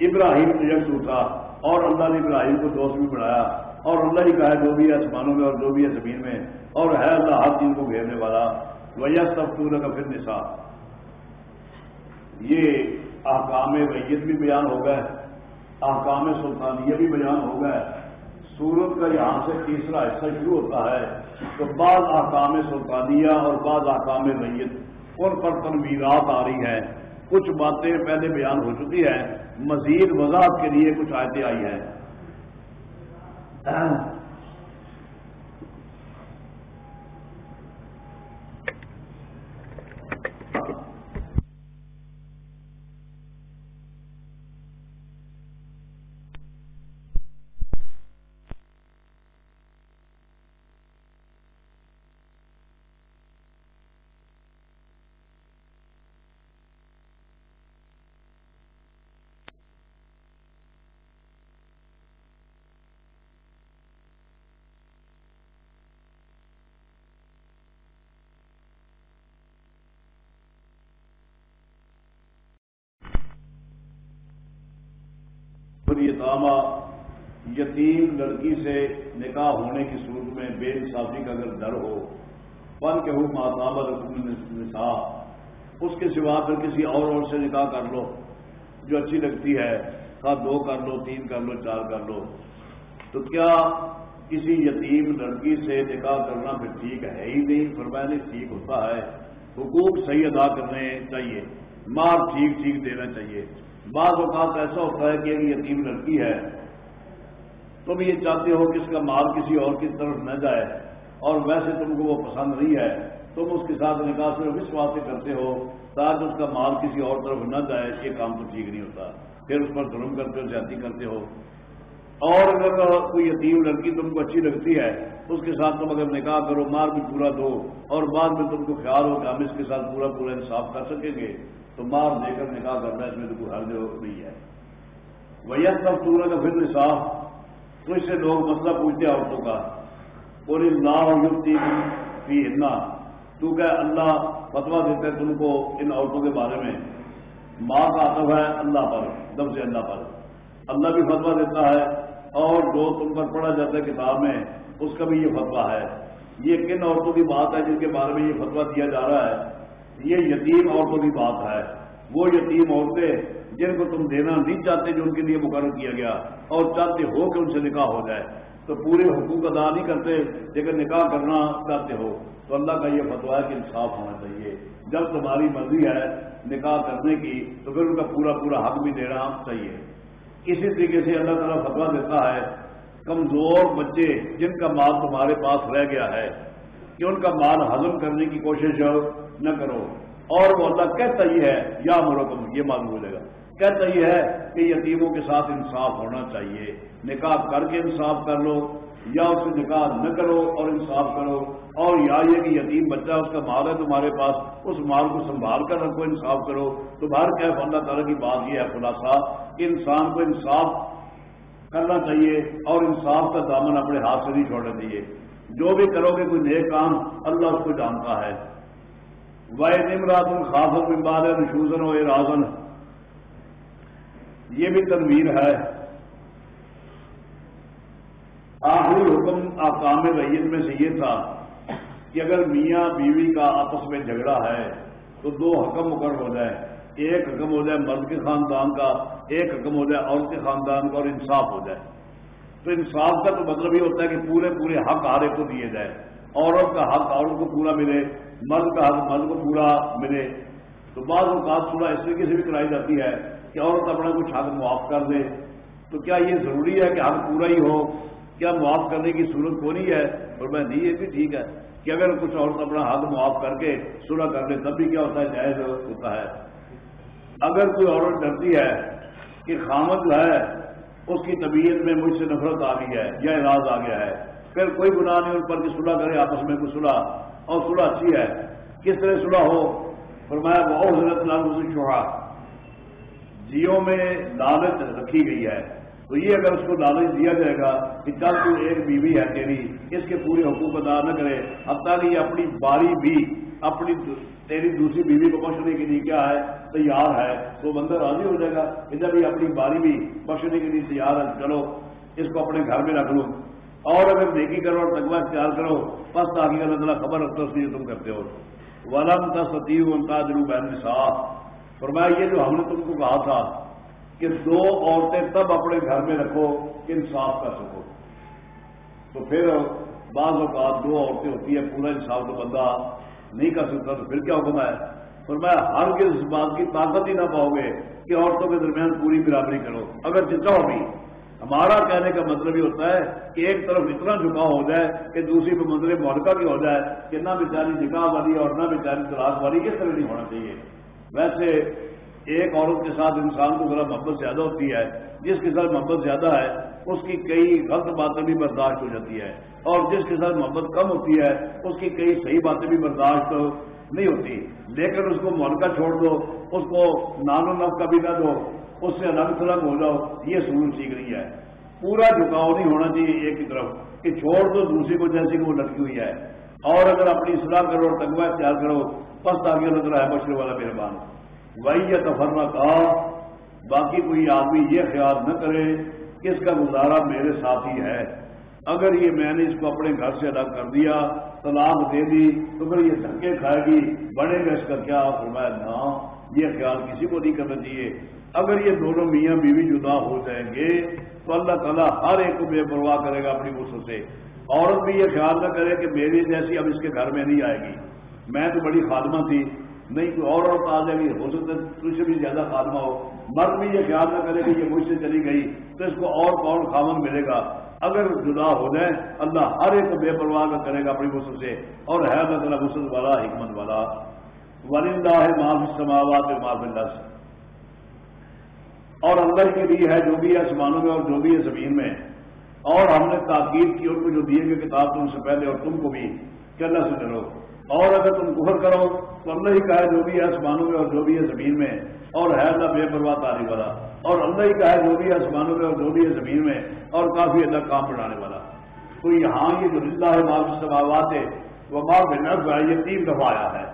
ابراہیم پروجیکٹ اٹھا اور اللہ نے ابراہیم کو دوست بھی بڑھایا اور اللہ ہی کہا ہے جو بھی ہے آسمانوں میں اور جو بھی ہے زمین میں۔ اور ہے اللہ ہر چیز کو گھیرنے والا۔ وجہ سب پورا کا پھر نسا یہ احکام ریت بھی بیان ہو گئے، احکام سلطانیہ بھی بیان ہو گئے۔ سورت کا یہاں سے تیسرا حصہ شروع ہوتا ہے تو بعض احکام سلطانیہ اور بعض احکام میت ان پر تنویرات آ رہی ہیں۔ کچھ باتیں پہلے بیان ہو چکی ہیں، مزید وضاحت کے لیے کچھ آیتیں آئی ہیں۔ یتامہ یتیم لڑکی سے نکاح ہونے کی صورت میں بے انصافی کا اگر ڈر ہو، فن کے حکم آتاب نصاح اس کے سوا پھر کسی اور اور سے نکاح کر لو، جو اچھی لگتی ہے کا دو کر لو، تین کر لو، چار کر لو۔ تو کیا کسی یتیم لڑکی سے نکاح کرنا پھر ٹھیک ہے ہی نہیں؟ فرمائے ٹھیک ہوتا ہے۔ حقوق صحیح ادا کرنے چاہیے مار ٹھیک ٹھیک دینا چاہیے۔ بعض اوقات ایسا ہوتا ہے کہ ایک یتیم لڑکی ہے تم یہ چاہتے ہو کہ اس کا مال کسی اور کی طرف نہ جائے اور ویسے تم کو وہ پسند نہیں ہے، تم اس کے ساتھ نکاح صرف اس واسطے کرتے ہو تاکہ اس کا مال کسی اور طرف نہ جائے، یہ کام تو ٹھیک نہیں ہوتا۔ پھر اس پر ظلم کرتے ہو، زیادتی کرتے ہو۔ اور اگر کوئی یتیم لڑکی تم کو اچھی لگتی ہے، اس کے ساتھ تم اگر نکاح کرو مار بھی پورا دو اور بعد میں تم کو خیال ہو کہ ہم اس کے ساتھ پورا پورا انصاف کر سکیں گے۔ تو مار دے کر نکاح کرنا اس میں تو کوئی حرج نہیں ہے۔ ویت سب سورج کا پھر نصاف تو اس سے لوگ مسئلہ پوچھتے عورتوں کا۔ اور اللہ یوتی فی ہننا تو کہ اللہ فتوا دیتے تم کو ان عورتوں کے بارے میں۔ ماں کا ادب ہے اللہ پر دب سے اللہ پر۔ اللہ بھی فتوا دیتا ہے اور جو تم پر پڑھا جاتا ہے کتاب میں۔ اس کا بھی یہ فتوا ہے۔ یہ کن عورتوں کی بات ہے جن کے بارے میں یہ فتوا دیا جا رہا ہے؟ یہ یتیم عورتوں کی بات ہے۔ وہ یتیم عورتیں جن کو تم دینا نہیں چاہتے جو ان کے لیے مقرر کیا گیا اور چاہتے ہو کہ ان سے نکاح ہو جائے، تو پورے حقوق ادا نہیں کرتے لیکن نکاح کرنا چاہتے ہو۔ تو اللہ کا یہ فتوا ہے کہ انصاف ہونا چاہیے۔ جب تمہاری مرضی ہے نکاح کرنے کی، تو پھر ان کا پورا پورا حق بھی دینا چاہیے۔ اسی طریقے سے اللہ تعالیٰ فتوا دیتا ہے، کمزور بچے جن کا مال تمہارے پاس رہ گیا ہے، کہ ان کا مال ہضم کرنے کی کوشش نہ کرو۔ اور وہ اللہ کہتا ہی ہے، یا مرکم یہ معلوم ہو جائے گا۔ کہتا ہی ہے کہ یتیموں کے ساتھ انصاف ہونا چاہیے۔ نکاح کر کے انصاف کر لو، یا اس سے نکاح نہ کرو اور انصاف کرو۔ اور یا یہ کہ یتیم بچہ اس کا مال ہے تمہارے پاس، اس مال کو سنبھال کر رکھو، انصاف کرو۔ تو باہر اللہ تعالیٰ کی بات یہ ہے، خلاصہ، کہ انسان کو انصاف کرنا چاہیے اور انصاف کا دامن اپنے ہاتھ سے نہیں چھوڑنا چاہیے۔ جو بھی کرو گے، کوئی نیک کام اللہ اس کو جانتا ہے۔ وائے نمرات خاص بمباد نشوزن و رازن یہ بھی تنویر ہے۔ آخری حکم آکام ریت میں سے یہ تھا کہ اگر میاں بیوی کا آپس میں جھگڑا ہے تو دو حکم مقرر ہو جائے۔ ایک حکم ہو جائے مرد کے خاندان کا، ایک حکم ہو جائے عورت کے خاندان کا اور انصاف ہو جائے۔ تو انصاف کا تو مطلب یہ ہوتا ہے کہ پورے پورے حق آرے کو دیے جائے۔ عورت کا حق عورت کو پورا ملے۔ مرد کا حق مرد کو پورا ملے۔ تو بعض اوقات تھوڑا اس طریقے سے بھی کرائی جاتی ہے کہ عورت اپنا کچھ حق معاف کر دے۔ تو کیا یہ ضروری ہے کہ حق پورا ہی ہو؟ کیا معاف کرنے کی صورت کو نہیں ہے؟ اور میں نہیں، یہ بھی ٹھیک ہے کہ اگر کچھ عورت اپنا حق معاف کر کے سورا کر لے، تب بھی کیا ہوتا ہے؟ جائز ہوتا ہے۔ اگر کوئی عورت ڈرتی ہے کہ خامد ہے، اس کی طبیعت میں مجھ سے نفرت آ گئی ہے یا اعراض آ گیا ہے پھر کوئی گناہ نہیں، ان پر کہ صلح کرے، آپس میں کوئی صلح۔ اور صلح اچھی ہے۔ کس طرح صلح ہو؟ فرمایا بہت حضرت لال چوہا جیو میں لالچ رکھی گئی ہے۔ تو یہ اگر اس کو لالچ دیا جائے گا کہ چل تو ایک بیوی ہے تیری، اس کے پورے حقوق ادا نہ کرے۔ اب تک یہ اپنی باری بھی، اپنی تیری دوسری بیوی کو بخشنے کے لیے کیا ہے؟ تیار ہے۔ تو بندہ راضی ہو جائے گا ادھر بھی اپنی باری بھی بخشنے کے لیے تیار ہے، چلو، اس کو اپنے گھر میں رکھ لو۔ اور اگر نیکی کرو اور تقوا اختیار کرو بس تاکہ اللہ تعالیٰ خبر رکھتا اس لیے تم کرتے ہو۔ ولم تصتی تاجرو بہن صاف فرمایا، یہ جو ہم نے تم کو کہا تھا کہ دو عورتیں تب اپنے گھر میں رکھو کہ انصاف کر سکو۔ تو پھر بعض اوقات دو عورتیں ہوتی ہیں، پورا انصاف تو بندہ نہیں کر سکتا، تو پھر کیا حکم ہے؟ اور میں ہر کے اس بات کی طاقت ہی نہ پاؤ گے کہ عورتوں کے درمیان پوری برابری کرو۔ اگر چچا بھی ہمارا کہنے کا مطلب یہ ہوتا ہے کہ ایک طرف اتنا جھکاؤ ہو جائے کہ دوسری پہ منظر مولکا کی ہو جائے کہ نہ بیچاری نکاح والی اور نہ بیچاری تلاش والی، یہ طرح نہیں ہونا چاہیے۔ ویسے ایک عورت کے ساتھ انسان کو ذرا محبت زیادہ ہوتی ہے، جس کے ساتھ محبت زیادہ ہے، اس کی کئی غلط باتیں بھی برداشت ہو جاتی ہے۔ اور جس کے ساتھ محبت کم ہوتی ہے، اس کی کئی صحیح باتیں بھی برداشت نہیں ہوتی۔ لیکن اس کو مولکا چھوڑ دو، اس کو نان و نف کا بھی نہ دو۔ اس سے الگ تھلگ ہو جاؤ، یہ سلوک سیکھ رہی ہے۔ پورا جھکاؤ نہیں ہونا چاہیے ایک کی طرف، کہ چھوڑ دو دوسری کو جیسی کہ وہ لٹکی ہوئی ہے۔ اور اگر اپنی اصلاح کرو اور تگوا اختیار کرو پس آگے لگ رہا ہے بشر والا مہربان وہی یا تفرنا کہا باقی کوئی آدمی یہ خیال نہ کرے کہ اس کا گزارا میرے ساتھ ہی ہے۔ اگر یہ میں نے اس کو اپنے گھر سے الگ کر دیا، طلاق دے دی، تو پھر یہ دھکے کھائے گی، بڑے گا اس کا کیا فرمایا، نہ، یہ خیال کسی کو نہیں کرنا چاہیے۔ اگر یہ دونوں میاں بیوی جدا ہو جائیں گے تو اللہ تعالیٰ ہر ایک کو بے پرواہ کرے گا اپنی غصوں سے۔ عورت بھی یہ خیال نہ کرے کہ میری جیسی اب اس کے گھر میں نہیں آئے گی۔ میں تو بڑی خادمہ تھی۔ نہیں کوئی اور عورت آ جائے گی، ہو سکتا ہے تجھ سے بھی زیادہ خادمہ ہو۔ مرد بھی یہ خیال نہ کرے کہ یہ مجھ سے چلی گئی تو اس کو اور کون خامن ملے گا۔ اگر جدا ہو جائے اللہ ہر ایک کو بے پرواہ کا کرے گا اپنی غسل سے۔ اور ہے اللہ تعالیٰ غسل والا، حکمت والا۔ ولندہ ہے معاف سماوات معاف اللہ سے اور اللہ کے لیے ہے جو بھی ہے آسمانوں میں اور جو بھی ہے زمین میں۔ اور ہم نے تاکید کی ان کو جو دیے گئے کتاب تم سے پہلے اور تم کو بھی کہ اللہ سے ڈرو۔ اور اگر تم کفر کرو تو اللہ ہی کا ہے جو بھی ہے آسمانوں میں اور جو بھی ہے زمین میں۔ اور ہے اللہ بے پرواہ تاری والا۔ اور اللہ ہی کا ہے جو بھی ہے آسمانوں میں اور جو بھی ہے زمین میں۔ اور کافی اللہ کام بڑھانے والا۔ تو یہاں یہ جو زندہ ہے معاف سماوات ہے، وہ معاف نرف ہے، یہ تین دفعہ آیا ہے۔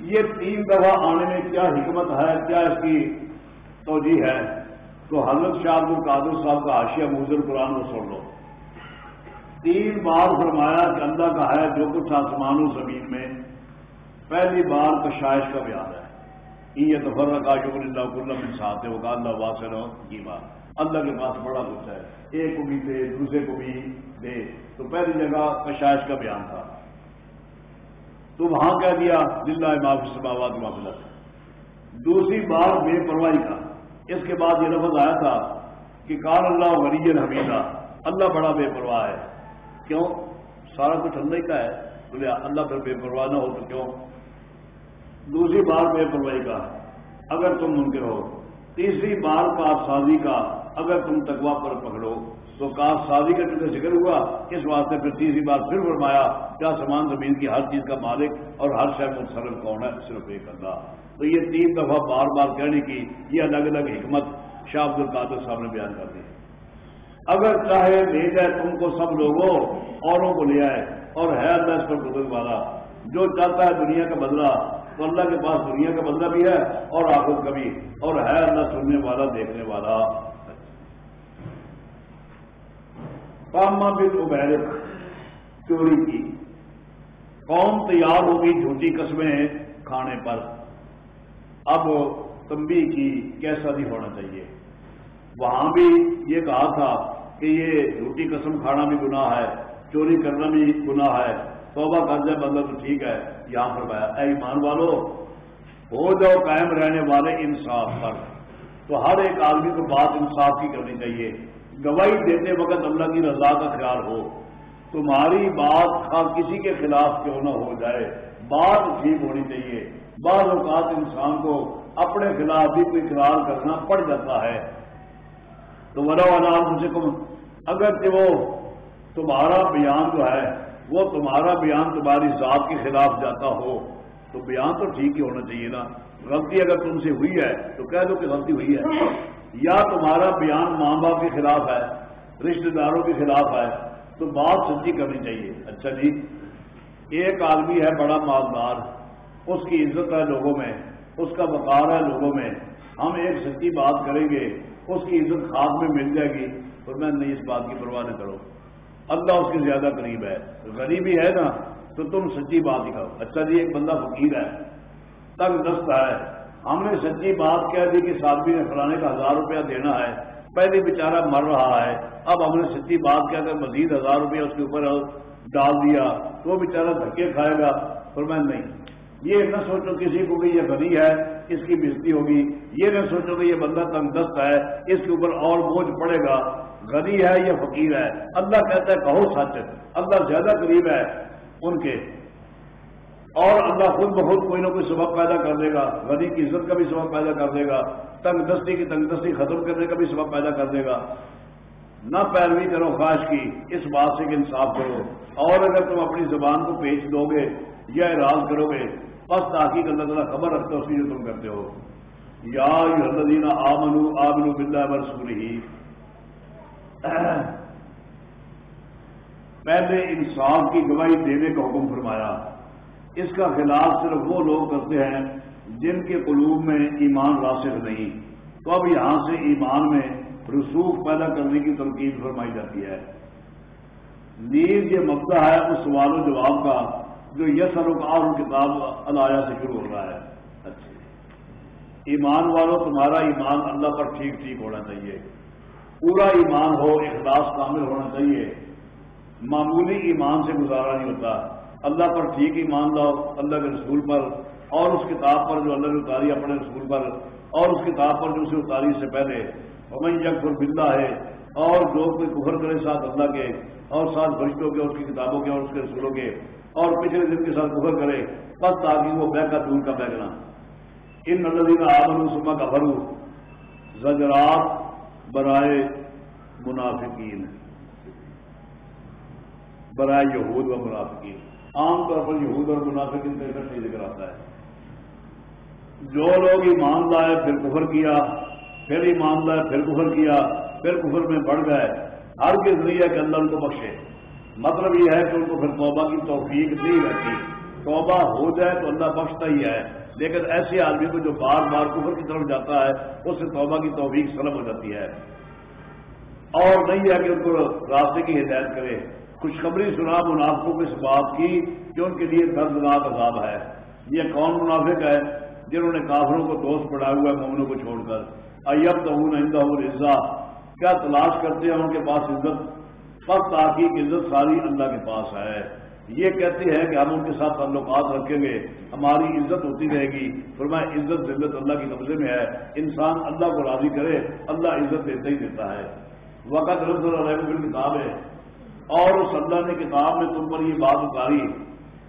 یہ تین دفعہ آنے میں کیا حکمت ہے، کیا اس کی توجہ ہے تو حضرت شاہ عبد القادر صاحب کا آشیا موزر قرآن کو سن لو۔ تین بار فرمایا کہ اللہ کا ہے، جو کچھ آسمان و زمین میں۔ پہلی بار کشائش کا بیان ہے۔ یہ تفر کا شکر اللہ کلم انصاف ہے وہ کہا اللہ واسر کی بات۔ اللہ کے پاس بڑا کچھ ہے۔ ایک کو بھی دے، دوسرے کو بھی دے۔ تو پہلی جگہ کشائش کا بیان تھا۔ تو وہاں کہہ دیا دلہ معاف سباوات معاملت دوسری بار بے پرواہی کا۔ اس کے بعد یہ لفظ آیا تھا کہ کال اللہ ولی حمیدہ اللہ بڑا بے پرواہ ہے۔ کیوں؟ سارا کچھ اللہ کا ہے۔ بولے، اللہ پھر بے پرواہ نہ ہو تو کیوں؟ دوسری بار بے پرواہی کا۔ اگر تم منکر ہو۔ تیسری بار کا سازی کا۔ اگر تم تقوا پر پکڑو۔ تو کاف سازی کا چونکہ ذکر ہوا، اس واسطے پھر تیسری بار پھر فرمایا، کیا سامان زمین کی ہر چیز کا مالک اور ہر شہر متصرف کون ہے؟ صرف ایک اللہ۔ تو یہ تین دفعہ بار بار کہنے کی یہ الگ الگ حکمت شاہ عبد القادر صاحب نے بیان کر دی اگر چاہے لے جائے تم کو سب لوگوں اوروں کو لے آئے اور ہے اللہ اس پر قدرت والا۔ جو چاہتا ہے دنیا کا بدلہ، تو اللہ کے پاس دنیا کا بدلہ بھی ہے اور آخر کا بھی۔ اور ہے اللہ سننے والا، دیکھنے والا۔ کاما بن عبیر چوری کی۔ قوم تیار ہوگی جھوٹی قسمیں کھانے پر۔ اب تمبی کی کیسا بھی ہونا چاہیے۔ وہاں بھی یہ کہا تھا کہ یہ جھوٹی قسم کھانا بھی گناہ ہے، چوری کرنا بھی گناہ ہے، توبہ کر جائے بندہ مطلب تو ٹھیک ہے۔ یہاں پر بایا اے ایمان والو، ہو جاؤ قائم رہنے والے انصاف پر۔ تو ہر ایک آدمی کو بات انصاف کی کرنی چاہیے۔ گواہی دیتے وقت اللہ کی رضا کا خیال ہو۔ تمہاری بات کسی کے خلاف کیوں نہ ہو جائے، بات ٹھیک ہونی چاہیے۔ بعض اوقات انسان کو اپنے خلاف بھی کوئی اقرار کرنا پڑ جاتا ہے۔ تو ورا والا مجھے کو اگر کہ وہ تمہارا بیان جو ہے، وہ تمہارا بیان تمہاری ذات کے خلاف جاتا ہو، تو بیان تو ٹھیک ہی ہونا چاہیے نا۔ غلطی اگر تم سے ہوئی ہے، تو کہہ دو کہ غلطی ہوئی ہے۔ یا تمہارا بیان ماں باپ کے خلاف ہے رشتے داروں کے خلاف ہے، تو بات سچی کرنی چاہیے۔ اچھا جی ایک آدمی ہے، بڑا مالدار۔ اس کی عزت ہے لوگوں میں، اس کا وقار ہے لوگوں میں۔ ہم ایک سچی بات کریں گے، اس کی عزت خاص میں مل جائے گی۔ تو میں نہیں اس بات کی پرواہ نہ کرو اللہ اس کے زیادہ قریب ہے۔ غریبی ہے نا، تو تم سچی بات ہی کرو اچھا جی ایک بندہ فقیر ہے، تنگ دست ہے۔ ہم نے سچی بات کہہ دی کہ سادگی جی نے فلانے کا ہزار روپیہ دینا ہے۔ پہلے بیچارہ مر رہا ہے۔ اب ہم نے سچی بات کہہ کر مزید ہزار روپیہ اس کے اوپر ڈال دیا۔ تو وہ بیچارہ دھکے کھائے گا۔ پر میں نہیں۔ یہ نہ سوچو کسی کو کہ یہ غنی ہے، اس کی بجتی ہوگی۔ یہ نہ سوچو کہ یہ بندہ تنگ دست ہے، اس کے اوپر اور بوجھ پڑے گا۔ غنی ہے یا فقیر ہے؟ اللہ کہتا ہے، کہو سچ۔ اللہ زیادہ قریب ہے ان کے۔ اور اللہ خود بخود کوئی نہ کوئی سبب پیدا کر دے گا۔ غنی کی عزت کا بھی سبب پیدا کر دے گا۔ تنگ دستی کی تنگ دستی ختم کرنے کا بھی سبب پیدا کر دے گا۔ نہ پیروی کرو خواہش کی، اس بات سے کہ انصاف کرو۔ اور اگر تم اپنی زبان کو پیچ دو گے یا اراض کرو گے بس تاکہ اللہ تعالیٰ خبر رکھتا اسی جو تم کرتے ہو۔ یا الدین آمنو آمنو بلّہ برسور ہی پہلے انصاف کی گواہی دینے کا حکم فرمایا۔ اس کا خلاف صرف وہ لوگ کرتے ہیں جن کے قلوب میں ایمان راسخ نہیں۔ تو اب یہاں سے ایمان میں رسوخ پیدا کرنے کی تنقید فرمائی جاتی ہے۔ نیز یہ مبدہ ہے اس سوال و جواب کا جو یس القار کتاب علایا سے شروع ہو رہا ہے۔ اچھا۔ ایمان والوں تمہارا ایمان اللہ پر ٹھیک ٹھیک ہونا چاہیے۔ پورا ایمان ہو اخلاص کامل ہونا چاہیے۔ معمولی ایمان سے گزارا نہیں ہوتا۔ اللہ پر ٹھیک ایمان لاؤ اللہ کے رسول پر اور اس کتاب پر جو اللہ نے اتاری اپنے رسول پر اور اس کتاب پر جو اسے اتاری سے پہلے۔ ہمیں یک بندہ ہے اور جو کوئی کفر کرے ساتھ اللہ کے اور ساتھ فرشتوں کے اس کی کتابوں کے اور اس کے رسولوں کے۔ اور پچھلے دن کے ساتھ کفر کرے، بس تاکہ وہ بہ کا دور کا بہنا ان نظرین آمن سما کا بھرو زجرات برائے منافقین۔ برائے یہود و منافقین۔ عام طور پر یہود اور منافقین کا نہیں ذکر آتا ہے۔ جو لوگ ایمان لائے، پھر کفر کیا، پھر ایمان لائے، پھر کفر کیا، پھر کفر میں بڑھ گئے۔ ہر کے ذریعے کے اندر ان کو بخشے۔ مطلب یہ ہے کہ ان کو پھر توبہ کی توفیق نہیں رہتی۔ توبہ ہو جائے تو اللہ بخشتا ہی ہے۔ لیکن ایسے آدمی کو جو بار بار کفر کی طرف جاتا ہے، اس سے توبہ کی توفیق سلب ہو جاتی ہے۔ اور نہیں ہے کہ ان کو راستے کی ہدایت کرے۔ خوشخبری سنا منافقوں کو اس بات کی کہ ان کے لیے دردناک عذاب ہے۔ یہ کون منافق ہے جنہوں نے کافروں کو دوست پڑھایا ہوا ہے مومنوں کو چھوڑ کر؟ ایب تو ہوں عزا کیا تلاش کرتے ہیں ان کے پاس عزت؟ سب تاکہ عزت ساری اللہ کے پاس ہے۔ یہ کہتے ہیں کہ ہم ان کے ساتھ تعلقات رکھیں گے، ہماری عزت ہوتی رہے گی۔ پھر عزت عزت اللہ کی قبضے میں ہے۔ انسان اللہ کو راضی کرے، اللہ عزت دیتا ہی دیتا ہے۔ وقت رض اللہ کتاب ہے۔ اور اس اللہ نے کتاب میں تم پر یہ بات اتاری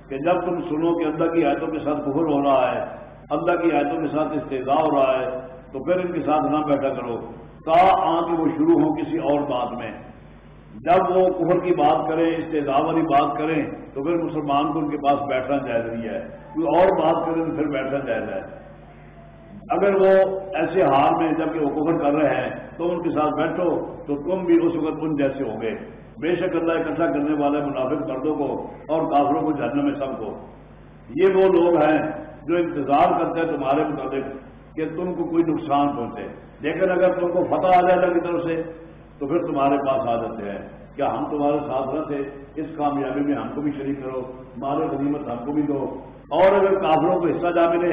کہ جب تم سنو کہ اللہ کی آیتوں کے ساتھ کفر ہو رہا ہے، اللہ کی آیتوں کے ساتھ استضاء ہو رہا ہے، تو پھر ان کے ساتھ نہ بیٹھا کرو۔ تا آ کے وہ شروع ہو کسی اور بات میں۔ جب وہ کفر کی بات کریں استضاء والی بات کریں، تو پھر مسلمان کو ان کے پاس بیٹھنا جائز نہیں ہے۔ کوئی اور بات کریں تو پھر بیٹھنا جائز ہے۔ اگر وہ ایسے حال میں جبکہ وہ کفر کر رہے ہیں، تو ان کے ساتھ بیٹھو، تو تم بھی اس وقت ان جیسے ہوں گے۔ بے شک اللہ اکٹھا کرنے والے منافق مردوں کو اور کافروں کو جاننے میں سب کو۔ یہ وہ لوگ ہیں جو انتظار کرتے ہیں تمہارے متعلق کہ تم کو کوئی نقصان پہنچے۔ لیکن اگر تم کو فتح آ جائے اللہ کی طرف سے تو پھر تمہارے پاس آ جاتے ہیں کیا ہم تمہارے ساتھ نہ تھے، اس کامیابی میں ہم کو بھی شریک کرو مال غنیمت ہم کو بھی دو۔ اور اگر کافروں کو حصہ جا ملے،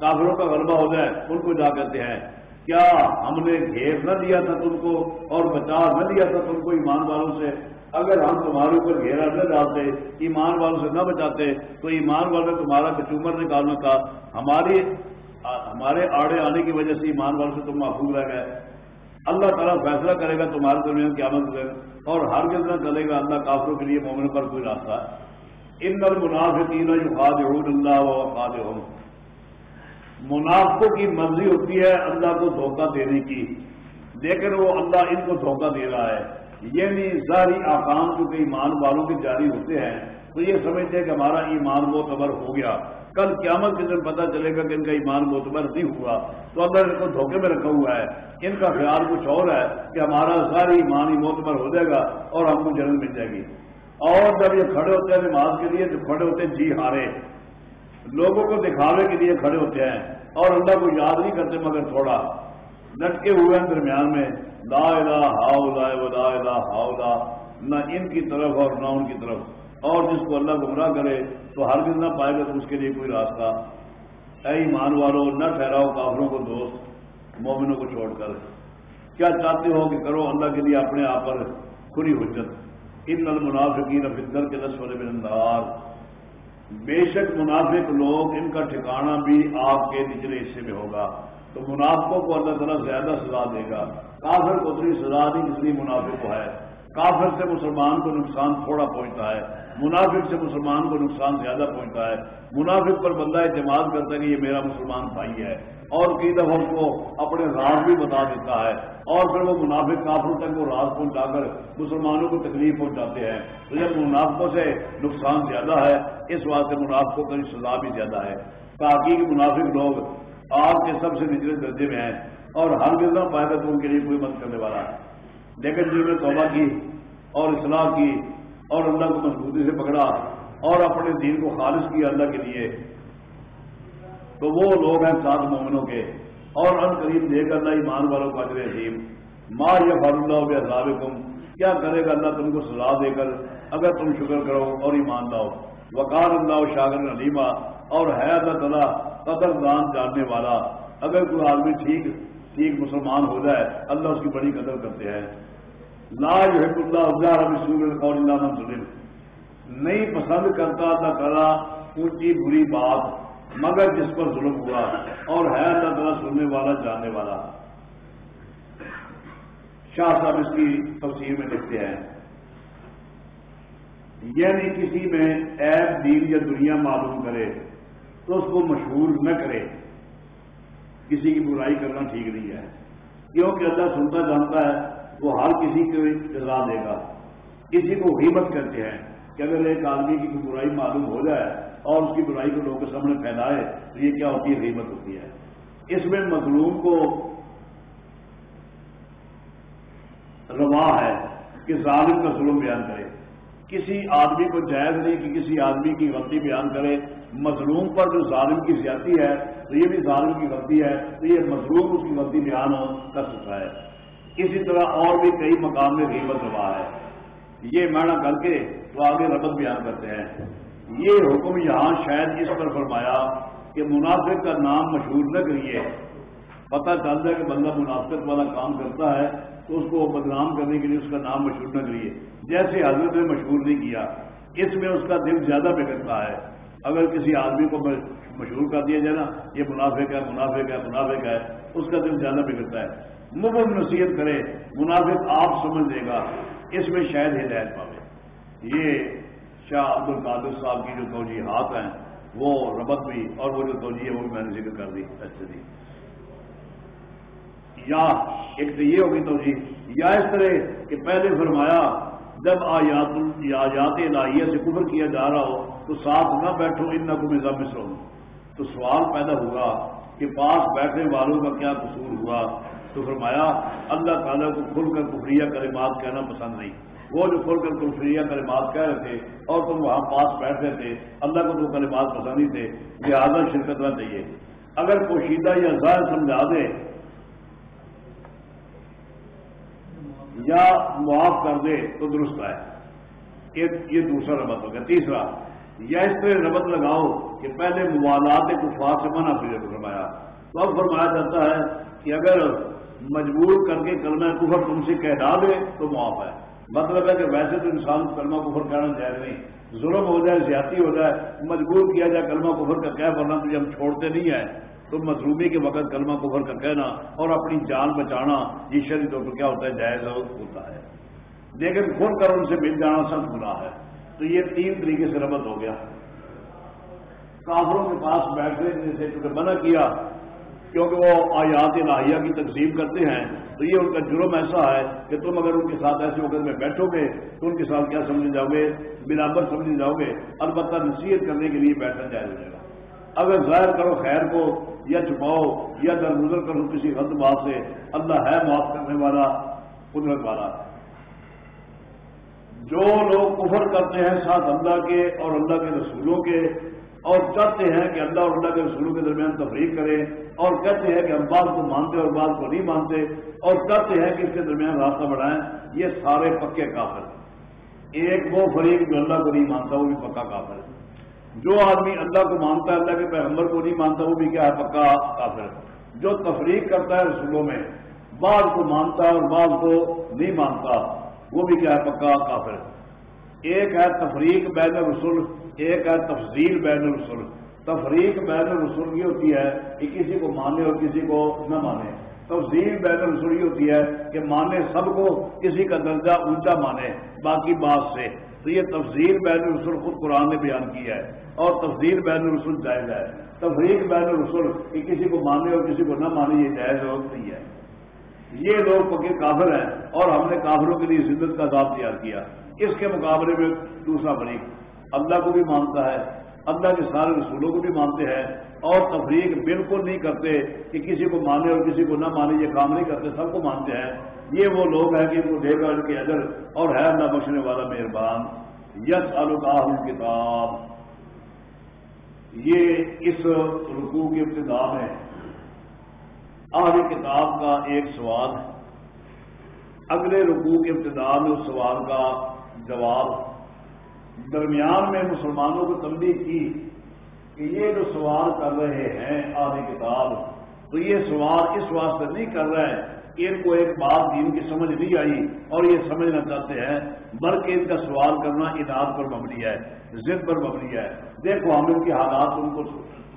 کافروں کا غلبہ ہو جائے، ان کو جا کہتے ہیں کیا ہم نے گھیر نہ دیا تھا تم کو اور بچا نہ دیا تھا تم کو ایمان والوں سے؟ اگر ہم تمہارے اوپر گھیرا نہ ڈالتے، ایمان والوں سے نہ بچاتے، تو ایمان والوں تمہارا کچومر نکالنا تھا ہماری ہمارے آڑے آنے کی وجہ سے ایمان والوں سے تم محفوظ رہ گئے۔ اللہ تعالیٰ فیصلہ کرے گا تمہارے درمیان کیا مت اور ہر نہ چلے گا اللہ کافروں کے لیے مومن پر کوئی راستہ ان نل منافع تین اللہ واد منافقوں کی مرضی ہوتی ہے اللہ کو دھوکہ دینے کی۔ لیکن وہ اللہ ان کو دھوکہ دے رہا ہے۔ یعنی ظاہری آکام جو کہ ایمان والوں کے جاری ہوتے ہیں، تو یہ سمجھتے ہیں کہ ہمارا ایمان معتبر ہو گیا۔ کل قیامت کے دن پتہ چلے گا کہ ان کا ایمان معتبر نہیں ہوا۔ تو اللہ ان کو دھوکے میں رکھا ہوا ہے۔ ان کا خیال کچھ اور ہے کہ ہمارا ساری ایمان ہی معتبر ہو جائے گا اور ہم کو جنم مل جائے گی۔ اور جب یہ کھڑے ہوتے ہیں نماز کے لیے تو کھڑے ہوتے ہیں جی ہارے۔ لوگوں کو دکھاوے کے لیے کھڑے ہوتے ہیں اور اللہ کو یاد نہیں کرتے مگر تھوڑا لٹکے ہوئے ہیں درمیان میں۔ لا الہ ہاؤ و لا الہ ہاؤ نہ ان کی طرف اور نہ ان کی طرف۔ اور جس کو اللہ گمراہ کرے تو ہر دن نہ پائے گا تو اس کے لیے کوئی راستہ۔ اے ایمان والو، نہ ٹھہراؤ کافروں کو دوست، مومنوں کو چھوڑ کر۔ کیا چاہتے ہو کہ کرو؟ اللہ کے لیے اپنے آپ پر کھلی حجت۔ ان المنافقین فدر کے دس والے میں بے شک منافق لوگ، ان کا ٹھکانہ بھی آپ کے نچلے حصے میں ہوگا۔ تو منافقوں کو اللہ تعالیٰ زیادہ سزا دے گا۔ کافر کو اتنی سزا نہیں جتنی منافق کو ہے۔ کافر سے مسلمان کو نقصان تھوڑا پہنچتا ہے، منافق سے مسلمان کو نقصان زیادہ پہنچتا ہے۔ منافق پر بندہ اعتماد کرتا ہے کہ یہ میرا مسلمان بھائی ہے۔ اور کئی دفعہ اس کو اپنے راز بھی بتا دیتا ہے۔ اور پھر وہ منافق کافروں تک وہ راز پہنچا کر مسلمانوں کو تکلیف پہنچاتے ہیں۔ تو جب منافقوں سے نقصان زیادہ ہے، اس واسطے منافقوں کا سزا بھی زیادہ ہے۔ تاکہ منافق لوگ آپ کے سب سے نچلے درجے میں ہیں اور ہر گزرا پائے تو ان کے لیے کوئی مدد کرنے والا ہے۔ لیکن جنہوں نے توبہ کی اور اصلاح کی اور اللہ کو مضبوطی سے پکڑا اور اپنے دین کو خالص کیا اللہ کے لیے، تو وہ لوگ ہیں سات مومنوں کے۔ اور ان قریب دے کر اللہ ایمان والوں کو اجر عظیم۔ ماں یا فار اللہ عذاب کم کیا کرے گا اللہ تم کو سزا دے کر اگر تم شکر کرو اور ایمان لاؤ۔ وقار اللہ شاگر علیمہ اور ہے اللہ تعالیٰ قدر دان جاننے والا۔ اگر کوئی آدمی ٹھیک ٹھیک مسلمان ہو جائے، اللہ اس کی بڑی قدر کرتے ہیں۔ لا یحب اللہ رسول قول اللہ منظم نہیں پسند کرتا اللہ تعالیٰ اونچی بری بات، مگر جس پر ظلم ہوا اور ہے اللہ تعالیٰ سننے والا، جاننے والا۔ شاہ صاحب اس کی تفسیر میں لکھتے ہیں۔ یعنی کسی میں ایپ دین یا دنیا معلوم کرے، تو اس کو مشہور نہ کرے۔ کسی کی برائی کرنا ٹھیک نہیں ہے۔ کیونکہ اللہ سنتا جانتا ہے، وہ ہر کسی کو جزا دے گا۔ کسی کو حیمت کرتے ہیں کہ اگر ایک آدمی کی برائی معلوم ہو جائے اور اس کی برائی کو لوگوں کے سامنے پھیلائے، تو یہ کیا ہوتی ہے؟ حیمت ہوتی ہے۔ اس میں مظلوم کو روا ہے کہ ظالم کا ظلم بیان کرے۔ کسی آدمی کو جائز نہیں کہ کسی آدمی کی غلطی بیان کرے۔ مظلوم پر جو ظالم کی زیادتی ہے، تو یہ بھی ظالم کی غلطی ہے، تو یہ مظلوم اس کی غلطی بیان ہو کر سکتا ہے۔ اسی طرح اور بھی کئی مقام میں غیبت روا ہے۔ یہ معنی کر کے تو آگے ربط بیان کرتے ہیں۔ یہ حکم یہاں شاید اس پر فرمایا کہ منافق کا نام مشہور نہ کریے۔ پتہ چلتا ہے کہ بندہ منافقت والا کام کرتا ہے۔ تو اس کو بدنام کرنے کے لیے اس کا نام مشہور نہ کریے۔ جیسے حضرت نے مشہور نہیں کیا، اس میں اس کا دل زیادہ بگڑتا ہے۔ اگر کسی آدمی کو مشہور کر دیا جائے نا، یہ منافق ہے منافق ہے منافق ہے، اس کا دل زیادہ بگڑتا ہے۔ مغل نصیحت کرے، منافق آپ سمجھ دے گا، اس میں شاید ہدایت پاوے۔ یہ شاہ عبد القادر صاحب کی جو توجیحات ہیں، وہ ربط بھی اور وہ جو توجہ ہے، وہ بھی میں نے ذکر کر دی۔ اچھا جی۔ یا ایک تو یہ ہوگی توجہ جی، یا اس طرح کہ پہلے فرمایا، جب آیات آیات الہیہ سے کفر کیا جا رہا ہو، تو ساتھ نہ بیٹھو ان نہ کو مزہ تو سوال پیدا ہوا کہ پاس بیٹھنے والوں کا کیا قصور ہوا؟ تو فرمایا، اللہ تعالیٰ کو کھل کر کفریہ کلمات کہنا پسند نہیں۔ وہ جو کھل کر کفریہ کلمات کہہ رہے تھے اور تم وہاں پاس بیٹھ رہے تھے، اللہ کو تو کلمات پسند ہی تھے، لہٰذا شرکت نہ چاہیے اگر پوشیدہ یا ظاہر سمجھا دے یا معاف کر دے تو درست ہے۔ یہ دوسرا ربط ہو گیا۔ تیسرا، یا اس طرح ربط لگاؤ کہ پہلے موالات کفار سے منع پھر فرمایا۔ تو اب فرمایا جاتا ہے کہ اگر مجبور کر کے کلمہ کفر تم سے کہہ ڈالے تو معاف ہے۔ مطلب ہے کہ ویسے تو انسان کلمہ کفر کہنا جائز نہیں۔ ظلم ہو جائے، زیادتی ہو جائے، مجبور کیا جائے کلمہ کفر کا کہہ ورنہ تجھے ہم چھوڑتے نہیں ہیں۔ تو مظلومی کے وقت کلمہ کفر کا کہنا اور اپنی جان بچانا یہ شری طور پر کیا ہوتا ہے؟ جائز ہوتا ہے۔ لیکن خود کر ان سے مل جانا سخت گناہ ہے۔ تو یہ تین طریقے سے ربط ہو گیا۔ کافروں کے پاس بیٹھنے سے چونکہ منع کیا، کیونکہ وہ آیات الہیہ کی تقسیم کرتے ہیں، تو یہ ان کا جرم ایسا ہے کہ تم اگر ان کے ساتھ ایسے وقت میں بیٹھو گے، تو ان کے ساتھ کیا سمجھ جاؤ گے برابر سمجھ جاؤ گے البتہ نصیحت کرنے کے لیے بیٹھنا جائز ہو جائے گا۔ اگر ظاہر کرو خیر کو یا چھپاؤ یا درگزر کرو کسی غلط بات سے۔ اللہ ہے معاف کرنے والا، قدرت والا۔ جو لوگ کفر کرتے ہیں ساتھ اللہ کے اور اللہ کے رسولوں کے، اور چاہتے ہیں کہ اللہ اور اللہ کے رسولوں کے درمیان تفریق کریں اور کہتے ہیں کہ ہم بعض کو مانتے اور بعض کو نہیں مانتے، اور چاہتے ہیں کہ اس کے درمیان راستہ بڑھائیں یہ سارے پکے کافر۔ ایک وہ فریق جو اللہ کو نہیں مانتا، وہ بھی پکا کافر ہے۔ جو آدمی اللہ کو مانتا ہے، اللہ کے پیغمبر کو نہیں مانتا، وہ بھی کیا ہے؟ پکا کافر جو تفریق کرتا ہے رسولوں میں، بعض کو مانتا ہے اور بعض کو نہیں مانتا، وہ بھی کیا ہے؟ پکا کافر ایک ہے تفریق بین رسول ایک ہے تفضیل بین الرسول تفریق بین الرسول یہ ہوتی ہے کہ کسی کو مانے اور کسی کو نہ مانے۔ تفضیل بین الرسول یہ ہوتی ہے کہ مانے سب کو، کسی کا درجہ اونچا مانے، باقی بات سے۔ تو یہ تفضیل بین الرسول خود قرآن نے بیان کیا ہے اور تفضیل بین الرسول جائز ہے۔ تفریق بین الرسول کہ کسی کو مانے اور کسی کو نہ مانے یہ جائز نہیں ہے۔ یہ لوگ پکے کافر ہیں اور ہم نے کافروں کے لیے زندت کا عذاب تیار کیا۔ اس کے مقابلے میں دوسرا فریق اللہ کو بھی مانتا ہے اللہ کے سارے رسولوں کو بھی مانتے ہیں اور تفریق بالکل نہیں کرتے کہ کسی کو مانے اور کسی کو نہ مانے، یہ کام نہیں کرتے، سب کو مانتے ہیں۔ یہ وہ لوگ ہیں کہ ان کو دے گا ان کے ادر اور ہے اللہ بخشنے والا مہربان۔ یس الکاہ کتاب یہ اس رکوع کی ابتدا میں آخری کتاب کا ایک سوال ہے۔ اگلے رکوع کی ابتدا میں اس سوال کا جواب درمیان میں مسلمانوں کو تبدیل کی کہ یہ جو سوال کر رہے ہیں آدھی کتاب، تو یہ سوال اس واسطے نہیں کر رہے ہیں کہ ان کو ایک بات دین کی سمجھ نہیں آئی اور یہ سمجھنا چاہتے ہیں، بلکہ ان کا سوال کرنا انعد پر مبنی ہے، ضد پر مبنی ہے۔ دیکھو ہم ان کے حالات تم کو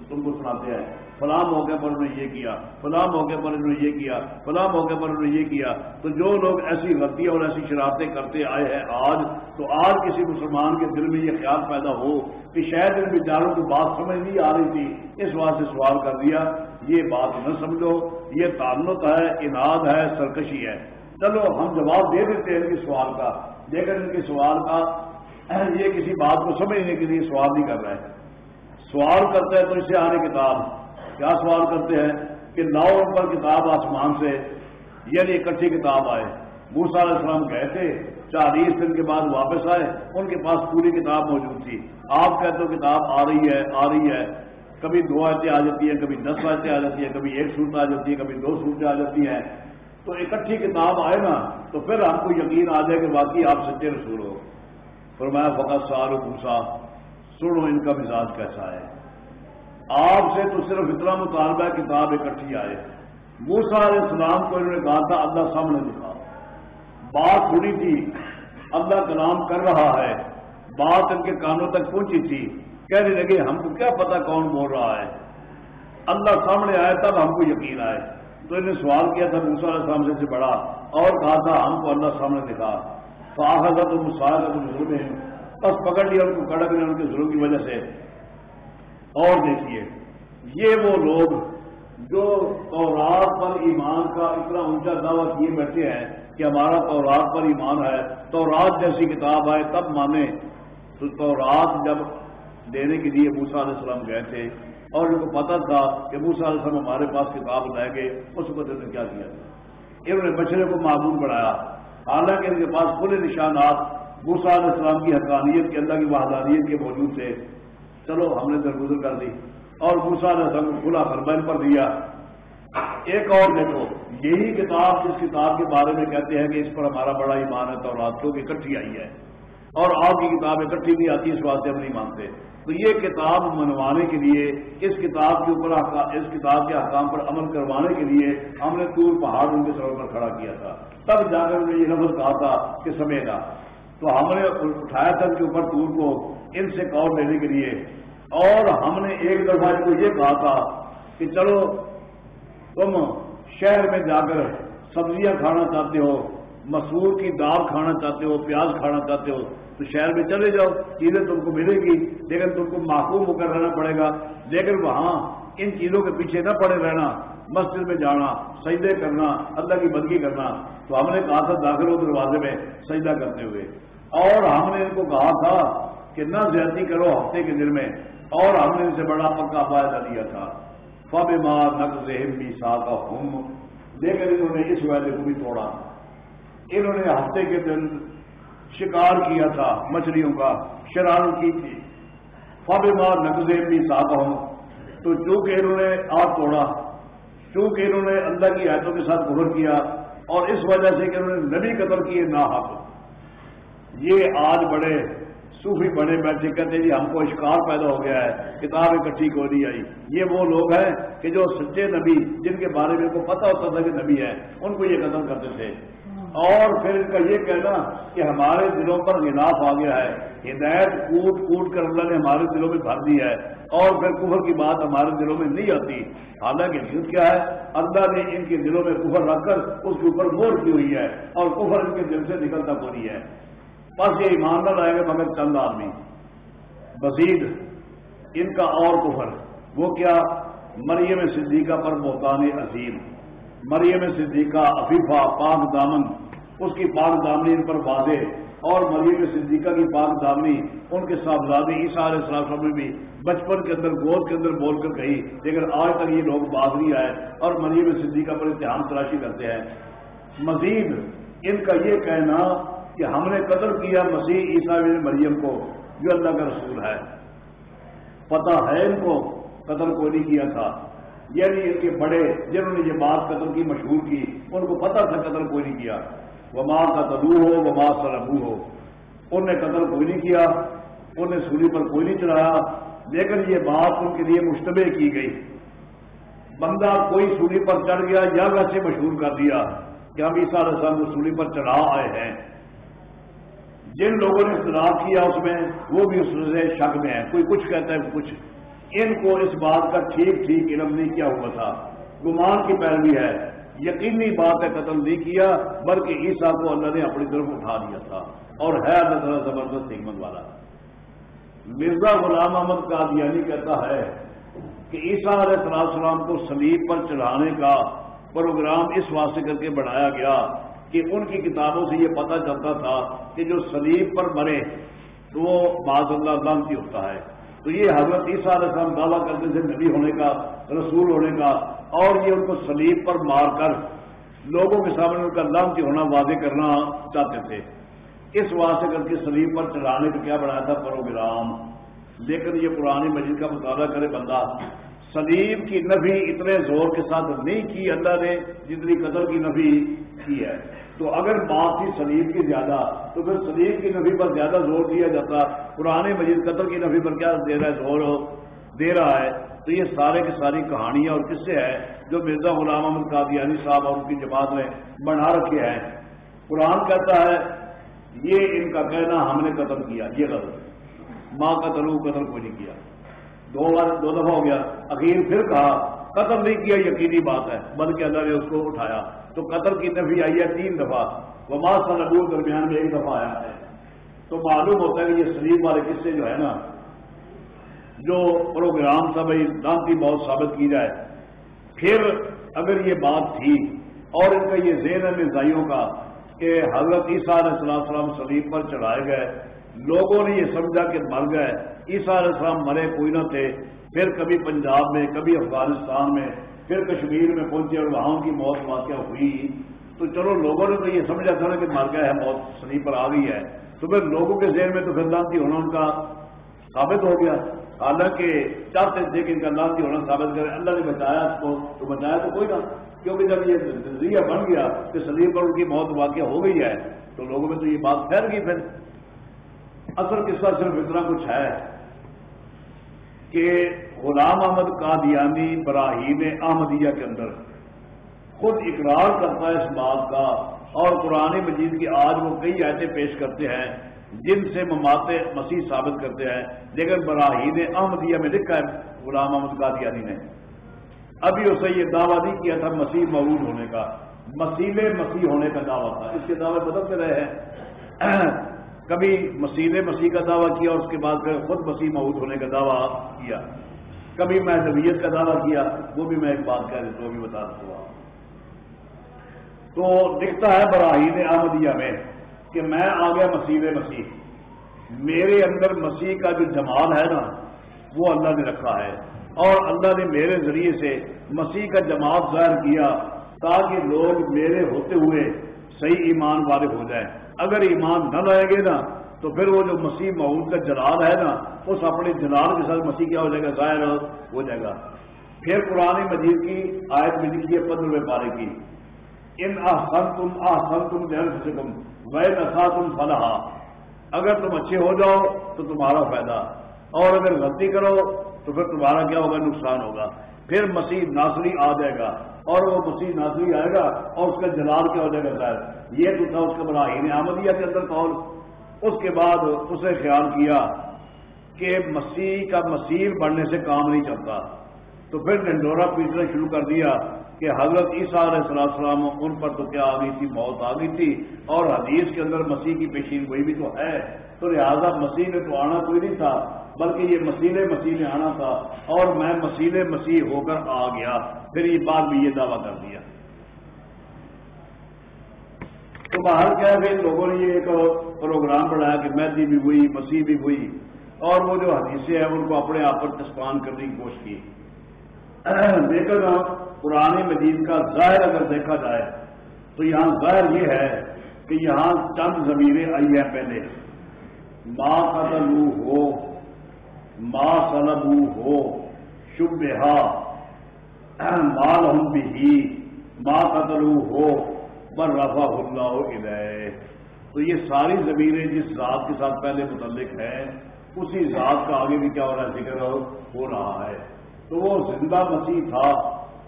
تم کو سناتے ہیں۔ فلاں موقع پر انہوں نے یہ کیا، فلاں موقع پر انہوں نے یہ کیا، فلاں موقع پر انہوں نے یہ کیا۔ تو جو لوگ ایسی غلطیاں اور ایسی شرارتیں کرتے آئے ہیں آج، تو آج کسی مسلمان کے دل میں یہ خیال پیدا ہو کہ شاید ان بیچاروں کو بات سمجھ نہیں آ رہی تھی۔ اس بات سے سوال کر دیا، یہ بات نہ سمجھو، یہ تعلق ہے انعد ہے، سرکشی ہے۔ چلو، ہم جواب دے دیتے ہیں ان کے سوال کا۔ لیکن ان کے سوال کا، یہ کسی بات کو سمجھنے کے لیے سوال نہیں کر رہے۔ سوال کرتے ہیں تو اس سے آنے کتاب۔ کیا سوال کرتے ہیں کہ نو پر کتاب آسمان سے یعنی اکٹھی کتاب آئے۔ موسا علیہ السلام گئے تھے، چالیس دن کے بعد واپس آئے، ان کے پاس پوری کتاب موجود تھی۔ آپ کہتے ہو کتاب آ رہی ہے، آ رہی ہے۔ کبھی دو آیتیں آ جاتی ہیں، کبھی دس آیتیں آ جاتی ہیں، کبھی ایک صورت آ جاتی ہے، کبھی دو صورتیں آ جاتی ہیں۔ تو اکٹھی کتاب آئے نا، تو پھر ہم کو یقین آ جائے کہ باقی آپ سچے رسول ہو۔ فرمایا فقط سار و پوسا سنو ان کا مزاج کیسا ہے۔ آپ سے تو صرف اتنا مطالبہ کتاب اکٹھی آئے۔ موسا علیہ السلام کو انہوں نے کہا تھا، اللہ سامنے دکھا۔ بات سنی تھی، اللہ کلام کر رہا ہے۔ بات ان کے کانوں تک پہنچی تھی۔ کہنے لگے، ہم کو کیا پتا کون بول رہا ہے۔ اللہ سامنے آئے تب ہم کو یقین آئے۔ تو انہوں نے سوال کیا تھا موسا علیہ السلام سے بڑا اور کہا تھا، ہم کو اللہ سامنے دکھا۔ فاحدت تو مساحت ظلم ہے بس پکڑ لیا ان کو، کڑک لیا ان کے ظلم کی وجہ سے۔ اور دیکھیے، یہ وہ لوگ جو تورات پر ایمان کا اتنا اونچا دعویٰ کیے بیٹھے ہیں کہ ہمارا تورات پر ایمان ہے، تورات جیسی کتاب آئے تب مانے۔ تو تورات جب دینے کے لیے موسا علیہ السلام گئے تھے اور ان کو پتا تھا کہ موسا علیہ السلام ہمارے پاس کتاب لائے گئے اس وقت نے کیا کیا انہوں نے بچڑے کو معمول بڑھایا حالانکہ ان کے پاس کھلے نشانات موسا علیہ السلام کی حقانیت کے، اللہ کی وحدانیت کے موجود تھے۔ چلو، ہم نے درگزر کر دی۔ اور موسا علیہ السلام کھلا فرمائن پر دیا۔ ایک اور دیکھو، یہی کتاب جس کتاب کے بارے میں کہتے ہیں کہ اس پر ہمارا بڑا ایمان ہے تو رات کو اکٹھی آئی ہے۔ اور آپ کی کتاب اکٹھی نہیں آتی، اس واسطے ہم نہیں مانتے۔ تو یہ کتاب منوانے کے لیے، اس کتاب کے اوپر اس کتاب کے حکام پر عمل کروانے کے لیے ہم نے تور پہاڑ ان کے سر پر کھڑا کیا تھا۔ تب جا کر انہوں نے یہ لفظ کہا تھا کہ سمے گا۔ تو ہم نے اٹھایا تھا کے اوپر تور کو۔ ان سے کور لینے کے لیے۔ اور ہم نے ایک دفعہ کو یہ کہا تھا کہ چلو، تم شہر میں جا کر سبزیاں کھانا چاہتے ہو، مسور کی دال کھانا چاہتے ہو، پیاز کھانا چاہتے ہو، تو شہر میں چلے جاؤ، چیزیں تم کو ملے گی، لیکن تم کو معقوم ہو کر رہنا پڑے گا۔ لیکن وہاں ان چیزوں کے پیچھے نہ پڑے رہنا، مسجد میں جانا، سجدے کرنا، اللہ کی بندگی کرنا۔ تو ہم نے کہا تھا داخل ہو دروازے میں سجدہ کرتے ہوئے۔ اور ہم نے ان کو کہا تھا کہ نہ زیادتی کرو ہفتے کے دن میں۔ اور ہم نے ان سے بڑا پکا فائدہ دیا تھا۔ فب مار نق بھی سا کا ہم لیکن انہوں نے اس وعدے کو بھی توڑا۔ انہوں نے ہفتے کے دن شکار کیا تھا مچھلیوں کا شرارت کی تھی۔ فب مار نق بھی سا کا ہوں تو چونکہ انہوں نے آگ توڑا، چونکہ انہوں نے اللہ کی آیتوں کے ساتھ گھر کیا، اور اس وجہ سے کہ انہوں نے نبی قتل کیے نہ حق یہ آج بڑے صوفی بڑے بیٹھے جی کہتے جی ہم کو اشکار پیدا ہو گیا ہے، کتاب اکٹھی کو نہیں آئی۔ یہ وہ لوگ ہیں کہ جو سچے نبی، جن کے بارے میں کو پتا ہوتا تھا کہ نبی ہے ان کو یہ قتل کرتے تھے۔ اور پھر ان کا یہ کہنا کہ ہمارے دلوں پر غلاف آ گیا ہے۔ ہدایت کوٹ کوٹ کر اللہ نے ہمارے دلوں میں بھر دی ہے۔ اور پھر کفر کی بات ہمارے دلوں میں نہیں آتی۔ حالانکہ نیوز کیا ہے؟ اللہ نے ان کے دلوں میں کفر رکھ کر اس کے اوپر مور کی ہوئی ہے اور کفر ان کے دل سے نکلتا کو نہیں ہے۔ بس یہ ایمان نہ گا مگر چند آدمی۔ مزید، ان کا اور کفر۔ وہ کیا؟ مریم صدیقہ پر بہتان عظیم۔ مریم صدیقہ عفیفہ، پاک دامن۔ اس کی پاک دامنی ان پر واضح۔ اور مریم صدیقہ کی پاک دامنی ان کے صاحبزادی عیسیٰ علیہ السلام میں بھی بچپن کے اندر، گود کے اندر بول کر کہی۔ لیکن آج تک یہ لوگ باز نہیں آئے اور مریم صدیقہ پر اتحام تلاشی کرتے ہیں۔ مزید، ان کا یہ کہنا کہ ہم نے قتل کیا مسیح عیسیٰ مریم کو، جو اللہ کا رسول ہے۔ پتہ ہے ان کو، قتل کو نہیں کیا تھا۔ یعنی ان کے بڑے، جنہوں نے یہ بات قتل کی مشہور کی، ان کو پتہ تھا قتل کوئی نہیں کیا۔ وہ ماں کا تدو ہو وہ ماں سلبو ہو ان نے قتل کوئی نہیں کیا، ان نے سوری پر کوئی نہیں چڑھایا۔ لیکن یہ بات ان کے لیے مشتبہ کی گئی۔ بندہ کوئی سوری پر چڑھ گیا یا ویسے مشہور کر دیا کہ ہم عیسیٰ علیہ السلام کو پر چڑھا آئے ہیں۔ جن لوگوں نے اختلاف کیا اس میں، وہ بھی اس سے شک میں ہے کوئی کچھ کہتا ہے، کچھ۔ ان کو اس بات کا ٹھیک ٹھیک علم نہیں کیا ہوا تھا۔ گمان کی پیروی ہے۔ یقینی بات ہے قتل نہیں کیا، بلکہ عیسیٰ کو اللہ نے اپنی طرف اٹھا دیا تھا۔ اور ہے اللہ تعالیٰ زبردست حکمت والا۔ مرزا غلام احمد کا دیا کہتا ہے کہ عیسیٰ علیہ السلام کو سلیب پر چڑھانے کا پروگرام اس واسطے کر کے بڑھایا گیا کہ ان کی کتابوں سے یہ پتہ چلتا تھا کہ جو سلیب پر مرے تو وہ بعض اللہ دان کی ہوتا ہے۔ تو یہ حضرت عیسیٰ علیہ السلام دعویٰ کرتے تھے نبی ہونے کا، رسول ہونے کا، اور یہ ان کو سلیب پر مار کر لوگوں کے سامنے ان کا لمچ ہونا واضح کرنا چاہتے تھے۔ اس واسطے کر کے سلیب پر چلانے کا کیا بنایا تھا پروگرام۔ لیکن یہ پرانی مجید کا مطالعہ کرے بندہ سلیب کی نبی اتنے زور کے ساتھ نہیں کی اللہ نے جتنی قدر کی نبی کی ہے۔ تو اگر بات تھی سلیب کی زیادہ، تو پھر سلیب کی نبی پر زیادہ زور دیا جاتا۔ پرانے مجید قتل کی نبی پر کیا دے رہا ہے؟ زور دے رہا ہے۔ تو یہ سارے کی ساری کہانیاں اور قصے ہیں جو مرزا غلام احمد قادیانی صاحب اور ان کی جماعت میں بنا رکھے ہیں۔ قرآن کہتا ہے، یہ ان کا کہنا ہم نے قتل کیا، یہ غلط۔ ماں قتل قتل کو نہیں کیا۔ دو بار دو دفعہ ہو گیا۔ اخیر پھر کہا، قتل نہیں کیا، یقینی بات ہے۔ بلکہ اللہ نے اس کو اٹھایا۔ تو قتل کی نفی آئی ہے تین دفعہ۔ وہ ماسا نبو درمیان میں ایک دفعہ آیا ہے۔ تو معلوم ہوتا ہے کہ یہ سلیم والے قصے جو ہے نا، جو پروگرام تھا بھائی دانتی بہت ثابت کی جائے۔ پھر اگر یہ بات تھی، اور ان کا یہ ذہن ہے مرزائیوں کا، کہ حضرت عیسیٰ علیہ السلام سلیم پر چڑھائے گئے۔ لوگوں نے یہ سمجھا کہ مر گئے۔ عیسیٰ علیہ السلام مرے کوئی نہ تھے، پھر کبھی پنجاب میں، کبھی افغانستان میں، پھر کشمیر میں پہنچے اور وہاں کی موت واقع ہوئی۔ تو چلو لوگوں نے تو یہ سمجھا تھا نا کہ مر گیا ہے، موت سنی پر آ گئی ہے۔ تو پھر لوگوں کے ذہن میں تو پھر لانتی ہونا ان کا ثابت ہو گیا۔ حالانکہ چاہتے تھے کہ ان کا لانتی ہونا ثابت کرے، اللہ نے بچایا اس کو، تو بچایا تو کوئی نہ۔ کیونکہ جب یہ نظریہ بن گیا کہ سلیم پر ان کی موت واقع ہو گئی ہے، تو لوگوں میں تو یہ بات پھیل گئی پھر۔ اصل قصہ صرف اتنا کچھ ہے؟ کہ غلام احمد قادیانی براہیم احمدیہ کے اندر خود اقرار کرتا ہے اس بات کا اور قرآن مجید کی آج وہ کئی ایسے پیش کرتے ہیں جن سے ممات مسیح ثابت کرتے ہیں، لیکن براہین احمدیہ میں لکھا ہے غلام احمد قادیانی نے۔ ابھی اسے یہ دعویٰ نہیں کیا تھا مسیح معروض ہونے کا۔ مسیح مسیح ہونے کا دعویٰ تھا۔ اس کے دعوے بدلتے رہے ہیں۔ کبھی مسیح مسیح کا دعویٰ کیا اور اس کے بعد پھر خود مسیح معود ہونے کا دعویٰ کیا۔ کبھی میں نبیت کا دعویٰ کیا، وہ بھی میں ایک بات کہہ دیتا ہوں بھی بتا دوں تو دکھتا ہے براہین احمدیہ میں کہ میں آ گیا مسیح مسیح۔ میرے اندر مسیح کا جو جمال ہے نا، وہ اللہ نے رکھا ہے۔ اور اللہ نے میرے ذریعے سے مسیح کا جماعت ظاہر کیا تاکہ لوگ میرے ہوتے ہوئے صحیح ایمان والے ہو جائیں۔ اگر ایمان نہ لائیں گے نا، تو پھر وہ جو مسیح معود کا جلال ہے نا، اس اپنے جلال کے ساتھ مسیح کیا ہو جائے گا؟ ظاہر ہو جائے گا۔ پھر قرآن مجید کی آیت میں لکھی ہے پندرہ پارے کی۔ ان آسن تم آسن تم جہر سے تم وہ نسا تم فلاح اگر تم اچھے ہو جاؤ، تو تمہارا فائدہ۔ اور اگر غلطی کرو، تو پھر تمہارا کیا ہوگا؟ نقصان ہوگا۔ پھر مسیح ناصری آ جائے گا۔ اور وہ مسیح ناصری آئے گا اور اس کا جلال کیا ہو جائے گا؟ ظاہر۔ یہ تو تھا اس کے براہین یعنی احمدیہ کے اندر قول۔ اس کے بعد اسے خیال کیا کہ مسیح کا مسیح بڑھنے سے کام نہیں چلتا۔ تو پھر ڈنڈورا پیٹنا شروع کر دیا کہ حضرت عیسیٰ علیہ السلام ان پر تو کیا آ گئی تھی، موت آ گئی تھی۔ اور حدیث کے اندر مسیح کی پیشین وہی بھی تو ہے۔ تو لہٰذا مسیح نے تو آنا کوئی نہیں تھا، بلکہ یہ مسیح مسیح نے آنا تھا۔ اور میں مسیح مسیح ہو کر آ گیا۔ پھر یہ بات بھی یہ دعویٰ کر دیا۔ تو باہر کیا ہے لوگوں نے یہ ایک پروگرام بنایا کہ مہدی بھی ہوئی، مسیح بھی ہوئی، اور وہ جو حدیثیں ہیں ان کو اپنے آپ پر چسپان کرنے کی کوشش کی۔ لیکن پرانی مجید کا ظاہر اگر دیکھا جائے، تو یہاں ظاہر یہ ہے کہ یہاں چند زمینیں آئی ہیں پہلے۔ ماں قدلو ہو ماں سلبو ہو شبہ مال ہم بھی ماں قدلو ہو بر رفا اللہ ادے تو یہ ساری زمینیں جس ذات کے ساتھ پہلے متعلق ہیں، اسی ذات کا آگے بھی کیا ہو رہا ہے؟ ذکر ہو رہا ہے۔ تو وہ زندہ مسیح تھا،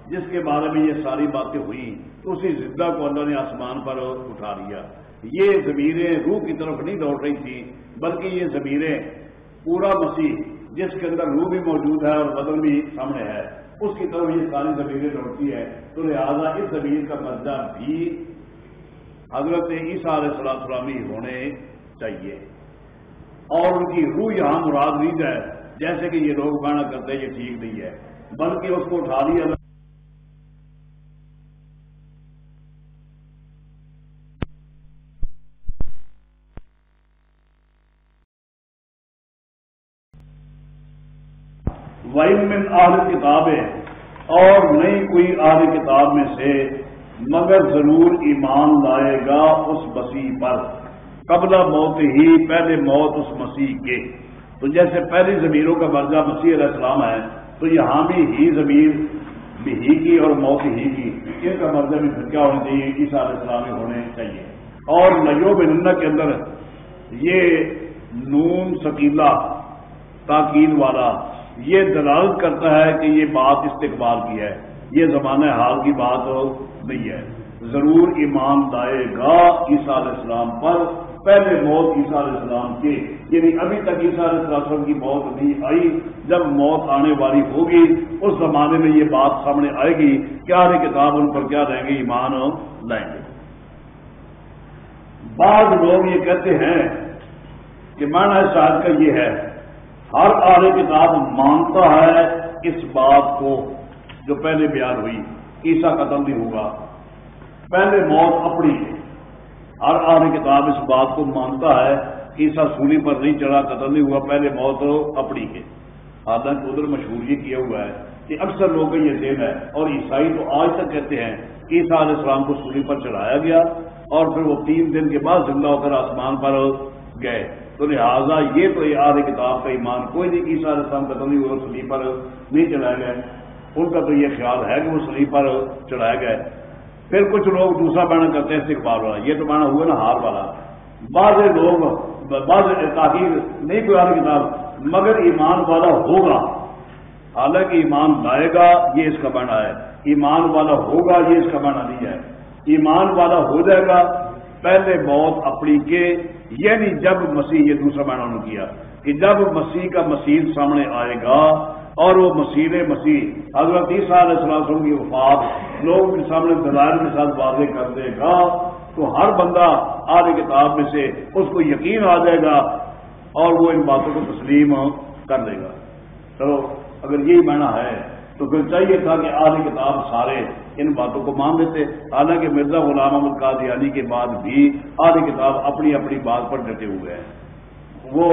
جس کے بارے میں یہ ساری باتیں ہوئی تو اسی زندہ کو اللہ نے آسمان پر اٹھا لیا۔ یہ زمینیں روح کی طرف نہیں دوڑ رہی تھی بلکہ یہ زمینیں پورا مسیح، جس کے اندر روح بھی موجود ہے اور بدن بھی سامنے ہے، اس کی طرف یہ ساری زمینیں دوڑتی ہے تو لہٰذا اس زمین کا درجہ بھی حضرت عیسیٰ علیہ السلام سلامی ہونے چاہیے۔ اور ان کی روح یہاں مراد نہیں جائے جیسے کہ یہ لوگ گانا کرتے یہ ٹھیک نہیں ہے، بلکہ اس کو اٹھا لیا۔ وائن میں آل کتابیں اور نئی کوئی آل کتاب میں سے مگر ضرور ایمان لائے گا اس مسیح پر۔ قبل موت ہی، پہلے موت اس مسیح کے۔ تو جیسے پہلی زمینوں کا مرجع مسیح علیہ السلام ہے، تو یہاں بھی ہی زمین بھی ہی کی اور موت ہی کی۔ ان کا مرجع بھی پھر کیا ہونا چاہیے؟ عیسیٰ علیہ السلام ہونے چاہیے۔ اور نیو بن کے اندر یہ نون سکیلا تاکید والا یہ دلالت کرتا ہے کہ یہ بات استقبال کی ہے۔ یہ زمانہ حال کی بات نہیں ہے۔ ضرور ایمان لائے گا عیسیٰ علیہ السلام پر۔ پہلے موت عیسیٰ علیہ السلام کے یعنی ابھی تک عیسیٰ علیہ السلام کی موت نہیں آئی۔ جب موت آنے والی ہوگی، اس زمانے میں یہ بات سامنے آئے گی کیا رہی کتاب ان پر کیا رہیں گے، ایمان لائیں گے۔ بعض لوگ یہ کہتے ہیں کہ مانا شاید کا یہ ہے، ہر آر کتاب مانتا ہے اس بات کو۔ جو پہلے بیان ہوئی عیسا قتل نہیں ہوگا۔ پہلے موت اپنی ہر آنے کتاب اس بات کو مانتا ہے کہ عیسا سولی پر نہیں چڑھا، قتل نہیں ہوا، پہلے موت اپنی کے حالانکہ ادھر مشہور یہ کیا ہوا ہے کہ اکثر لوگوں کا یہ دین ہے اور عیسائی تو آج تک کہتے ہیں کہ عیسیٰ علیہ السلام کو سولی پر چڑھایا گیا اور پھر وہ تین دن کے بعد زندہ ہو کر آسمان پر گئے۔ تو لہٰذا یہ تو یہ آدھے کتاب کا ایمان کوئی نہیں، عیسیٰ علیہ السلام قتل نہیں ہوا سلی پر نہیں چڑھائے گئے۔ ان کا تو یہ خیال ہے کہ وہ سلی پر چڑھائے گئے۔ پھر کچھ لوگ دوسرا بیان کرتے ہیں استقبال والا۔ یہ تو مانا ہوا نا ہار والا۔ بعض لوگ بعض تاخیر نہیں کوئی آدمی کتاب، مگر ایمان والا ہوگا۔ حالانکہ ایمان لائے گا، یہ اس کا بنا ہے۔ ایمان والا ہوگا، یہ اس کا بنا نہیں ہے۔ ایمان والا ہو جائے گا۔ پہلے موت اپنی کے یعنی جب مسیح یہ دوسرا معنی انہوں نے کیا کہ جب مسیح کا مسیح سامنے آئے گا اور وہ مسیح مسیح۔ حضرت عیسیٰ علیہ السلام کی وفات۔ لوگوں کے سامنے دلائل کے ساتھ واضح کر دے گا۔ تو ہر بندہ آدھے کتاب میں سے اس کو یقین آ جائے گا اور وہ ان باتوں کو تسلیم کر دے گا۔ تو اگر یہی معنی ہے، تو پھر چاہیے تھا کہ آدھی کتاب سارے ان باتوں کو مان دیتے حالانکہ مرزا غلام احمد قادیانی کے بعد بھی آدھی کتاب اپنی اپنی بات پر ڈٹے ہوئے ہیں۔ وہ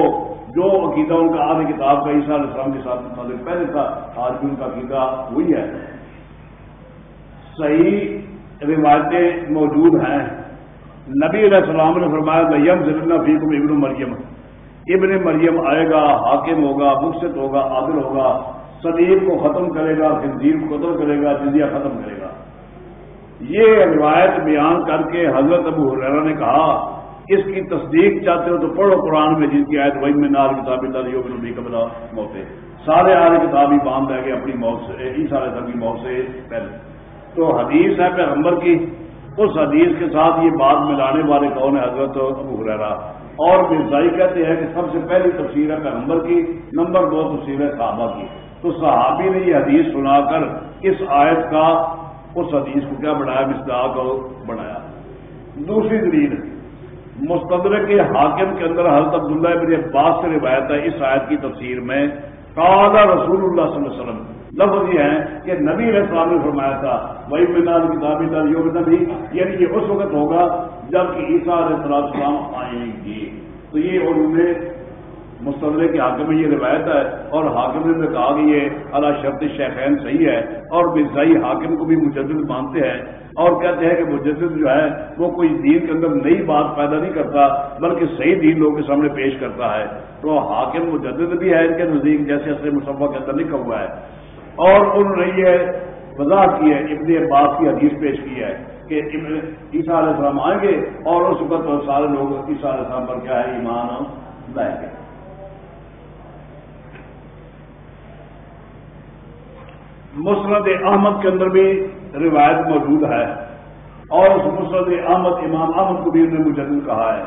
جو عقیدہ ان کا آدھی کتاب کا عیسیٰ علیہ السلام کے ساتھ مطلب پہلے تھا، آج بھی ان کا عقیدہ وہی ہے۔ صحیح روایتیں موجود ہیں۔ نبی علیہ السلام نے فرمایا بھیم ضلع فیکم ابن مریم۔ ابن مریم آئے گا، حاکم ہوگا، مقصد ہوگا، عادل ہوگا سلیب کو ختم کرے گا خنزیر کو قتل کرے گا، جزیہ ختم کرے گا۔ یہ روایت بیان کر کے حضرت ابو حریرہ نے کہا اس کی تصدیق چاہتے ہو تو پڑھو قرآن میں، جن کی آئے تو وہی میں نار کتاب نبی قبل موتے سارے آر کتاب ہی باندھ رہ گئے اپنی موت سے عیسیٰ علیہ کی موت سے پہلے۔ تو حدیث ہے پیغمبر کی۔ اس حدیث کے ساتھ یہ بات ملانے والے کون ہے حضرت ابو اور مرزائی کہتے ہیں کہ سب سے پہلی تفسیر ہے پیغمبر کی، نمبر دو تفسیر ہے صحابہ کی۔ تو صحابی نے یہ حدیث سنا کر اس آیت کا، اس حدیث کو کیا بنایا؟ مصداق بنایا۔ دوسری دلیل مستدر کے حاکم کے اندر حضرت عبداللہ ابن عباس سے روایت ہے اس آیت کی تفسیر میں قاضا رسول اللہ صلی اللہ علیہ وسلم۔ لفظ یہ ہے کہ نبی علیہ السلام نے فرمایا تھا، وہی بنا کتابی یوگ نبی یعنی یہ اس وقت ہوگا جبکہ عیسیٰ علیہ السلام آئیں گی۔ تو یہ انہوں نے مستدرے کے حاکم میں یہ روایت ہے اور حاکم نے کہا کہ یہ اللہ شرط شیخین صحیح ہے اور مرزائی حاکم کو بھی مجدد مانتے ہیں۔ اور کہتے ہیں کہ مجدد جو ہے وہ کوئی دین کے اندر نئی بات پیدا نہیں کرتا، بلکہ صحیح دین لوگوں کے سامنے پیش کرتا ہے۔ تو حاکم مجدد بھی ہے، ان کے نزدیک جیسے اصل مصفہ کے اندر لکھا ہوا ہے۔ اور انہوں نے یہ وضاحت کی ہے، ابن عباس کی حدیث پیش کی ہے کہ عیسیٰ علیہ السلام آئیں گے اور اس وقت سارے لوگ عیسیٰ علیہ السلام پر کیا ہے، ایمان لائیں گے۔ مسرد احمد کے اندر بھی روایت موجود ہے اور اس مسرد احمد امام احمد کو بھی انہوں نے مجدد کہا ہے۔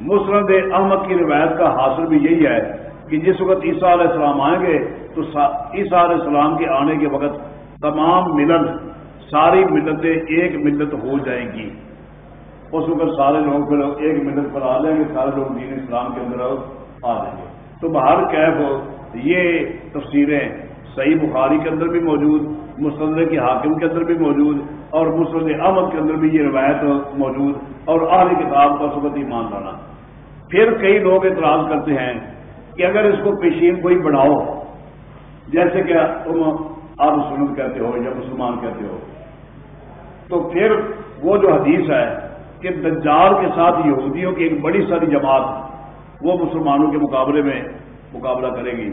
مسرد احمد کی روایت کا حاصل بھی یہی ہے کہ جس وقت عیسیٰ علیہ السلام آئیں گے تو عیسیٰ علیہ السلام کے آنے کے وقت تمام ملت، ساری ملتیں ایک ملت ہو جائیں گی۔ اس وقت سارے لوگ پھر ایک ملت پر آ جائیں گے، سارے لوگ دین اسلام کے اندر آ جائیں گے۔ تو باہر کیف یہ تفسیریں صحیح بخاری کے اندر بھی موجود مسلم کے حاکم کے اندر بھی موجود، اور مسلم احمد کے اندر بھی یہ روایت موجود، اور آل کتاب کا سبت ایمان لانا۔ پھر کئی لوگ اعتراض کرتے ہیں کہ اگر اس کو پیشین کوئی بڑھاؤ، جیسے کہ تم آپ سنت کہتے ہو یا مسلمان کہتے ہو، تو پھر وہ جو حدیث ہے کہ دجال کے ساتھ یہودیوں کی ایک بڑی ساری جماعت وہ مسلمانوں کے مقابلے میں مقابلہ کرے گی۔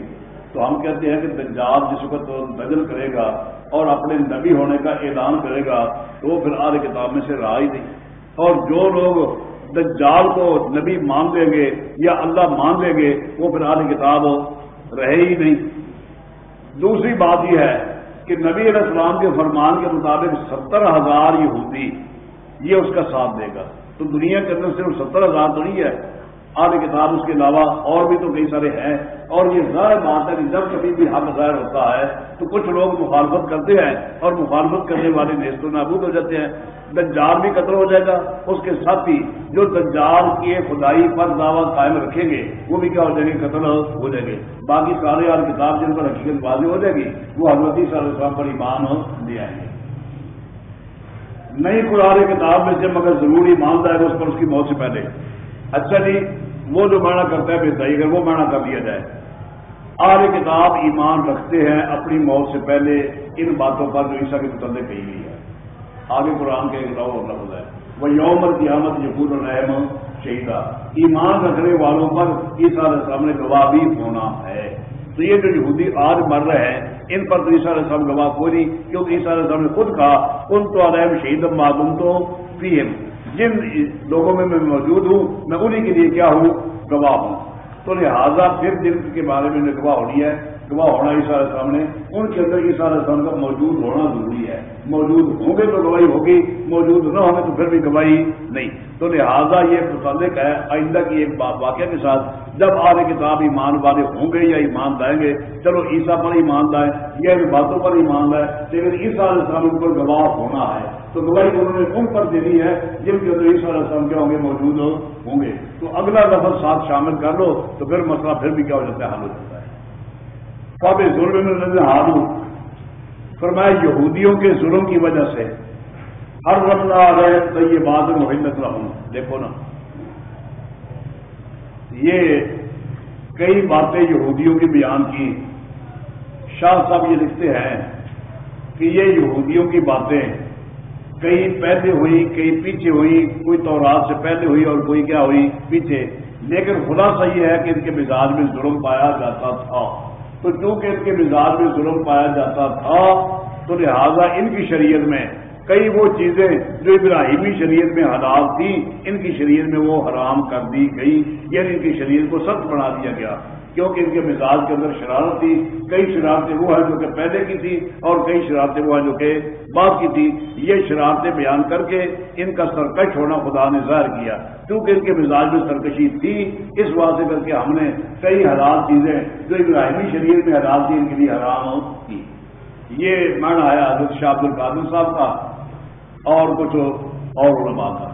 تو ہم کہتے ہیں کہ دجال جس وقت نجل کرے گا اور اپنے نبی ہونے کا اعلان کرے گا، تو وہ پھر آدھ کتاب میں سے رہا ہی نہیں اور جو لوگ دجال کو نبی مان لیں گے یا اللہ مان لیں گے، وہ پھر آدھ کتاب رہے ہی نہیں۔ دوسری بات یہ ہے کہ نبی علیہ السلام کے فرمان کے مطابق ستر ہزار یہودی یہ اس کا ساتھ دے گا۔ تو دنیا کے اندر صرف ستر ہزار تو نہیں ہے۔ آدھ کتاب اس کے علاوہ اور بھی تو کئی سارے ہیں۔ اور یہ ظاہر بات ہے کہ جب کبھی بھی حق ظاہر ہوتا ہے تو کچھ لوگ مخالفت کرتے ہیں اور مخالفت کرنے والے نیست و نابود ہو جاتے ہیں۔ دجال بھی قتل ہو جائے گا۔ اس کے ساتھ ہی جو دجال کی خدائی پر دعویٰ قائم رکھیں گے، وہ بھی کیا ہو جائیں گے قتل ہو جائیں گے باقی سارے اور کتاب جن پر حقیقت بازی ہو جائے گی، وہ حضرتی صلی اللہ علیہ وسلم پر ایمان لے آئیں گے۔ نئی قرآن کتاب میں سے مگر ضروری مان جائے گا اس پر اس کی موت سے پہلے۔ اچھا جی وہ جو مانا کرتا ہے بہتائی اگر وہ مانا کر لیا جائے۔ آر کتاب ایمان رکھتے ہیں اپنی موت سے پہلے ان باتوں پر جو عیسا کے متعلق کہی گئی ہے۔ آگے قرآن کے ایک اور لفظ ہے۔ وہ یوم قیامت یقور الرحم شہیدہ ایمان رکھنے والوں پر عیسیٰ علیہ السلام نے گواہ بھی ہونا ہے۔ تو یہ جو یہودی آج مر رہے ہیں، ان پر تو عیسیٰ علیہ السلام گواہ کوئی نہیں، کیونکہ عیسیٰ علیہ السلام نے خود کہا ان تو علیہم شہید معلوم تو پی ایم جن لوگوں میں میں موجود ہوں، میں انہیں کے لیے کیا ہوں؟ گواہ ہوں۔ تو لہٰذا پھر جن کے بارے میں گواہ ہونی ہے، گواہ ہونا علیہ السلام نے ان کے اندر علیہ السلام کا موجود ہونا ضروری ہے۔ موجود ہوں گے تو گواہی ہوگی، موجود نہ ہوں گے تو پھر بھی گواہی نہیں۔ تو لہٰذا یہ متعلق ہے، آئندہ کی ایک واقعہ کے ساتھ، جب آگے کتاب ایمان والے ہوں گے یا ایمان لائیں گے، چلو عیسیٰ پر ایمان لائیں یا ان باتوں پر ایمان لائیں، لیکن عیسیٰ علیہ السلام ان پر گواہ ہونا ہے۔ تو گواہی انہوں نے ان پر دینی ہے، جن کے اندر علیہ السلام کیا ہوں گے موجود ہوں گے۔ تو اگلا لفظ ساتھ شامل کر لو، تو پھر مسئلہ پھر بھی کیا ہو جاتا ہے، حل ہو جاتا ہے۔ کب ظلم میں حال ہوں فرمایا، یہودیوں کے ظلم کی وجہ سے ہر رفت آ گئے تو یہ بات محنت رہوں دیکھو نا۔ یہ کئی باتیں یہودیوں کی بیان کی۔ شاہ صاحب یہ لکھتے ہیں کہ یہ یہودیوں کی باتیں کئی پہلے ہوئی کئی پیچھے ہوئی، کوئی تو رات سے پہلے ہوئی اور کوئی کیا ہوئی، پیچھے۔ لیکن خلاصہ یہ ہے کہ ان کے مزاج میں ظلم پایا جاتا تھا۔ تو چونکہ ان کے مزاج میں ظلم پایا جاتا تھا، تو لہذا ان کی شریعت میں کئی وہ چیزیں جو ابراہیمی شریعت میں حلال تھی ان کی شریعت میں وہ حرام کر دی گئی۔ یعنی ان کی شریعت کو سخت بنا دیا گیا۔ کیونکہ ان کے مزاج کے اندر شرارت تھی، کئی شرارتیں وہ ہیں جو کہ پہلے کی تھی اور کئی شرارتیں وہ ہیں جو کہ بعد کی تھی یہ شرارتیں بیان کر کے ان کا سرکش ہونا خدا نے ظاہر کیا۔ کیونکہ ان کے مزاج میں سرکشی تھی، اس واسطے کر کے ہم نے کئی حلال چیزیں جو ابراہیمی شریر میں حلال تھی ان کے لیے حرام کی۔ یہ من آیا حضرت شاہ عبد القادر صاحب کا اور کچھ اور علماء کا۔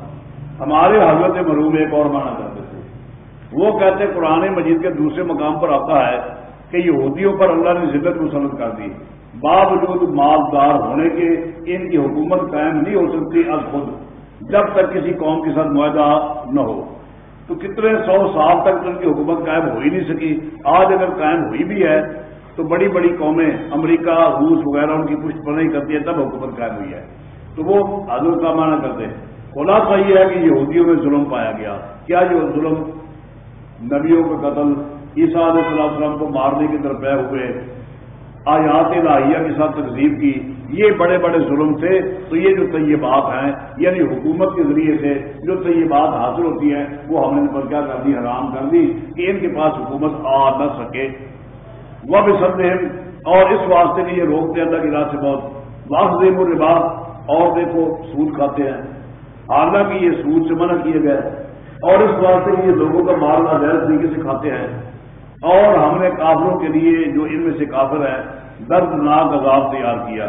ہمارے حضرت مروم ایک اور مانا کرتے وہ کہتے قرآن مجید کے دوسرے مقام پر آتا ہے کہ یہودیوں پر اللہ نے ذلت مسلط کر دی۔ باوجود مالدار ہونے کے ان کی حکومت قائم نہیں ہو سکتی از خود، جب تک کسی قوم کے ساتھ معاہدہ نہ ہو۔ تو کتنے سو سال تک ان کی حکومت قائم ہو ہی نہیں سکی۔ آج اگر قائم ہوئی بھی ہے تو بڑی بڑی قومیں امریکہ، روس وغیرہ ان کی پشت پناہی کرتی ہے تب حکومت قائم ہوئی ہے۔ تو وہ حضرت کا مانا کرتے ہیں۔ خلاصہ یہ ہے کہ یہودیوں میں ظلم پایا گیا۔ کیا یہ ظلم نبیوں کا قتل، عیسیٰ علیہ السلام کو مارنے کی طرف ہوئے، آیات الہیہ کے ساتھ تقزیب کی، یہ بڑے بڑے ظلم تھے، تو یہ جو طیبات ہیں یعنی حکومت کے ذریعے سے جو طیبات حاصل ہوتی ہیں، وہ ہم نے پر کیا کر دی، حرام کر دی، کہ ان کے پاس حکومت آ نہ سکے۔ وہ بھی سب اور اس واسطے کے یہ روکتے اللہ کی راہ سے بہت۔ واقع الربا، اور دیکھو، سود کھاتے ہیں۔ حالانکہ یہ سود سے منع کیے گئے۔ اور اس واسطے یہ لوگوں کا مال غیر طریقے سے کھاتے ہیں۔ اور ہم نے کافروں کے لیے جو ان میں سے کافر ہے دردناک عذاب تیار کیا۔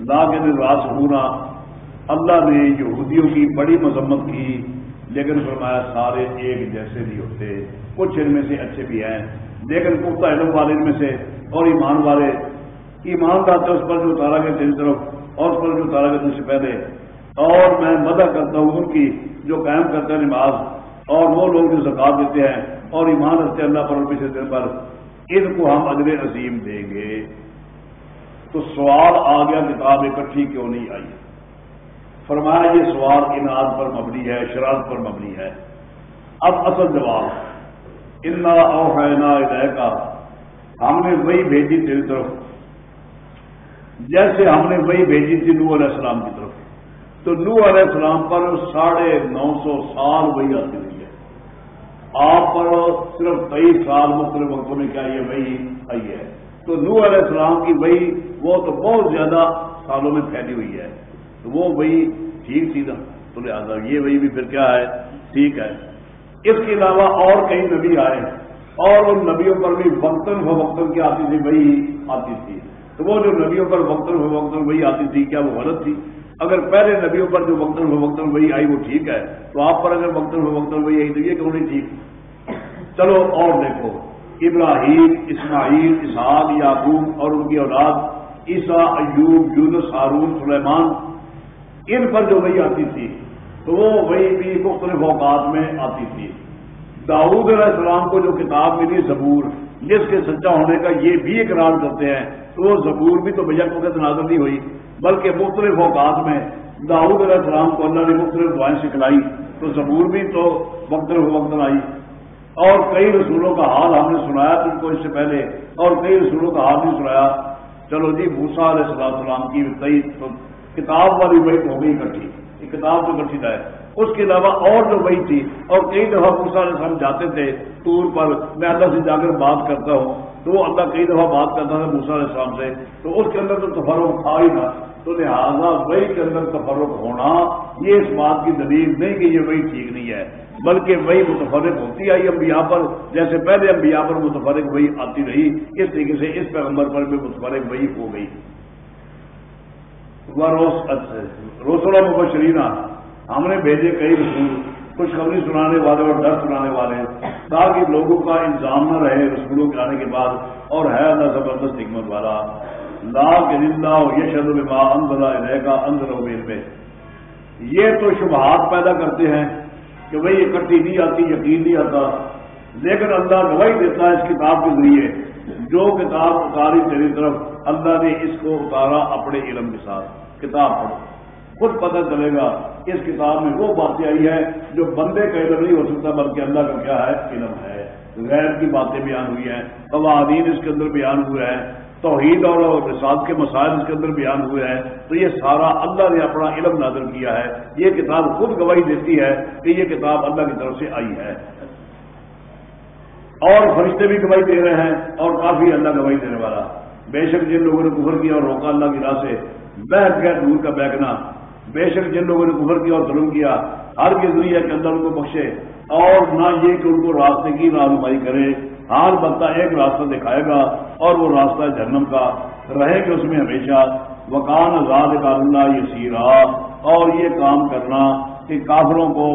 لا کے دن راس ہونا۔ اللہ نے یہودیوں کی بڑی مذمت کی، لیکن فرمایا سارے ایک جیسے نہیں ہوتے۔ کچھ ان میں سے اچھے بھی ہیں، لیکن پختہ علم والے ان میں سے اور ایمان والے۔ ایمان کا اس پر جو اتارا گیا تیری طرف، اور اس پر جو اتارا گیا تم سے پہلے۔ اور میں مدد کرتا ہوں ان کی جو قائم کرتے ہیں نماز، اور وہ لوگ جو زکات دیتے ہیں، اور ایمان رکھتے اللہ پر پچھلے دن پر، ان کو ہم اگلے عظیم دیں گے۔ تو سوال آ گیا کتاب اکٹھی کیوں نہیں آئی؟ فرمایا یہ سوال انعد پر مبنی ہے شرارت پر مبنی ہے۔ اب اصل جواب، انا اوحینا کا ہم نے وہی بھیجی تیری طرف۔ جیسے ہم نے وہی بھیجی تھی نور علیہ السلام کی طرف۔ تو نو علیہ السلام پر ساڑھے نو سو سال وہی آتی ہوئی ہے۔ آپ پر صرف کئی سال مختلف وقتوں میں کیا یہ وہی آئی ہے۔ تو نو علیہ السلام کی وہی وہ تو بہت زیادہ سالوں میں پھیلی ہوئی ہے۔ تو وہ وہی ٹھیک تھی نا۔ تو لہٰذا یہ وہی بھی پھر کیا ہے؟ ٹھیک ہے۔ اس کے علاوہ اور کئی نبی آئے۔ اور ان نبیوں پر بھی وقتاً فوقتاً کیا آتی تھی؟ وہی آتی تھی۔ تو وہ جو نبیوں پر وقتاً فوقتاً وہی آتی تھی، کیا وہ غلط تھی؟ اگر پہلے نبیوں پر جو وقتاً وقتاً وہی آئی وہ ٹھیک ہے، تو آپ پر اگر وقتاً وقتاً وہی آئی تو یہ کیوں نہیں ٹھیک۔ چلو اور دیکھو، ابراہیم، اسماعیل، اسحاق، یعقوب اور ان کی اولاد، عیسیٰ، ایوب، یونس، ہارون، سلیمان، ان پر جو وہی آتی تھی، تو وہ وہی بھی مختلف اوقات میں آتی تھی۔ داؤد علیہ السلام کو جو کتاب ملی، زبور، جس کے سچا ہونے کا یہ بھی اقرار کرتے ہیں، تو وہ زبور بھی تو بجا وقت نازل نہیں ہوئی۔ بلکہ مختلف اوقات میں داؤد علیہ السلام کو اللہ نے مختلف دعائیں سکھلائی، تو زبور بھی تو مختلف وقت آئی۔ اور کئی رسولوں کا حال ہم نے سنایا تم کو اس سے پہلے، اور کئی رسولوں کا حال نہیں سنایا۔ چلو جی بھوسا علیہ السلام السلام کی کئی تو کتاب والی وہی ہو گئی اکٹھی۔ یہ کتاب تو کٹھی ہے اس کے علاوہ اور جو وہی تھی، اور کئی دفعہ بھوسا علیہ السلام جاتے تھے ٹور پر، میں اللہ سے جا کر بات کرتا ہوں۔ تو وہ اللہ کئی دفعہ بات کرتا تھا موسا علیہ السلام سے، تو اس کے اندر تو تفرق تھا ہی تھا تو لہٰذا وہی کے اندر تفرق ہونا، یہ اس بات کی دلیل نہیں کہ یہ وہی ٹھیک نہیں ہے، بلکہ وہی متفرق ہوتی آئی انبیاء پر۔ جیسے پہلے انبیاء پر متفرق وہی آتی رہی، اس طریقے سے اس پیغمبر پر بھی متفرق وہی ہو گئی۔ روسولا اچھا، مبشرینہ ہم نے بھیجے کئی رسول خوشخبری سنانے والے اور ڈر سنانے والے تاکہ لوگوں کا الزام نہ رہے رسولوں کے آنے کے بعد، اور ہے اللہ زبردست حکمت والا۔ لا کے نندا یہ شد الما اندلا رہے گا اندر میں یہ تو شبہات پیدا کرتے ہیں کہ بھائی اکٹھی نہیں آتی، یقین نہیں آتا۔ لیکن اللہ گواہی دیتا ہے اس کتاب کے ذریعے۔ جو کتاب اتاری تیری طرف، اللہ نے اس کو اتارا اپنے علم کے ساتھ۔ کتاب پڑھو۔ خود پتہ چلے گا اس کتاب میں وہ باتیں آئی ہیں جو بندے کا علم نہیں ہو سکتا، بلکہ اللہ کا کیا ہے؟ علم ہے۔ غیر کی باتیں بیان ہوئی ہیں، قوانین اس کے اندر بیان ہوئے ہیں، توحید اور رساد کے مسائل اس کے اندر بیان ہوئے ہیں۔ تو یہ سارا اللہ نے اپنا علم نازل کیا ہے۔ یہ کتاب خود گواہی دیتی ہے کہ یہ کتاب اللہ کی طرف سے آئی ہے۔ اور فرشتے بھی گواہی دے رہے ہیں اور کافی اللہ گواہی دینے والا۔ بے شک جن لوگوں نے کفر کیا اور روکا اللہ کی راہ سے بہت گیا دور کا بیگنا بے شک جن لوگوں نے کفر کیا اور ظلم کیا، ہر کے ذریعے کے اندر ان کو بخشے، اور نہ یہ کہ ان کو راستے کی رہنمائی کرے ہار بتا ایک راستہ دکھائے گا اور وہ راستہ جہنم کا رہے گا اس میں ہمیشہ، وکان آزاد کا اللہ یہ سیرا اور یہ کام کرنا کہ کافروں کو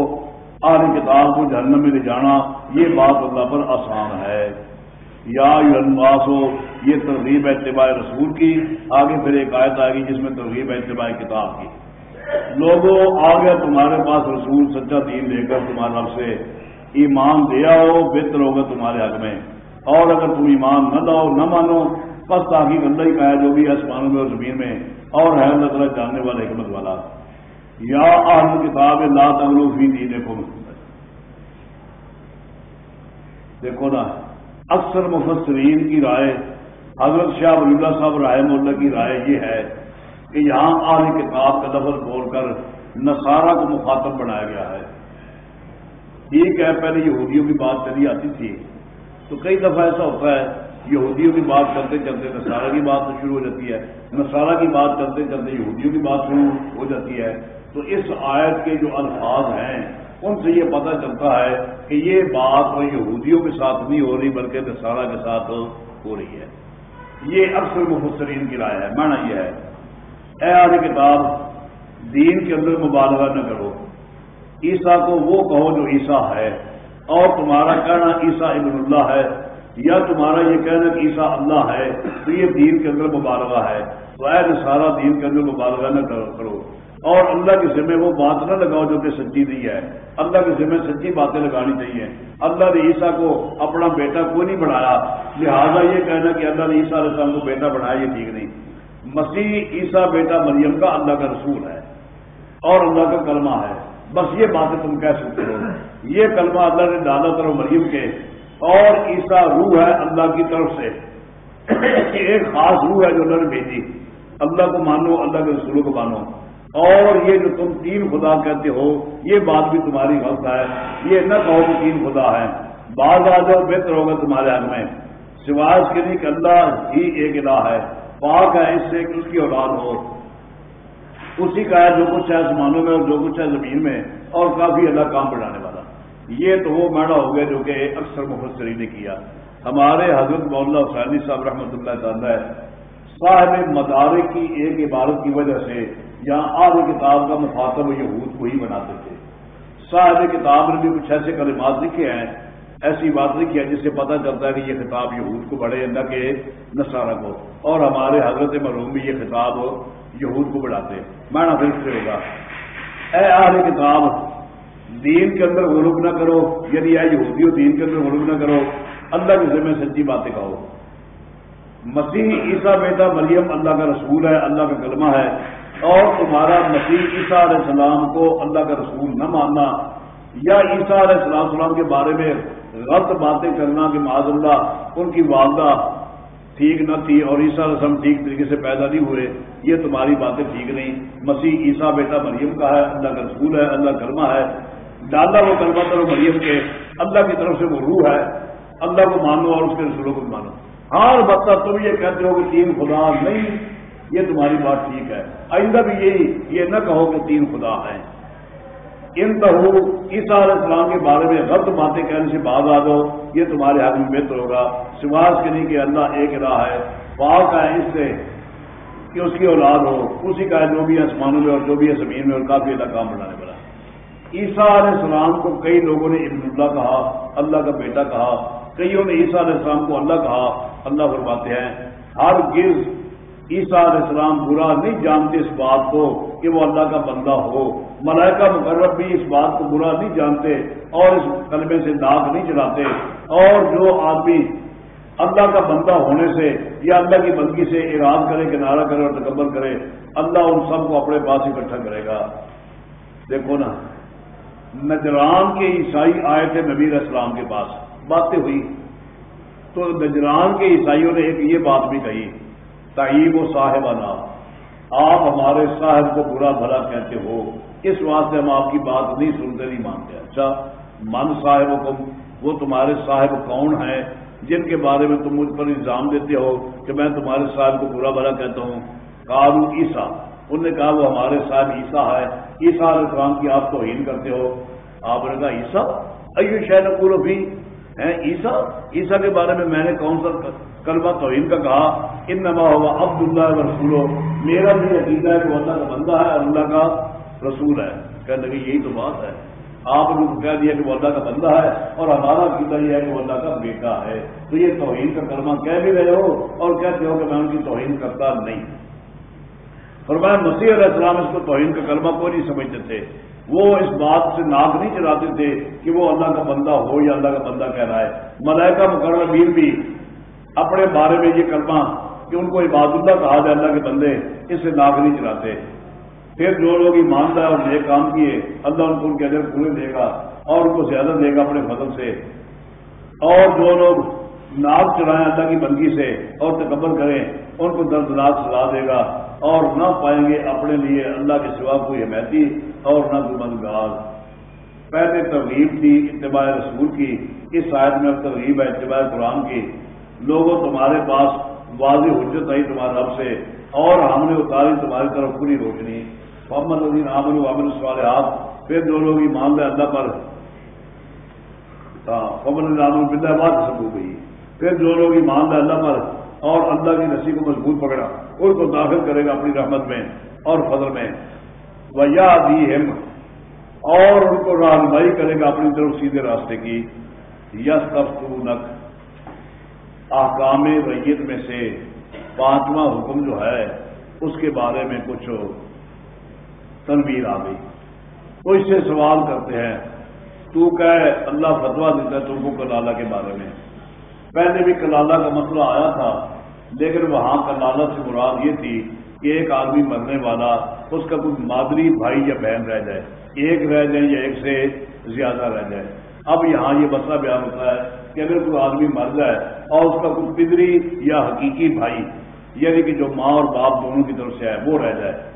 آل کتاب کو جہنم میں لے جانا، یہ بات اللہ پر آسان ہے۔ یا ہو یہ ترغیب اتباع رسول کی، آگے پھر ایک آیت آئے گی جس میں ترغیب اتباع کتاب کی۔ لوگوں، آگے تمہارے پاس رسول سچا دین لے کر تمہارا رب سے ایمان دیا ہو بہتر ہوگا تمہارے حق میں۔ اور اگر تم ایمان نہ لاؤ، نہ مانو، بس تاکہ اللہ ہی کہا جو بھی آسمانوں میں اور زمین میں۔ اور ہے اللہ تعالیٰ جاننے والا، حکمت والا۔ یا آہم کتاب لا تغلو فی دیکھو دیکھو نا، اکثر مفسرین کی رائے، حضرت شاہ ولی اللہ صاحب رائے مولا کی رائے یہ ہے کہ یہاں آل کتاب کا لفظ بول کر نصارہ کو مخاطب بنایا گیا ہے۔ ٹھیک ہے پہلے یہودیوں کی بات چلی آتی تھی، تو کئی دفعہ ایسا ہوتا ہے، یہودیوں کی بات چلتے چلتے نصارہ کی بات شروع ہو جاتی ہے، نصارہ کی بات چلتے چلتے یہودیوں کی بات شروع ہو جاتی ہے۔ تو اس آیت کے جو الفاظ ہیں، ان سے یہ پتہ چلتا ہے کہ یہ بات یہودیوں کے ساتھ نہیں ہو رہی، بلکہ نصارہ کے ساتھ ہو رہی ہے۔ یہ اکثر مفسرین کی رائے ہے مانا یہ ہے۔ اے آدھی کتاب دین کے اندر مبالغہ نہ کرو۔ عیسیٰ کو وہ کہو جو عیسیٰ ہے، اور تمہارا کہنا عیسیٰ ابن اللہ ہے، یا تمہارا یہ کہنا کہ عیسیٰ اللہ ہے، تو یہ دین کے اندر مبالغہ ہے۔ تو اے سارا دین کے اندر مبالغہ نہ کرو۔ اور اللہ کے ذمہ وہ بات نہ لگاؤ جو کہ سچی نہیں ہے۔ اللہ کے ذمہ سچی باتیں لگانی چاہیے۔ اللہ نے عیسیٰ کو اپنا بیٹا کوئی نہیں بڑھایا لہٰذا یہ کہنا کہ اللہ نے عیسیٰ علیہ السلام کو بیٹا بڑھایا یہ ٹھیک نہیں۔ مسیح عیسیٰ بیٹا مریم کا اللہ کا رسول ہے اور اللہ کا کلمہ ہے۔ بس یہ باتیں تم کہہ سکتے ہو۔ یہ کلمہ اللہ نے ڈالا کرو مریم کے۔ اور عیسا روح ہے اللہ کی طرف سے۔ ایک خاص روح ہے جو اللہ نے بھیجی۔ اللہ کو مانو، اللہ کے رسولوں کو مانو۔ اور یہ جو تم تین خدا کہتے ہو، یہ بات بھی تمہاری غلط ہے۔ یہ نہ کہو کہ تین خدا ہے بعض آ جاؤ بہتر ہوگا تمہارے حق میں۔ سوائے اس کے لیے کہ اللہ ہی ایک الہ ہے۔ پاک ہے اس سے کہ اس کی اولاد ہو۔ اسی کا ہے جو کچھ ہے آسمانوں میں اور جو کچھ ہے زمین میں اور کافی اللہ کام بڑھانے والا۔ یہ تو وہ میڑا ہو گیا جو کہ اکثر مفسری نے کیا۔ ہمارے حضرت مولانا حسینی صاحب رحمۃ اللہ تعالی صاحب مدارے کی ایک عبارت کی وجہ سے یہاں آج کتاب کا مخاطب یہود کو ہی بناتے تھے۔ صاحب کتاب نے بھی کچھ ایسے کلمات لکھے ہیں ایسی بات لکھی ہے جس سے پتہ چلتا ہے کہ یہ خطاب یہود کو بڑھے، نہ کہ نصارہ کو۔ اور ہمارے حضرت مرحوم بھی یہ خطاب یہود کو بڑھاتے میں پھر سے ہوگا۔ اے آل کتاب، دین کے اندر غلوب نہ کرو۔ یعنی آئی ہوتی ہو دین کے اندر غلوب نہ کرو۔ اللہ کے ذمہ سچی باتیں کہو۔ مسیح عیسیٰ بیٹا مریم اللہ کا رسول ہے، اللہ کا کلمہ ہے۔ اور تمہارا مسیح عیسیٰ علیہ السلام کو اللہ کا رسول نہ ماننا۔ یا عیسیٰ علیہ السلام السلام کے بارے میں غلط باتیں کرنا کہ معاذ اللہ، ان کی والدہ ٹھیک نہ تھی اور عیسیٰ علیہ السلام ٹھیک طریقے سے پیدا نہیں ہوئے، یہ تمہاری باتیں ٹھیک نہیں۔ مسیح عیسیٰ بیٹا مریم کا ہے، اللہ کا رسول ہے، اللہ کلمہ ہے۔ ڈالا وہ کلمہ کرو مریم کے اللہ کی طرف سے وہ روح ہے۔ اللہ کو مانو اور اس کے رسولوں کو مانو۔ ہر بتا تم یہ کہتے ہو کہ تین خدا نہیں، یہ تمہاری بات ٹھیک ہے۔ آئندہ بھی یہی، یہ نہ کہو کہ تین خدا ہیں۔ ان تہو عیسیٰ علیہ السلام کے بارے میں غلط باتیں کہنے سے بعد آ جاؤ، یہ تمہارے ہاتھ میں بہتر ہوگا۔ سواس کے نہیں کہ اللہ ایک راہ ہے۔ پاک ہے اس سے کہ اس کی اولاد ہو۔ اسی کا جو بھی آسمانوں میں اور جو بھی ہے زمین میں اور کافی اللہ کام بنانے والا عیسیٰ علیہ السلام کو کئی لوگوں نے ابن اللہ کہا، اللہ کا بیٹا کہا۔ کئیوں نے عیسیٰ علیہ السلام کو اللہ کہا۔ اللہ فرماتے ہیں، ہر گرز عیسیٰ علیہ السلام برا نہیں جانتے اس بات کو کہ وہ اللہ کا بندہ ہو۔ ملائکہ مقرب بھی اس بات کو برا نہیں جانتے اور اس کلمے سے داغ نہیں چلاتے اور جو آدمی اللہ کا بندہ ہونے سے یا اللہ کی بندگی سے اراد کرے، کنارہ کرے اور تکبر کرے، اللہ ان سب کو اپنے پاس اکٹھا کرے گا۔ دیکھو نا، نجران کے عیسائی آئے تھے نبیر اسلام کے پاس باتیں ہوئی۔ تو نجران کے عیسائیوں نے ایک یہ بات بھی کہی، تعیب و صاحب آپ ہمارے صاحب کو برا بھلا کہتے ہو۔ اس واسطے ہم آپ کی بات نہیں سنتے نہیں مانتے۔ اچھا من صاحب کو وہ تمہارے صاحب کون ہیں جن کے بارے میں تم مجھ پر الزام دیتے ہو کہ میں تمہارے صاحب کو برا بھلا کہتا ہوں؟ کارو عیسا انہوں نے کہا، وہ ہمارے صاحب عیسا ہے عیسا علیہ السلام کی آپ توہین کرتے ہو۔ آپ نے کہا عیسا ایو شہ نقول بھی ہیں عیسا عیسا کے بارے میں میں نے کون سا کلمہ توہین کا کہا؟ ان نما ہوا عبد اللہ رسول میرا بھی عقیدہ ہے کہ وہ اللہ کا بندہ ہے، اللہ کا رسول ہے، کہنے لگے یہی تو بات ہے۔ آپ نے کہہ دیا کہ وہ اللہ کا بندہ ہے اور ہمارا عقیدہ یہ ہے کہ وہ اللہ کا بیٹا ہے۔ تو یہ توہین کا کلمہ کہہ بھی رہے ہو اور کہتے ہو کہ میں ان کی توہین کرتا نہیں۔ فرمایا، مسیح علیہ السلام اس کو توہین کا کلمہ کوئی نہیں سمجھتے تھے۔ وہ اس بات سے ناک نہیں چلاتے تھے کہ وہ اللہ کا بندہ ہو یا اللہ کا بندہ کہہ رہا ہے ملائکہ مقرر بھی اپنے بارے میں یہ کلمہ کہ ان کو عباد اللہ کہا جائے، اللہ کے بندے اس سے ناک نہیں چلاتے۔ پھر جو لوگ ایماندار اور نئے کام کیے، اللہ ان کو ان کے اندر پورے دے گا اور ان کو زیادہ دے گا اپنے فضل سے۔ اور جو لوگ ناک چڑھائیں اللہ کی بندگی سے اور تکبر کریں، ان کو دردناک سزا دے گا اور نہ پائیں گے اپنے لیے اللہ کے سوا کوئی حمایتی اور نہ کوئی مددگار پہلے ترغیب تھی اتباع رسول کی، اس آیت میں اب ترغیب ہے اتباع قرآن کی۔ لوگوں تمہارے پاس واضح حجت آئی تمہارے رب سے اور ہم نے اتاری تمہاری طرف پوری روشنی۔ محمد الدین عامر وامن صالحات پھر جو لوگ ایمان لے اللہ پر ہاں، محمد الدین عامر بات سب ہو گئی پھر جو لوگ ایمان لے اللہ پر اور اللہ کی نسی کو مضبوط پکڑا، ان کو داخل کرے گا اپنی رحمت میں اور فضل میں۔ وہ دی ہم اور ان کو رہنمائی کرے گا اپنی طرف سیدھے راستے کی۔ یس تفتونک احکام ریت میں سے، پانچواں حکم جو ہے، اس کے بارے میں کچھ تنویر آ گئی۔ تو اس سے سوال کرتے ہیں، تو کہ اللہ فتوا دیتا ہے تم کو کلالہ کے بارے میں۔ پہلے بھی کلالہ کا مسئلہ آیا تھا، لیکن وہاں کلالہ سے مراد یہ تھی کہ ایک آدمی مرنے والا، اس کا کوئی مادری بھائی یا بہن رہ جائے۔ ایک رہ جائے یا ایک سے زیادہ رہ جائے۔ اب یہاں یہ مسئلہ بیان ہوتا ہے کہ اگر کوئی آدمی مر جائے اور اس کا کوئی پدری یا حقیقی بھائی یعنی کہ جو ماں اور باپ دونوں کی طرف سے ہے، وہ رہ جائے۔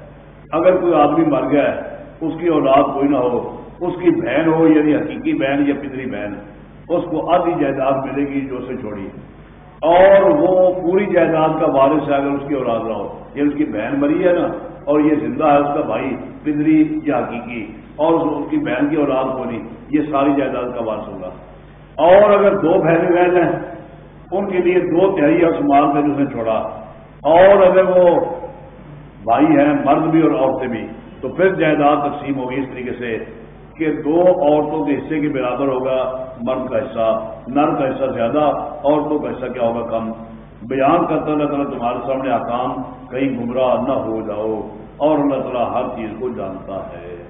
اگر کوئی آدمی مر گیا ہے، اس کی اولاد کوئی نہ ہو، اس کی بہن ہو یعنی حقیقی بہن یا پدری بہن، اس کو آدھی جائیداد ملے گی جو اسے چھوڑی اور وہ پوری جائیداد کا وارث ہے اگر اس کی اولاد نہ ہو۔ یہ اس کی بہن مری ہے نا، اور یہ زندہ ہے اس کا بھائی، پدری یا حقیقی، اور اس کی بہن کی اولاد کو نہیں۔ یہ ساری جائیداد کا وارث ہوگا۔ اور اگر دو بہنیں رہ جائیں ان کے لیے دو تہائی اور سمال میں اس نے چھوڑا۔ اور اگر وہ بھائی ہیں، مرد بھی اور عورتیں بھی۔ تو پھر جائیداد تقسیم ہوگی اس طریقے سے کہ دو عورتوں کے حصے کے برابر ہوگا مرد کا حصہ، نر کا حصہ زیادہ، عورتوں کا حصہ کیا ہوگا کم۔ بیان کرتا اللہ تعالیٰ تمہارے سامنے آکام، کہیں گمراہ نہ ہو جاؤ۔ اور اللہ تعالیٰ ہر چیز کو جانتا ہے۔